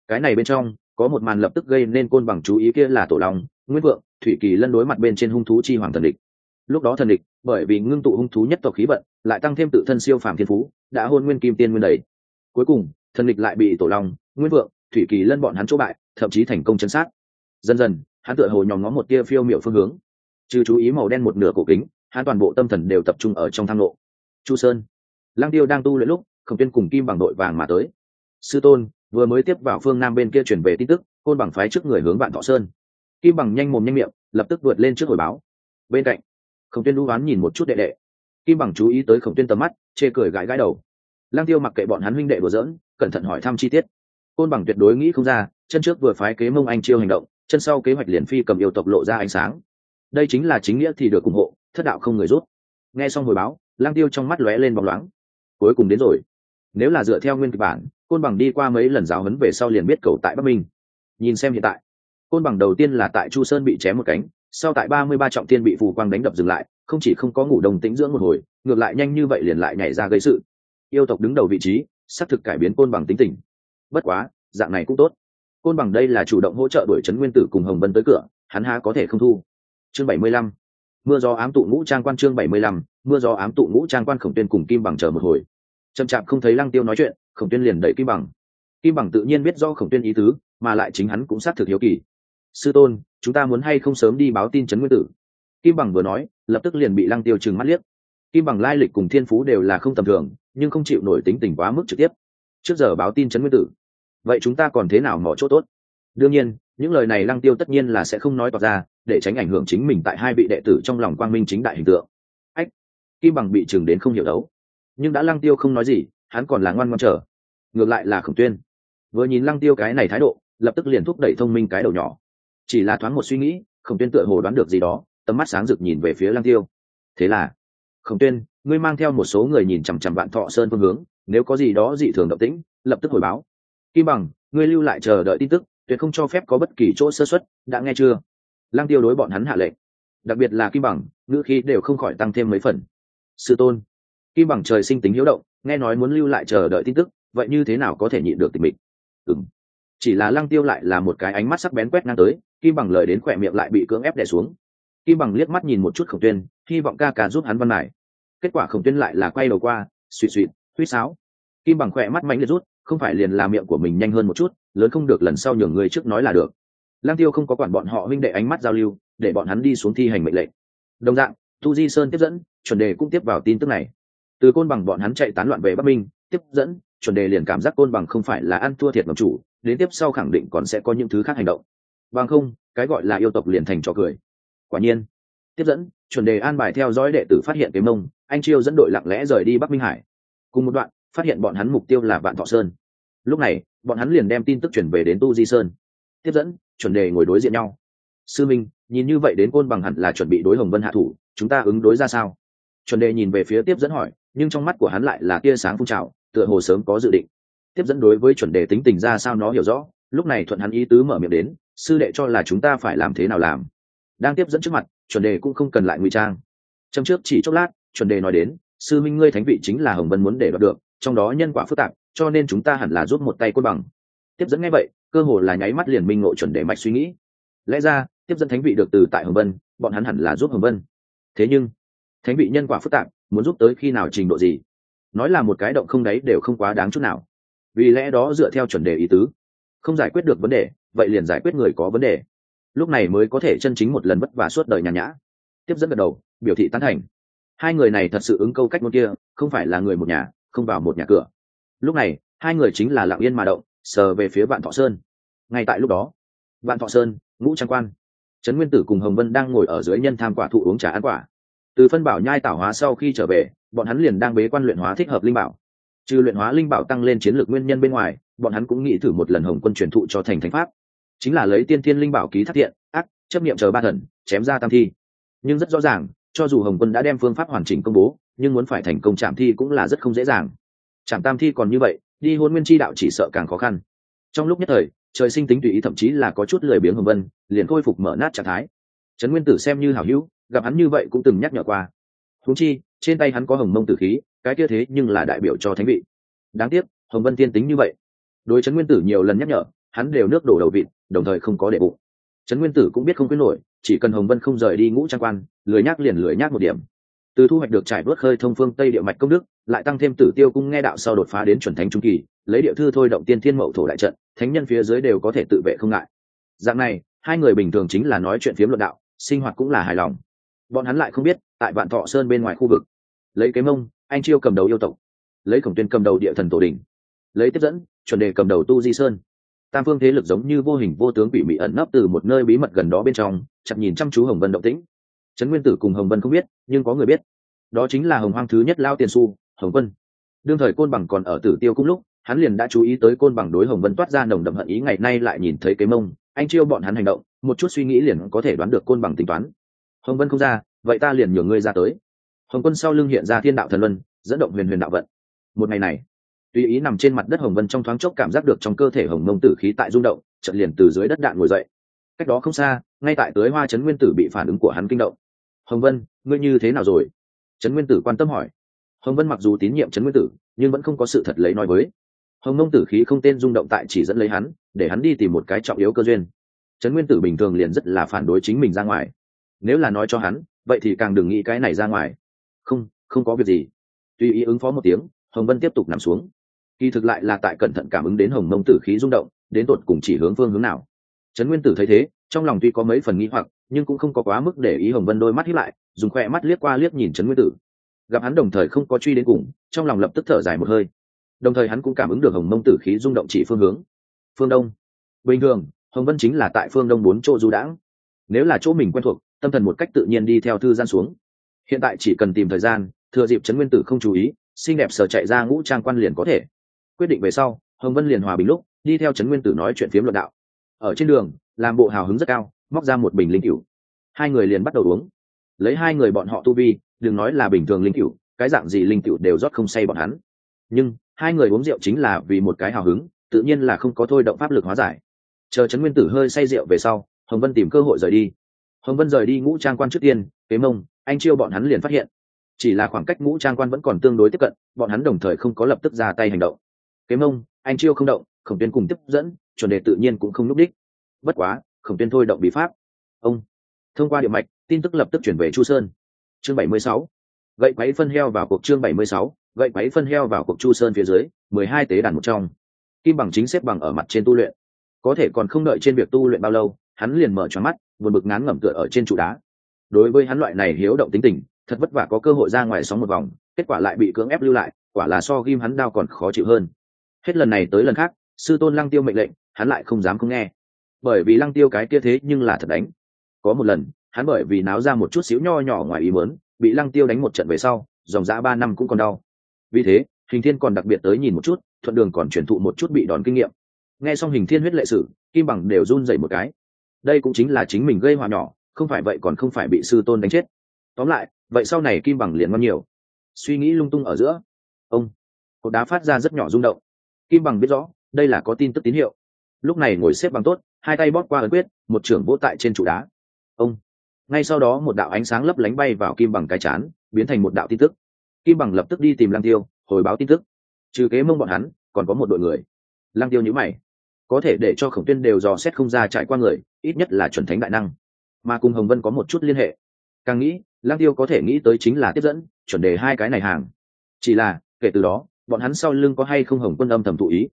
Cái này bên trong, có một màn lập tức gây nên côn bằng chú ý kia là tổ long, nguyên vượng, thủy kỳ lân đối mặt bên trên hung thú chi hoàng thần địch. Lúc đó thần địch, bởi vì ngưng tụ hung thú nhất tộc khí vận, lại tăng thêm tự thân siêu phàm thiên phú, đã hôn nguyên kim tiên nguyên đầy. Cuối cùng, thần địch lại bị tổ long, nguyên vượng thủy kỳ lân bọn hắn chỗ bại, thậm chí thành công chân sát. Dần dần, hắn tựa hồ nhòm ngó một tia phiêu miệu phương hướng. Trừ chú ý màu đen một nửa cổ kính, hắn toàn bộ tâm thần đều tập trung ở trong thang lộ. Chu sơn. Lang tiêu đang tu luyện lúc, khổng tiên cùng kim bằng đội vàng mà tới. Sư tôn, vừa mới tiếp vào phương nam bên kia chuyển về tin tức, côn bằng phái trước người hướng bạn thọ sơn. Kim bằng nhanh mồm nhanh miệng, lập tức vượt lên trước hồi báo. Bên cạnh, khổng tuyên đu oán nhìn một chút đệ đệ. Kim bằng chú ý tới khổng tuyên tầm mắt, chê cười gãi gãi đầu. Lang tiêu mặc kệ bọn hắn huynh đệ đùa giỡn, cẩn thận hỏi thăm chi tiết côn bằng tuyệt đối nghĩ không ra, chân trước vừa phái kế mông anh chiêu hành động, chân sau kế hoạch liền phi cầm yêu tộc lộ ra ánh sáng. Đây chính là chính nghĩa thì được ủng hộ, thất đạo không người rút. Nghe xong hồi báo, lang tiêu trong mắt lóe lên bóng loáng. Cuối cùng đến rồi. Nếu là dựa theo nguyên kịch bản, côn bằng đi qua mấy lần giáo huấn về sau liền biết cầu tại bắc minh. Nhìn xem hiện tại, côn bằng đầu tiên là tại chu sơn bị chém một cánh, sau tại ba mươi ba trọng tiên bị phù quang đánh đập dừng lại, không chỉ không có ngủ đồng tĩnh dưỡng một hồi, ngược lại nhanh như vậy liền lại nhảy ra gây sự. Yêu tộc đứng đầu vị trí, xác thực cải biến côn bằng tính tình bất quá, dạng này cũng tốt. Côn bằng đây là chủ động hỗ trợ đuổi trấn nguyên tử cùng hồng vân tới cửa, hắn há có thể không thu. Chương bảy mươi lăm. Mưa gió ám tụ ngũ trang quan chương bảy mươi lăm. Mưa gió ám tụ ngũ trang quan khổng tuyên cùng kim bằng chờ một hồi. Chậm chạp không thấy lăng tiêu nói chuyện, khổng tuyên liền đẩy kim bằng. Kim bằng tự nhiên biết do khổng tuyên ý tứ, mà lại chính hắn cũng xác thực hiếu kỳ. Sư tôn, chúng ta muốn hay không sớm đi báo tin trấn nguyên tử? Kim bằng vừa nói, lập tức liền bị lăng tiêu trừng mắt liếc. Kim bằng lai lịch cùng thiên phú đều là không tầm thường, nhưng không chịu nổi tính tình quá mức trực tiếp trước giờ báo tin trấn nguyên tử. Vậy chúng ta còn thế nào mỏ chỗ tốt? Đương nhiên, những lời này lăng tiêu tất nhiên là sẽ không nói tỏ ra, để tránh ảnh hưởng chính mình tại hai vị đệ tử trong lòng quang minh chính đại hình tượng. Ách, kim bằng bị chừng đến không hiểu đấu. Nhưng đã lăng tiêu không nói gì, hắn còn là ngoan ngoan trở ngược lại là khổng tuyên. Vừa nhìn lăng tiêu cái này thái độ, lập tức liền thúc đẩy thông minh cái đầu nhỏ. Chỉ là thoáng một suy nghĩ, khổng tuyên tựa hồ đoán được gì đó, tầm mắt sáng rực nhìn về phía lăng tiêu. Thế là, khổng tuyên, ngươi mang theo một số người nhìn chằm chằm vạn thọ sơn phương hướng nếu có gì đó dị thường động tĩnh, lập tức hồi báo. Kim bằng, ngươi lưu lại chờ đợi tin tức, tuyệt không cho phép có bất kỳ chỗ sơ xuất đã nghe chưa? Lăng tiêu đối bọn hắn hạ lệnh. Đặc biệt là kim bằng, ngữ khí đều không khỏi tăng thêm mấy phần. Sư tôn. Kim bằng trời sinh tính hiếu động, nghe nói muốn lưu lại chờ đợi tin tức, vậy như thế nào có thể nhịn được tình mình ừng chỉ là lăng tiêu lại là một cái ánh mắt sắc bén quét ngang tới, kim bằng lời đến khỏe miệng lại bị cưỡng ép đè xuống. Kim bằng liếc mắt nhìn một chút khổng tuyên, hy vọng ca ca giúp hắn văn này kết quả khổng tuyên lại là quay đầu qua, suỵ suỵ huýt sáo. Kim bằng khỏe mắt mạnh liệt rút, không phải liền làm miệng của mình nhanh hơn một chút, lớn không được lần sau nhường người trước nói là được. Lang tiêu không có quản bọn họ huynh đệ ánh mắt giao lưu, để bọn hắn đi xuống thi hành mệnh lệnh. Đồng dạng, tu di sơn tiếp dẫn, chuẩn đề cũng tiếp vào tin tức này. Từ côn bằng bọn hắn chạy tán loạn về bắc minh, tiếp dẫn, chuẩn đề liền cảm giác côn bằng không phải là ăn thua thiệt ngọc chủ, đến tiếp sau khẳng định còn sẽ có những thứ khác hành động. Bằng không, cái gọi là yêu tộc liền thành trò cười. Quả nhiên, tiếp dẫn, chuẩn đề an bài theo dõi đệ tử phát hiện cái mông, anh chiêu dẫn đội lặng lẽ rời đi bắc minh hải cùng một đoạn, phát hiện bọn hắn mục tiêu là vạn thọ sơn. Lúc này, bọn hắn liền đem tin tức chuyển về đến tu di sơn. Tiếp dẫn, chuẩn đề ngồi đối diện nhau. Sư minh, nhìn như vậy đến côn bằng hẳn là chuẩn bị đối hồng vân hạ thủ, chúng ta ứng đối ra sao? Chuẩn đề nhìn về phía tiếp dẫn hỏi, nhưng trong mắt của hắn lại là tia sáng phun trào, tựa hồ sớm có dự định. Tiếp dẫn đối với chuẩn đề tính tình ra sao nó hiểu rõ, lúc này thuận hắn ý tứ mở miệng đến, sư đệ cho là chúng ta phải làm thế nào làm? Đang tiếp dẫn trước mặt, chuẩn đề cũng không cần lại ngụy trang. Trong trước chỉ chốc lát, chuẩn đề nói đến sư minh ngươi thánh vị chính là hồng vân muốn để đoạt được, trong đó nhân quả phức tạp, cho nên chúng ta hẳn là giúp một tay côn bằng. Tiếp dẫn ngay vậy, cơ hồ là nháy mắt liền minh ngộ chuẩn đề mạch suy nghĩ. Lẽ ra, tiếp dẫn thánh vị được từ tại hồng vân, bọn hắn hẳn là giúp hồng vân. Thế nhưng, thánh vị nhân quả phức tạp, muốn giúp tới khi nào trình độ gì? Nói là một cái động không đấy đều không quá đáng chút nào. Vì lẽ đó dựa theo chuẩn đề ý tứ, không giải quyết được vấn đề, vậy liền giải quyết người có vấn đề. Lúc này mới có thể chân chính một lần vất vả suốt đời nhàn nhã. Tiếp dẫn gật đầu, biểu thị tán thành hai người này thật sự ứng câu cách ngôn kia, không phải là người một nhà, không vào một nhà cửa. Lúc này, hai người chính là lạng yên mà động, sờ về phía vạn thọ sơn. Ngay tại lúc đó, vạn thọ sơn, ngũ trang quan, trấn nguyên tử cùng hồng vân đang ngồi ở dưới nhân tham quả thụ uống trà ăn quả. Từ phân bảo nhai tảo hóa sau khi trở về, bọn hắn liền đang bế quan luyện hóa thích hợp linh bảo. Trừ luyện hóa linh bảo tăng lên chiến lược nguyên nhân bên ngoài, bọn hắn cũng nghĩ thử một lần hồng quân truyền thụ cho thành thánh pháp. Chính là lấy tiên thiên linh bảo ký thác thiện ác, chấp nghiệm chờ ba thần, chém ra tam thi. Nhưng rất rõ ràng cho dù hồng quân đã đem phương pháp hoàn chỉnh công bố, nhưng muốn phải thành công chạm thi cũng là rất không dễ dàng. Chạm tam thi còn như vậy, đi hôn nguyên chi đạo chỉ sợ càng khó khăn. Trong lúc nhất thời, trời sinh tính tùy ý thậm chí là có chút lười biếng hồng vân, liền khôi phục mở nát trạng thái. Trấn nguyên tử xem như hảo hữu, gặp hắn như vậy cũng từng nhắc nhở qua. Thú chi, trên tay hắn có hồng mông tử khí, cái kia thế nhưng là đại biểu cho thánh vị. Đáng tiếc, hồng vân tiên tính như vậy. Đối trấn nguyên tử nhiều lần nhắc nhở, hắn đều nước đổ đầu vịt, đồng thời không có đệ bụng. Trấn nguyên tử cũng biết không quyết nổi chỉ cần hồng vân không rời đi ngũ trang quan, lười nhác liền lười nhác một điểm. Từ thu hoạch được trải bớt khơi thông phương tây địa mạch công đức, lại tăng thêm tử tiêu cung nghe đạo sau đột phá đến chuẩn thánh trung kỳ, lấy địa thư thôi động tiên thiên mậu thổ đại trận, thánh nhân phía dưới đều có thể tự vệ không ngại. Dạng này, hai người bình thường chính là nói chuyện phiếm luận đạo, sinh hoạt cũng là hài lòng. Bọn hắn lại không biết, tại vạn thọ sơn bên ngoài khu vực, lấy cái mông, anh chiêu cầm đầu yêu tộc, lấy khổng tuyên cầm đầu địa thần tổ đình lấy tiếp dẫn, chuẩn đề cầm đầu tu di sơn tam phương thế lực giống như vô hình vô tướng bị mị ẩn nấp từ một nơi bí mật gần đó bên trong, chặt nhìn chăm chú hồng vân động tĩnh. Trấn nguyên tử cùng hồng vân không biết, nhưng có người biết. Đó chính là hồng hoang thứ nhất lao tiền su, hồng vân đương thời côn bằng còn ở tử tiêu cung lúc, hắn liền đã chú ý tới côn bằng đối hồng vân toát ra nồng đậm hận ý, ngày nay lại nhìn thấy cái mông, anh chiêu bọn hắn hành động, một chút suy nghĩ liền có thể đoán được côn bằng tính toán. Hồng vân không ra, vậy ta liền nhường ngươi ra tới. Hồng quân sau lưng hiện ra thiên đạo thần luân, dẫn động huyền huyền đạo vận. Một ngày này tùy ý nằm trên mặt đất hồng vân trong thoáng chốc cảm giác được trong cơ thể hồng mông tử khí tại rung động, chợt liền từ dưới đất đạn ngồi dậy. Cách đó không xa, ngay tại tới hoa trấn nguyên tử bị phản ứng của hắn kinh động. Hồng vân, ngươi như thế nào rồi? Trấn nguyên tử quan tâm hỏi. Hồng vân mặc dù tín nhiệm trấn nguyên tử, nhưng vẫn không có sự thật lấy nói với. Hồng mông tử khí không tên rung động tại chỉ dẫn lấy hắn, để hắn đi tìm một cái trọng yếu cơ duyên. Trấn nguyên tử bình thường liền rất là phản đối chính mình ra ngoài. Nếu là nói cho hắn, vậy thì càng đừng nghĩ cái này ra ngoài. Không không có việc gì. Tùy ý ứng phó một tiếng, hồng vân tiếp tục nằm xuống kỳ thực lại là tại cẩn thận cảm ứng đến hồng mông tử khí rung động, đến tột cùng chỉ hướng phương hướng nào. Trấn nguyên tử thấy thế, trong lòng tuy có mấy phần nghĩ hoặc, nhưng cũng không có quá mức để ý hồng vân đôi mắt hiếp lại, dùng khoe mắt liếc qua liếc nhìn trấn nguyên tử. Gặp hắn đồng thời không có truy đến cùng, trong lòng lập tức thở dài một hơi. Đồng thời hắn cũng cảm ứng được hồng mông tử khí rung động chỉ phương hướng. Phương đông. Bình thường, hồng vân chính là tại phương đông bốn chỗ du đãng. Nếu là chỗ mình quen thuộc, tâm thần một cách tự nhiên đi theo thư gian xuống. Hiện tại chỉ cần tìm thời gian, thừa dịp trấn nguyên tử không chú ý, xinh đẹp sở chạy ra ngũ trang quan liền có thể quyết định về sau, hồng vân liền hòa bình lúc, đi theo trấn nguyên tử nói chuyện phiếm luận đạo. Ở trên đường, làm bộ hào hứng rất cao, móc ra một bình linh cựu hai người liền bắt đầu uống. Lấy hai người bọn họ tu vi, đừng nói là bình thường linh cựu cái dạng gì linh cựu đều rót không say bọn hắn. Nhưng, hai người uống rượu chính là vì một cái hào hứng, tự nhiên là không có thôi động pháp lực hóa giải. Chờ trấn nguyên tử hơi say rượu về sau, hồng vân tìm cơ hội rời đi. Hồng vân rời đi ngũ trang quan trước tiên, kế mông, anh chiêu bọn hắn liền phát hiện. Chỉ là khoảng cách ngũ trang quan vẫn còn tương đối tiếp cận, bọn hắn đồng thời không có lập tức ra tay hành động kế mông, anh chiêu không động, khổng tuyên cùng tiếp dẫn, chuẩn đề tự nhiên cũng không núp đích. Bất quá, khổng tuyên thôi động bí pháp. Ông, thông qua điện mạch, tin tức lập tức chuyển về chu sơn. Chương bảy mươi sáu. Gậy quấy phân heo vào cuộc chương bảy mươi sáu. Gậy quấy phân heo vào cuộc chu sơn phía dưới, mười hai tế đàn một trong. Kim bằng chính xếp bằng ở mặt trên tu luyện. Có thể còn không đợi trên việc tu luyện bao lâu, hắn liền mở tròn mắt, buồn bực ngán ngẩm tựa ở trên trụ đá. Đối với hắn loại này hiếu động tính tình, thật vất vả có cơ hội ra ngoài sóng một vòng, kết quả lại bị cưỡng ép lưu lại, quả là so ghim hắn đau còn khó chịu hơn hết lần này tới lần khác, sư tôn lăng tiêu mệnh lệnh, hắn lại không dám không nghe. Bởi vì lăng tiêu cái kia thế nhưng là thật đánh. Có một lần, hắn bởi vì náo ra một chút xíu nho nhỏ ngoài ý muốn, bị lăng tiêu đánh một trận về sau, dòng dã ba năm cũng còn đau. Vì thế, hình thiên còn đặc biệt tới nhìn một chút, thuận đường còn truyền thụ một chút bị đòn kinh nghiệm. Nghe xong hình thiên huyết lệ sử, kim bằng đều run dậy một cái. Đây cũng chính là chính mình gây họa nhỏ, không phải vậy còn không phải bị sư tôn đánh chết. Tóm lại, vậy sau này kim bằng liền ngon nhiều. Suy nghĩ lung tung ở giữa. Ông, cột đá phát ra rất nhỏ rung động kim bằng biết rõ, đây là có tin tức tín hiệu. Lúc này ngồi xếp bằng tốt, hai tay bóp qua ấn quyết, một trưởng vỗ tại trên trụ đá. Ông. Ngay sau đó một đạo ánh sáng lấp lánh bay vào kim bằng cái chán, biến thành một đạo tin tức. Kim bằng lập tức đi tìm lăng tiêu, hồi báo tin tức. Trừ kế mông bọn hắn, còn có một đội người. Lăng tiêu nhữ mày. Có thể để cho khổng tuyên đều dò xét không ra trải qua người, ít nhất là chuẩn thánh đại năng. Mà cùng hồng vân có một chút liên hệ. Càng nghĩ, lăng tiêu có thể nghĩ tới chính là tiếp dẫn, chuẩn đề hai cái này hàng. Chỉ là, kể từ đó bọn hắn sau lưng có hay không hồng quân âm thầm thụ ý?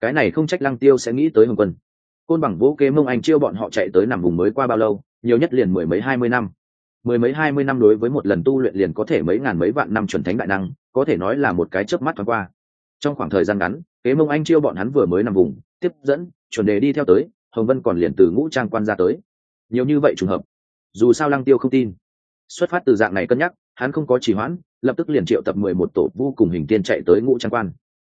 Cái này không trách lăng tiêu sẽ nghĩ tới hồng quân. Côn bằng vũ kế mông anh chiêu bọn họ chạy tới nằm vùng mới qua bao lâu, nhiều nhất liền mười mấy hai mươi năm. Mười mấy hai mươi năm đối với một lần tu luyện liền có thể mấy ngàn mấy vạn năm chuẩn thánh đại năng, có thể nói là một cái chớp mắt thoáng qua. Trong khoảng thời gian ngắn, kế mông anh chiêu bọn hắn vừa mới nằm vùng, tiếp dẫn, chuẩn đề đi theo tới, hồng vân còn liền từ ngũ trang quan ra tới. Nhiều như vậy trùng hợp. Dù sao lăng tiêu không tin xuất phát từ dạng này cân nhắc, hắn không có trì hoãn, lập tức liền triệu tập mười một tổ vu cùng hình tiên chạy tới ngũ trang quan.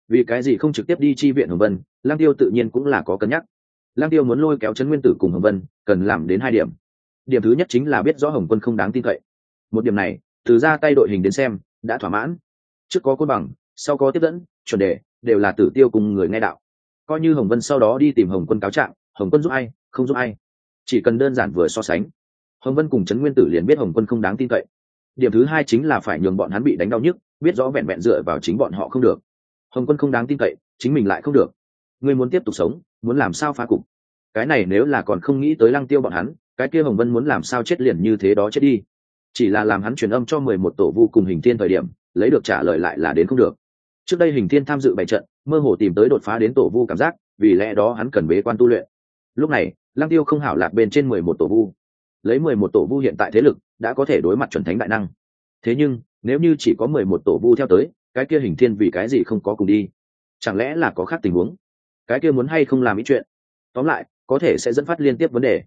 Vì cái gì không trực tiếp đi chi viện hồng vân Lang tiêu tự nhiên cũng là có cân nhắc. Lang tiêu muốn lôi kéo trấn nguyên tử cùng hồng vân, cần làm đến hai điểm. Điểm thứ nhất chính là biết rõ hồng quân không đáng tin cậy. Một điểm này, từ ra tay đội hình đến xem, đã thỏa mãn. Trước có côn bằng, sau có tiếp dẫn, chuẩn đề, đều là tử tiêu cùng người nghe đạo. Coi như hồng vân sau đó đi tìm hồng quân cáo trạng, hồng quân giúp ai, không giúp ai. Chỉ cần đơn giản vừa so sánh hồng vân cùng trấn nguyên tử liền biết hồng quân không đáng tin cậy. Điểm thứ hai chính là phải nhường bọn hắn bị đánh đau nhức, biết rõ vẹn vẹn dựa vào chính bọn họ không được. Hồng quân không đáng tin cậy, chính mình lại không được. Ngươi muốn tiếp tục sống, muốn làm sao phá cục? Cái này nếu là còn không nghĩ tới lăng tiêu bọn hắn, cái kia hồng vân muốn làm sao chết liền như thế đó chết đi. Chỉ là làm hắn truyền âm cho mười một tổ vu cùng hình thiên thời điểm, lấy được trả lời lại là đến không được. Trước đây hình thiên tham dự bảy trận, mơ hồ tìm tới đột phá đến tổ vu cảm giác, vì lẽ đó hắn cần bế quan tu luyện. Lúc này, lăng tiêu không hảo lạc bên trên mười một tổ vu lấy mười một tổ vu hiện tại thế lực, đã có thể đối mặt chuẩn thánh đại năng. Thế nhưng, nếu như chỉ có mười một tổ vu theo tới, cái kia hình thiên vì cái gì không có cùng đi? Chẳng lẽ là có khác tình huống? Cái kia muốn hay không làm ý chuyện? Tóm lại, có thể sẽ dẫn phát liên tiếp vấn đề.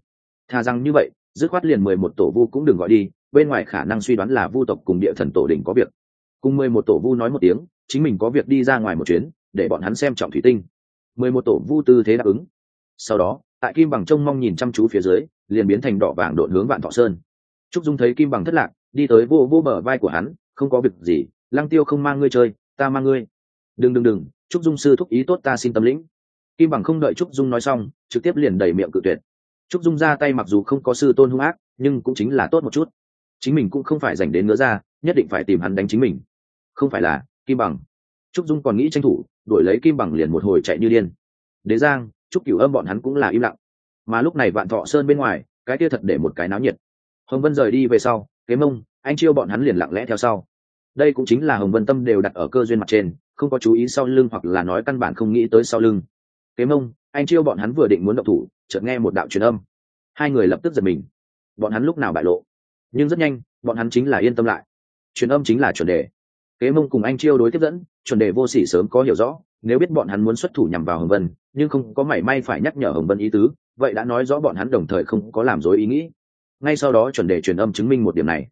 Thà rằng như vậy, dứt khoát liền mười một tổ vu cũng đừng gọi đi, bên ngoài khả năng suy đoán là vu tộc cùng địa thần tổ đình có việc. Cùng mười một tổ vu nói một tiếng, chính mình có việc đi ra ngoài một chuyến, để bọn hắn xem trọng thủy tinh. Mười một tổ vu tư thế đáp ứng. Sau đó, tại kim bằng trông mong nhìn chăm chú phía dưới liền biến thành đỏ vàng độn hướng vạn thọ sơn. Trúc dung thấy kim bằng thất lạc, đi tới vô vô bờ vai của hắn, không có việc gì, lăng tiêu không mang ngươi chơi, ta mang ngươi. Đừng đừng đừng, trúc dung sư thúc ý tốt ta xin tâm lĩnh. Kim bằng không đợi trúc dung nói xong, trực tiếp liền đẩy miệng cự tuyệt. Trúc dung ra tay mặc dù không có sư tôn hung ác, nhưng cũng chính là tốt một chút. Chính mình cũng không phải dành đến nữa ra, nhất định phải tìm hắn đánh chính mình. Không phải là, kim bằng. Trúc dung còn nghĩ tranh thủ đổi lấy kim bằng liền một hồi chạy như điên. Đế giang, trúc cửu âm bọn hắn cũng là im lặng mà lúc này vạn thọ sơn bên ngoài, cái kia thật để một cái náo nhiệt. Hồng vân rời đi về sau, kế mông, anh chiêu bọn hắn liền lặng lẽ theo sau. Đây cũng chính là hồng vân tâm đều đặt ở cơ duyên mặt trên, không có chú ý sau lưng hoặc là nói căn bản không nghĩ tới sau lưng. Kế mông, anh chiêu bọn hắn vừa định muốn động thủ, chợt nghe một đạo truyền âm. Hai người lập tức giật mình. Bọn hắn lúc nào bại lộ? Nhưng rất nhanh, bọn hắn chính là yên tâm lại. Truyền âm chính là chuẩn đề. Kế mông cùng anh chiêu đối tiếp dẫn, chuẩn đề vô sỉ sớm có hiểu rõ nếu biết bọn hắn muốn xuất thủ nhằm vào hồng vân, nhưng không có mảy may phải nhắc nhở hồng vân ý tứ, vậy đã nói rõ bọn hắn đồng thời không có làm dối ý nghĩ. Ngay sau đó chuẩn đề truyền âm chứng minh một điểm này.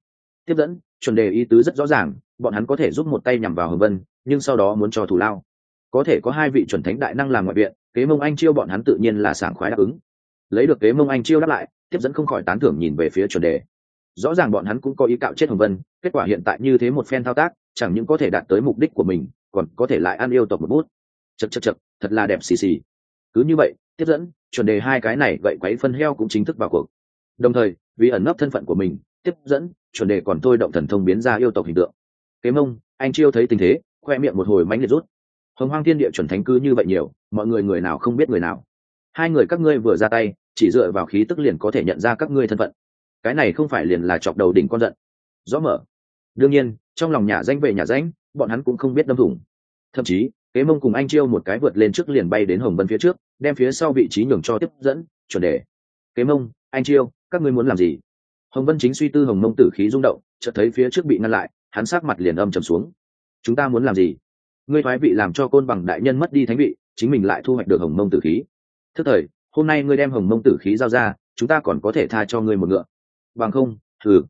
Tiếp dẫn, chuẩn đề ý tứ rất rõ ràng, bọn hắn có thể giúp một tay nhằm vào hồng vân, nhưng sau đó muốn cho thủ lao. Có thể có hai vị chuẩn thánh đại năng làm ngoại viện, kế mông anh chiêu bọn hắn tự nhiên là sảng khoái đáp ứng. Lấy được kế mông anh chiêu đáp lại, tiếp dẫn không khỏi tán thưởng nhìn về phía chuẩn đề. Rõ ràng bọn hắn cũng có ý cạo chết hồng vân, kết quả hiện tại như thế một phen thao tác, chẳng những có thể đạt tới mục đích của mình, còn có thể lại ăn yêu tộc một bút chật chật chật, thật là đẹp xì xì. Cứ như vậy, tiếp dẫn, chuẩn đề hai cái này vậy quấy phân heo cũng chính thức vào cuộc. Đồng thời, vì ẩn nấp thân phận của mình, tiếp dẫn, chuẩn đề còn thôi động thần thông biến ra yêu tộc hình tượng. Kế mông, anh chiêu thấy tình thế, khoe miệng một hồi mánh liệt rút. Hồng hoang thiên địa chuẩn thánh cư như vậy nhiều, mọi người người nào không biết người nào. Hai người các ngươi vừa ra tay, chỉ dựa vào khí tức liền có thể nhận ra các ngươi thân phận. Cái này không phải liền là chọc đầu đỉnh con giận. Rõ mở. Đương nhiên, trong lòng nhà danh về nhà danh, bọn hắn cũng không biết đâm thủng. Thậm chí kế mông cùng anh chiêu một cái vượt lên trước liền bay đến hồng vân phía trước, đem phía sau vị trí nhường cho tiếp dẫn, chuẩn đề. Kế mông, anh chiêu, các ngươi muốn làm gì? Hồng vân chính suy tư hồng mông tử khí rung động, chợt thấy phía trước bị ngăn lại, hắn sát mặt liền âm trầm xuống. Chúng ta muốn làm gì? Ngươi thoái vị làm cho côn bằng đại nhân mất đi thánh vị, chính mình lại thu hoạch được hồng mông tử khí. Thức thời, hôm nay ngươi đem hồng mông tử khí giao ra, chúng ta còn có thể tha cho ngươi một ngựa. Bằng không, thử.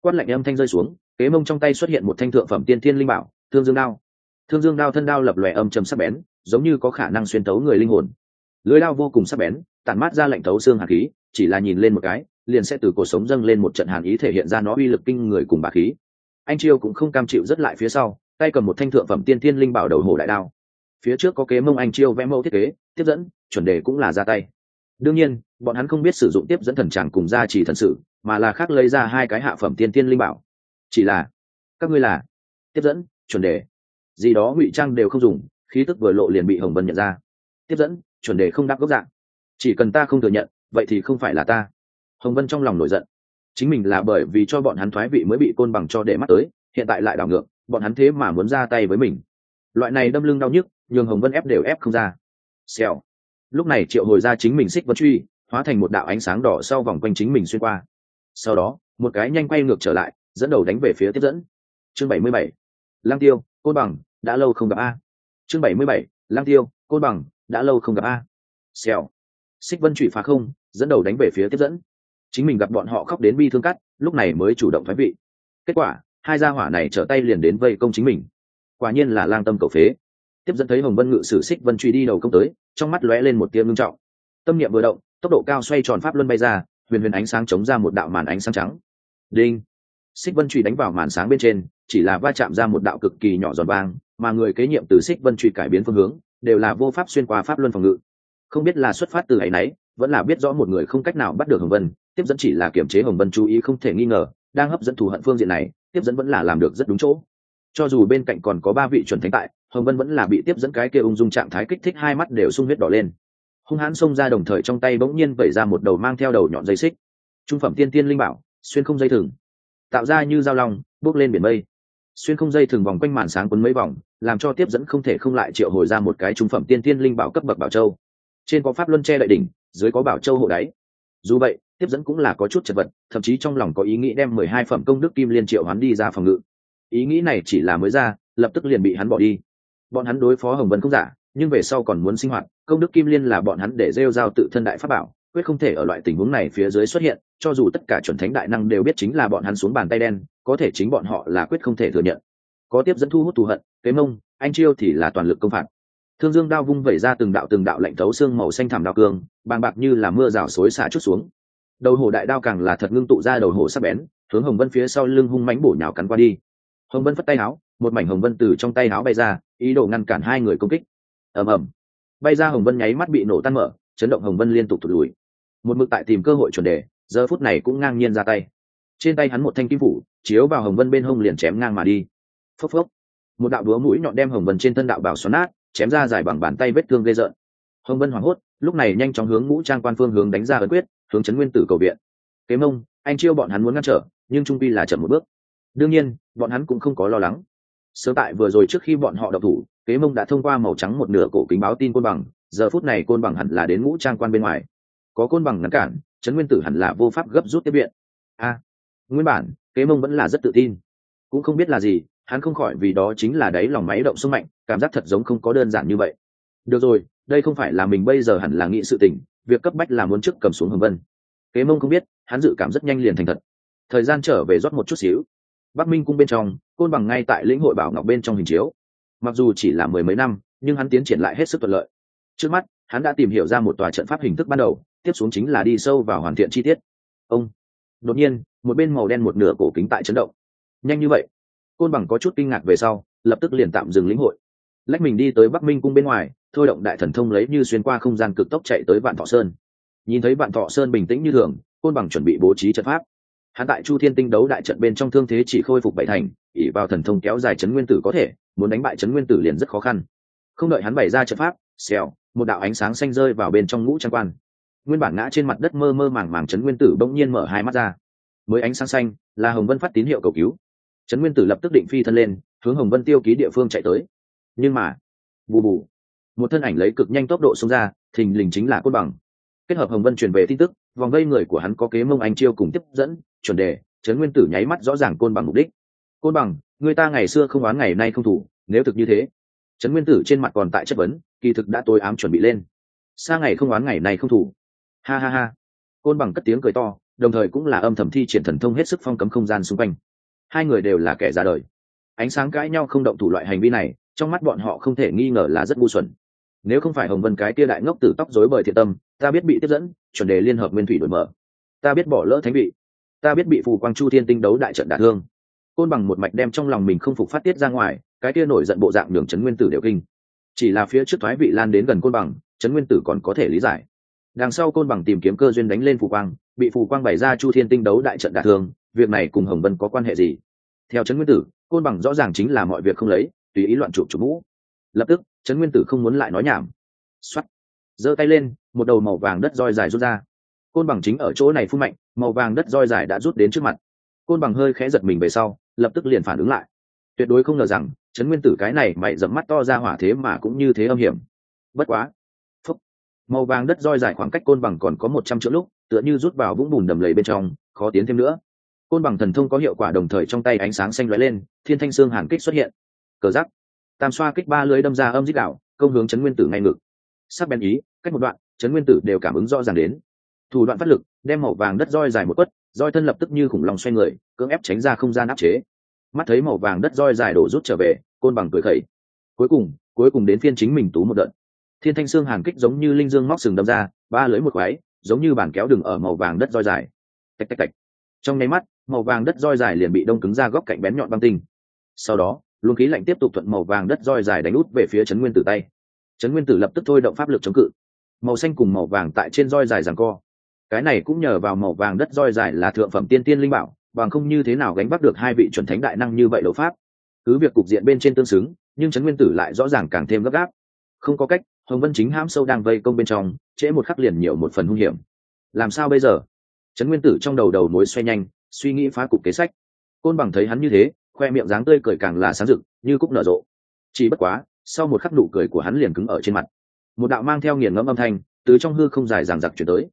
Quát lạnh âm thanh rơi xuống, kế mông trong tay xuất hiện một thanh thượng phẩm tiên thiên linh bảo, thương dương đao thương dương đao thân đao lập lòe âm trầm sắc bén, giống như có khả năng xuyên tấu người linh hồn. Lưới đao vô cùng sắc bén, tản mát ra lệnh tấu xương hàn khí, chỉ là nhìn lên một cái, liền sẽ từ cuộc sống dâng lên một trận hàn ý thể hiện ra nó uy lực kinh người cùng bà khí. Anh chiêu cũng không cam chịu rất lại phía sau, tay cầm một thanh thượng phẩm tiên thiên linh bảo đầu hổ đại đao. Phía trước có kế mông anh chiêu vẽ mẫu thiết kế, tiếp dẫn, chuẩn đề cũng là ra tay. Đương nhiên, bọn hắn không biết sử dụng tiếp dẫn thần tràng cùng gia trì thần sự, mà là khác lấy ra hai cái hạ phẩm tiên tiên linh bảo. Chỉ là, các ngươi là tiếp dẫn, chuẩn đề gì đó ngụy trang đều không dùng, khí tức vừa lộ liền bị hồng vân nhận ra. Tiếp dẫn, chuẩn đề không đáp gốc dạng. Chỉ cần ta không thừa nhận, vậy thì không phải là ta. Hồng vân trong lòng nổi giận. Chính mình là bởi vì cho bọn hắn thoái vị mới bị côn bằng cho để mắt tới, hiện tại lại đảo ngược, bọn hắn thế mà muốn ra tay với mình. Loại này đâm lưng đau nhức, nhường hồng vân ép đều ép không ra. Xèo. Lúc này triệu hồi ra chính mình xích vân truy, hóa thành một đạo ánh sáng đỏ sau vòng quanh chính mình xuyên qua. Sau đó, một cái nhanh quay ngược trở lại, dẫn đầu đánh về phía tiếp dẫn. Chương bảy mươi bảy. Lang tiêu, côn bằng đã lâu không gặp a. Chương bảy mươi bảy lang tiêu, côn bằng, đã lâu không gặp a. Xèo. Xích vân trụy phá không, dẫn đầu đánh về phía tiếp dẫn. Chính mình gặp bọn họ khóc đến bi thương cắt, lúc này mới chủ động thoái vị. Kết quả, hai gia hỏa này trở tay liền đến vây công chính mình. Quả nhiên là lang tâm cầu phế. Tiếp dẫn thấy hồng vân ngự sử xích vân truy đi đầu công tới, trong mắt lóe lên một tia ngưng trọng. Tâm niệm vừa động, tốc độ cao xoay tròn pháp luân bay ra, huyền huyền ánh sáng chống ra một đạo màn ánh sáng trắng. Đinh. Xích vân truy đánh vào màn sáng bên trên, chỉ là va chạm ra một đạo cực kỳ nhỏ giòn vang mà người kế nhiệm từ xích vân truy cải biến phương hướng, đều là vô pháp xuyên qua pháp luân phòng ngự. Không biết là xuất phát từ ấy nấy, vẫn là biết rõ một người không cách nào bắt được hồng vân, tiếp dẫn chỉ là kiểm chế hồng vân chú ý không thể nghi ngờ, đang hấp dẫn thù hận phương diện này, tiếp dẫn vẫn là làm được rất đúng chỗ. Cho dù bên cạnh còn có ba vị chuẩn thánh tại, hồng vân vẫn là bị tiếp dẫn cái kia ung dung trạng thái kích thích hai mắt đều sung huyết đỏ lên. Hung hãn xông ra đồng thời trong tay bỗng nhiên vẩy ra một đầu mang theo đầu nhọn dây xích. Trung phẩm tiên tiên linh bảo, xuyên không dây thừng. Tạo ra như dao long, bước lên biển mây xuyên không dây thường vòng quanh màn sáng quấn mấy vòng, làm cho tiếp dẫn không thể không lại triệu hồi ra một cái trung phẩm tiên tiên linh bảo cấp bậc bảo châu. Trên có pháp luân che đại đỉnh, dưới có bảo châu hộ đáy. Dù vậy, tiếp dẫn cũng là có chút chật vật, thậm chí trong lòng có ý nghĩ đem mười hai phẩm công đức kim liên triệu hắn đi ra phòng ngự. Ý nghĩ này chỉ là mới ra, lập tức liền bị hắn bỏ đi. Bọn hắn đối phó hồng vân không giả, nhưng về sau còn muốn sinh hoạt, công đức kim liên là bọn hắn để rêu giao tự thân đại pháp bảo quyết không thể ở loại tình huống này phía dưới xuất hiện, cho dù tất cả chuẩn thánh đại năng đều biết chính là bọn hắn xuống bàn tay đen, có thể chính bọn họ là quyết không thể thừa nhận. Có tiếp dẫn thu hút thù hận, kế mông, anh chiêu thì là toàn lực công phạt. Thương dương đao vung vẩy ra từng đạo từng đạo lạnh thấu xương màu xanh thảm đao cương, bàng bạc như là mưa rào xối xả chút xuống. Đầu hổ đại đao càng là thật ngưng tụ ra đầu hổ sắc bén, hướng hồng vân phía sau lưng hung mánh bổ nhào cắn qua đi. Hồng vân phất tay áo một mảnh hồng vân từ trong tay áo bay ra, ý đồ ngăn cản hai người công kích. Ầm ầm. Bay ra hồng vân nháy mắt bị nổ tan mở chấn động hồng vân liên tục thụt lùi. Một mực tại tìm cơ hội chuẩn đề, giờ phút này cũng ngang nhiên ra tay. Trên tay hắn một thanh kim phủ, chiếu vào hồng vân bên hông liền chém ngang mà đi. Phốc phốc. Một đạo đúa mũi nhọn đem hồng vân trên thân đạo bảo xoắn nát, chém ra dài bằng bàn tay vết thương gây rợn. Hồng vân hoảng hốt, lúc này nhanh chóng hướng ngũ trang quan phương hướng đánh ra ấn quyết, hướng chấn nguyên tử cầu viện. Kế mông, anh chiêu bọn hắn muốn ngăn trở, nhưng trung pi là chậm một bước. Đương nhiên, bọn hắn cũng không có lo lắng. Sớm tại vừa rồi trước khi bọn họ đọc thủ, kế mông đã thông qua màu trắng một nửa cổ kính báo tin côn bằng giờ phút này côn bằng hẳn là đến ngũ trang quan bên ngoài. Có côn bằng ngăn cản, trấn nguyên tử hẳn là vô pháp gấp rút tiếp viện. A, nguyên bản, kế mông vẫn là rất tự tin. Cũng không biết là gì, hắn không khỏi vì đó chính là đấy lòng máy động sức mạnh, cảm giác thật giống không có đơn giản như vậy. Được rồi, đây không phải là mình bây giờ hẳn là nghĩ sự tình, việc cấp bách là muốn trước cầm xuống hồng vân. Kế mông không biết, hắn dự cảm rất nhanh liền thành thật. Thời gian trở về rót một chút xíu. Bắc minh cung bên trong, côn bằng ngay tại lĩnh hội bảo ngọc bên trong hình chiếu. Mặc dù chỉ là mười mấy năm, nhưng hắn tiến triển lại hết sức thuận lợi trước mắt, hắn đã tìm hiểu ra một tòa trận pháp hình thức ban đầu, tiếp xuống chính là đi sâu vào hoàn thiện chi tiết. Ông. Đột nhiên, một bên màu đen một nửa cổ kính tại chấn động. Nhanh như vậy? Côn bằng có chút kinh ngạc về sau, lập tức liền tạm dừng lĩnh hội. Lách mình đi tới bắc minh cung bên ngoài, thôi động đại thần thông lấy như xuyên qua không gian cực tốc chạy tới vạn thọ sơn. Nhìn thấy vạn thọ sơn bình tĩnh như thường, côn bằng chuẩn bị bố trí trận pháp. Hắn tại chu thiên tinh đấu đại trận bên trong thương thế chỉ khôi phục bảy thành ỉ vào thần thông kéo dài chấn nguyên tử có thể, muốn đánh bại chấn nguyên tử liền rất khó khăn. Không đợi hắn bày ra trận pháp, xèo một đạo ánh sáng xanh rơi vào bên trong ngũ trang quan. Nguyên bản ngã trên mặt đất mơ mơ màng màng chấn nguyên tử bỗng nhiên mở hai mắt ra. Mới ánh sáng xanh, là hồng vân phát tín hiệu cầu cứu. Chấn nguyên tử lập tức định phi thân lên, hướng hồng vân tiêu ký địa phương chạy tới. Nhưng mà, bù bù, một thân ảnh lấy cực nhanh tốc độ xông ra, thình lình chính là côn bằng. Kết hợp hồng vân truyền về tin tức, vòng vây người của hắn có kế mông anh chiêu cùng tiếp dẫn, chuẩn đề, trấn nguyên tử nháy mắt rõ ràng côn bằng mục đích. Côn bằng, người ta ngày xưa không oán ngày nay không thủ, nếu thực như thế trấn nguyên tử trên mặt còn tại chất vấn, kỳ thực đã tối ám chuẩn bị lên. Xa ngày không oán ngày này không thủ. Ha ha ha. Côn bằng cất tiếng cười to, đồng thời cũng là âm thầm thi triển thần thông hết sức phong cấm không gian xung quanh. Hai người đều là kẻ ra đời. Ánh sáng cãi nhau không động thủ loại hành vi này, trong mắt bọn họ không thể nghi ngờ là rất ngu xuẩn. Nếu không phải hồng vân cái kia đại ngốc tử tóc rối bời thiện tâm, ta biết bị tiếp dẫn, chuẩn đề liên hợp nguyên thủy đổi mở. Ta biết bỏ lỡ thánh vị. Ta biết bị phù quang chu thiên tinh đấu đại trận đả thương. Côn bằng một mạch đem trong lòng mình không phục phát tiết ra ngoài cái kia nổi giận bộ dạng đường trấn nguyên tử đều kinh. Chỉ là phía trước thoái vị lan đến gần côn bằng, trấn nguyên tử còn có thể lý giải. Đằng sau côn bằng tìm kiếm cơ duyên đánh lên phù quang, bị phù quang bày ra chu thiên tinh đấu đại trận đả thương, việc này cùng hồng vân có quan hệ gì? Theo trấn nguyên tử, côn bằng rõ ràng chính là mọi việc không lấy, tùy ý loạn chụp chụp mũ. Lập tức, trấn nguyên tử không muốn lại nói nhảm. Xoắt giơ tay lên, một đầu màu vàng đất roi dài rút ra. Côn bằng chính ở chỗ này phun mạnh, màu vàng đất roi dài đã rút đến trước mặt. Côn bằng hơi khẽ giật mình về sau, lập tức liền phản ứng lại. Tuyệt đối không ngờ rằng trấn nguyên tử cái này mày dẫm mắt to ra hỏa thế mà cũng như thế âm hiểm. Bất quá. Phúc. Màu vàng đất roi dài khoảng cách côn bằng còn có một trăm triệu lúc, tựa như rút vào vũng bùn đầm lầy bên trong, khó tiến thêm nữa. Côn bằng thần thông có hiệu quả đồng thời trong tay ánh sáng xanh lóe lên, thiên thanh xương hàn kích xuất hiện. Cờ giắc tam xoa kích ba lưới đâm ra âm dích đạo, công hướng chấn nguyên tử ngay ngực. Sắc bén ý, cách một đoạn chấn nguyên tử đều cảm ứng rõ ràng đến. Thủ đoạn phát lực, đem màu vàng đất roi dài một quất, roi thân lập tức như khủng long xoay người, cưỡng ép tránh ra không gian áp chế mắt thấy màu vàng đất roi dài đổ rút trở về, côn bằng cười khẩy. Cuối cùng cuối cùng đến phiên chính mình tú một đợt. Thiên thanh xương hàn kích giống như linh dương móc sừng đâm ra, ba lưỡi một khoái giống như bản kéo đường ở màu vàng đất roi dài. Tạch tạch tạch. Trong nháy mắt, màu vàng đất roi dài liền bị đông cứng ra góc cạnh bén nhọn băng tinh. Sau đó, luồng khí lạnh tiếp tục thuận màu vàng đất roi dài đánh út về phía trấn nguyên tử tay. Trấn nguyên tử lập tức thôi động pháp lực chống cự. Màu xanh cùng màu vàng tại trên roi dài giằng co. Cái này cũng nhờ vào màu vàng đất roi dài là thượng phẩm tiên tiên linh bảo bằng không như thế nào gánh bắt được hai vị chuẩn thánh đại năng như vậy đấu pháp? Cứ việc cục diện bên trên tương xứng, nhưng trấn nguyên tử lại rõ ràng càng thêm gấp gáp. Không có cách, hồng vân chính hãm sâu đang vây công bên trong, trễ một khắc liền nhiều một phần hung hiểm. Làm sao bây giờ? Trấn nguyên tử trong đầu đầu mối xoay nhanh, suy nghĩ phá cục kế sách. Côn bằng thấy hắn như thế, khoe miệng dáng tươi cười càng là sáng rực, như cúc nở rộ. Chỉ bất quá, sau một khắc nụ cười của hắn liền cứng ở trên mặt. Một đạo mang theo nghiền ngẫm âm thanh, từ trong hư không dài ràng giặc chuyển tới.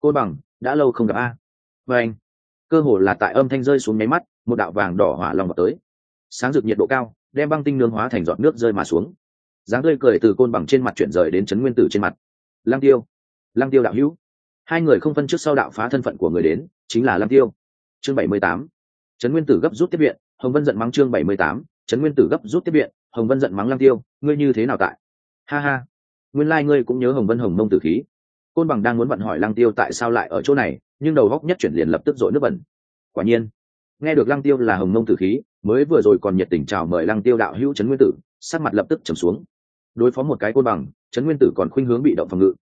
Côn bằng, đã lâu không gặp a. Vê anh cơ hồ là tại âm thanh rơi xuống nháy mắt, một đạo vàng đỏ hỏa lòng vào tới. Sáng rực nhiệt độ cao, đem băng tinh nương hóa thành giọt nước rơi mà xuống. Dáng tươi cười từ côn bằng trên mặt chuyển rời đến trấn nguyên tử trên mặt. Lang tiêu lang tiêu đạo hữu. Hai người không phân trước sau đạo phá thân phận của người đến, chính là lang tiêu. Chương bảy mươi tám. Trấn nguyên tử gấp rút tiếp viện, hồng vân giận mắng chương bảy mươi tám. Trấn nguyên tử gấp rút tiếp viện, hồng vân giận mắng lang tiêu, ngươi như thế nào tại? Ha ha. Nguyên lai、like、ngươi cũng nhớ hồng vân hồng mông tử khí côn bằng đang muốn vận hỏi lang tiêu tại sao lại ở chỗ này, nhưng đầu góc nhất chuyển liền lập tức dội nước bẩn. Quả nhiên, nghe được lang tiêu là hồng Nông tử khí, mới vừa rồi còn nhiệt tình chào mời lang tiêu đạo hữu trấn nguyên tử, sắc mặt lập tức trầm xuống. Đối phó một cái côn bằng, trấn nguyên tử còn khuynh hướng bị động phòng ngự.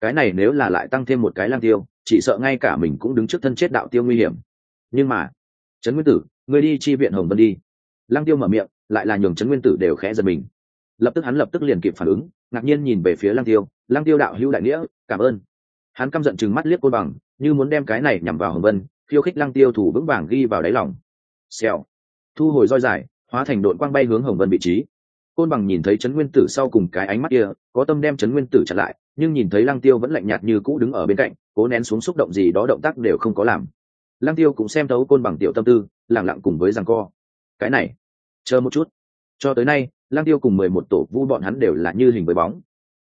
Cái này nếu là lại tăng thêm một cái lang tiêu, chỉ sợ ngay cả mình cũng đứng trước thân chết đạo tiêu nguy hiểm. Nhưng mà, trấn nguyên tử người đi chi viện hồng vân đi. Lang tiêu mở miệng, lại là nhường trấn nguyên tử đều khẽ giật mình lập tức hắn lập tức liền kịp phản ứng, ngạc nhiên nhìn về phía lăng tiêu. Lăng tiêu đạo hữu đại nghĩa, cảm ơn. Hắn căm giận chừng mắt liếc côn bằng, như muốn đem cái này nhằm vào hồng vân, khiêu khích lăng tiêu thủ vững vàng ghi vào đáy lòng. Xèo. Thu hồi roi dài, hóa thành đội quang bay hướng hồng vân vị trí. Côn bằng nhìn thấy trấn nguyên tử sau cùng cái ánh mắt kia, có tâm đem trấn nguyên tử chặn lại, nhưng nhìn thấy lăng tiêu vẫn lạnh nhạt như cũ đứng ở bên cạnh, cố nén xuống xúc động gì đó động tác đều không có làm. Lăng tiêu cũng xem thấu côn bằng tiểu tâm tư lẳng lặng cùng với rằng co. Cái này, chờ một chút. Cho tới nay lăng tiêu cùng mười một tổ vu bọn hắn đều là như hình với bóng.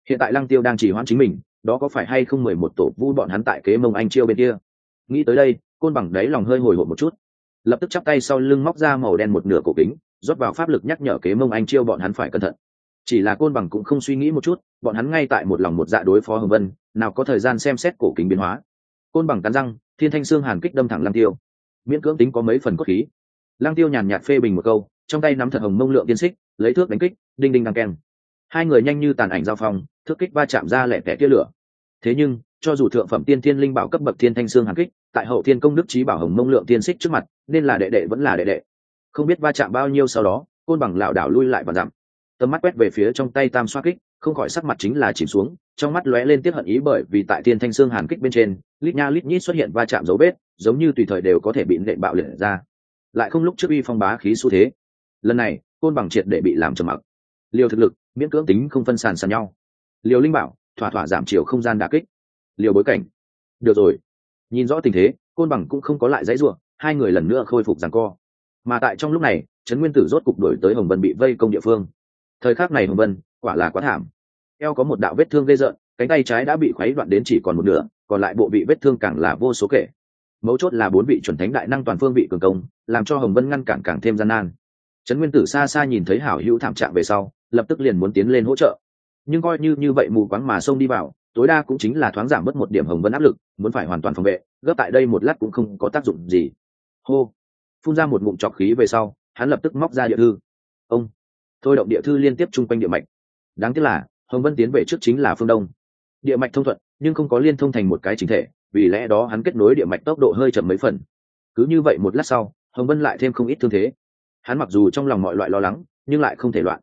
Hiện tại lăng tiêu đang chỉ hoãn chính mình, đó có phải hay không mười một tổ vu bọn hắn tại kế mông anh chiêu bên kia? Nghĩ tới đây, côn bằng đáy lòng hơi hồi hộp một chút. Lập tức chắp tay sau lưng móc ra màu đen một nửa cổ kính, rót vào pháp lực nhắc nhở kế mông anh chiêu bọn hắn phải cẩn thận. Chỉ là côn bằng cũng không suy nghĩ một chút, bọn hắn ngay tại một lòng một dạ đối phó hồng vân, nào có thời gian xem xét cổ kính biến hóa. Côn bằng cắn răng, thiên thanh xương hàn kích đâm thẳng lăng tiêu. Miễn cưỡng tính có mấy phần cốt khí. Lăng tiêu nhàn nhạt phê bình một câu, trong tay nắm thật hồng mông lượng tiên xích lấy thước đánh kích, đinh đinh đăng keng. Hai người nhanh như tàn ảnh giao phong, thước kích va chạm ra lẻ tẻ tia lửa. Thế nhưng, cho dù thượng phẩm tiên thiên linh bảo cấp bậc thiên thanh xương hàn kích, tại hậu thiên công đức trí bảo hồng mông lượng tiên xích trước mặt, nên là đệ đệ vẫn là đệ đệ. Không biết va chạm bao nhiêu sau đó, côn bằng lảo đảo lui lại và dặm. Tầm mắt quét về phía trong tay tam xoa kích, không khỏi sắc mặt chính là chìm xuống, trong mắt lóe lên tiếp hận ý bởi vì tại thiên thanh xương hàn kích bên trên, lít nha lít nhít xuất hiện va chạm dấu vết, giống như tùy thời đều có thể bị nệ bạo liệt ra. Lại không lúc trước uy phong bá khí xu thế. Lần này côn bằng triệt để bị làm trầm mặc. Liều thực lực, miễn cưỡng tính không phân sàn sàn nhau. Liều linh bảo, thỏa thỏa giảm chiều không gian đà kích. Liều bối cảnh. Được rồi. Nhìn rõ tình thế, côn bằng cũng không có lại dãy ruộng hai người lần nữa khôi phục rằng co. Mà tại trong lúc này, trấn nguyên tử rốt cục đổi tới hồng vân bị vây công địa phương. Thời khắc này hồng vân, quả là quá thảm. Eo có một đạo vết thương gây rợn, cánh tay trái đã bị khuấy đoạn đến chỉ còn một nửa, còn lại bộ vị vết thương càng là vô số kể. Mấu chốt là bốn vị chuẩn thánh đại năng toàn phương vị cường công, làm cho hồng vân ngăn cản càng thêm gian nan trấn nguyên tử xa xa nhìn thấy hảo hữu thảm trạng về sau, lập tức liền muốn tiến lên hỗ trợ. Nhưng coi như như vậy mù quáng mà xông đi vào, tối đa cũng chính là thoáng giảm bớt một điểm hồng vân áp lực, muốn phải hoàn toàn phòng vệ, gấp tại đây một lát cũng không có tác dụng gì. Hô! Phun ra một ngụm trọc khí về sau, hắn lập tức móc ra địa thư. Ông! Thôi động địa thư liên tiếp chung quanh địa mạch. Đáng tiếc là, hồng vân tiến về trước chính là phương đông. Địa mạch thông thuận, nhưng không có liên thông thành một cái chính thể, vì lẽ đó hắn kết nối địa mạch tốc độ hơi chậm mấy phần. Cứ như vậy một lát sau, hồng vân lại thêm không ít thương thế hắn mặc dù trong lòng mọi loại lo lắng, nhưng lại không thể loạn.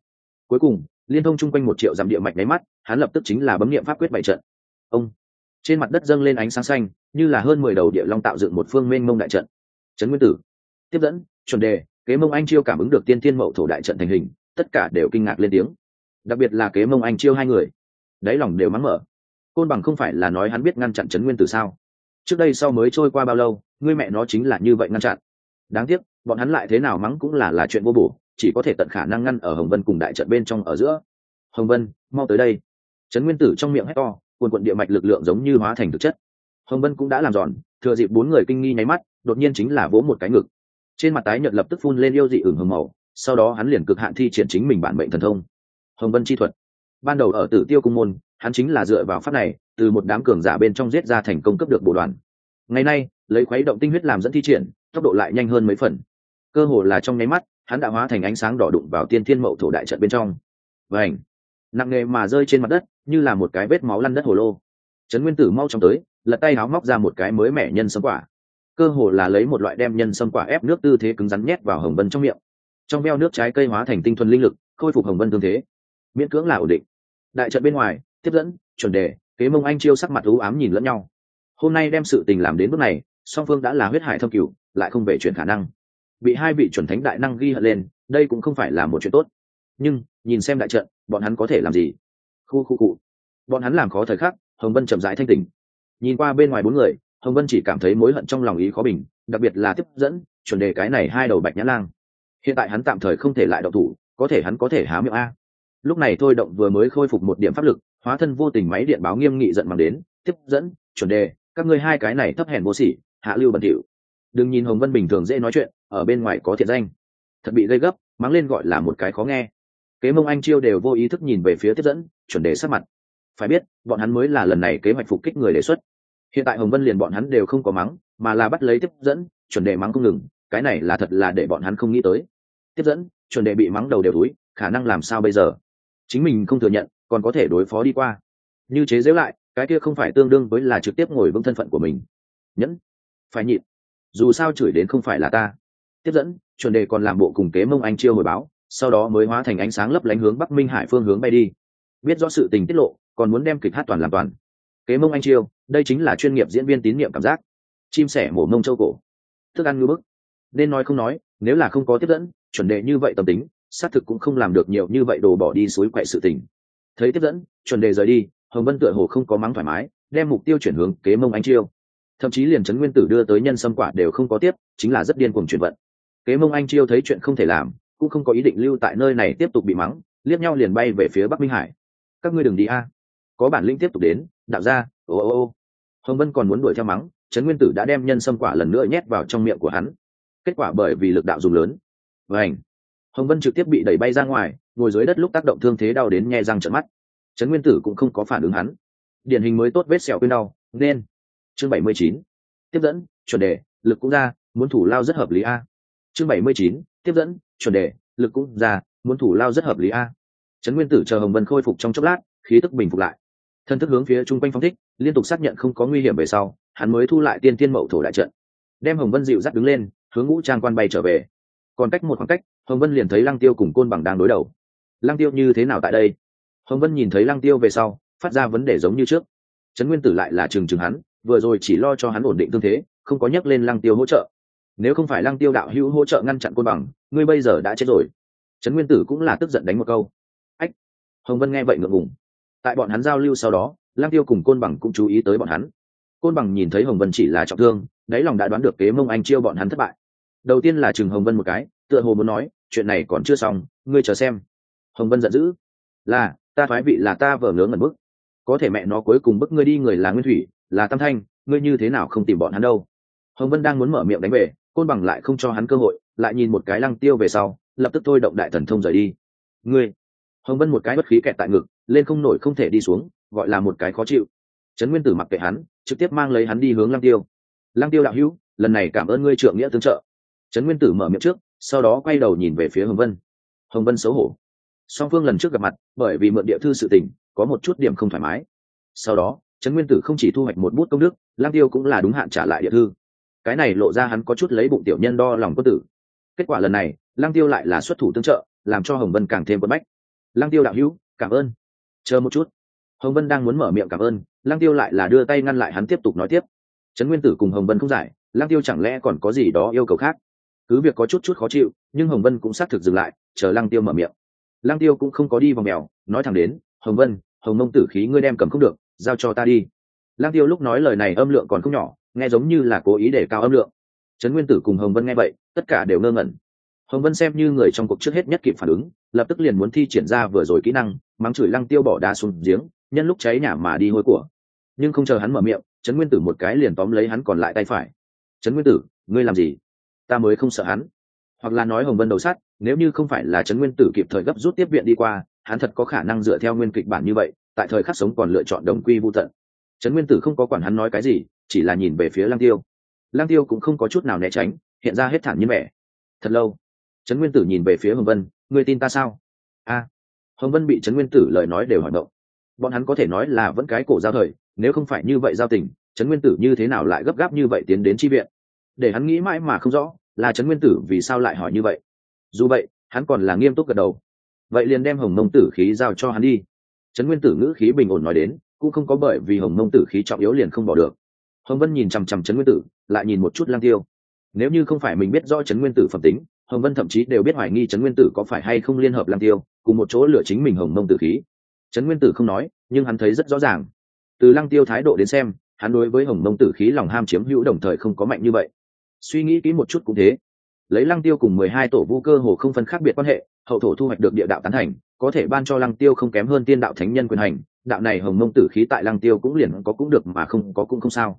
Cuối cùng, liên thông chung quanh một triệu dặm địa mạch nháy mắt, hắn lập tức chính là bấm nghiệm pháp quyết bảy trận. Ông! Trên mặt đất dâng lên ánh sáng xanh, như là hơn mười đầu địa long tạo dựng một phương mênh mông đại trận. Trấn nguyên tử. Tiếp dẫn, chuẩn đề, kế mông anh chiêu cảm ứng được tiên thiên mậu thổ đại trận thành hình, tất cả đều kinh ngạc lên tiếng. Đặc biệt là kế mông anh chiêu hai người. Đáy lòng đều mắng mở côn bằng không phải là nói hắn biết ngăn chặn trấn nguyên tử sao? Trước đây sau mới trôi qua bao lâu, ngươi mẹ nó chính là như vậy ngăn chặn. Đáng tiếc bọn hắn lại thế nào mắng cũng là là chuyện vô bổ, chỉ có thể tận khả năng ngăn ở hồng vân cùng đại trận bên trong ở giữa. Hồng vân, mau tới đây. Trấn nguyên tử trong miệng hét to, quần quận địa mạch lực lượng giống như hóa thành thực chất. Hồng vân cũng đã làm giòn, thừa dịp bốn người kinh nghi nháy mắt, đột nhiên chính là vỗ một cái ngực. Trên mặt tái nhợt lập tức phun lên yêu dị ửng hồng màu, sau đó hắn liền cực hạn thi triển chính mình bản mệnh thần thông. Hồng vân chi thuật. Ban đầu ở tử tiêu cung môn, hắn chính là dựa vào pháp này, từ một đám cường giả bên trong giết ra thành công cấp được bộ đoàn. Ngày nay, lấy khuấy động tinh huyết làm dẫn thi triển, tốc độ lại nhanh hơn mấy phần cơ hồ là trong nháy mắt, hắn đã hóa thành ánh sáng đỏ đụng vào tiên thiên mậu thổ đại trận bên trong. Và ảnh nặng nề mà rơi trên mặt đất, như là một cái vết máu lăn đất hồ lô. Trấn nguyên tử mau chóng tới, lật tay háo móc ra một cái mới mẻ nhân sâm quả. Cơ hồ là lấy một loại đem nhân sâm quả ép nước tư thế cứng rắn nhét vào hồng vân trong miệng. Trong veo nước trái cây hóa thành tinh thuần linh lực, khôi phục hồng vân tương thế. Miễn cưỡng là ổn định. Đại trận bên ngoài, tiếp dẫn, chuẩn đề, kế mông anh chiêu sắc mặt ưu ám nhìn lẫn nhau. Hôm nay đem sự tình làm đến bước này, song phương đã là huyết hải thâm cửu, lại không về chuyển khả năng bị hai vị chuẩn thánh đại năng ghi hận lên, đây cũng không phải là một chuyện tốt. Nhưng, nhìn xem đại trận, bọn hắn có thể làm gì? Khu khu cụ bọn hắn làm khó thời khắc, hồng vân chậm rãi thanh tình nhìn qua bên ngoài bốn người, hồng vân chỉ cảm thấy mối hận trong lòng ý khó bình, đặc biệt là tiếp dẫn, chuẩn đề cái này hai đầu bạch nhã lang. Hiện tại hắn tạm thời không thể lại đậu thủ, có thể hắn có thể há miệng a. Lúc này thôi động vừa mới khôi phục một điểm pháp lực, hóa thân vô tình máy điện báo nghiêm nghị giận mang đến, tiếp dẫn, chuẩn đề, các ngươi hai cái này thấp hèn vô sỉ, hạ lưu bẩn thỉu đừng nhìn hồng vân bình thường dễ nói chuyện, ở bên ngoài có thiện danh. Thật bị gây gấp, mắng lên gọi là một cái khó nghe. Kế mông anh chiêu đều vô ý thức nhìn về phía tiếp dẫn, chuẩn đề sát mặt. Phải biết, bọn hắn mới là lần này kế hoạch phục kích người đề xuất. Hiện tại hồng vân liền bọn hắn đều không có mắng, mà là bắt lấy tiếp dẫn, chuẩn đề mắng không ngừng, cái này là thật là để bọn hắn không nghĩ tới. Tiếp dẫn, chuẩn đề bị mắng đầu đều túi khả năng làm sao bây giờ? Chính mình không thừa nhận, còn có thể đối phó đi qua. Như chế giễu lại, cái kia không phải tương đương với là trực tiếp ngồi vững thân phận của mình. Nhẫn, phải nhịn dù sao chửi đến không phải là ta. Tiếp dẫn, chuẩn đề còn làm bộ cùng kế mông anh chiêu hồi báo, sau đó mới hóa thành ánh sáng lấp lánh hướng bắc minh hải phương hướng bay đi. Biết rõ sự tình tiết lộ, còn muốn đem kịch hát toàn làm toàn. Kế mông anh chiêu, đây chính là chuyên nghiệp diễn viên tín nhiệm cảm giác. Chim sẻ mổ mông châu cổ. Thức ăn ngư bức. Nên nói không nói, nếu là không có tiếp dẫn, chuẩn đề như vậy tâm tính, xác thực cũng không làm được nhiều như vậy đồ bỏ đi suối quậy sự tình. Thấy tiếp dẫn, chuẩn đề rời đi, hồng vân tựa hồ không có mắng thoải mái, đem mục tiêu chuyển hướng kế mông anh chiêu thậm chí liền trấn nguyên tử đưa tới nhân sâm quả đều không có tiếp, chính là rất điên cuồng chuyển vận. Kế mông anh chiêu thấy chuyện không thể làm, cũng không có ý định lưu tại nơi này tiếp tục bị mắng, liếc nhau liền bay về phía bắc minh hải. Các ngươi đừng đi a. Có bản lĩnh tiếp tục đến, đạo ra ô ô ô. Hồng vân còn muốn đuổi theo mắng, trấn nguyên tử đã đem nhân sâm quả lần nữa nhét vào trong miệng của hắn. Kết quả bởi vì lực đạo dùng lớn. Và ảnh hồng vân trực tiếp bị đẩy bay ra ngoài, ngồi dưới đất lúc tác động thương thế đau đến nhe răng trận mắt. Trấn nguyên tử cũng không có phản ứng hắn. Điển hình mới tốt vết sẹo quên đau, nên chương bảy mươi chín. Tiếp dẫn, chuẩn đề, lực cũng ra, muốn thủ lao rất hợp lý a. Chương bảy mươi chín, tiếp dẫn, chuẩn đề, lực cũng ra, muốn thủ lao rất hợp lý a. Trấn nguyên tử chờ hồng vân khôi phục trong chốc lát, khí tức bình phục lại. Thân thức hướng phía chung quanh phong thích, liên tục xác nhận không có nguy hiểm về sau, hắn mới thu lại tiên tiên mậu thổ đại trận. Đem hồng vân dịu dắt đứng lên, hướng ngũ trang quan bay trở về. Còn cách một khoảng cách, hồng vân liền thấy lăng tiêu cùng côn bằng đang đối đầu. Lăng tiêu như thế nào tại đây? Hồng vân nhìn thấy lăng tiêu về sau, phát ra vấn đề giống như trước. Trấn nguyên tử lại là trừng trừng hắn vừa rồi chỉ lo cho hắn ổn định tương thế, không có nhắc lên lăng tiêu hỗ trợ. Nếu không phải lăng tiêu đạo hữu hỗ trợ ngăn chặn côn bằng, ngươi bây giờ đã chết rồi. Trấn nguyên tử cũng là tức giận đánh một câu. Ách! Hồng vân nghe vậy ngượng ngùng. Tại bọn hắn giao lưu sau đó, lăng tiêu cùng côn bằng cũng chú ý tới bọn hắn. Côn bằng nhìn thấy hồng vân chỉ là trọng thương, đáy lòng đã đoán được kế mông anh chiêu bọn hắn thất bại. Đầu tiên là chừng hồng vân một cái, tựa hồ muốn nói, chuyện này còn chưa xong, ngươi chờ xem. Hồng vân giận dữ, là, ta thoái vị là ta vờ ngớ ngẩn bức. Có thể mẹ nó cuối cùng bức ngươi đi người là nguyên thủy là tam thanh, ngươi như thế nào không tìm bọn hắn đâu? Hồng vân đang muốn mở miệng đánh về, côn bằng lại không cho hắn cơ hội, lại nhìn một cái lăng tiêu về sau, lập tức thôi động đại thần thông rời đi. Ngươi! Hồng vân một cái bất khí kẹt tại ngực, lên không nổi không thể đi xuống, gọi là một cái khó chịu. Trấn nguyên tử mặc kệ hắn, trực tiếp mang lấy hắn đi hướng lăng tiêu. Lăng tiêu đạo hữu, lần này cảm ơn ngươi trưởng nghĩa tương trợ. Trấn nguyên tử mở miệng trước, sau đó quay đầu nhìn về phía hồng vân. Hồng vân xấu hổ. Song phương lần trước gặp mặt, bởi vì mượn địa thư sự tình, có một chút điểm không thoải mái. Sau đó trấn nguyên tử không chỉ thu hoạch một bút công đức lang tiêu cũng là đúng hạn trả lại địa thư. Cái này lộ ra hắn có chút lấy bụng tiểu nhân đo lòng quân tử. Kết quả lần này lang tiêu lại là xuất thủ tương trợ, làm cho hồng vân càng thêm quân bách. Lang tiêu đạo hữu, cảm ơn. Chờ một chút. Hồng vân đang muốn mở miệng cảm ơn lang tiêu lại là đưa tay ngăn lại hắn tiếp tục nói tiếp. Trấn nguyên tử cùng hồng vân không giải lang tiêu chẳng lẽ còn có gì đó yêu cầu khác? Cứ việc có chút chút khó chịu, nhưng hồng vân cũng xác thực dừng lại, chờ lang tiêu mở miệng. Lang tiêu cũng không có đi vòng mèo, nói thẳng đến, hồng vân, hồng mông tử khí ngươi đem cầm không được giao cho ta đi. Lang tiêu lúc nói lời này âm lượng còn không nhỏ, nghe giống như là cố ý để cao âm lượng. Trấn nguyên tử cùng hồng vân nghe vậy, tất cả đều ngơ ngẩn. Hồng vân xem như người trong cuộc trước hết nhất kịp phản ứng, lập tức liền muốn thi triển ra vừa rồi kỹ năng, mắng chửi lăng tiêu bỏ đá xuống giếng, nhân lúc cháy nhà mà đi hôi của. Nhưng không chờ hắn mở miệng, trấn nguyên tử một cái liền tóm lấy hắn còn lại tay phải. Trấn nguyên tử, ngươi làm gì? Ta mới không sợ hắn. Hoặc là nói hồng vân đầu sát nếu như không phải là trấn nguyên tử kịp thời gấp rút tiếp viện đi qua, hắn thật có khả năng dựa theo nguyên kịch bản như vậy tại thời khắc sống còn lựa chọn đồng quy vô tận. Trấn nguyên tử không có quản hắn nói cái gì, chỉ là nhìn về phía lang tiêu. Lang tiêu cũng không có chút nào né tránh, hiện ra hết thản nhiên vẻ. Thật lâu, trấn nguyên tử nhìn về phía hồng vân, ngươi tin ta sao? A. Hồng vân bị trấn nguyên tử lời nói đều hỏi động. Bọn hắn có thể nói là vẫn cái cổ giao thời, nếu không phải như vậy giao tình, trấn nguyên tử như thế nào lại gấp gáp như vậy tiến đến chi viện? Để hắn nghĩ mãi mà không rõ, là trấn nguyên tử vì sao lại hỏi như vậy. Dù vậy, hắn còn là nghiêm túc gật đầu. Vậy liền đem hồng mông tử khí giao cho hắn đi trấn nguyên tử ngữ khí bình ổn nói đến, cũng không có bởi vì hồng mông tử khí trọng yếu liền không bỏ được. Hồng vân nhìn chằm chằm trấn nguyên tử, lại nhìn một chút lang tiêu. Nếu như không phải mình biết rõ trấn nguyên tử phẩm tính, hồng vân thậm chí đều biết hoài nghi trấn nguyên tử có phải hay không liên hợp lang tiêu, cùng một chỗ lựa chính mình hồng mông tử khí. Trấn nguyên tử không nói, nhưng hắn thấy rất rõ ràng. Từ Lang tiêu thái độ đến xem, hắn đối với hồng mông tử khí lòng ham chiếm hữu đồng thời không có mạnh như vậy. Suy nghĩ kỹ một chút cũng thế. Lấy lăng tiêu cùng mười hai tổ vu cơ hồ không phân khác biệt quan hệ, hậu thổ thu hoạch được địa đạo tán thành có thể ban cho lăng tiêu không kém hơn tiên đạo thánh nhân quyền hành, đạo này hồng mông tử khí tại lăng tiêu cũng liền có cũng được mà không có cũng không sao.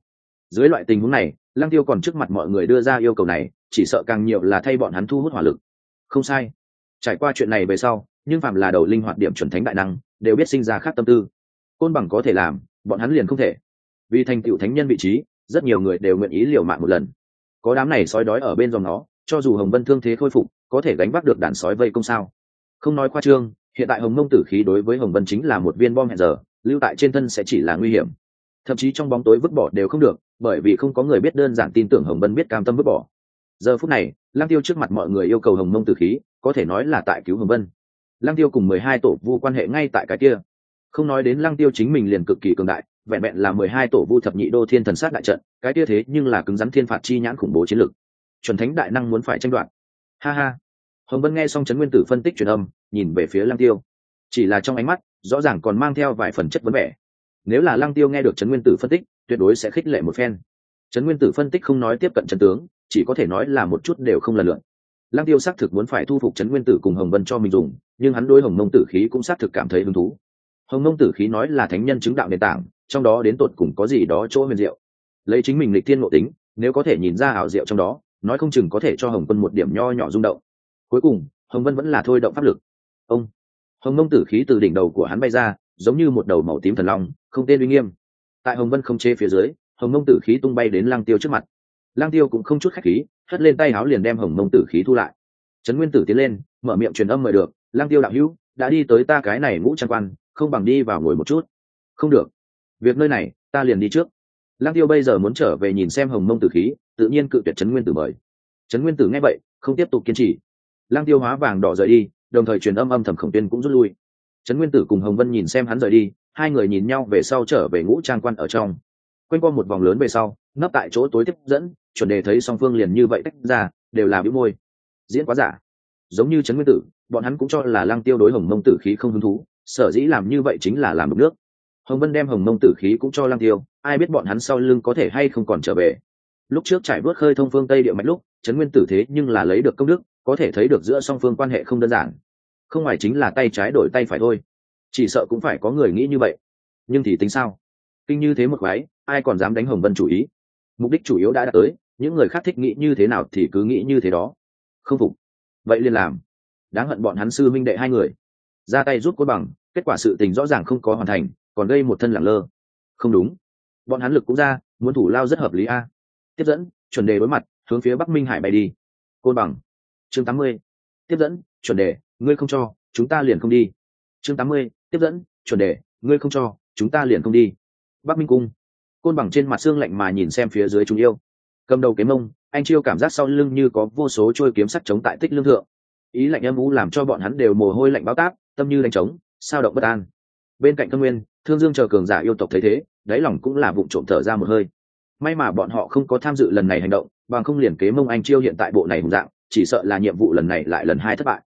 Dưới loại tình huống này, lăng tiêu còn trước mặt mọi người đưa ra yêu cầu này, chỉ sợ càng nhiều là thay bọn hắn thu hút hỏa lực. Không sai. Trải qua chuyện này về sau, nhưng phạm là đầu linh hoạt điểm chuẩn thánh đại năng, đều biết sinh ra khác tâm tư. Côn bằng có thể làm, bọn hắn liền không thể. Vì thành tựu thánh nhân vị trí, rất nhiều người đều nguyện ý liều mạng một lần. Có đám này sói đói ở bên dòng nó, cho dù hồng vân thương thế khôi phục, có thể gánh vác được đàn sói vây công sao? Không nói khoa trương hiện tại hồng mông tử khí đối với hồng vân chính là một viên bom hẹn giờ, lưu tại trên thân sẽ chỉ là nguy hiểm. Thậm chí trong bóng tối vứt bỏ đều không được, bởi vì không có người biết đơn giản tin tưởng hồng vân biết cam tâm vứt bỏ. Giờ phút này lang tiêu trước mặt mọi người yêu cầu hồng mông tử khí, có thể nói là tại cứu hồng vân. Lang tiêu cùng mười hai tổ vu quan hệ ngay tại cái kia. Không nói đến lang tiêu chính mình liền cực kỳ cường đại, vẹn vẹn là mười hai tổ vu thập nhị đô thiên thần sát đại trận, cái kia thế nhưng là cứng rắn thiên phạt chi nhãn khủng bố chiến lực chuẩn thánh đại năng muốn phải tranh đoạt. Ha ha hồng vân nghe xong trấn nguyên tử phân tích truyền âm, nhìn về phía lăng tiêu. Chỉ là trong ánh mắt, rõ ràng còn mang theo vài phần chất vấn vẻ. Nếu là lăng tiêu nghe được trấn nguyên tử phân tích, tuyệt đối sẽ khích lệ một phen. Trấn nguyên tử phân tích không nói tiếp cận trần tướng, chỉ có thể nói là một chút đều không lần lượn. Lăng tiêu xác thực muốn phải thu phục trấn nguyên tử cùng hồng vân cho mình dùng, nhưng hắn đối hồng mông tử khí cũng xác thực cảm thấy hứng thú. Hồng mông tử khí nói là thánh nhân chứng đạo nền tảng, trong đó đến tột cùng có gì đó chỗ huyền diệu. Lấy chính mình lịch thiên ngộ tính, nếu có thể nhìn ra ảo diệu trong đó, nói không chừng có thể cho hồng quân một điểm nho nhỏ rung động cuối cùng, hồng vân vẫn là thôi động pháp lực. Ông, hồng mông tử khí từ đỉnh đầu của hắn bay ra, giống như một đầu màu tím thần long, không tên uy nghiêm. Tại hồng vân không chê phía dưới, hồng mông tử khí tung bay đến lang tiêu trước mặt. Lang tiêu cũng không chút khách khí, hất lên tay áo liền đem hồng mông tử khí thu lại. Trấn nguyên tử tiến lên, mở miệng truyền âm mời được lang tiêu đạo hữu, đã đi tới ta cái này ngũ trang quan, không bằng đi vào ngồi một chút. Không được. Việc nơi này, ta liền đi trước. Lang tiêu bây giờ muốn trở về nhìn xem hồng mông tử khí, tự nhiên cự tuyệt trấn nguyên tử mời. Trấn nguyên tử nghe vậy, không tiếp tục kiên trì lang tiêu hóa vàng đỏ rời đi, đồng thời truyền âm âm thầm khổng tiên cũng rút lui. Trấn nguyên tử cùng hồng vân nhìn xem hắn rời đi, hai người nhìn nhau về sau trở về ngũ trang quan ở trong. Quanh qua một vòng lớn về sau, nấp tại chỗ tối tiếp dẫn, chuẩn đề thấy song phương liền như vậy tách ra, đều là bĩu môi. Diễn quá giả. Giống như trấn nguyên tử, bọn hắn cũng cho là lăng tiêu đối hồng mông tử khí không hứng thú, sở dĩ làm như vậy chính là làm đục nước. Hồng vân đem hồng mông tử khí cũng cho lăng tiêu, ai biết bọn hắn sau lưng có thể hay không còn trở về. Lúc trước trải bước khơi thông phương tây địa mạch lúc, trấn nguyên tử thế nhưng là lấy được công đức có thể thấy được giữa song phương quan hệ không đơn giản. Không ngoài chính là tay trái đổi tay phải thôi. Chỉ sợ cũng phải có người nghĩ như vậy. Nhưng thì tính sao? Kinh như thế một khoái ai còn dám đánh hồng vân chủ ý? Mục đích chủ yếu đã đạt tới, những người khác thích nghĩ như thế nào thì cứ nghĩ như thế đó. Không phục. Vậy liền làm. Đáng hận bọn hắn sư minh đệ hai người. Ra tay rút cốt bằng, kết quả sự tình rõ ràng không có hoàn thành, còn gây một thân lẳng lơ. Không đúng. Bọn hắn lực cũng ra, muốn thủ lao rất hợp lý a. Tiếp dẫn, chuẩn đề đối mặt, hướng phía bắc minh hải bay đi. Côn bằng chương tám mươi, tiếp dẫn, chuẩn đề, ngươi không cho, chúng ta liền không đi. Chương tám mươi, tiếp dẫn, chuẩn đề, ngươi không cho, chúng ta liền không đi. Bắc minh cung. Côn bằng trên mặt xương lạnh mà nhìn xem phía dưới chúng yêu. Cầm đầu kiếm mông, anh chiêu cảm giác sau lưng như có vô số trôi kiếm sắt chống tại tích lương thượng. Ý lạnh âm u làm cho bọn hắn đều mồ hôi lạnh báo táp, tâm như đánh trống, sao động bất an. Bên cạnh thâm nguyên, thương dương chờ cường giả yêu tộc thấy thế, đáy lòng cũng là vụ trộm thở ra một hơi. May mà bọn họ không có tham dự lần này hành động, bằng không liền kế mông anh chiêu hiện tại bộ này hùng dạng chỉ sợ là nhiệm vụ lần này lại lần hai thất bại.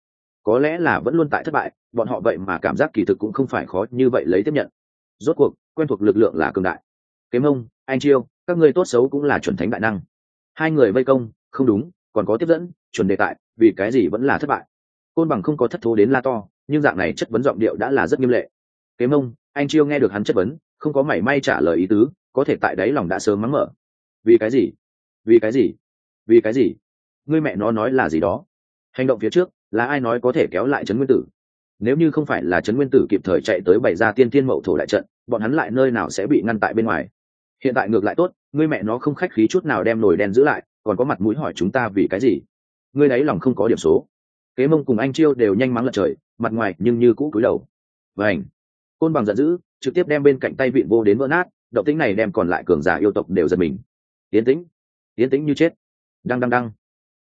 Có lẽ là vẫn luôn tại thất bại, bọn họ vậy mà cảm giác kỳ thực cũng không phải khó như vậy lấy tiếp nhận. Rốt cuộc, quen thuộc lực lượng là cường đại. Kế mông anh chiêu, các người tốt xấu cũng là chuẩn thánh đại năng. Hai người vây công, không đúng, còn có tiếp dẫn, chuẩn đề tại, vì cái gì vẫn là thất bại. Côn bằng không có thất thố đến la to, nhưng dạng này chất vấn giọng điệu đã là rất nghiêm lệ. Kế mông anh chiêu nghe được hắn chất vấn, không có mảy may trả lời ý tứ, có thể tại đáy lòng đã sớm mắng mở. Vì cái gì? Vì cái gì? Vì cái gì? Ngươi mẹ nó nói là gì đó. Hành động phía trước, là ai nói có thể kéo lại trấn nguyên tử? Nếu như không phải là trấn nguyên tử kịp thời chạy tới bày ra tiên tiên mậu thổ đại trận, bọn hắn lại nơi nào sẽ bị ngăn tại bên ngoài? Hiện tại ngược lại tốt, ngươi mẹ nó không khách khí chút nào đem nồi đen giữ lại, còn có mặt mũi hỏi chúng ta vì cái gì? Ngươi đấy lòng không có điểm số. Kế mông cùng anh chiêu đều nhanh mắng lật trời, mặt ngoài nhưng như cũ cúi đầu. Vảnh côn bằng giận dữ, trực tiếp đem bên cạnh tay vịn vô đến vỡ nát, động tĩnh này đem còn lại cường giả yêu tộc đều giật mình. Tiến tĩnh. Tiến tĩnh như chết. Đăng đăng đăng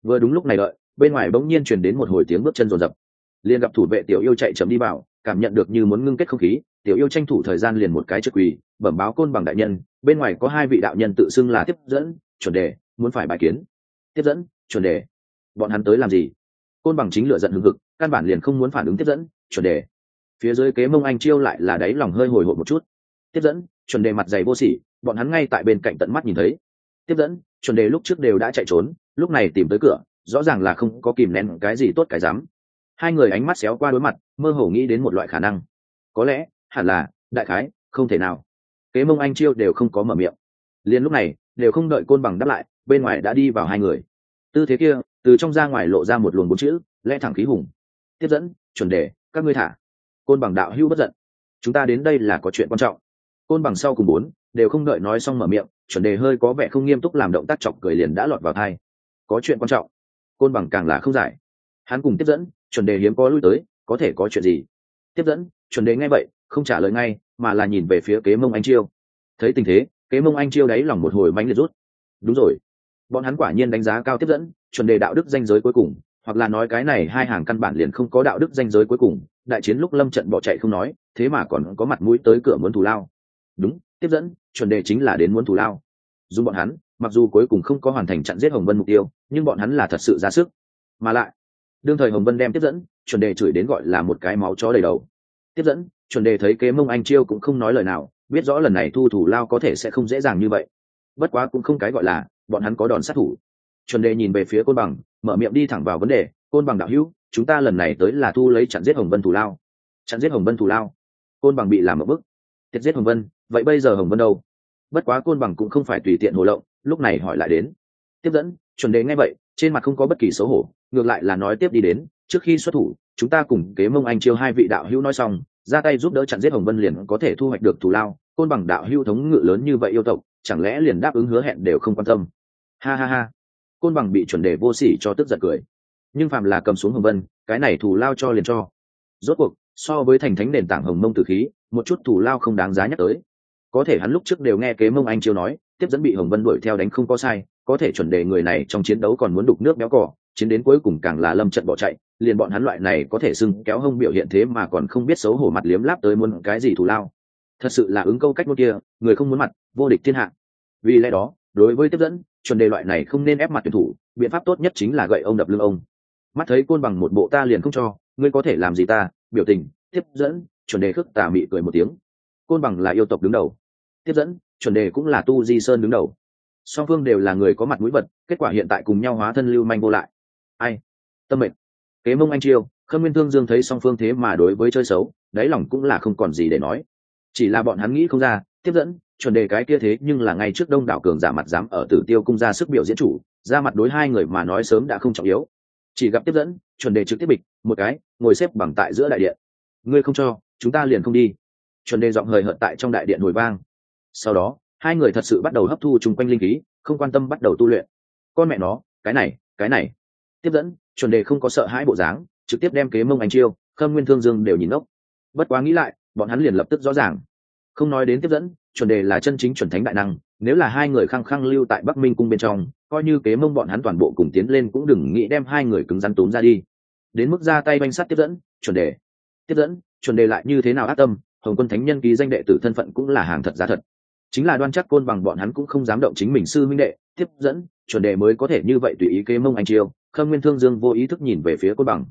vừa đúng lúc này đợi, bên ngoài bỗng nhiên chuyển đến một hồi tiếng bước chân rồn rập liền gặp thủ vệ tiểu yêu chạy chậm đi vào, cảm nhận được như muốn ngưng kết không khí, tiểu yêu tranh thủ thời gian liền một cái trực quỳ, bẩm báo côn bằng đại nhân, bên ngoài có hai vị đạo nhân tự xưng là tiếp dẫn, chuẩn đề, muốn phải bài kiến. Tiếp dẫn, chuẩn đề. Bọn hắn tới làm gì? Côn bằng chính lựa giận hừng hực, căn bản liền không muốn phản ứng tiếp dẫn, chuẩn đề. Phía dưới kế mông anh chiêu lại là đáy lòng hơi hồi hộp một chút. Tiếp dẫn, chuẩn đề mặt dày vô sỉ, bọn hắn ngay tại bên cạnh tận mắt nhìn thấy. Tiếp dẫn, chuẩn đề lúc trước đều đã chạy trốn lúc này tìm tới cửa, rõ ràng là không có kìm nén cái gì tốt cái dám. Hai người ánh mắt xéo qua đối mặt, mơ hồ nghĩ đến một loại khả năng. Có lẽ, hẳn là, đại khái, không thể nào. Kế mông anh chiêu đều không có mở miệng. Liền lúc này, đều không đợi côn bằng đáp lại, bên ngoài đã đi vào hai người. Tư thế kia, từ trong ra ngoài lộ ra một luồng bốn chữ, lẽ thẳng khí hùng. Tiếp dẫn, chuẩn đề, các ngươi thả. Côn bằng đạo hưu bất giận. Chúng ta đến đây là có chuyện quan trọng. Côn bằng sau cùng bốn, đều không đợi nói xong mở miệng, chuẩn đề hơi có vẻ không nghiêm túc làm động tác chọc cười liền đã lọt vào thai có chuyện quan trọng. Côn bằng càng là không giải. Hắn cùng tiếp dẫn, chuẩn đề hiếm có lui tới, có thể có chuyện gì? Tiếp dẫn, chuẩn đề ngay vậy, không trả lời ngay, mà là nhìn về phía kế mông anh chiêu. Thấy tình thế, kế mông anh chiêu đáy lòng một hồi mánh liệt rút. Đúng rồi. Bọn hắn quả nhiên đánh giá cao tiếp dẫn, chuẩn đề đạo đức danh giới cuối cùng, hoặc là nói cái này hai hàng căn bản liền không có đạo đức danh giới cuối cùng. Đại chiến lúc lâm trận bỏ chạy không nói, thế mà còn có mặt mũi tới cửa muốn thù lao. Đúng, tiếp dẫn, chuẩn đề chính là đến muốn thù lao. Dù bọn hắn mặc dù cuối cùng không có hoàn thành chặn giết hồng vân mục tiêu, nhưng bọn hắn là thật sự ra sức. Mà lại, đương thời hồng vân đem tiếp dẫn, chuẩn đề chửi đến gọi là một cái máu chó đầy đầu. Tiếp dẫn, chuẩn đề thấy kế mông anh chiêu cũng không nói lời nào, biết rõ lần này thu thủ lao có thể sẽ không dễ dàng như vậy. Bất quá cũng không cái gọi là, bọn hắn có đòn sát thủ. Chuẩn đề nhìn về phía côn bằng, mở miệng đi thẳng vào vấn đề, côn bằng đạo hữu, chúng ta lần này tới là thu lấy chặn giết hồng vân thủ lao. Chặn giết hồng vân thủ lao? Côn bằng bị làm ở bức. Tiết giết hồng vân, vậy bây giờ hồng vân đâu? Bất quá côn bằng cũng không phải tùy tiện hồ lộng lúc này hỏi lại đến. Tiếp dẫn, chuẩn đề ngay vậy, trên mặt không có bất kỳ xấu hổ, ngược lại là nói tiếp đi đến, trước khi xuất thủ, chúng ta cùng kế mông anh chiêu hai vị đạo hữu nói xong, ra tay giúp đỡ chặn giết hồng vân liền có thể thu hoạch được thù lao, côn bằng đạo hữu thống ngự lớn như vậy yêu tộc, chẳng lẽ liền đáp ứng hứa hẹn đều không quan tâm? Ha ha ha. Côn bằng bị chuẩn đề vô sỉ cho tức giận cười. Nhưng phàm là cầm xuống hồng vân, cái này thù lao cho liền cho. Rốt cuộc, so với thành thánh nền tảng hồng mông tử khí, một chút thù lao không đáng giá nhắc tới có thể hắn lúc trước đều nghe kế mông anh chiêu nói, tiếp dẫn bị hồng vân đuổi theo đánh không có sai, có thể chuẩn đề người này trong chiến đấu còn muốn đục nước béo cỏ chiến đến cuối cùng càng là lâm trận bỏ chạy, liền bọn hắn loại này có thể sưng kéo hông biểu hiện thế mà còn không biết xấu hổ mặt liếm láp tới muốn cái gì thù lao. Thật sự là ứng câu cách một kia, người không muốn mặt, vô địch thiên hạ. Vì lẽ đó, đối với tiếp dẫn, chuẩn đề loại này không nên ép mặt tuyển thủ, biện pháp tốt nhất chính là gậy ông đập lưng ông. Mắt thấy côn bằng một bộ ta liền không cho, ngươi có thể làm gì ta? Biểu tình, tiếp dẫn, chuẩn đề khước tà mị cười một tiếng. Côn bằng là yêu tộc đứng đầu tiếp dẫn, chuẩn đề cũng là tu di sơn đứng đầu. Song phương đều là người có mặt mũi vật, kết quả hiện tại cùng nhau hóa thân lưu manh vô lại. Ai? Tâm mệnh. Kế mông anh chiêu, khâm nguyên thương dương thấy song phương thế mà đối với chơi xấu, đáy lòng cũng là không còn gì để nói. Chỉ là bọn hắn nghĩ không ra, tiếp dẫn, chuẩn đề cái kia thế nhưng là ngay trước đông đảo cường giả mặt dám ở tử tiêu cung ra sức biểu diễn chủ, ra mặt đối hai người mà nói sớm đã không trọng yếu. Chỉ gặp tiếp dẫn, chuẩn đề trực tiếp bịch, một cái, ngồi xếp bằng tại giữa đại điện. Ngươi không cho, chúng ta liền không đi. Chuẩn đề giọng hời hợt tại trong đại điện hồi vang sau đó, hai người thật sự bắt đầu hấp thu chung quanh linh khí, không quan tâm bắt đầu tu luyện. Con mẹ nó, cái này cái này. Tiếp dẫn, chuẩn đề không có sợ hãi bộ dáng, trực tiếp đem kế mông anh chiêu, khâm nguyên thương dương đều nhìn ốc bất quá nghĩ lại, bọn hắn liền lập tức rõ ràng. Không nói đến tiếp dẫn, chuẩn đề là chân chính chuẩn thánh đại năng, nếu là hai người khăng khăng lưu tại bắc minh cung bên trong, coi như kế mông bọn hắn toàn bộ cùng tiến lên cũng đừng nghĩ đem hai người cứng rắn tốn ra đi. Đến mức ra tay banh sát tiếp dẫn, chuẩn đề. Tiếp dẫn, chuẩn đề lại như thế nào ác tâm, hồng quân thánh nhân ký danh đệ tử thân phận cũng là hàng thật giá thật chính là đoan chắc côn bằng bọn hắn cũng không dám động chính mình sư minh đệ, tiếp dẫn, chuẩn đề mới có thể như vậy tùy ý kế mông anh chiêu, khâm nguyên thương dương vô ý thức nhìn về phía côn bằng.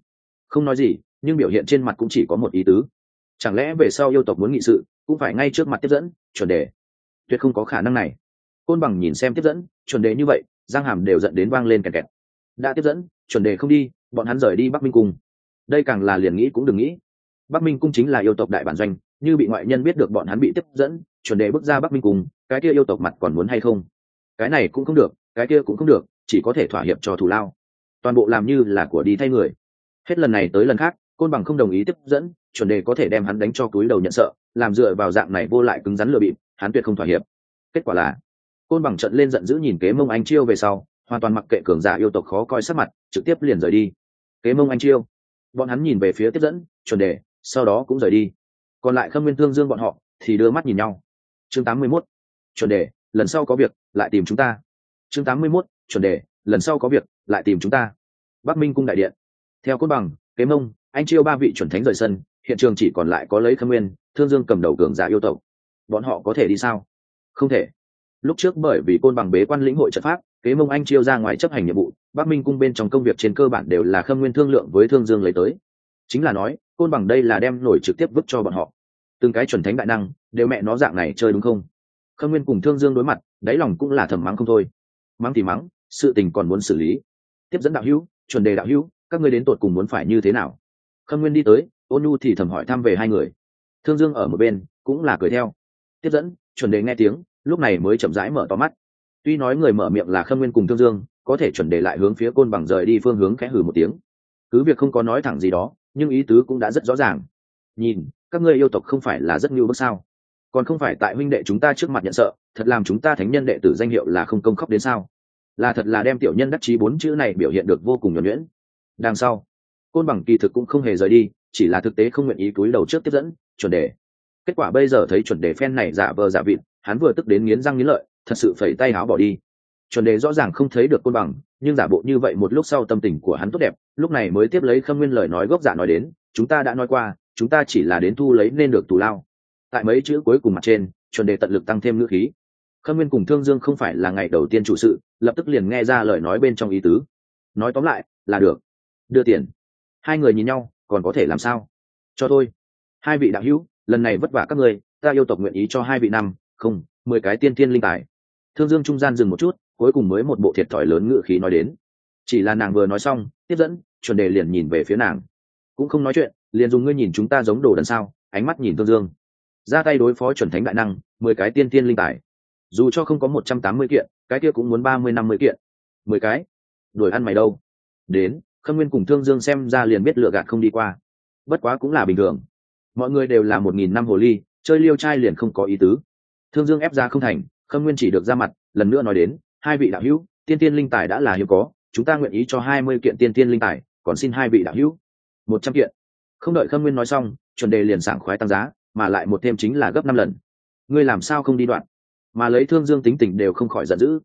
Không nói gì, nhưng biểu hiện trên mặt cũng chỉ có một ý tứ. Chẳng lẽ về sau yêu tộc muốn nghị sự, cũng phải ngay trước mặt tiếp dẫn, chuẩn đề? Tuyệt không có khả năng này. Côn bằng nhìn xem tiếp dẫn, chuẩn đề như vậy, giang hàm đều dẫn đến vang lên kẹt kẹt. Đã tiếp dẫn, chuẩn đề không đi, bọn hắn rời đi bắc minh cung. Đây càng là liền nghĩ cũng đừng nghĩ bắc minh cung chính là yêu tộc đại bản doanh, như bị ngoại nhân biết được bọn hắn bị tiếp dẫn, chuẩn đề bước ra bắc minh cung, cái kia yêu tộc mặt còn muốn hay không? Cái này cũng không được, cái kia cũng không được, chỉ có thể thỏa hiệp cho thủ lao. Toàn bộ làm như là của đi thay người. Hết lần này tới lần khác, côn bằng không đồng ý tiếp dẫn, chuẩn đề có thể đem hắn đánh cho túi đầu nhận sợ, làm dựa vào dạng này vô lại cứng rắn lừa bịp, hắn tuyệt không thỏa hiệp. Kết quả là, côn bằng trận lên giận dữ nhìn kế mông anh chiêu về sau, hoàn toàn mặc kệ cường giả yêu tộc khó coi sắc mặt, trực tiếp liền rời đi. Kế mông anh chiêu, bọn hắn nhìn về phía tiếp dẫn, chuẩn đề sau đó cũng rời đi. Còn lại khâm nguyên thương dương bọn họ thì đưa mắt nhìn nhau. Chương 81. chuẩn đề, lần sau có việc, lại tìm chúng ta. Chương 81. chuẩn đề, lần sau có việc, lại tìm chúng ta. Bắc minh cung đại điện. Theo cốt bằng, kế mông, anh chiêu ba vị chuẩn thánh rời sân, hiện trường chỉ còn lại có lấy khâm nguyên, thương dương cầm đầu cường giả yêu tộc. Bọn họ có thể đi sao? Không thể. Lúc trước bởi vì côn bằng bế quan lĩnh hội trận pháp, kế mông anh chiêu ra ngoài chấp hành nhiệm vụ, bắc minh cung bên trong công việc trên cơ bản đều là khâm nguyên thương lượng với thương dương lấy tới. Chính là nói côn bằng đây là đem nổi trực tiếp vứt cho bọn họ. Từng cái chuẩn thánh đại năng, đều mẹ nó dạng này chơi đúng không? Khâm nguyên cùng thương dương đối mặt, đáy lòng cũng là thầm mắng không thôi. Mắng thì mắng, sự tình còn muốn xử lý. Tiếp dẫn đạo hữu, chuẩn đề đạo hữu, các ngươi đến tột cùng muốn phải như thế nào? Khâm nguyên đi tới, ôn nhu thì thầm hỏi thăm về hai người. Thương dương ở một bên, cũng là cười theo. Tiếp dẫn, chuẩn đề nghe tiếng, lúc này mới chậm rãi mở to mắt. Tuy nói người mở miệng là khâm nguyên cùng thương dương, có thể chuẩn đề lại hướng phía côn bằng rời đi phương hướng khẽ hử một tiếng. Cứ việc không có nói thẳng gì đó nhưng ý tứ cũng đã rất rõ ràng. Nhìn, các ngươi yêu tộc không phải là rất nhiều bước sao? Còn không phải tại huynh đệ chúng ta trước mặt nhận sợ, thật làm chúng ta thánh nhân đệ tử danh hiệu là không công khóc đến sao? Là thật là đem tiểu nhân đắc chí bốn chữ này biểu hiện được vô cùng nhuẩn nhuyễn. Đằng sau, côn bằng kỳ thực cũng không hề rời đi, chỉ là thực tế không nguyện ý cúi đầu trước tiếp dẫn, chuẩn đề. Kết quả bây giờ thấy chuẩn đề phen này giả vờ giả vịt, hắn vừa tức đến nghiến răng nghiến lợi, thật sự phẩy tay áo bỏ đi. Chuẩn đề rõ ràng không thấy được côn bằng nhưng giả bộ như vậy một lúc sau tâm tình của hắn tốt đẹp, lúc này mới tiếp lấy khâm nguyên lời nói gốc giả nói đến, chúng ta đã nói qua, chúng ta chỉ là đến thu lấy nên được tù lao. Tại mấy chữ cuối cùng mặt trên, chuẩn đề tận lực tăng thêm ngữ khí. Khâm nguyên cùng thương dương không phải là ngày đầu tiên chủ sự, lập tức liền nghe ra lời nói bên trong ý tứ. Nói tóm lại, là được. Đưa tiền. Hai người nhìn nhau, còn có thể làm sao? Cho tôi hai vị đạo hữu, lần này vất vả các người ta yêu tộc nguyện ý cho hai vị năm, không, mười cái tiên tiên linh tài. Thương dương trung gian dừng một chút cuối cùng mới một bộ thiệt thòi lớn ngự khí nói đến. Chỉ là nàng vừa nói xong, tiếp dẫn, chuẩn đề liền nhìn về phía nàng. Cũng không nói chuyện, liền dùng ngươi nhìn chúng ta giống đồ đần sao, ánh mắt nhìn tôn dương. Ra tay đối phó chuẩn thánh đại năng, mười cái tiên tiên linh tài. Dù cho không có một trăm tám mươi kiện, cái kia cũng muốn ba mươi năm mươi kiện. Mười cái? Đuổi ăn mày đâu? Đến, khâm nguyên cùng thương dương xem ra liền biết lựa gạt không đi qua. Bất quá cũng là bình thường. Mọi người đều là một nghìn năm hồ ly, chơi liêu trai liền không có ý tứ. Thương dương ép ra không thành, khâm nguyên chỉ được ra mặt, lần nữa nói đến hai vị đạo hữu, tiên tiên linh tài đã là hiếm có, chúng ta nguyện ý cho hai mươi kiện tiên tiên linh tài, còn xin hai vị đạo hữu. Một trăm kiện. Không đợi khâm nguyên nói xong, chuẩn đề liền sảng khoái tăng giá, mà lại một thêm chính là gấp năm lần. Ngươi làm sao không đi đoạn? Mà lấy thương dương tính tình đều không khỏi giận dữ.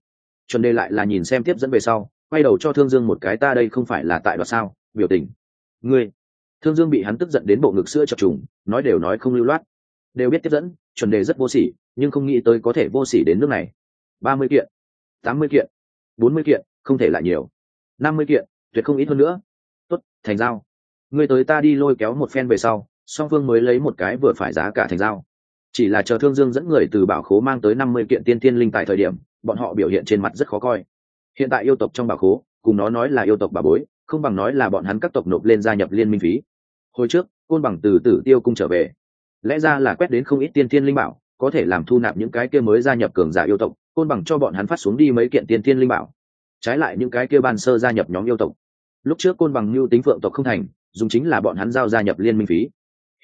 Chuẩn đề lại là nhìn xem tiếp dẫn về sau, quay đầu cho thương dương một cái, ta đây không phải là tại đoạt sao, biểu tình. Ngươi. Thương dương bị hắn tức giận đến bộ ngực sữa chập trùng, nói đều nói không lưu loát. Đều biết tiếp dẫn, chuẩn đề rất vô sỉ, nhưng không nghĩ tới có thể vô sỉ đến nước này. Ba mươi kiện tám mươi kiện, bốn mươi kiện, không thể lại nhiều. Năm mươi kiện, tuyệt không ít hơn nữa. Tuất thành giao. Ngươi tới ta đi lôi kéo một phen về sau, song phương mới lấy một cái vừa phải giá cả thành giao. Chỉ là chờ thương dương dẫn người từ bảo khố mang tới năm mươi kiện tiên tiên linh tại thời điểm, bọn họ biểu hiện trên mặt rất khó coi. Hiện tại yêu tộc trong bảo khố, cùng nó nói là yêu tộc bà bối, không bằng nói là bọn hắn các tộc nộp lên gia nhập liên minh phí. Hồi trước, côn bằng từ tử tiêu cung trở về. Lẽ ra là quét đến không ít tiên tiên linh bảo, có thể làm thu nạp những cái kia mới gia nhập cường giả yêu tộc côn bằng cho bọn hắn phát xuống đi mấy kiện tiên thiên linh bảo. Trái lại những cái kia ban sơ gia nhập nhóm yêu tộc. Lúc trước côn bằng mưu tính phượng tộc không thành, dùng chính là bọn hắn giao gia nhập liên minh phí.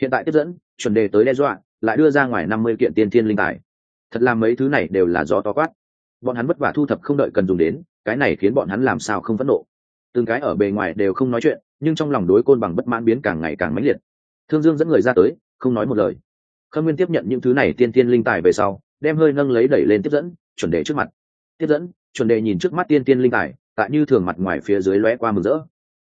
Hiện tại tiếp dẫn, chuẩn đề tới đe dọa, lại đưa ra ngoài năm mươi kiện tiên thiên linh tài. Thật là mấy thứ này đều là do to quát. Bọn hắn vất vả thu thập không đợi cần dùng đến, cái này khiến bọn hắn làm sao không phẫn nộ. Từng cái ở bề ngoài đều không nói chuyện, nhưng trong lòng đối côn bằng bất mãn biến càng ngày càng mãnh liệt. Thương dương dẫn người ra tới, không nói một lời. Khâm nguyên tiếp nhận những thứ này tiên tiên linh tài về sau, đem hơi nâng lấy đẩy lên tiếp dẫn chuẩn đề trước mặt. Tiếp dẫn, chuẩn đề nhìn trước mắt tiên tiên linh tài, tại như thường mặt ngoài phía dưới lóe qua mừng rỡ.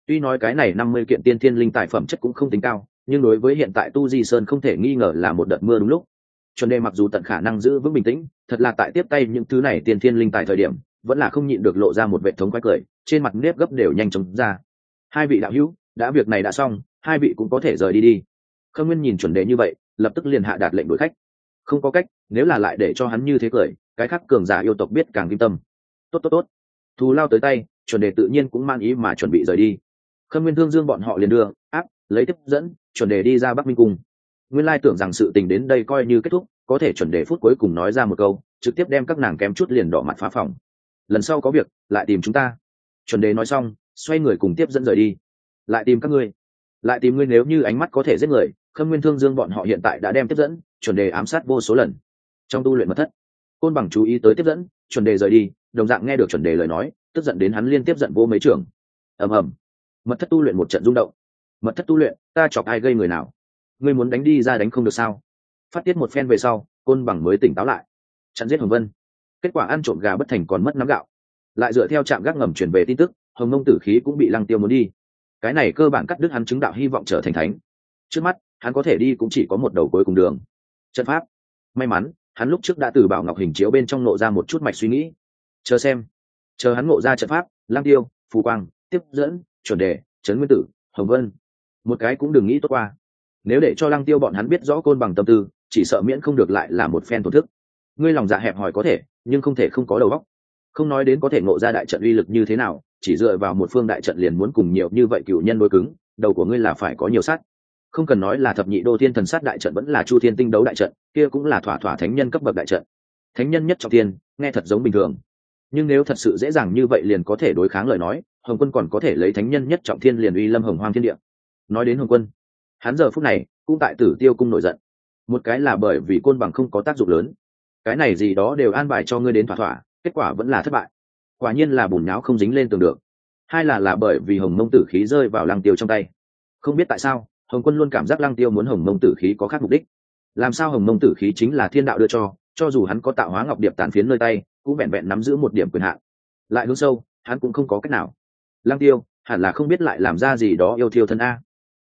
Tuy nói cái này năm mươi kiện tiên tiên linh tài phẩm chất cũng không tính cao, nhưng đối với hiện tại tu di sơn không thể nghi ngờ là một đợt mưa đúng lúc. Chuẩn đề mặc dù tận khả năng giữ vững bình tĩnh, thật là tại tiếp tay những thứ này tiên tiên linh tài thời điểm, vẫn là không nhịn được lộ ra một vệ thống quái cười, trên mặt nếp gấp đều nhanh chóng ra. Hai vị đạo hữu, đã việc này đã xong, hai vị cũng có thể rời đi đi. Khâm nguyên nhìn chuẩn đề như vậy, lập tức liền hạ đạt lệnh đuổi khách. Không có cách, nếu là lại để cho hắn như thế cười cái khác cường giả yêu tộc biết càng kim tâm. Tốt tốt tốt. Thù lao tới tay, chuẩn đề tự nhiên cũng mang ý mà chuẩn bị rời đi. Khâm nguyên thương dương bọn họ liền đưa, áp, lấy tiếp dẫn, chuẩn đề đi ra bắc minh cung. Nguyên lai tưởng rằng sự tình đến đây coi như kết thúc, có thể chuẩn đề phút cuối cùng nói ra một câu, trực tiếp đem các nàng kém chút liền đỏ mặt phá phòng lần sau có việc, lại tìm chúng ta. Chuẩn đề nói xong, xoay người cùng tiếp dẫn rời đi. Lại tìm các ngươi. Lại tìm ngươi nếu như ánh mắt có thể giết người, khâm nguyên thương dương bọn họ hiện tại đã đem tiếp dẫn, chuẩn đề ám sát vô số lần. Trong tu luyện mật thất côn bằng chú ý tới tiếp dẫn, chuẩn đề rời đi, đồng dạng nghe được chuẩn đề lời nói, tức giận đến hắn liên tiếp giận vô mấy trường. Ầm ầm. Mật thất tu luyện một trận rung động. Mật thất tu luyện, ta chọc ai gây người nào? Ngươi muốn đánh đi ra đánh không được sao? Phát tiết một phen về sau, côn bằng mới tỉnh táo lại. Chặn giết hồng vân. Kết quả ăn trộm gà bất thành còn mất nắm gạo. Lại dựa theo trạm gác ngầm truyền về tin tức, hồng nông tử khí cũng bị lăng tiêu muốn đi. Cái này cơ bản cắt đứt hắn chứng đạo hy vọng trở thành thánh. Trước mắt, hắn có thể đi cũng chỉ có một đầu cuối cùng đường. Trận pháp. May mắn hắn lúc trước đã từ bảo ngọc hình chiếu bên trong nộ ra một chút mạch suy nghĩ. Chờ xem. Chờ hắn ngộ ra trận pháp lang tiêu, phù quang, tiếp dẫn, chuẩn đề, trấn nguyên tử, hồng vân. Một cái cũng đừng nghĩ tốt qua. Nếu để cho lăng tiêu bọn hắn biết rõ côn bằng tâm tư, chỉ sợ miễn không được lại là một phen thổ thức. Ngươi lòng dạ hẹp hòi có thể, nhưng không thể không có đầu óc. Không nói đến có thể ngộ ra đại trận uy lực như thế nào, chỉ dựa vào một phương đại trận liền muốn cùng nhiều như vậy cựu nhân đối cứng, đầu của ngươi là phải có nhiều sát không cần nói là thập nhị đô thiên thần sát đại trận vẫn là chu thiên tinh đấu đại trận, kia cũng là thỏa thỏa thánh nhân cấp bậc đại trận. Thánh nhân nhất trọng thiên, nghe thật giống bình thường. Nhưng nếu thật sự dễ dàng như vậy liền có thể đối kháng lời nói, hồng quân còn có thể lấy thánh nhân nhất trọng thiên liền uy lâm hồng hoang thiên địa. Nói đến hồng quân, hắn giờ phút này cũng tại tử tiêu cung nổi giận. Một cái là bởi vì côn bằng không có tác dụng lớn. Cái này gì đó đều an bài cho ngươi đến thỏa thỏa, kết quả vẫn là thất bại. Quả nhiên là bùn nháo không dính lên tường được. Hai là là bởi vì hồng mông tử khí rơi vào lăng tiêu trong tay. Không biết tại sao hồng quân luôn cảm giác lăng tiêu muốn hồng mông tử khí có khác mục đích. Làm sao hồng mông tử khí chính là thiên đạo đưa cho cho dù hắn có tạo hóa ngọc điệp tàn phiến nơi tay, cũng vẹn vẹn nắm giữ một điểm quyền hạn. Lại hướng sâu, hắn cũng không có cách nào. Lăng tiêu, hẳn là không biết lại làm ra gì đó yêu thiêu thân a.